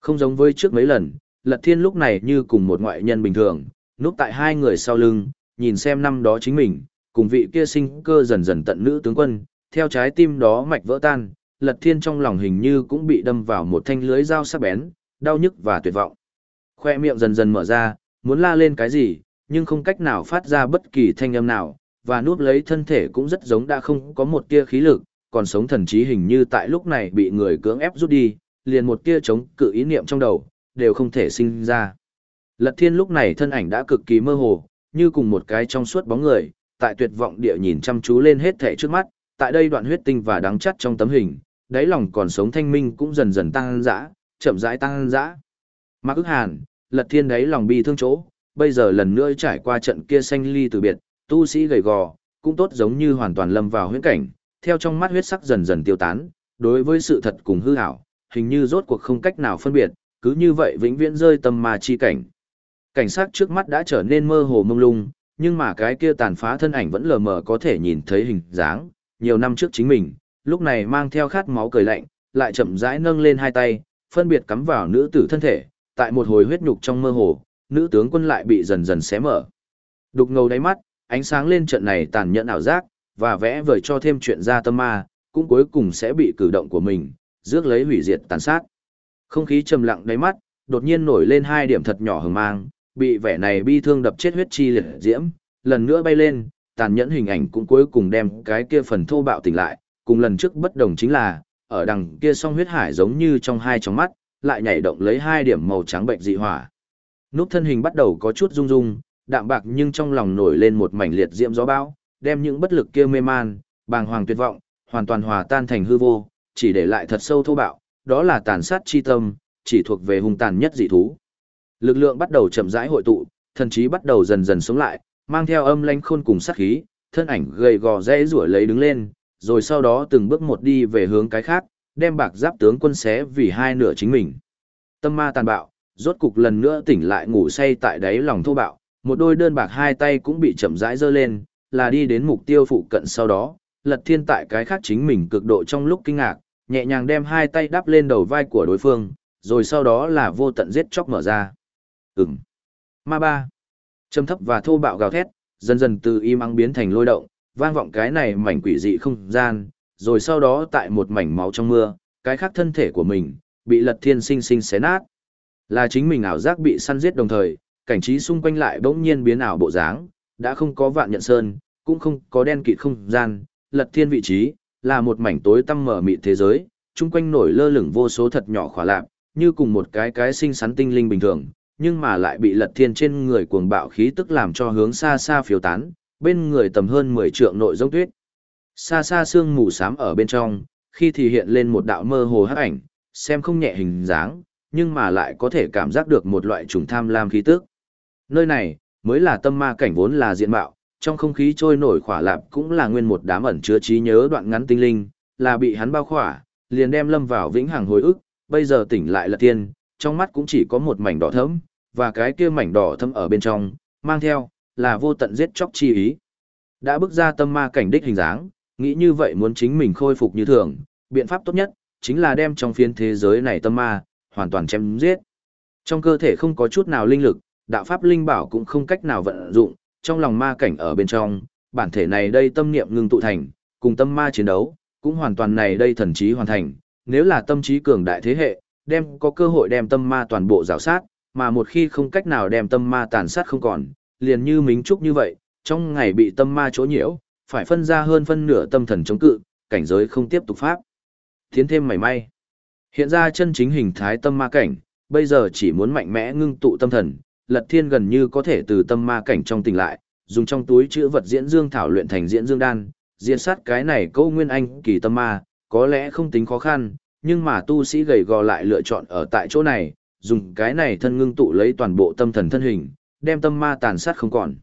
Không giống với trước mấy lần, Lật Thiên lúc này như cùng một ngoại nhân bình thường, núp tại hai người sau lưng, nhìn xem năm đó chính mình, cùng vị kia sinh cơ dần dần tận nữ tướng quân, theo trái tim đó mạch vỡ tan, Lật Thiên trong lòng hình như cũng bị đâm vào một thanh lưới dao sắc bén, đau nhức và tuyệt vọng. Khoe miệng dần dần mở ra, muốn la lên cái gì, nhưng không cách nào phát ra bất kỳ thanh âm nào, và núp lấy thân thể cũng rất giống đã không có một tia khí lực, còn sống thần trí hình như tại lúc này bị người cưỡng ép rút đi, liền một tia chống cự ý niệm trong đầu, đều không thể sinh ra. Lật thiên lúc này thân ảnh đã cực kỳ mơ hồ, như cùng một cái trong suốt bóng người, tại tuyệt vọng địa nhìn chăm chú lên hết thể trước mắt, tại đây đoạn huyết tinh và đắng chắt trong tấm hình, đáy lòng còn sống thanh minh cũng dần dần tăng dã, chậm rãi tăng dã. Mạc ức hàn, lật thiên đáy lòng bi thương chỗ, bây giờ lần nữa trải qua trận kia xanh ly từ biệt, tu sĩ gầy gò, cũng tốt giống như hoàn toàn lâm vào huyễn cảnh, theo trong mắt huyết sắc dần dần tiêu tán, đối với sự thật cùng hư ảo, hình như rốt cuộc không cách nào phân biệt, cứ như vậy vĩnh viễn rơi tâm ma chi cảnh. Cảnh sát trước mắt đã trở nên mơ hồ mông lung, nhưng mà cái kia tàn phá thân ảnh vẫn lờ mờ có thể nhìn thấy hình dáng, nhiều năm trước chính mình, lúc này mang theo khát máu cười lạnh, lại chậm rãi nâng lên hai tay, phân biệt cắm vào nữ tử thân thể, tại một hồi huyết nhục trong mơ hồ, nữ tướng quân lại bị dần dần xé mở. Đục ngầu đáy mắt, ánh sáng lên trận này tàn nhẫn ảo giác, và vẽ vời cho thêm chuyện ra tâm ma, cũng cuối cùng sẽ bị cử động của mình, rước lấy hủy diệt tàn sát. Không khí trầm lặng đáy mắt, đột nhiên nổi lên hai điểm thật nhỏ hừng mang, bị vẻ này bi thương đập chết huyết chi liệt diễm, lần nữa bay lên, tàn nhẫn hình ảnh cũng cuối cùng đem cái kia phần thô bạo tỉnh lại, cùng lần trước bất đồng chính là, ở đằng kia song huyết hải giống như trong hai tròng mắt, lại nhảy động lấy hai điểm màu trắng bệnh dị hỏa. Núp thân hình bắt đầu có chút rung rung, đạm bạc nhưng trong lòng nổi lên một mảnh liệt diễm gió bão, đem những bất lực kia mê man, bàng hoàng tuyệt vọng, hoàn toàn hòa tan thành hư vô, chỉ để lại thật sâu thô bạo, đó là tàn sát chi tâm, chỉ thuộc về hung tàn nhất dị thú. Lực lượng bắt đầu chậm rãi hội tụ, thần trí bắt đầu dần dần sống lại, mang theo âm lãnh khôn cùng sát khí, thân ảnh gầy gò dễ rủa lấy đứng lên, rồi sau đó từng bước một đi về hướng cái khác, đem bạc giáp tướng quân xé vì hai nửa chính mình. Tâm ma tàn bạo, rốt cục lần nữa tỉnh lại ngủ say tại đáy lòng thô bạo, một đôi đơn bạc hai tay cũng bị chậm rãi giơ lên, là đi đến mục tiêu phụ cận sau đó, lật thiên tại cái khác chính mình cực độ trong lúc kinh ngạc, nhẹ nhàng đem hai tay đắp lên đầu vai của đối phương, rồi sau đó là vô tận giết chóc mở ra. Ừm. Ma ba. Trầm thấp và thô bạo gào thét, dần dần từ im ắng biến thành lôi động, vang vọng cái này mảnh quỷ dị không gian, rồi sau đó tại một mảnh máu trong mưa, cái khác thân thể của mình, bị lật thiên sinh sinh xé nát. Là chính mình ảo giác bị săn giết đồng thời, cảnh trí xung quanh lại bỗng nhiên biến ảo bộ dáng, đã không có vạn nhận sơn, cũng không có đen kịt không gian, lật thiên vị trí, là một mảnh tối tăm mở mịt thế giới, chung quanh nổi lơ lửng vô số thật nhỏ khỏa lạp, như cùng một cái cái sinh sắn tinh linh bình thường, nhưng mà lại bị lật thiên trên người cuồng bạo khí tức làm cho hướng xa xa phiếu tán, bên người tầm hơn 10 trượng nội giống tuyết. Xa xa sương mù xám ở bên trong, khi thì hiện lên một đạo mơ hồ hắc ảnh, xem không nhẹ hình dáng, nhưng mà lại có thể cảm giác được một loại trùng tham lam khí tức. Nơi này, mới là tâm ma cảnh vốn là diện mạo, trong không khí trôi nổi khỏa lạp cũng là nguyên một đám ẩn chứa trí nhớ đoạn ngắn tinh linh, là bị hắn bao khỏa, liền đem lâm vào vĩnh hằng hồi ức, bây giờ tỉnh lại là tiên, trong mắt cũng chỉ có một mảnh đỏ thẫm, và cái kia mảnh đỏ thẫm ở bên trong, mang theo, là vô tận giết chóc chi ý. Đã bước ra tâm ma cảnh đích hình dáng, nghĩ như vậy muốn chính mình khôi phục như thường, biện pháp tốt nhất, chính là đem trong phiến thế giới này tâm ma, hoàn toàn chém giết. Trong cơ thể không có chút nào linh lực, đạo pháp linh bảo cũng không cách nào vận dụng, trong lòng ma cảnh ở bên trong, bản thể này đây tâm niệm ngưng tụ thành, cùng tâm ma chiến đấu, cũng hoàn toàn này đây thần trí hoàn thành, nếu là tâm trí cường đại thế hệ, đem có cơ hội đem tâm ma toàn bộ rào sát, mà một khi không cách nào đem tâm ma tàn sát không còn, liền như mính trúc như vậy, trong ngày bị tâm ma chỗ nhiễu, phải phân ra hơn phân nửa tâm thần chống cự, cảnh giới không tiếp tục pháp. Tiến thêm mảy may. Hiện ra chân chính hình thái tâm ma cảnh, bây giờ chỉ muốn mạnh mẽ ngưng tụ tâm thần, Lật Thiên gần như có thể từ tâm ma cảnh trong tỉnh lại, dùng trong túi chữ vật diễn dương thảo luyện thành diễn dương đan, diễn sát cái này câu nguyên anh kỳ tâm ma, có lẽ không tính khó khăn, nhưng mà tu sĩ gầy gò lại lựa chọn ở tại chỗ này, dùng cái này thân ngưng tụ lấy toàn bộ tâm thần thân hình, đem tâm ma tàn sát không còn.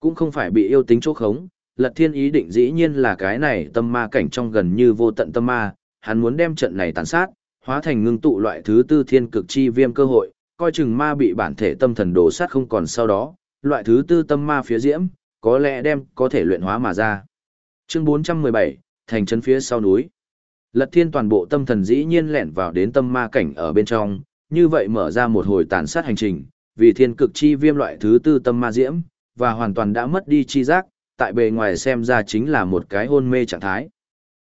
Cũng không phải bị yêu tính chỗ khống, Lật Thiên ý định dĩ nhiên là cái này tâm ma cảnh trong gần như vô tận tâm ma, hắn muốn đem trận này tàn sát, hóa thành ngưng tụ loại thứ tư thiên cực chi viêm cơ hội, coi chừng ma bị bản thể tâm thần đổ sát không còn sau đó, loại thứ tư tâm ma phía diễm, có lẽ đem có thể luyện hóa mà ra. Chương 417, thành trấn phía sau núi. Lật Thiên toàn bộ tâm thần dĩ nhiên lẻn vào đến tâm ma cảnh ở bên trong, như vậy mở ra một hồi tàn sát hành trình, vì thiên cực chi viêm loại thứ tư tâm ma diễm, và hoàn toàn đã mất đi chi giác, tại bề ngoài xem ra chính là một cái hôn mê trạng thái.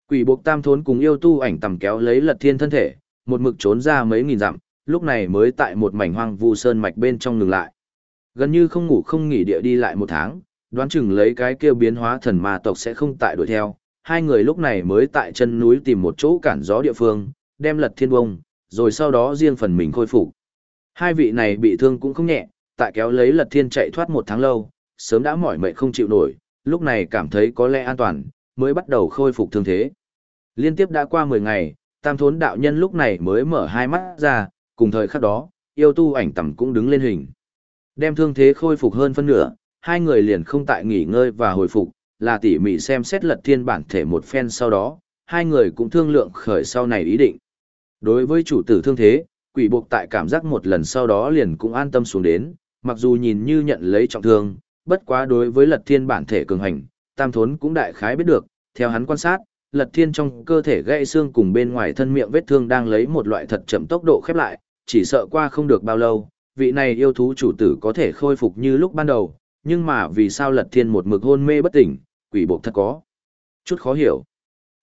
Quỷ buộc tam thốn cùng yêu tu ảnh tầm kéo lấy lật thiên thân thể, một mực trốn ra mấy nghìn dặm, lúc này mới tại một mảnh hoang vu sơn mạch bên trong ngừng lại. Gần như không ngủ không nghỉ địa đi lại một tháng, đoán chừng lấy cái kia biến hóa thần ma tộc sẽ không tại đuổi theo. Hai người lúc này mới tại chân núi tìm một chỗ cản gió địa phương, đem lật thiên bông, rồi sau đó riêng phần mình khôi phục. Hai vị này bị thương cũng không nhẹ, tại kéo lấy lật thiên chạy thoát một tháng lâu, sớm đã mỏi mệt không chịu nổi, lúc này cảm thấy có lẽ an toàn, mới bắt đầu khôi phục thương thế. Liên tiếp đã qua 10 ngày, tam thốn đạo nhân lúc này mới mở hai mắt ra, cùng thời khắc đó, yêu tu ảnh tầm cũng đứng lên hình. Đem thương thế khôi phục hơn phân nửa, hai người liền không tại nghỉ ngơi và hồi phục, là tỉ mỉ xem xét lật thiên bản thể một phen sau đó, hai người cũng thương lượng khởi sau này ý định. Đối với chủ tử thương thế, quỷ buộc tại cảm giác một lần sau đó liền cũng an tâm xuống đến, mặc dù nhìn như nhận lấy trọng thương, bất quá đối với lật thiên bản thể cường hành, tam thốn cũng đại khái biết được, theo hắn quan sát, lật thiên trong cơ thể gãy xương cùng bên ngoài thân miệng vết thương đang lấy một loại thật chậm tốc độ khép lại, chỉ sợ qua không được bao lâu, vị này yêu thú chủ tử có thể khôi phục như lúc ban đầu, nhưng mà vì sao lật thiên một mực hôn mê bất tỉnh, quỷ buộc thật có. Chút khó hiểu.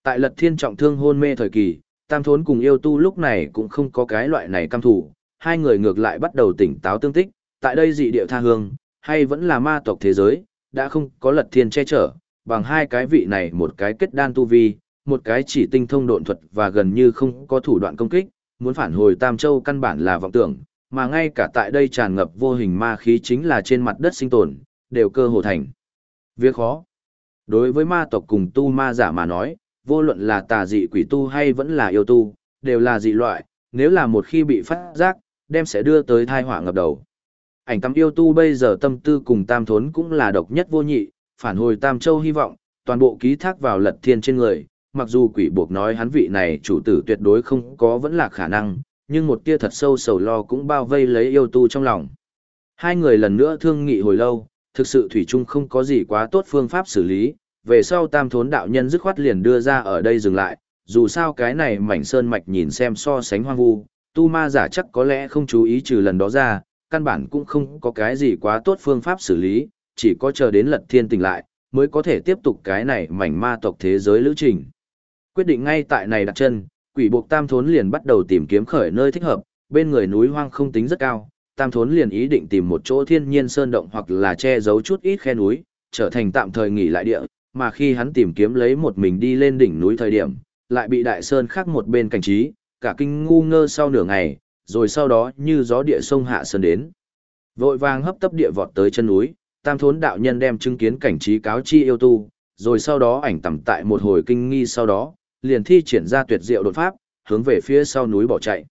Tại lật thiên trọng thương hôn mê thời kỳ, tam thốn cùng yêu tu lúc này cũng không có cái loại này cam thủ, hai người ngược lại bắt đầu tỉnh táo tương tích, tại đây dị địa tha hương, hay vẫn là ma tộc thế giới, đã không có lật thiên che chở, bằng hai cái vị này một cái kết đan tu vi, một cái chỉ tinh thông độn thuật và gần như không có thủ đoạn công kích, muốn phản hồi Tam Châu căn bản là vọng tưởng, mà ngay cả tại đây tràn ngập vô hình ma khí chính là trên mặt đất sinh tồn, đều cơ hồ thành. Việc khó. Đối với ma tộc cùng tu ma giả mà nói, vô luận là tà dị quỷ tu hay vẫn là yêu tu, đều là dị loại, nếu là một khi bị phát giác, đem sẽ đưa tới thai họa ngập đầu. Ảnh tâm yêu tu bây giờ tâm tư cùng tam thốn cũng là độc nhất vô nhị, phản hồi tam châu hy vọng, toàn bộ ký thác vào lật thiên trên người, mặc dù quỷ buộc nói hắn vị này chủ tử tuyệt đối không có vẫn là khả năng, nhưng một tia thật sâu sầu lo cũng bao vây lấy yêu tu trong lòng. Hai người lần nữa thương nghị hồi lâu, thực sự Thủy chung không có gì quá tốt phương pháp xử lý, về sau tam thốn đạo nhân dứt khoát liền đưa ra ở đây dừng lại, dù sao cái này mảnh sơn mạch nhìn xem so sánh hoang vu, tu ma giả chắc có lẽ không chú ý trừ lần đó ra, căn bản cũng không có cái gì quá tốt phương pháp xử lý, chỉ có chờ đến lật thiên tỉnh lại, mới có thể tiếp tục cái này mảnh ma tộc thế giới lữ trình. Quyết định ngay tại này đặt chân, quỷ buộc tam thốn liền bắt đầu tìm kiếm khởi nơi thích hợp, bên người núi hoang không tính rất cao, tam thốn liền ý định tìm một chỗ thiên nhiên sơn động hoặc là che giấu chút ít khe núi, trở thành tạm thời nghỉ lại địa, mà khi hắn tìm kiếm lấy một mình đi lên đỉnh núi thời điểm, lại bị đại sơn khác một bên cảnh trí, cả kinh ngu ngơ sau nửa ngày, rồi sau đó như gió địa sông hạ sơn đến. Vội vàng hấp tấp địa vọt tới chân núi, tam thốn đạo nhân đem chứng kiến cảnh trí cáo chi yêu tu, rồi sau đó ảnh tầm tại một hồi kinh nghi sau đó, liền thi triển ra tuyệt diệu đột pháp, hướng về phía sau núi bỏ chạy.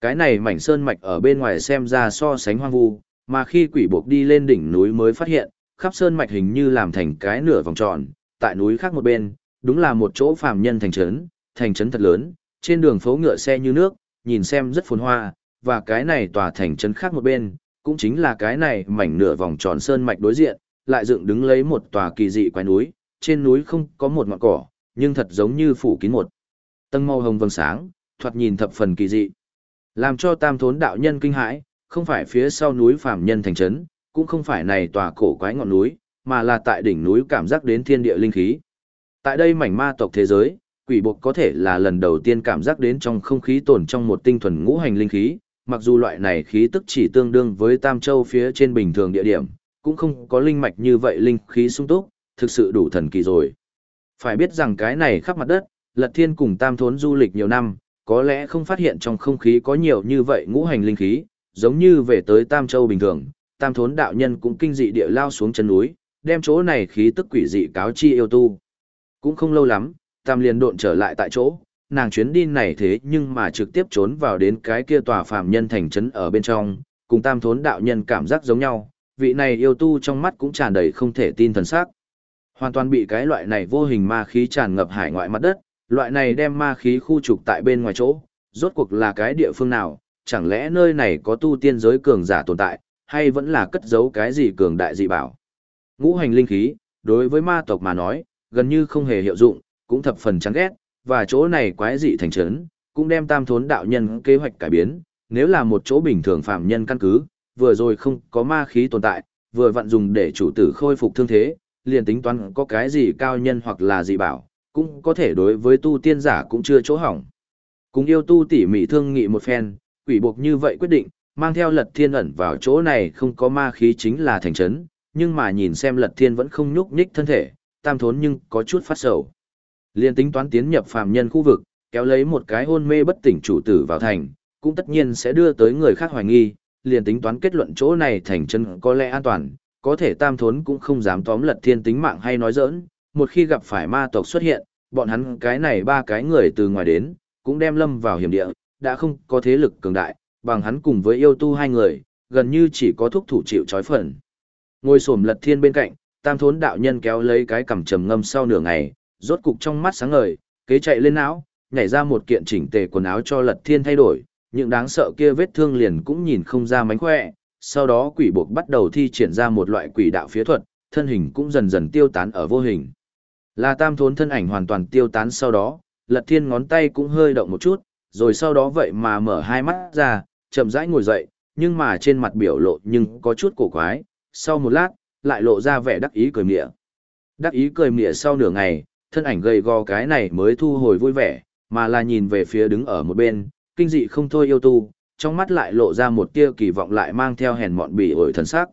Cái này mảnh sơn mạch ở bên ngoài xem ra so sánh hoang vu, mà khi quỷ buộc đi lên đỉnh núi mới phát hiện, khắp sơn mạch hình như làm thành cái nửa vòng tròn, tại núi khác một bên, đúng là một chỗ phàm nhân thành trấn, thành trấn thật lớn, trên đường phố ngựa xe như nước, nhìn xem rất phồn hoa, và cái này tòa thành trấn khác một bên, cũng chính là cái này mảnh nửa vòng tròn sơn mạch đối diện, lại dựng đứng lấy một tòa kỳ dị quái núi, trên núi không có một ngọn cỏ, nhưng thật giống như phủ kín một tầng màu hồng vầng sáng, thoạt nhìn thập phần kỳ dị. Làm cho tam thốn đạo nhân kinh hãi, không phải phía sau núi phàm nhân thành trấn, cũng không phải này tòa cổ quái ngọn núi, mà là tại đỉnh núi cảm giác đến thiên địa linh khí. Tại đây mảnh ma tộc thế giới, quỷ buộc có thể là lần đầu tiên cảm giác đến trong không khí tồn trong một tinh thuần ngũ hành linh khí, mặc dù loại này khí tức chỉ tương đương với Tam Châu phía trên bình thường địa điểm, cũng không có linh mạch như vậy linh khí sung túc, thực sự đủ thần kỳ rồi. Phải biết rằng cái này khắp mặt đất, Lật Thiên cùng Tam Thốn du lịch nhiều năm, có lẽ không phát hiện trong không khí có nhiều như vậy ngũ hành linh khí, giống như về tới Tam Châu bình thường, Tam Thốn đạo nhân cũng kinh dị địa lao xuống chân núi, đem chỗ này khí tức quỷ dị cáo chi yêu tu. Cũng không lâu lắm, Tam liền độn trở lại tại chỗ, nàng chuyến đi này thế nhưng mà trực tiếp trốn vào đến cái kia tòa phàm nhân thành trấn ở bên trong, cùng Tam Thốn đạo nhân cảm giác giống nhau, vị này yêu tu trong mắt cũng tràn đầy không thể tin thần sắc. Hoàn toàn bị cái loại này vô hình ma khí tràn ngập hải ngoại mặt đất, loại này đem ma khí khu trục tại bên ngoài chỗ, rốt cuộc là cái địa phương nào, chẳng lẽ nơi này có tu tiên giới cường giả tồn tại, hay vẫn là cất giấu cái gì cường đại dị bảo. Ngũ hành linh khí, đối với ma tộc mà nói, gần như không hề hiệu dụng, cũng thập phần chán ghét, và chỗ này quái dị thành trấn, cũng đem tam thốn đạo nhân kế hoạch cải biến, nếu là một chỗ bình thường phạm nhân căn cứ, vừa rồi không có ma khí tồn tại, vừa vặn dùng để chủ tử khôi phục thương thế, liền tính toán có cái gì cao nhân hoặc là dị bảo, cũng có thể đối với tu tiên giả cũng chưa chỗ hỏng. Cùng yêu tu tỉ mỉ thương nghị một phen, quỷ buộc như vậy quyết định, mang theo lật thiên ẩn vào chỗ này không có ma khí chính là thành trấn, nhưng mà nhìn xem lật thiên vẫn không nhúc nhích thân thể, tam thốn nhưng có chút phát sầu. Liên tính toán tiến nhập phàm nhân khu vực, kéo lấy một cái hôn mê bất tỉnh chủ tử vào thành, cũng tất nhiên sẽ đưa tới người khác hoài nghi, liền tính toán kết luận chỗ này thành chân có lẽ an toàn, có thể tam thốn cũng không dám tóm lật thiên tính mạng hay nói giỡn, một khi gặp phải ma tộc xuất hiện, bọn hắn cái này ba cái người từ ngoài đến, cũng đem lâm vào hiểm địa, đã không có thế lực cường đại, bằng hắn cùng với yêu tu hai người, gần như chỉ có thúc thủ chịu trói phần. Ngồi xổm lật thiên bên cạnh, tam thốn đạo nhân kéo lấy cái cằm trầm ngâm sau nửa ngày, rốt cục trong mắt sáng ngời, kế chạy lên não, nhảy ra một kiện chỉnh tề quần áo cho lật thiên thay đổi, những đáng sợ kia vết thương liền cũng nhìn không ra mánh khỏe, sau đó quỷ buộc bắt đầu thi triển ra một loại quỷ đạo phía thuật, thân hình cũng dần dần tiêu tán ở vô hình. Là tam thốn thân ảnh hoàn toàn tiêu tán sau đó, lật thiên ngón tay cũng hơi động một chút, rồi sau đó vậy mà mở hai mắt ra, chậm rãi ngồi dậy, nhưng mà trên mặt biểu lộ nhưng có chút cổ quái, sau một lát, lại lộ ra vẻ đắc ý cười mỉa. Đắc ý cười mỉa sau nửa ngày, thân ảnh gầy gò cái này mới thu hồi vui vẻ, mà là nhìn về phía đứng ở một bên, kinh dị không thôi yêu tu, trong mắt lại lộ ra một tia kỳ vọng lại mang theo hèn mọn bỉ ổi thần sắc.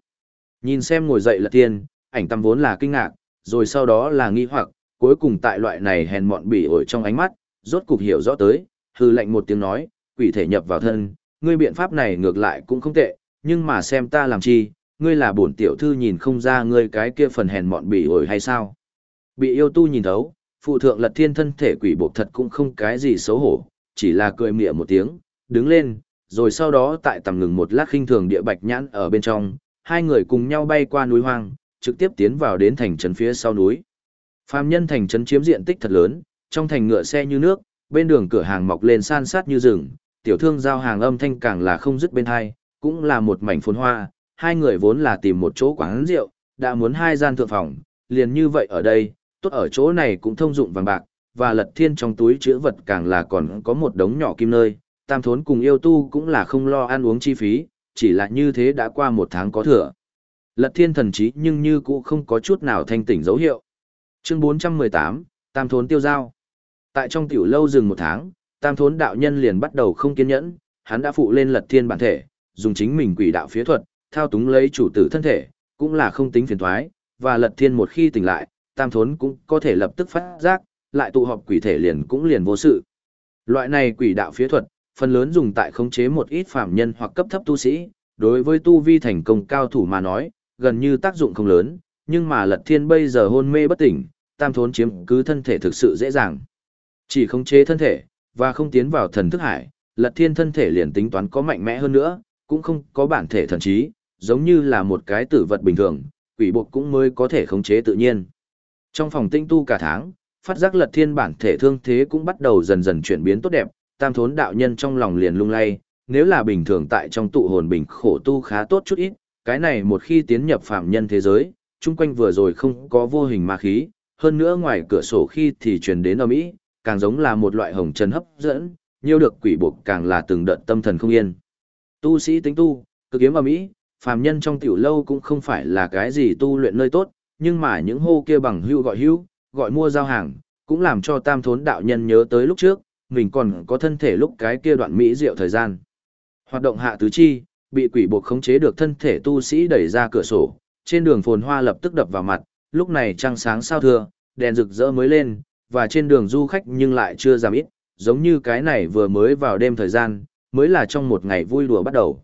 Nhìn xem ngồi dậy là tiên, ảnh tâm vốn là kinh ngạc, rồi sau đó là nghi hoặc, cuối cùng tại loại này hèn mọn bỉ ổi trong ánh mắt, rốt cục hiểu rõ tới, hư lệnh một tiếng nói, quỷ thể nhập vào thân, ngươi biện pháp này ngược lại cũng không tệ, nhưng mà xem ta làm chi, ngươi là bổn tiểu thư nhìn không ra ngươi cái kia phần hèn mọn bỉ ổi hay sao? Bị yêu tu nhìn thấu, phụ thượng lật thiên thân thể quỷ buộc thật cũng không cái gì xấu hổ, chỉ là cười mỉa một tiếng, đứng lên, rồi sau đó tại tầm ngừng một lát khinh thường địa bạch nhãn ở bên trong, hai người cùng nhau bay qua núi hoang, trực tiếp tiến vào đến thành trấn phía sau núi. Phạm nhân thành trấn chiếm diện tích thật lớn, trong thành ngựa xe như nước, bên đường cửa hàng mọc lên san sát như rừng, tiểu thương giao hàng âm thanh càng là không dứt bên hai, cũng là một mảnh phồn hoa, hai người vốn là tìm một chỗ quán rượu, đã muốn hai gian thượng phòng, liền như vậy ở đây, tốt ở chỗ này cũng thông dụng vàng bạc, và lật thiên trong túi chữ vật càng là còn có một đống nhỏ kim nơi, tam thốn cùng yêu tu cũng là không lo ăn uống chi phí, chỉ là như thế đã qua một tháng có thừa. Lật thiên thần trí nhưng như cũng không có chút nào thanh tỉnh dấu hiệu. Chương 418, Tam thốn tiêu giao. Tại trong tiểu lâu dừng một tháng, tam thốn đạo nhân liền bắt đầu không kiên nhẫn, hắn đã phụ lên lật thiên bản thể, dùng chính mình quỷ đạo phía thuật, thao túng lấy chủ tử thân thể, cũng là không tính phiền thoái, và lật thiên một khi tỉnh lại, tam thốn cũng có thể lập tức phát giác, lại tụ họp quỷ thể liền cũng liền vô sự. Loại này quỷ đạo phía thuật, phần lớn dùng tại khống chế một ít phạm nhân hoặc cấp thấp tu sĩ, đối với tu vi thành công cao thủ mà nói, gần như tác dụng không lớn, nhưng mà lật thiên bây giờ hôn mê bất tỉnh, tam thốn chiếm cứ thân thể thực sự dễ dàng. Chỉ khống chế thân thể, và không tiến vào thần thức hải, lật thiên thân thể liền tính toán có mạnh mẽ hơn nữa, cũng không có bản thể thần trí, giống như là một cái tử vật bình thường, quỷ buộc cũng mới có thể khống chế tự nhiên. Trong phòng tinh tu cả tháng, phát giác lật thiên bản thể thương thế cũng bắt đầu dần dần chuyển biến tốt đẹp, tam thốn đạo nhân trong lòng liền lung lay, nếu là bình thường tại trong tụ hồn bình khổ tu khá tốt chút ít, cái này một khi tiến nhập phạm nhân thế giới, chung quanh vừa rồi không có vô hình ma khí, hơn nữa ngoài cửa sổ khi thì truyền đến ở Mỹ, càng giống là một loại hồng trần hấp dẫn, nhiều được quỷ buộc càng là từng đợt tâm thần không yên. Tu sĩ tính tu, cực kiếm ở Mỹ, phàm nhân trong tiểu lâu cũng không phải là cái gì tu luyện nơi tốt, nhưng mà những hô kia bằng hưu gọi hưu, gọi mua giao hàng, cũng làm cho tam thốn đạo nhân nhớ tới lúc trước, mình còn có thân thể lúc cái kia đoạn Mỹ diệu thời gian. Hoạt động hạ tứ chi, bị quỷ buộc khống chế được thân thể tu sĩ đẩy ra cửa sổ, trên đường phồn hoa lập tức đập vào mặt, lúc này trăng sáng sao thưa, đèn rực rỡ mới lên, và trên đường du khách nhưng lại chưa giảm ít, giống như cái này vừa mới vào đêm thời gian, mới là trong một ngày vui đùa bắt đầu.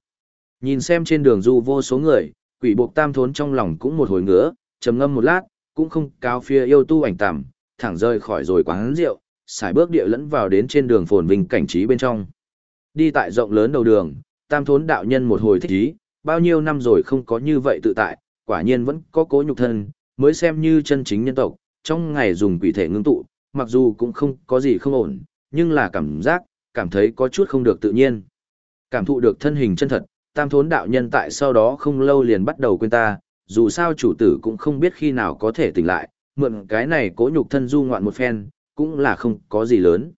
Nhìn xem trên đường du vô số người, quỷ buộc tam thốn trong lòng cũng một hồi ngứa, trầm ngâm một lát, cũng không cao phía yêu tu ảnh tạm, thẳng rơi khỏi rồi quán rượu, xài bước địa lẫn vào đến trên đường phồn vinh cảnh trí bên trong. Đi tại rộng lớn đầu đường, tam thốn đạo nhân một hồi thích ý, bao nhiêu năm rồi không có như vậy tự tại, quả nhiên vẫn có cố nhục thân, mới xem như chân chính nhân tộc, trong ngày dùng quỷ thể ngưng tụ, mặc dù cũng không có gì không ổn, nhưng là cảm giác, cảm thấy có chút không được tự nhiên. Cảm thụ được thân hình chân thật, tam thốn đạo nhân tại sau đó không lâu liền bắt đầu quên ta, dù sao chủ tử cũng không biết khi nào có thể tỉnh lại, mượn cái này cố nhục thân du ngoạn một phen, cũng là không có gì lớn.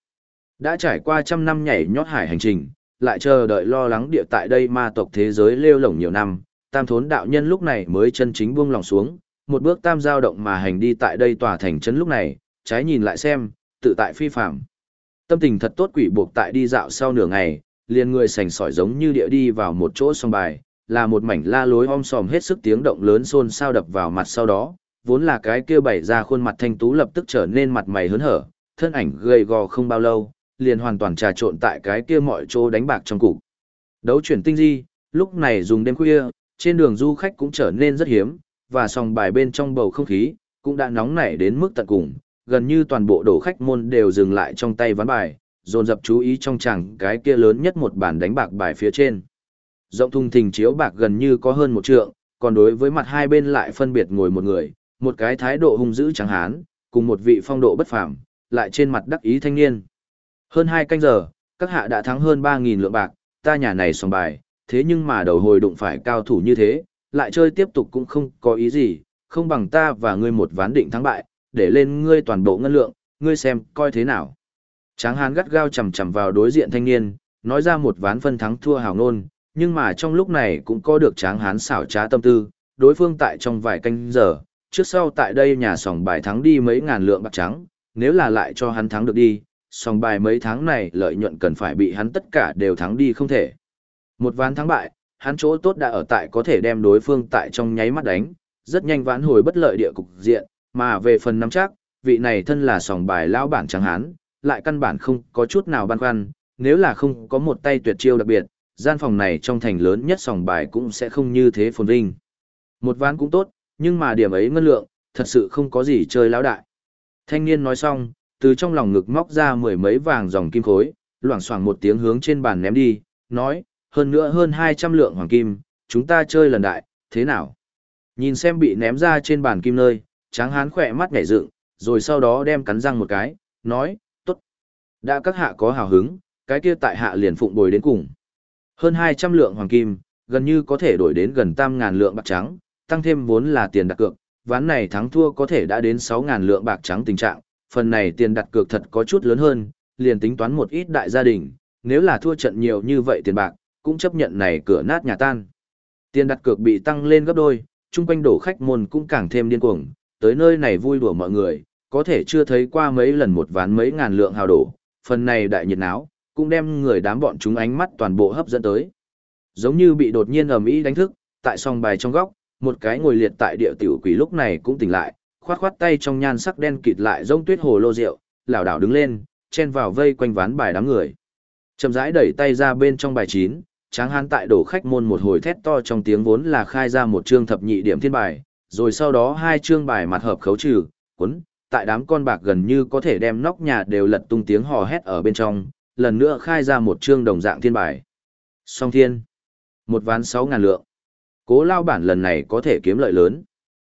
Đã trải qua trăm năm nhảy nhót hải hành trình, lại chờ đợi lo lắng địa tại đây ma tộc thế giới lêu lổng nhiều năm, tam thốn đạo nhân lúc này mới chân chính buông lòng xuống, một bước tam giao động mà hành đi tại đây tòa thành trấn lúc này, trái nhìn lại xem, tự tại phi phạm. Tâm tình thật tốt quỷ buộc tại đi dạo sau nửa ngày, liền người sành sỏi giống như địa đi vào một chỗ song bài, là một mảnh la lối om sòm hết sức tiếng động lớn xôn xao đập vào mặt sau đó, vốn là cái kia bày ra khuôn mặt thanh tú lập tức trở nên mặt mày hớn hở, thân ảnh gầy gò không bao lâu, liền hoàn toàn trà trộn tại cái kia mọi chỗ đánh bạc trong cục. Đấu chuyển tinh di, lúc này dùng đêm khuya, trên đường du khách cũng trở nên rất hiếm, và sòng bài bên trong bầu không khí, cũng đã nóng nảy đến mức tận cùng, gần như toàn bộ đồ khách môn đều dừng lại trong tay ván bài, dồn dập chú ý trong chẳng cái kia lớn nhất một bàn đánh bạc bài phía trên. Rộng thùng thình chiếu bạc gần như có hơn một trượng, còn đối với mặt hai bên lại phân biệt ngồi một người, một cái thái độ hung dữ trắng hán, cùng một vị phong độ bất phàm, lại trên mặt đắc ý thanh niên. Hơn hai canh giờ, các hạ đã thắng hơn 3.000 lượng bạc, ta nhà này xong bài, thế nhưng mà đầu hồi đụng phải cao thủ như thế, lại chơi tiếp tục cũng không có ý gì, không bằng ta và ngươi một ván định thắng bại, để lên ngươi toàn bộ ngân lượng, ngươi xem coi thế nào. Tráng hán gắt gao chầm chầm vào đối diện thanh niên, nói ra một ván phân thắng thua hào nôn, nhưng mà trong lúc này cũng có được tráng hán xảo trá tâm tư, đối phương tại trong vài canh giờ, trước sau tại đây nhà sòng bài thắng đi mấy ngàn lượng bạc trắng, nếu là lại cho hắn thắng được đi, sòng bài mấy tháng này lợi nhuận cần phải bị hắn tất cả đều thắng đi không thể. Một ván thắng bại, hắn chỗ tốt đã ở tại có thể đem đối phương tại trong nháy mắt đánh, rất nhanh vãn hồi bất lợi địa cục diện, mà về phần nắm chắc, vị này thân là sòng bài lão bản trắng hán, lại căn bản không có chút nào băn khoăn, nếu là không có một tay tuyệt chiêu đặc biệt, gian phòng này trong thành lớn nhất sòng bài cũng sẽ không như thế phồn vinh. Một ván cũng tốt, nhưng mà điểm ấy ngân lượng, thật sự không có gì chơi lão đại. Thanh niên nói xong, từ trong lòng ngực móc ra mười mấy vàng dòng kim khối, loảng xoảng một tiếng hướng trên bàn ném đi, nói, hơn nữa hơn 200 lượng hoàng kim, chúng ta chơi lần đại, thế nào? Nhìn xem bị ném ra trên bàn kim nơi, tráng hán khỏe mắt nhảy dựng, rồi sau đó đem cắn răng một cái, nói, tốt. Đã các hạ có hào hứng, cái kia tại hạ liền phụng bồi đến cùng. Hơn 200 lượng hoàng kim, gần như có thể đổi đến gần tam ngàn lượng bạc trắng, tăng thêm vốn là tiền đặt cược, ván này thắng thua có thể đã đến 6 ngàn lượng bạc trắng tình trạng, phần này tiền đặt cược thật có chút lớn hơn, liền tính toán một ít đại gia đình, nếu là thua trận nhiều như vậy tiền bạc, cũng chấp nhận này cửa nát nhà tan. Tiền đặt cược bị tăng lên gấp đôi, chung quanh đổ khách môn cũng càng thêm điên cuồng, tới nơi này vui đùa mọi người, có thể chưa thấy qua mấy lần một ván mấy ngàn lượng hào đổ, phần này đại nhiệt náo, cũng đem người đám bọn chúng ánh mắt toàn bộ hấp dẫn tới. Giống như bị đột nhiên ầm ĩ đánh thức, tại song bài trong góc, một cái ngồi liệt tại địa tiểu quỷ lúc này cũng tỉnh lại, khoát khoát tay trong nhan sắc đen kịt lại rông tuyết hồ lô rượu, lảo đảo đứng lên, chen vào vây quanh ván bài đám người. Chậm rãi đẩy tay ra bên trong bài chín, tráng hán tại đổ khách môn một hồi thét to trong tiếng vốn là khai ra một chương thập nhị điểm thiên bài, rồi sau đó hai chương bài mặt hợp khấu trừ, cuốn, tại đám con bạc gần như có thể đem nóc nhà đều lật tung tiếng hò hét ở bên trong, lần nữa khai ra một chương đồng dạng thiên bài. Song thiên. Một ván sáu ngàn lượng. Cố lao bản lần này có thể kiếm lợi lớn.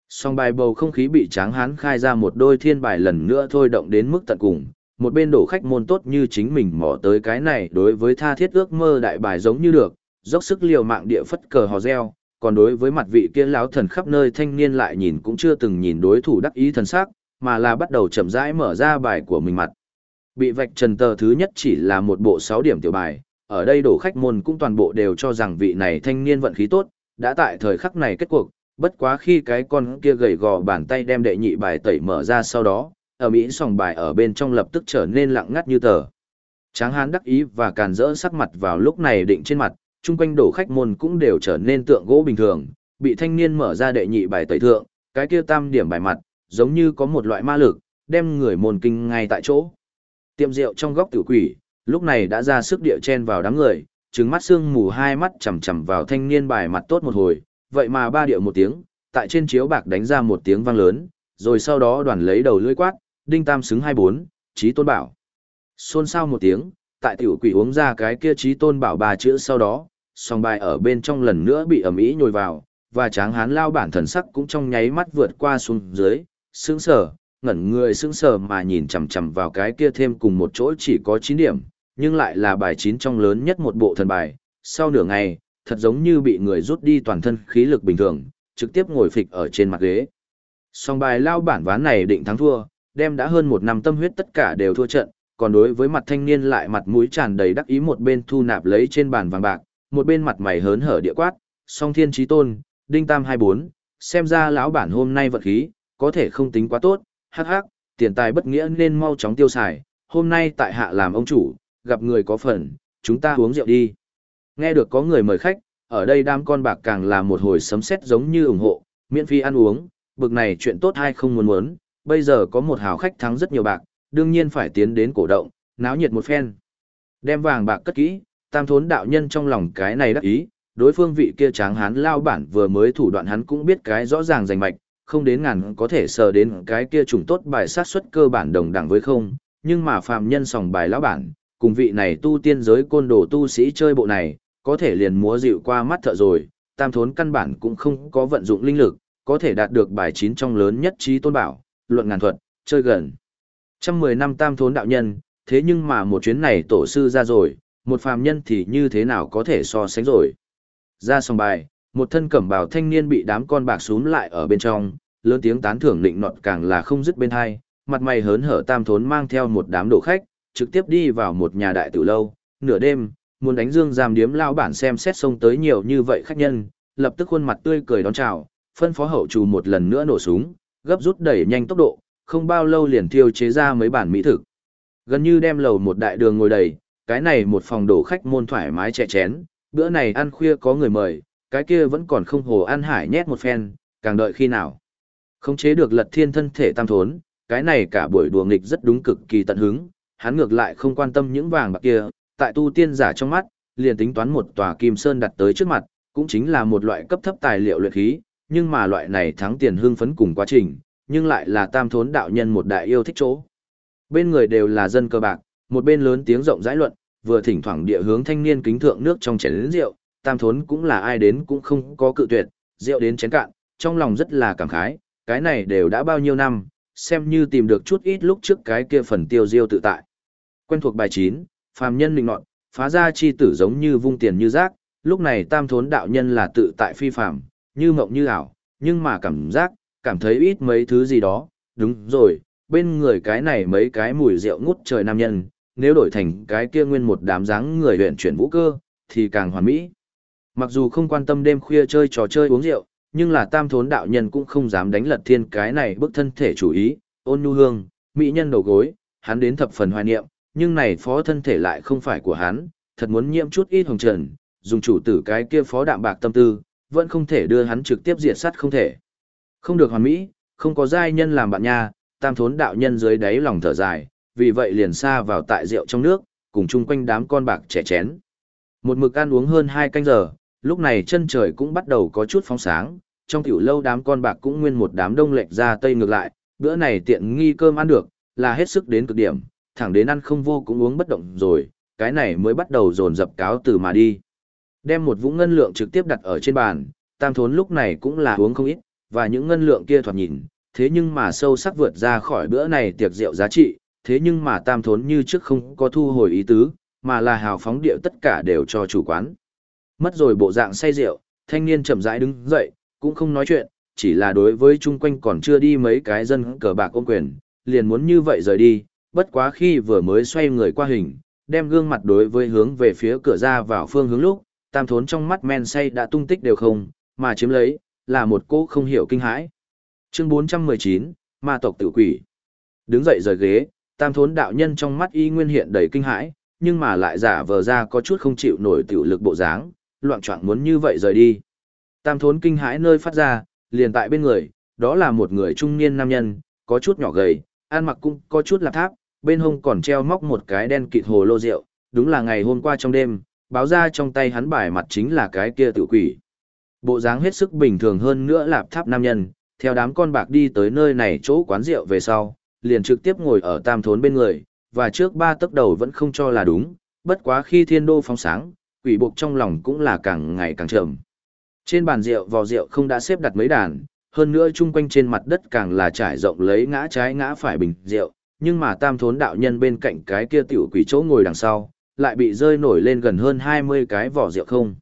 Song bài bầu không khí bị tráng hán khai ra một đôi thiên bài lần nữa thôi động đến mức tận cùng. Một bên đổ khách môn tốt như chính mình mò tới cái này đối với tha thiết ước mơ đại bài giống như được, dốc sức liều mạng địa phất cờ hò reo, còn đối với mặt vị kia lão thần khắp nơi thanh niên lại nhìn cũng chưa từng nhìn đối thủ đắc ý thần sắc, mà là bắt đầu chậm rãi mở ra bài của mình mặt. Bị vạch trần tờ thứ nhất chỉ là một bộ 6 điểm tiểu bài, ở đây đổ khách môn cũng toàn bộ đều cho rằng vị này thanh niên vận khí tốt, đã tại thời khắc này kết cuộc, bất quá khi cái con kia gầy gò bàn tay đem đệ nhị bài tẩy mở ra sau đó, ở Mỹ sòng bài ở bên trong lập tức trở nên lặng ngắt như tờ. Tráng hán đắc ý và càn rỡ sắc mặt vào lúc này định trên mặt, chung quanh đổ khách môn cũng đều trở nên tượng gỗ bình thường, bị thanh niên mở ra đệ nhị bài tẩy thượng, cái kia tam điểm bài mặt, giống như có một loại ma lực, đem người môn kinh ngay tại chỗ. Tiệm rượu trong góc tử quỷ, lúc này đã ra sức địa chen vào đám người, trừng mắt xương mù hai mắt chằm chằm vào thanh niên bài mặt tốt một hồi, vậy mà ba điệu một tiếng, tại trên chiếu bạc đánh ra một tiếng vang lớn, rồi sau đó đoàn lấy đầu lưỡi quát, đinh tam xứng hai bốn, trí tôn bảo. Xôn xao một tiếng, tại tiểu quỷ uống ra cái kia trí tôn bảo ba chữ sau đó, song bài ở bên trong lần nữa bị ẩm ý nhồi vào, và tráng hán lao bản thần sắc cũng trong nháy mắt vượt qua xuống dưới, sững sờ, ngẩn người sững sờ mà nhìn chằm chằm vào cái kia thêm cùng một chỗ chỉ có 9 điểm, nhưng lại là bài chín trong lớn nhất một bộ thần bài. Sau nửa ngày, thật giống như bị người rút đi toàn thân khí lực bình thường, trực tiếp ngồi phịch ở trên mặt ghế. Song bài lao bản ván này định thắng thua, đem đã hơn một năm tâm huyết tất cả đều thua trận, còn đối với mặt thanh niên lại mặt mũi tràn đầy đắc ý một bên thu nạp lấy trên bàn vàng bạc, một bên mặt mày hớn hở địa quát, song thiên trí tôn, đinh tam 24, xem ra lão bản hôm nay vận khí, có thể không tính quá tốt, hắc hắc, tiền tài bất nghĩa nên mau chóng tiêu xài, hôm nay tại hạ làm ông chủ, gặp người có phần, chúng ta uống rượu đi. Nghe được có người mời khách, ở đây đám con bạc càng là một hồi sấm sét giống như ủng hộ, miễn phí ăn uống, bực này chuyện tốt hay không muốn muốn, bây giờ có một hào khách thắng rất nhiều bạc, đương nhiên phải tiến đến cổ động, náo nhiệt một phen. Đem vàng bạc cất kỹ, tam thốn đạo nhân trong lòng cái này đắc ý, đối phương vị kia tráng hán lao bản vừa mới thủ đoạn hắn cũng biết cái rõ ràng rành mạch, không đến ngàn có thể sờ đến cái kia trùng tốt bài sát xuất cơ bản đồng đẳng với không, nhưng mà phàm nhân sòng bài lão bản, cùng vị này tu tiên giới côn đồ tu sĩ chơi bộ này, có thể liền múa dịu qua mắt thợ rồi, tam thốn căn bản cũng không có vận dụng linh lực, có thể đạt được bài chín trong lớn nhất trí tôn bảo, luận ngàn thuật, chơi gần. Trăm mười năm tam thốn đạo nhân, thế nhưng mà một chuyến này tổ sư ra rồi, một phàm nhân thì như thế nào có thể so sánh rồi. Ra xong bài, một thân cẩm bào thanh niên bị đám con bạc xuống lại ở bên trong, lớn tiếng tán thưởng định nọt càng là không dứt bên hai, mặt mày hớn hở tam thốn mang theo một đám đồ khách, trực tiếp đi vào một nhà đại tử lâu, nửa đêm, muốn đánh dương giam điếm lao bản xem xét xông tới nhiều như vậy khách nhân, lập tức khuôn mặt tươi cười đón chào, phân phó hậu trù một lần nữa nổ súng, gấp rút đẩy nhanh tốc độ, không bao lâu liền thiêu chế ra mấy bản mỹ thực. Gần như đem lầu một đại đường ngồi đầy, cái này một phòng đổ khách môn thoải mái chè chén, bữa này ăn khuya có người mời, cái kia vẫn còn không hồ ăn hải nhét một phen, càng đợi khi nào. Không chế được lật thiên thân thể tam thốn, cái này cả buổi đùa nghịch rất đúng cực kỳ tận hứng, hắn ngược lại không quan tâm những vàng bạc kia, tại tu tiên giả trong mắt, liền tính toán một tòa kim sơn đặt tới trước mặt, cũng chính là một loại cấp thấp tài liệu luyện khí, nhưng mà loại này thắng tiền hương phấn cùng quá trình, nhưng lại là tam thốn đạo nhân một đại yêu thích chỗ. Bên người đều là dân cơ bạc, một bên lớn tiếng rộng rãi luận, vừa thỉnh thoảng địa hướng thanh niên kính thượng nước trong chén rượu, tam thốn cũng là ai đến cũng không có cự tuyệt, rượu đến chén cạn, trong lòng rất là cảm khái, cái này đều đã bao nhiêu năm, xem như tìm được chút ít lúc trước cái kia phần tiêu diêu tự tại. Quen thuộc bài 9, phàm nhân mình ngọn, phá ra chi tử giống như vung tiền như rác, lúc này tam thốn đạo nhân là tự tại phi phàm, như mộng như ảo, nhưng mà cảm giác, cảm thấy ít mấy thứ gì đó, đúng rồi, bên người cái này mấy cái mùi rượu ngút trời nam nhân, nếu đổi thành cái kia nguyên một đám dáng người huyện chuyển vũ cơ, thì càng hoàn mỹ. Mặc dù không quan tâm đêm khuya chơi trò chơi uống rượu, nhưng là tam thốn đạo nhân cũng không dám đánh lật thiên cái này bức thân thể chủ ý, ôn nhu hương, mỹ nhân đầu gối, hắn đến thập phần hoài niệm, nhưng này phó thân thể lại không phải của hắn, thật muốn nhiễm chút ít hồng trần, dùng chủ tử cái kia phó đạm bạc tâm tư, vẫn không thể đưa hắn trực tiếp diệt sát không thể. Không được hoàn mỹ, không có giai nhân làm bạn nha, tam thốn đạo nhân dưới đáy lòng thở dài, vì vậy liền xa vào tại rượu trong nước, cùng chung quanh đám con bạc trẻ chén. Một mực ăn uống hơn hai canh giờ, lúc này chân trời cũng bắt đầu có chút phóng sáng, trong tiểu lâu đám con bạc cũng nguyên một đám đông lệch ra tây ngược lại, bữa này tiện nghi cơm ăn được, là hết sức đến cực điểm, thẳng đến ăn không vô cũng uống bất động rồi, cái này mới bắt đầu dồn dập cáo từ mà đi. Đem một vũng ngân lượng trực tiếp đặt ở trên bàn, tam thốn lúc này cũng là uống không ít, và những ngân lượng kia thoạt nhìn, thế nhưng mà sâu sắc vượt ra khỏi bữa này tiệc rượu giá trị, thế nhưng mà tam thốn như trước không có thu hồi ý tứ, mà là hào phóng điệu tất cả đều cho chủ quán. Mất rồi bộ dạng say rượu, thanh niên chậm rãi đứng dậy, cũng không nói chuyện, chỉ là đối với chung quanh còn chưa đi mấy cái dân cờ bạc ôm quyền, liền muốn như vậy rời đi, bất quá khi vừa mới xoay người qua hình, đem gương mặt đối với hướng về phía cửa ra vào phương hướng lúc, tam thốn trong mắt men say đã tung tích đều không, mà chiếm lấy, là một cô không hiểu kinh hãi. Chương 419, Ma tộc tự quỷ. Đứng dậy rời ghế, tam thốn đạo nhân trong mắt y nguyên hiện đầy kinh hãi, nhưng mà lại giả vờ ra có chút không chịu nổi tiểu lực bộ dáng, loạn choạng muốn như vậy rời đi. Tam thốn kinh hãi nơi phát ra, liền tại bên người, đó là một người trung niên nam nhân, có chút nhỏ gầy, ăn mặc cũng có chút lạp tháp, bên hông còn treo móc một cái đen kịt hồ lô rượu, đúng là ngày hôm qua trong đêm, báo ra trong tay hắn bài mặt chính là cái kia tự quỷ. Bộ dáng hết sức bình thường hơn nữa lạp tháp nam nhân, theo đám con bạc đi tới nơi này chỗ quán rượu về sau, liền trực tiếp ngồi ở tam thốn bên người, và trước ba tấc đầu vẫn không cho là đúng, bất quá khi thiên đô phóng sáng, quỷ buộc trong lòng cũng là càng ngày càng trầm. Trên bàn rượu vò rượu không đã xếp đặt mấy đàn, hơn nữa chung quanh trên mặt đất càng là trải rộng lấy ngã trái ngã phải bình rượu, nhưng mà tam thốn đạo nhân bên cạnh cái kia tiểu quỷ chỗ ngồi đằng sau, lại bị rơi nổi lên gần hơn 20 cái vỏ rượu không.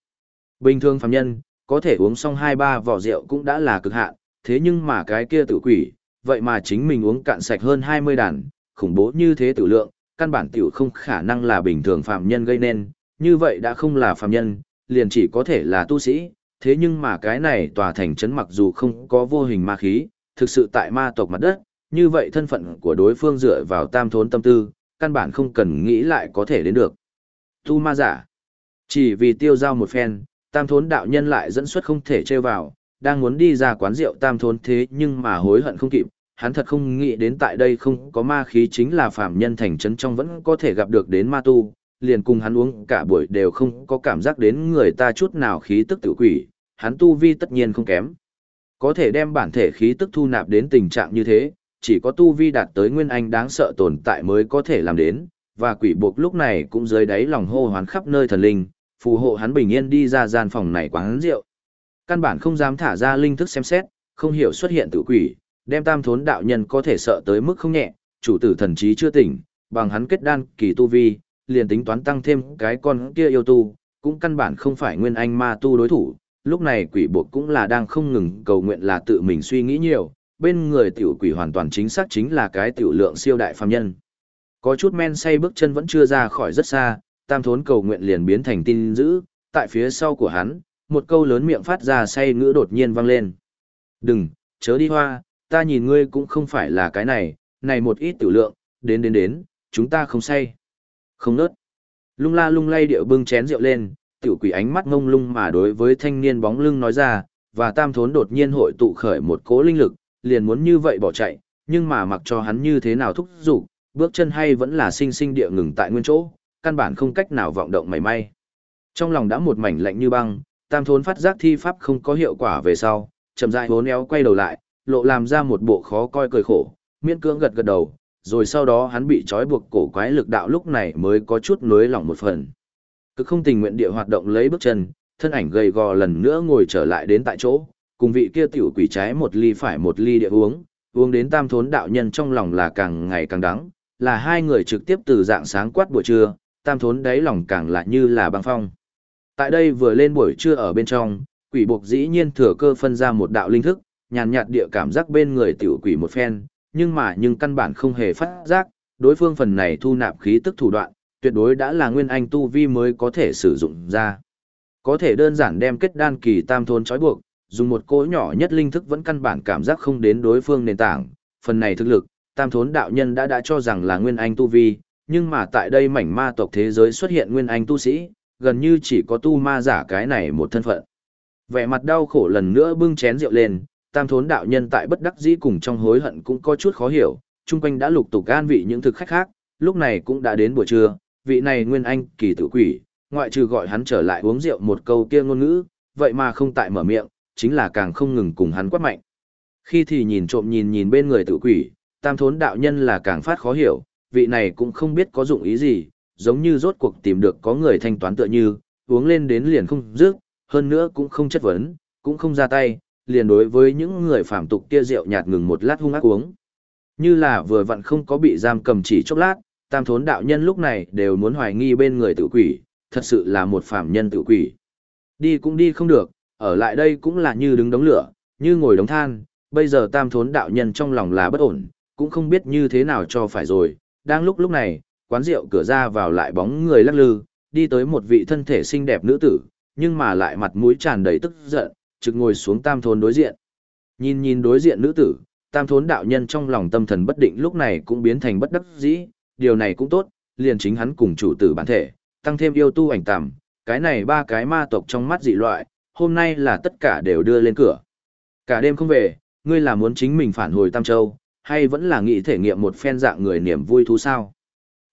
Bình thường phàm nhân, có thể uống xong 2-3 vỏ rượu cũng đã là cực hạn, thế nhưng mà cái kia tiểu quỷ, vậy mà chính mình uống cạn sạch hơn 20 đàn, khủng bố như thế tử lượng, căn bản tiểu không khả năng là bình thường phàm nhân gây nên, như vậy đã không là phàm nhân, liền chỉ có thể là tu sĩ, thế nhưng mà cái này tòa thành trấn mặc dù không có vô hình ma khí, thực sự tại ma tộc mặt đất, như vậy thân phận của đối phương dựa vào tam thốn tâm tư, căn bản không cần nghĩ lại có thể đến được. Tu ma giả, chỉ vì tiêu giao một phen, tam thốn đạo nhân lại dẫn xuất không thể chơi vào, đang muốn đi ra quán rượu tam thốn thế nhưng mà hối hận không kịp, hắn thật không nghĩ đến tại đây không có ma khí chính là phạm nhân thành trấn trong vẫn có thể gặp được đến ma tu, liền cùng hắn uống cả buổi đều không có cảm giác đến người ta chút nào khí tức tự quỷ, hắn tu vi tất nhiên không kém. Có thể đem bản thể khí tức thu nạp đến tình trạng như thế, chỉ có tu vi đạt tới nguyên anh đáng sợ tồn tại mới có thể làm đến, và quỷ buộc lúc này cũng dưới đáy lòng hô hoán khắp nơi thần linh, phù hộ hắn bình yên đi ra gian phòng này quán rượu. Căn bản không dám thả ra linh thức xem xét, không hiểu xuất hiện tự quỷ, đem tam thốn đạo nhân có thể sợ tới mức không nhẹ, chủ tử thần trí chưa tỉnh, bằng hắn kết đan kỳ tu vi, liền tính toán tăng thêm cái con kia yêu tu, cũng căn bản không phải nguyên anh ma tu đối thủ, lúc này quỷ buộc cũng là đang không ngừng cầu nguyện là tự mình suy nghĩ nhiều, bên người tiểu quỷ hoàn toàn chính xác chính là cái tiểu lượng siêu đại phàm nhân. Có chút men say bước chân vẫn chưa ra khỏi rất xa, tam thốn cầu nguyện liền biến thành tin dữ, tại phía sau của hắn, một câu lớn miệng phát ra say ngữ đột nhiên vang lên. Đừng, chớ đi hoa, ta nhìn ngươi cũng không phải là cái này, này một ít tiểu lượng, đến đến đến, chúng ta không say. Không nớt. Lung la lung lay điệu bưng chén rượu lên, tiểu quỷ ánh mắt ngông lung mà đối với thanh niên bóng lưng nói ra, và tam thốn đột nhiên hội tụ khởi một cỗ linh lực, liền muốn như vậy bỏ chạy, nhưng mà mặc cho hắn như thế nào thúc giục, bước chân hay vẫn là sinh sinh địa ngừng tại nguyên chỗ, căn bản không cách nào vọng động mảy may. Trong lòng đã một mảnh lạnh như băng, tam thốn phát giác thi pháp không có hiệu quả về sau, chậm rãi hốn éo quay đầu lại, lộ làm ra một bộ khó coi cười khổ, miễn cưỡng gật gật đầu, rồi sau đó hắn bị trói buộc cổ quái lực đạo lúc này mới có chút nuối lòng một phần. Cực không tình nguyện địa hoạt động lấy bước chân, thân ảnh gầy gò lần nữa ngồi trở lại đến tại chỗ, cùng vị kia tiểu quỷ trái một ly phải một ly địa uống, uống đến tam thốn đạo nhân trong lòng là càng ngày càng đắng, là hai người trực tiếp từ dạng sáng quát buổi trưa, tam thốn đáy lòng càng lại như là băng phong. Tại đây vừa lên buổi trưa ở bên trong, quỷ buộc dĩ nhiên thừa cơ phân ra một đạo linh thức, nhàn nhạt địa cảm giác bên người tiểu quỷ một phen, nhưng mà nhưng căn bản không hề phát giác, đối phương phần này thu nạp khí tức thủ đoạn, tuyệt đối đã là nguyên anh tu vi mới có thể sử dụng ra. Có thể đơn giản đem kết đan kỳ tam thôn trói buộc, dùng một cỗ nhỏ nhất linh thức vẫn căn bản cảm giác không đến đối phương nền tảng, phần này thực lực, tam thốn đạo nhân đã đã cho rằng là nguyên anh tu vi, nhưng mà tại đây mảnh ma tộc thế giới xuất hiện nguyên anh tu sĩ, gần như chỉ có tu ma giả cái này một thân phận. Vẻ mặt đau khổ lần nữa bưng chén rượu lên, tam thốn đạo nhân tại bất đắc dĩ cùng trong hối hận cũng có chút khó hiểu, chung quanh đã lục tục gan vị những thực khách khác, lúc này cũng đã đến buổi trưa, vị này nguyên anh kỳ tử quỷ, ngoại trừ gọi hắn trở lại uống rượu một câu kia ngôn ngữ, vậy mà không tại mở miệng, chính là càng không ngừng cùng hắn quát mạnh. Khi thì nhìn trộm nhìn nhìn bên người tử quỷ, tam thốn đạo nhân là càng phát khó hiểu, vị này cũng không biết có dụng ý gì, giống như rốt cuộc tìm được có người thanh toán tựa như, uống lên đến liền không dứt, hơn nữa cũng không chất vấn, cũng không ra tay, liền đối với những người phạm tục kia rượu nhạt ngừng một lát hung ác uống. Như là vừa vặn không có bị giam cầm chỉ chốc lát, tam thốn đạo nhân lúc này đều muốn hoài nghi bên người tự quỷ, thật sự là một phạm nhân tự quỷ. Đi cũng đi không được, ở lại đây cũng là như đứng đống lửa, như ngồi đống than, bây giờ tam thốn đạo nhân trong lòng là bất ổn, cũng không biết như thế nào cho phải rồi. Đang lúc lúc này, quán rượu cửa ra vào lại bóng người lắc lư, đi tới một vị thân thể xinh đẹp nữ tử, nhưng mà lại mặt mũi tràn đầy tức giận, trực ngồi xuống tam thốn đối diện. Nhìn nhìn đối diện nữ tử, tam thốn đạo nhân trong lòng tâm thần bất định lúc này cũng biến thành bất đắc dĩ, điều này cũng tốt, liền chính hắn cùng chủ tử bản thể, tăng thêm yêu tu ảnh tằm, cái này ba cái ma tộc trong mắt dị loại, hôm nay là tất cả đều đưa lên cửa. Cả đêm không về, ngươi là muốn chính mình phản hồi Tam Châu, hay vẫn là nghĩ thể nghiệm một phen dạng người niềm vui thú sao?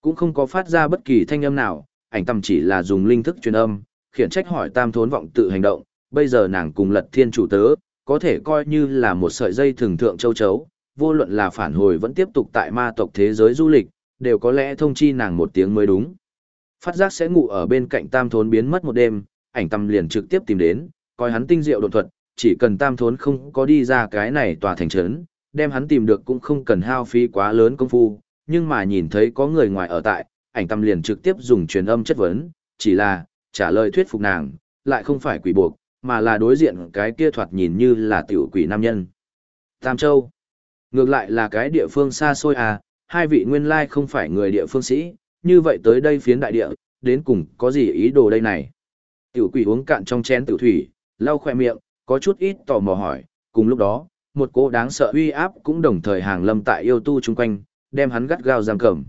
Cũng không có phát ra bất kỳ thanh âm nào, ảnh tâm chỉ là dùng linh thức truyền âm, khiển trách hỏi Tam Thốn vọng tự hành động, bây giờ nàng cùng lật thiên chủ tớ, có thể coi như là một sợi dây thường thượng châu chấu, vô luận là phản hồi vẫn tiếp tục tại ma tộc thế giới du lịch, đều có lẽ thông chi nàng một tiếng mới đúng. Phát giác sẽ ngủ ở bên cạnh tam thốn biến mất một đêm, ảnh tâm liền trực tiếp tìm đến, coi hắn tinh diệu đột thuật, chỉ cần tam thốn không có đi ra cái này tòa thành trấn, đem hắn tìm được cũng không cần hao phí quá lớn công phu, nhưng mà nhìn thấy có người ngoài ở tại, ảnh tâm liền trực tiếp dùng truyền âm chất vấn, chỉ là, trả lời thuyết phục nàng, lại không phải quỷ buộc, mà là đối diện cái kia thoạt nhìn như là tiểu quỷ nam nhân. Tam Châu. Ngược lại là cái địa phương xa xôi à, hai vị nguyên lai không phải người địa phương sĩ, như vậy tới đây phiến đại địa, đến cùng có gì ý đồ đây này. Tiểu quỷ uống cạn trong chén tiểu thủy, lau khoe miệng, có chút ít tò mò hỏi, cùng lúc đó, một cô đáng sợ uy áp cũng đồng thời hàng lâm tại yêu tu chung quanh, đem hắn gắt gao giam cầm.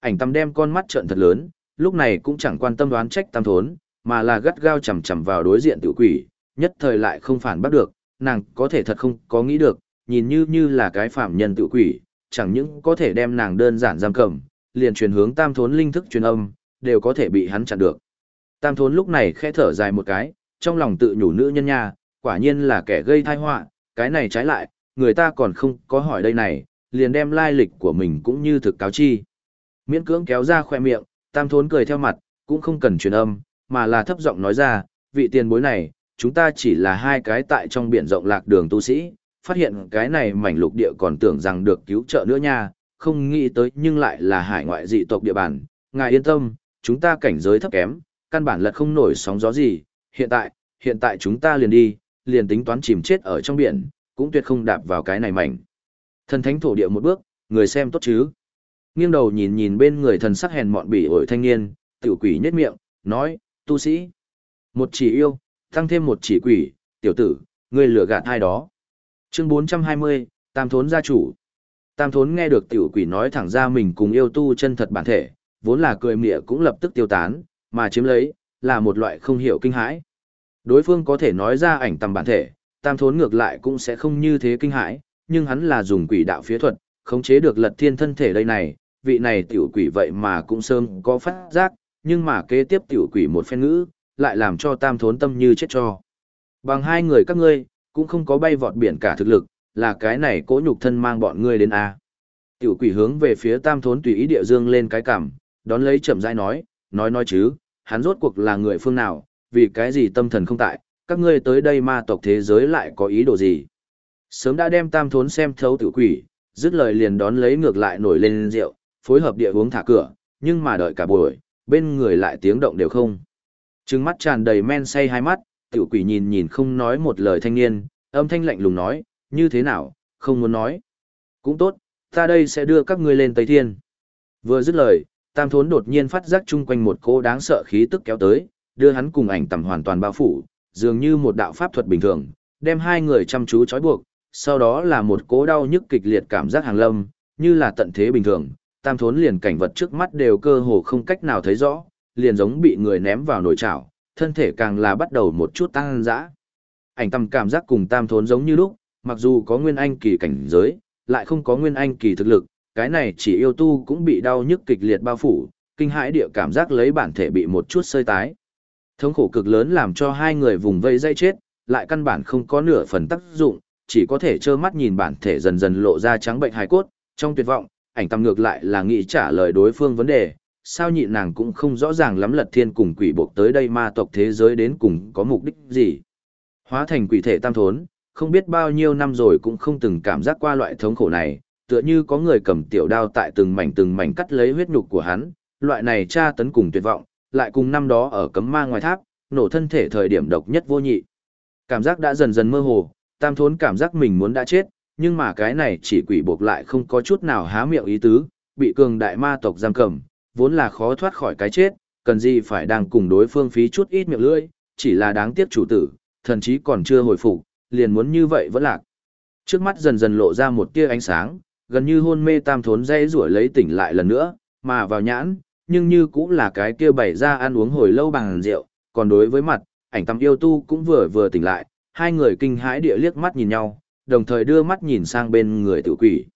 Ảnh tâm đem con mắt trợn thật lớn, lúc này cũng chẳng quan tâm đoán trách tam thốn, mà là gắt gao chầm chầm vào đối diện tiểu quỷ, nhất thời lại không phản bắt được, nàng có thể thật không có nghĩ được, nhìn như như là cái phạm nhân tiểu quỷ, chẳng những có thể đem nàng đơn giản giam cầm, liền truyền hướng tam thốn linh thức truyền âm, đều có thể bị hắn chặn được. Tam thốn lúc này khẽ thở dài một cái, trong lòng tự nhủ nữ nhân nha, quả nhiên là kẻ gây tai họa, cái này trái lại, người ta còn không có hỏi đây này, liền đem lai lịch của mình cũng như thực cáo chi. Miễn cưỡng kéo ra khoe miệng, tam thốn cười theo mặt, cũng không cần truyền âm, mà là thấp giọng nói ra, vị tiền bối này, chúng ta chỉ là hai cái tại trong biển rộng lạc đường tu sĩ, phát hiện cái này mảnh lục địa còn tưởng rằng được cứu trợ nữa nha, không nghĩ tới nhưng lại là hải ngoại dị tộc địa bàn. Ngài yên tâm, chúng ta cảnh giới thấp kém, căn bản là không nổi sóng gió gì, hiện tại, hiện tại chúng ta liền đi, liền tính toán chìm chết ở trong biển, cũng tuyệt không đạp vào cái này mảnh. Thần thánh thổ địa một bước, người xem tốt chứ. Nghiêng đầu nhìn nhìn bên người thần sắc hèn mọn bỉ ổi thanh niên, tiểu quỷ nhếch miệng, nói, tu sĩ. Một chỉ yêu, tăng thêm một chỉ quỷ, tiểu tử, ngươi lừa gạt hai đó. Chương 420, Tam Thốn gia chủ. Tam Thốn nghe được tiểu quỷ nói thẳng ra mình cùng yêu tu chân thật bản thể, vốn là cười mỉa cũng lập tức tiêu tán, mà chiếm lấy, là một loại không hiểu kinh hãi. Đối phương có thể nói ra ảnh tầm bản thể, Tam Thốn ngược lại cũng sẽ không như thế kinh hãi, nhưng hắn là dùng quỷ đạo phía thuật, khống chế được lật thiên thân thể đây này, vị này tiểu quỷ vậy mà cũng sớm có phát giác, nhưng mà kế tiếp tiểu quỷ một phen ngữ, lại làm cho tam thốn tâm như chết cho. Bằng hai người các ngươi, cũng không có bay vọt biển cả thực lực, là cái này cố nhục thân mang bọn ngươi đến A. Tiểu quỷ hướng về phía tam thốn tùy ý địa dương lên cái cằm đón lấy chậm rãi nói, nói nói chứ, hắn rốt cuộc là người phương nào, vì cái gì tâm thần không tại, các ngươi tới đây ma tộc thế giới lại có ý đồ gì. Sớm đã đem tam thốn xem thấu tiểu quỷ, dứt lời liền đón lấy ngược lại nổi lên rượu, phối hợp địa uống thả cửa, nhưng mà đợi cả buổi, bên người lại tiếng động đều không. Trừng mắt tràn đầy men say hai mắt, tiểu quỷ nhìn nhìn không nói một lời thanh niên, âm thanh lạnh lùng nói, như thế nào, không muốn nói. Cũng tốt, ta đây sẽ đưa các ngươi lên Tây Thiên. Vừa dứt lời, tam thốn đột nhiên phát giác chung quanh một cô đáng sợ khí tức kéo tới, đưa hắn cùng ảnh tầm hoàn toàn bao phủ, dường như một đạo pháp thuật bình thường, đem hai người chăm chú trói buộc, sau đó là một cố đau nhức kịch liệt cảm giác hàng lâm, như là tận thế bình thường, tam thốn liền cảnh vật trước mắt đều cơ hồ không cách nào thấy rõ, liền giống bị người ném vào nồi chảo, thân thể càng là bắt đầu một chút tăng dã. Ảnh tâm cảm giác cùng tam thốn giống như lúc, mặc dù có nguyên anh kỳ cảnh giới, lại không có nguyên anh kỳ thực lực, cái này chỉ yêu tu cũng bị đau nhức kịch liệt bao phủ, kinh hãi địa cảm giác lấy bản thể bị một chút sơi tái. Thống khổ cực lớn làm cho hai người vùng vây dây chết, lại căn bản không có nửa phần tác dụng, chỉ có thể trơ mắt nhìn bản thể dần dần lộ ra trắng bệnh hài cốt, trong tuyệt vọng, ảnh tâm ngược lại là nghĩ trả lời đối phương vấn đề, sao nhị nàng cũng không rõ ràng lắm lật thiên cùng quỷ buộc tới đây ma tộc thế giới đến cùng có mục đích gì. Hóa thành quỷ thể tam thốn, không biết bao nhiêu năm rồi cũng không từng cảm giác qua loại thống khổ này, tựa như có người cầm tiểu đao tại từng mảnh từng mảnh cắt lấy huyết nhục của hắn, loại này tra tấn cùng tuyệt vọng, lại cùng năm đó ở cấm ma ngoài tháp, nổ thân thể thời điểm độc nhất vô nhị. Cảm giác đã dần dần mơ hồ, tam thốn cảm giác mình muốn đã chết, nhưng mà cái này chỉ quỷ buộc lại không có chút nào há miệng ý tứ, bị cường đại ma tộc giam cầm, vốn là khó thoát khỏi cái chết, cần gì phải đang cùng đối phương phí chút ít miệng lưỡi, chỉ là đáng tiếc chủ tử, thần chí còn chưa hồi phục, liền muốn như vậy vẫn lạc. Trước mắt dần dần lộ ra một tia ánh sáng, gần như hôn mê tam thốn dây rủa lấy tỉnh lại lần nữa, mà vào nhãn, nhưng như cũng là cái kia bày ra ăn uống hồi lâu bằng rượu, còn đối với mặt, ảnh tâm yêu tu cũng vừa vừa tỉnh lại, hai người kinh hãi địa liếc mắt nhìn nhau, đồng thời đưa mắt nhìn sang bên người tiểu quỷ.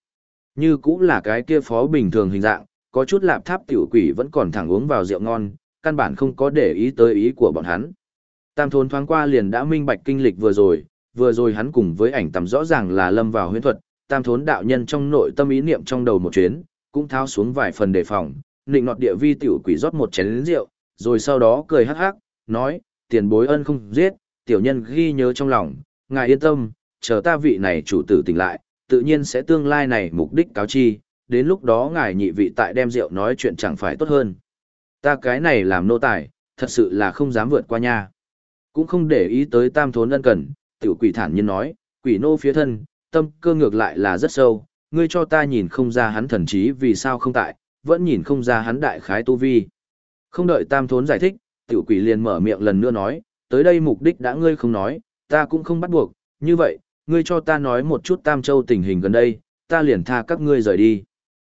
Như cũng là cái kia phó bình thường hình dạng, có chút lạp tháp tiểu quỷ vẫn còn thẳng uống vào rượu ngon, căn bản không có để ý tới ý của bọn hắn. Tam thôn thoáng qua liền đã minh bạch kinh lịch vừa rồi, vừa rồi hắn cùng với ảnh tầm rõ ràng là lâm vào huyễn thuật, tam thốn đạo nhân trong nội tâm ý niệm trong đầu một chuyến, cũng tháo xuống vài phần đề phòng, nịnh nọt địa vi tiểu quỷ rót một chén rượu, rồi sau đó cười hắc hắc, nói, tiền bối ân không giết, tiểu nhân ghi nhớ trong lòng, ngài yên tâm, chờ ta vị này chủ tử tỉnh lại, tự nhiên sẽ tương lai này mục đích cáo chi, đến lúc đó ngài nhị vị tại đem rượu nói chuyện chẳng phải tốt hơn. Ta cái này làm nô tài, thật sự là không dám vượt qua nha. Cũng không để ý tới tam thốn ân cần, tiểu quỷ thản nhiên nói, quỷ nô phía thân, tâm cơ ngược lại là rất sâu, ngươi cho ta nhìn không ra hắn thần trí vì sao không tại, vẫn nhìn không ra hắn đại khái tu vi. Không đợi tam thốn giải thích, tiểu quỷ liền mở miệng lần nữa nói, tới đây mục đích đã ngươi không nói, ta cũng không bắt buộc, như vậy, ngươi cho ta nói một chút tam châu tình hình gần đây, ta liền tha các ngươi rời đi.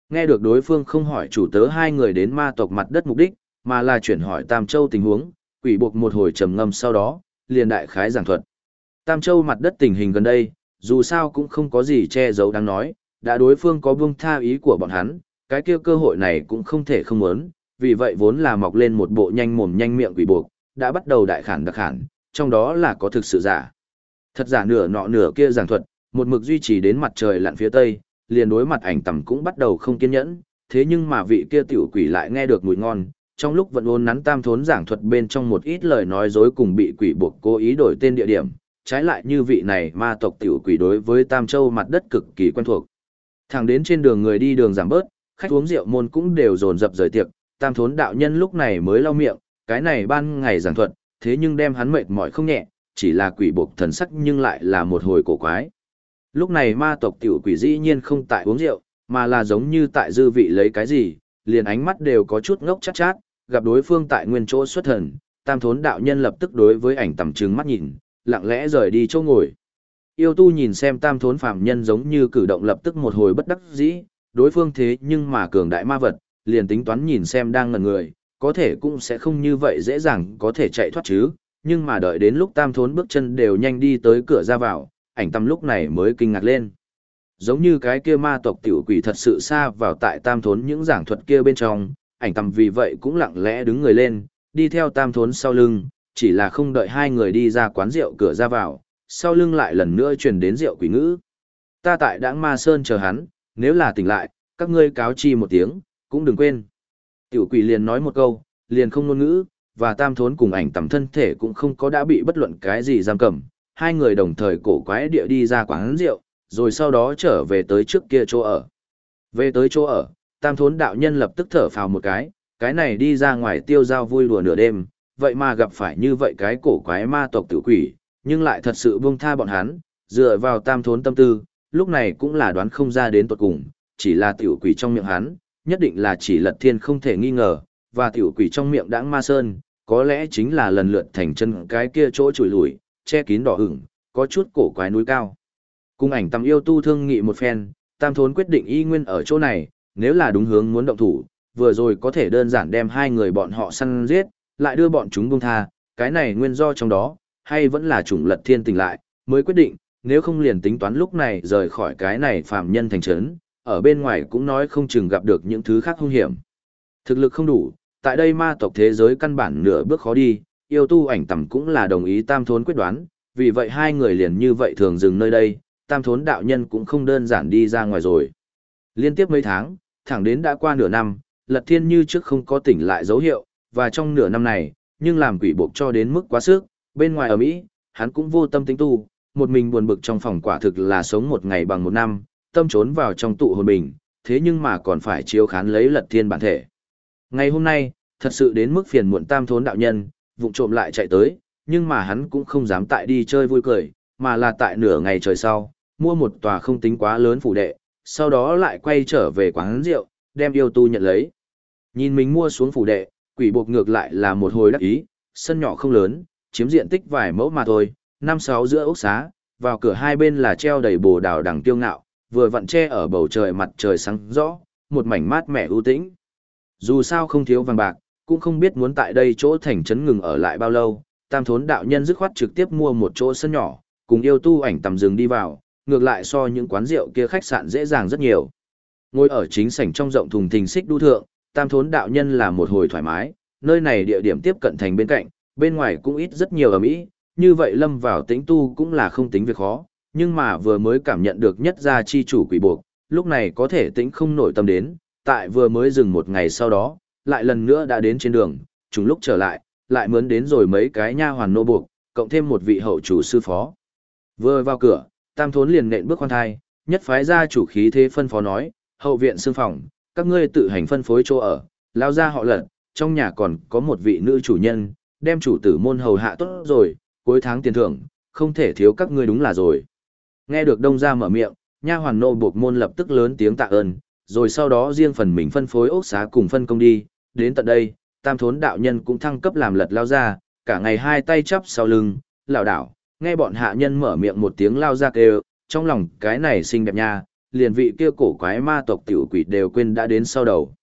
Nghe được đối phương không hỏi chủ tớ hai người đến ma tộc mặt đất mục đích, mà là chuyển hỏi tam châu tình huống, quỷ buộc một hồi trầm ngâm sau đó, liền đại khái giảng thuật. Tam châu mặt đất tình hình gần đây, dù sao cũng không có gì che giấu đáng nói, đã đối phương có buông tha ý của bọn hắn, cái kia cơ hội này cũng không thể không muốn, vì vậy vốn là mọc lên một bộ nhanh mồm nhanh miệng quỷ buộc, đã bắt đầu đại khản đặc khản, trong đó là có thực sự giả. Thật giả nửa nọ nửa kia giảng thuật, một mực duy trì đến mặt trời lặn phía tây, liền đối mặt ảnh tầm cũng bắt đầu không kiên nhẫn, thế nhưng mà vị kia tiểu quỷ lại nghe được mùi ngon, trong lúc vẫn ôn nắn tam thốn giảng thuật bên trong một ít lời nói dối cùng bị quỷ buộc cố ý đổi tên địa điểm, trái lại như vị này ma tộc tiểu quỷ đối với Tam Châu mặt đất cực kỳ quen thuộc. Thẳng đến trên đường người đi đường giảm bớt, khách uống rượu môn cũng đều dồn dập rời tiệc, Tam Thốn đạo nhân lúc này mới lau miệng, cái này ban ngày giảng thuật, thế nhưng đem hắn mệt mỏi không nhẹ, chỉ là quỷ buộc thần sắc nhưng lại là một hồi cổ quái. Lúc này ma tộc tiểu quỷ dĩ nhiên không tại uống rượu, mà là giống như tại dư vị lấy cái gì, liền ánh mắt đều có chút ngốc chát chát, gặp đối phương tại nguyên chỗ xuất thần, tam thốn đạo nhân lập tức đối với ảnh tầm trừng mắt nhìn, lặng lẽ rời đi chỗ ngồi. Yêu tu nhìn xem tam thốn phạm nhân giống như cử động lập tức một hồi bất đắc dĩ, đối phương thế nhưng mà cường đại ma vật, liền tính toán nhìn xem đang ngần người, có thể cũng sẽ không như vậy dễ dàng có thể chạy thoát chứ, nhưng mà đợi đến lúc tam thốn bước chân đều nhanh đi tới cửa ra vào, ảnh tâm lúc này mới kinh ngạc lên. Giống như cái kia ma tộc tiểu quỷ thật sự xa vào tại tam thốn những giảng thuật kia bên trong, ảnh tâm vì vậy cũng lặng lẽ đứng người lên, đi theo tam thốn sau lưng, chỉ là không đợi hai người đi ra quán rượu cửa ra vào, sau lưng lại lần nữa truyền đến rượu quỷ ngữ. Ta tại đãng ma sơn chờ hắn, nếu là tỉnh lại, các ngươi cáo chi một tiếng, cũng đừng quên. Tiểu quỷ liền nói một câu, liền không ngôn ngữ, và tam thốn cùng ảnh tầm thân thể cũng không có đã bị bất luận cái gì giam cầm. Hai người đồng thời cổ quái địa đi ra quán rượu, rồi sau đó trở về tới trước kia chỗ ở. Về tới chỗ ở, tam thốn đạo nhân lập tức thở phào một cái, cái này đi ra ngoài tiêu giao vui đùa nửa đêm, vậy mà gặp phải như vậy cái cổ quái ma tộc tử quỷ, nhưng lại thật sự buông tha bọn hắn, dựa vào tam thốn tâm tư, lúc này cũng là đoán không ra đến tuột cùng, chỉ là tiểu quỷ trong miệng hắn, nhất định là chỉ lật thiên không thể nghi ngờ, và tiểu quỷ trong miệng đãng ma sơn, có lẽ chính là lần lượt thành chân cái kia chỗ chùi lùi, che kín đỏ hửng, có chút cổ quái núi cao. Cung ảnh tầm yêu tu thương nghị một phen, tam thốn quyết định y nguyên ở chỗ này, nếu là đúng hướng muốn động thủ, vừa rồi có thể đơn giản đem hai người bọn họ săn giết, lại đưa bọn chúng buông tha, cái này nguyên do trong đó, hay vẫn là chủng lật thiên tình lại, mới quyết định, nếu không liền tính toán lúc này rời khỏi cái này phạm nhân thành trấn, ở bên ngoài cũng nói không chừng gặp được những thứ khác hung hiểm. Thực lực không đủ, tại đây ma tộc thế giới căn bản nửa bước khó đi, yêu tu ảnh tầm cũng là đồng ý tam thốn quyết đoán, vì vậy hai người liền như vậy thường dừng nơi đây, tam thốn đạo nhân cũng không đơn giản đi ra ngoài rồi. Liên tiếp mấy tháng, thẳng đến đã qua nửa năm, Lật Thiên như trước không có tỉnh lại dấu hiệu, và trong nửa năm này, nhưng làm quỷ buộc cho đến mức quá sức, bên ngoài ở Mỹ, hắn cũng vô tâm tính tu, một mình buồn bực trong phòng quả thực là sống một ngày bằng một năm, tâm trốn vào trong tụ hồn bình, thế nhưng mà còn phải chiếu khán lấy Lật Thiên bản thể. Ngày hôm nay, thật sự đến mức phiền muộn tam thốn đạo nhân, vụng trộm lại chạy tới, nhưng mà hắn cũng không dám tại đi chơi vui cười, mà là tại nửa ngày trời sau, mua một tòa không tính quá lớn phủ đệ, sau đó lại quay trở về quán rượu, đem yêu tu nhận lấy. Nhìn mình mua xuống phủ đệ, quỷ buộc ngược lại là một hồi đắc ý, sân nhỏ không lớn, chiếm diện tích vài mẫu mà thôi, năm sáu giữa ốc xá, vào cửa hai bên là treo đầy bồ đào đằng tiêu ngạo, vừa vặn che ở bầu trời mặt trời sáng rõ, một mảnh mát mẻ ưu tĩnh. Dù sao không thiếu vàng bạc, cũng không biết muốn tại đây chỗ thành trấn ngừng ở lại bao lâu, tam thốn đạo nhân dứt khoát trực tiếp mua một chỗ sân nhỏ, cùng yêu tu ảnh tầm rừng đi vào, ngược lại so những quán rượu kia khách sạn dễ dàng rất nhiều. Ngồi ở chính sảnh trong rộng thùng thình xích đu thượng, tam thốn đạo nhân là một hồi thoải mái, nơi này địa điểm tiếp cận thành bên cạnh, bên ngoài cũng ít rất nhiều ở Mỹ, như vậy lâm vào tĩnh tu cũng là không tính việc khó, nhưng mà vừa mới cảm nhận được nhất gia chi chủ quỷ buộc, lúc này có thể tĩnh không nổi tâm đến, tại vừa mới dừng một ngày sau đó, lại lần nữa đã đến trên đường, trùng lúc trở lại, lại mướn đến rồi mấy cái nha hoàn nô buộc, cộng thêm một vị hậu chủ sư phó. Vừa vào cửa, tam thốn liền nện bước khoan thai, nhất phái gia chủ khí thế phân phó nói, hậu viện xương phòng, các ngươi tự hành phân phối chỗ ở, lao ra họ lật, trong nhà còn có một vị nữ chủ nhân, đem chủ tử môn hầu hạ tốt rồi, cuối tháng tiền thưởng, không thể thiếu các ngươi đúng là rồi. Nghe được đông gia mở miệng, nha hoàn nô buộc môn lập tức lớn tiếng tạ ơn, rồi sau đó riêng phần mình phân phối ốc xá cùng phân công đi, đến tận đây, tam thốn đạo nhân cũng thăng cấp làm lật lao ra, cả ngày hai tay chắp sau lưng, lảo đảo, nghe bọn hạ nhân mở miệng một tiếng lao ra kêu, trong lòng cái này xinh đẹp nha, liền vị kia cổ quái ma tộc tiểu quỷ đều quên đã đến sau đầu.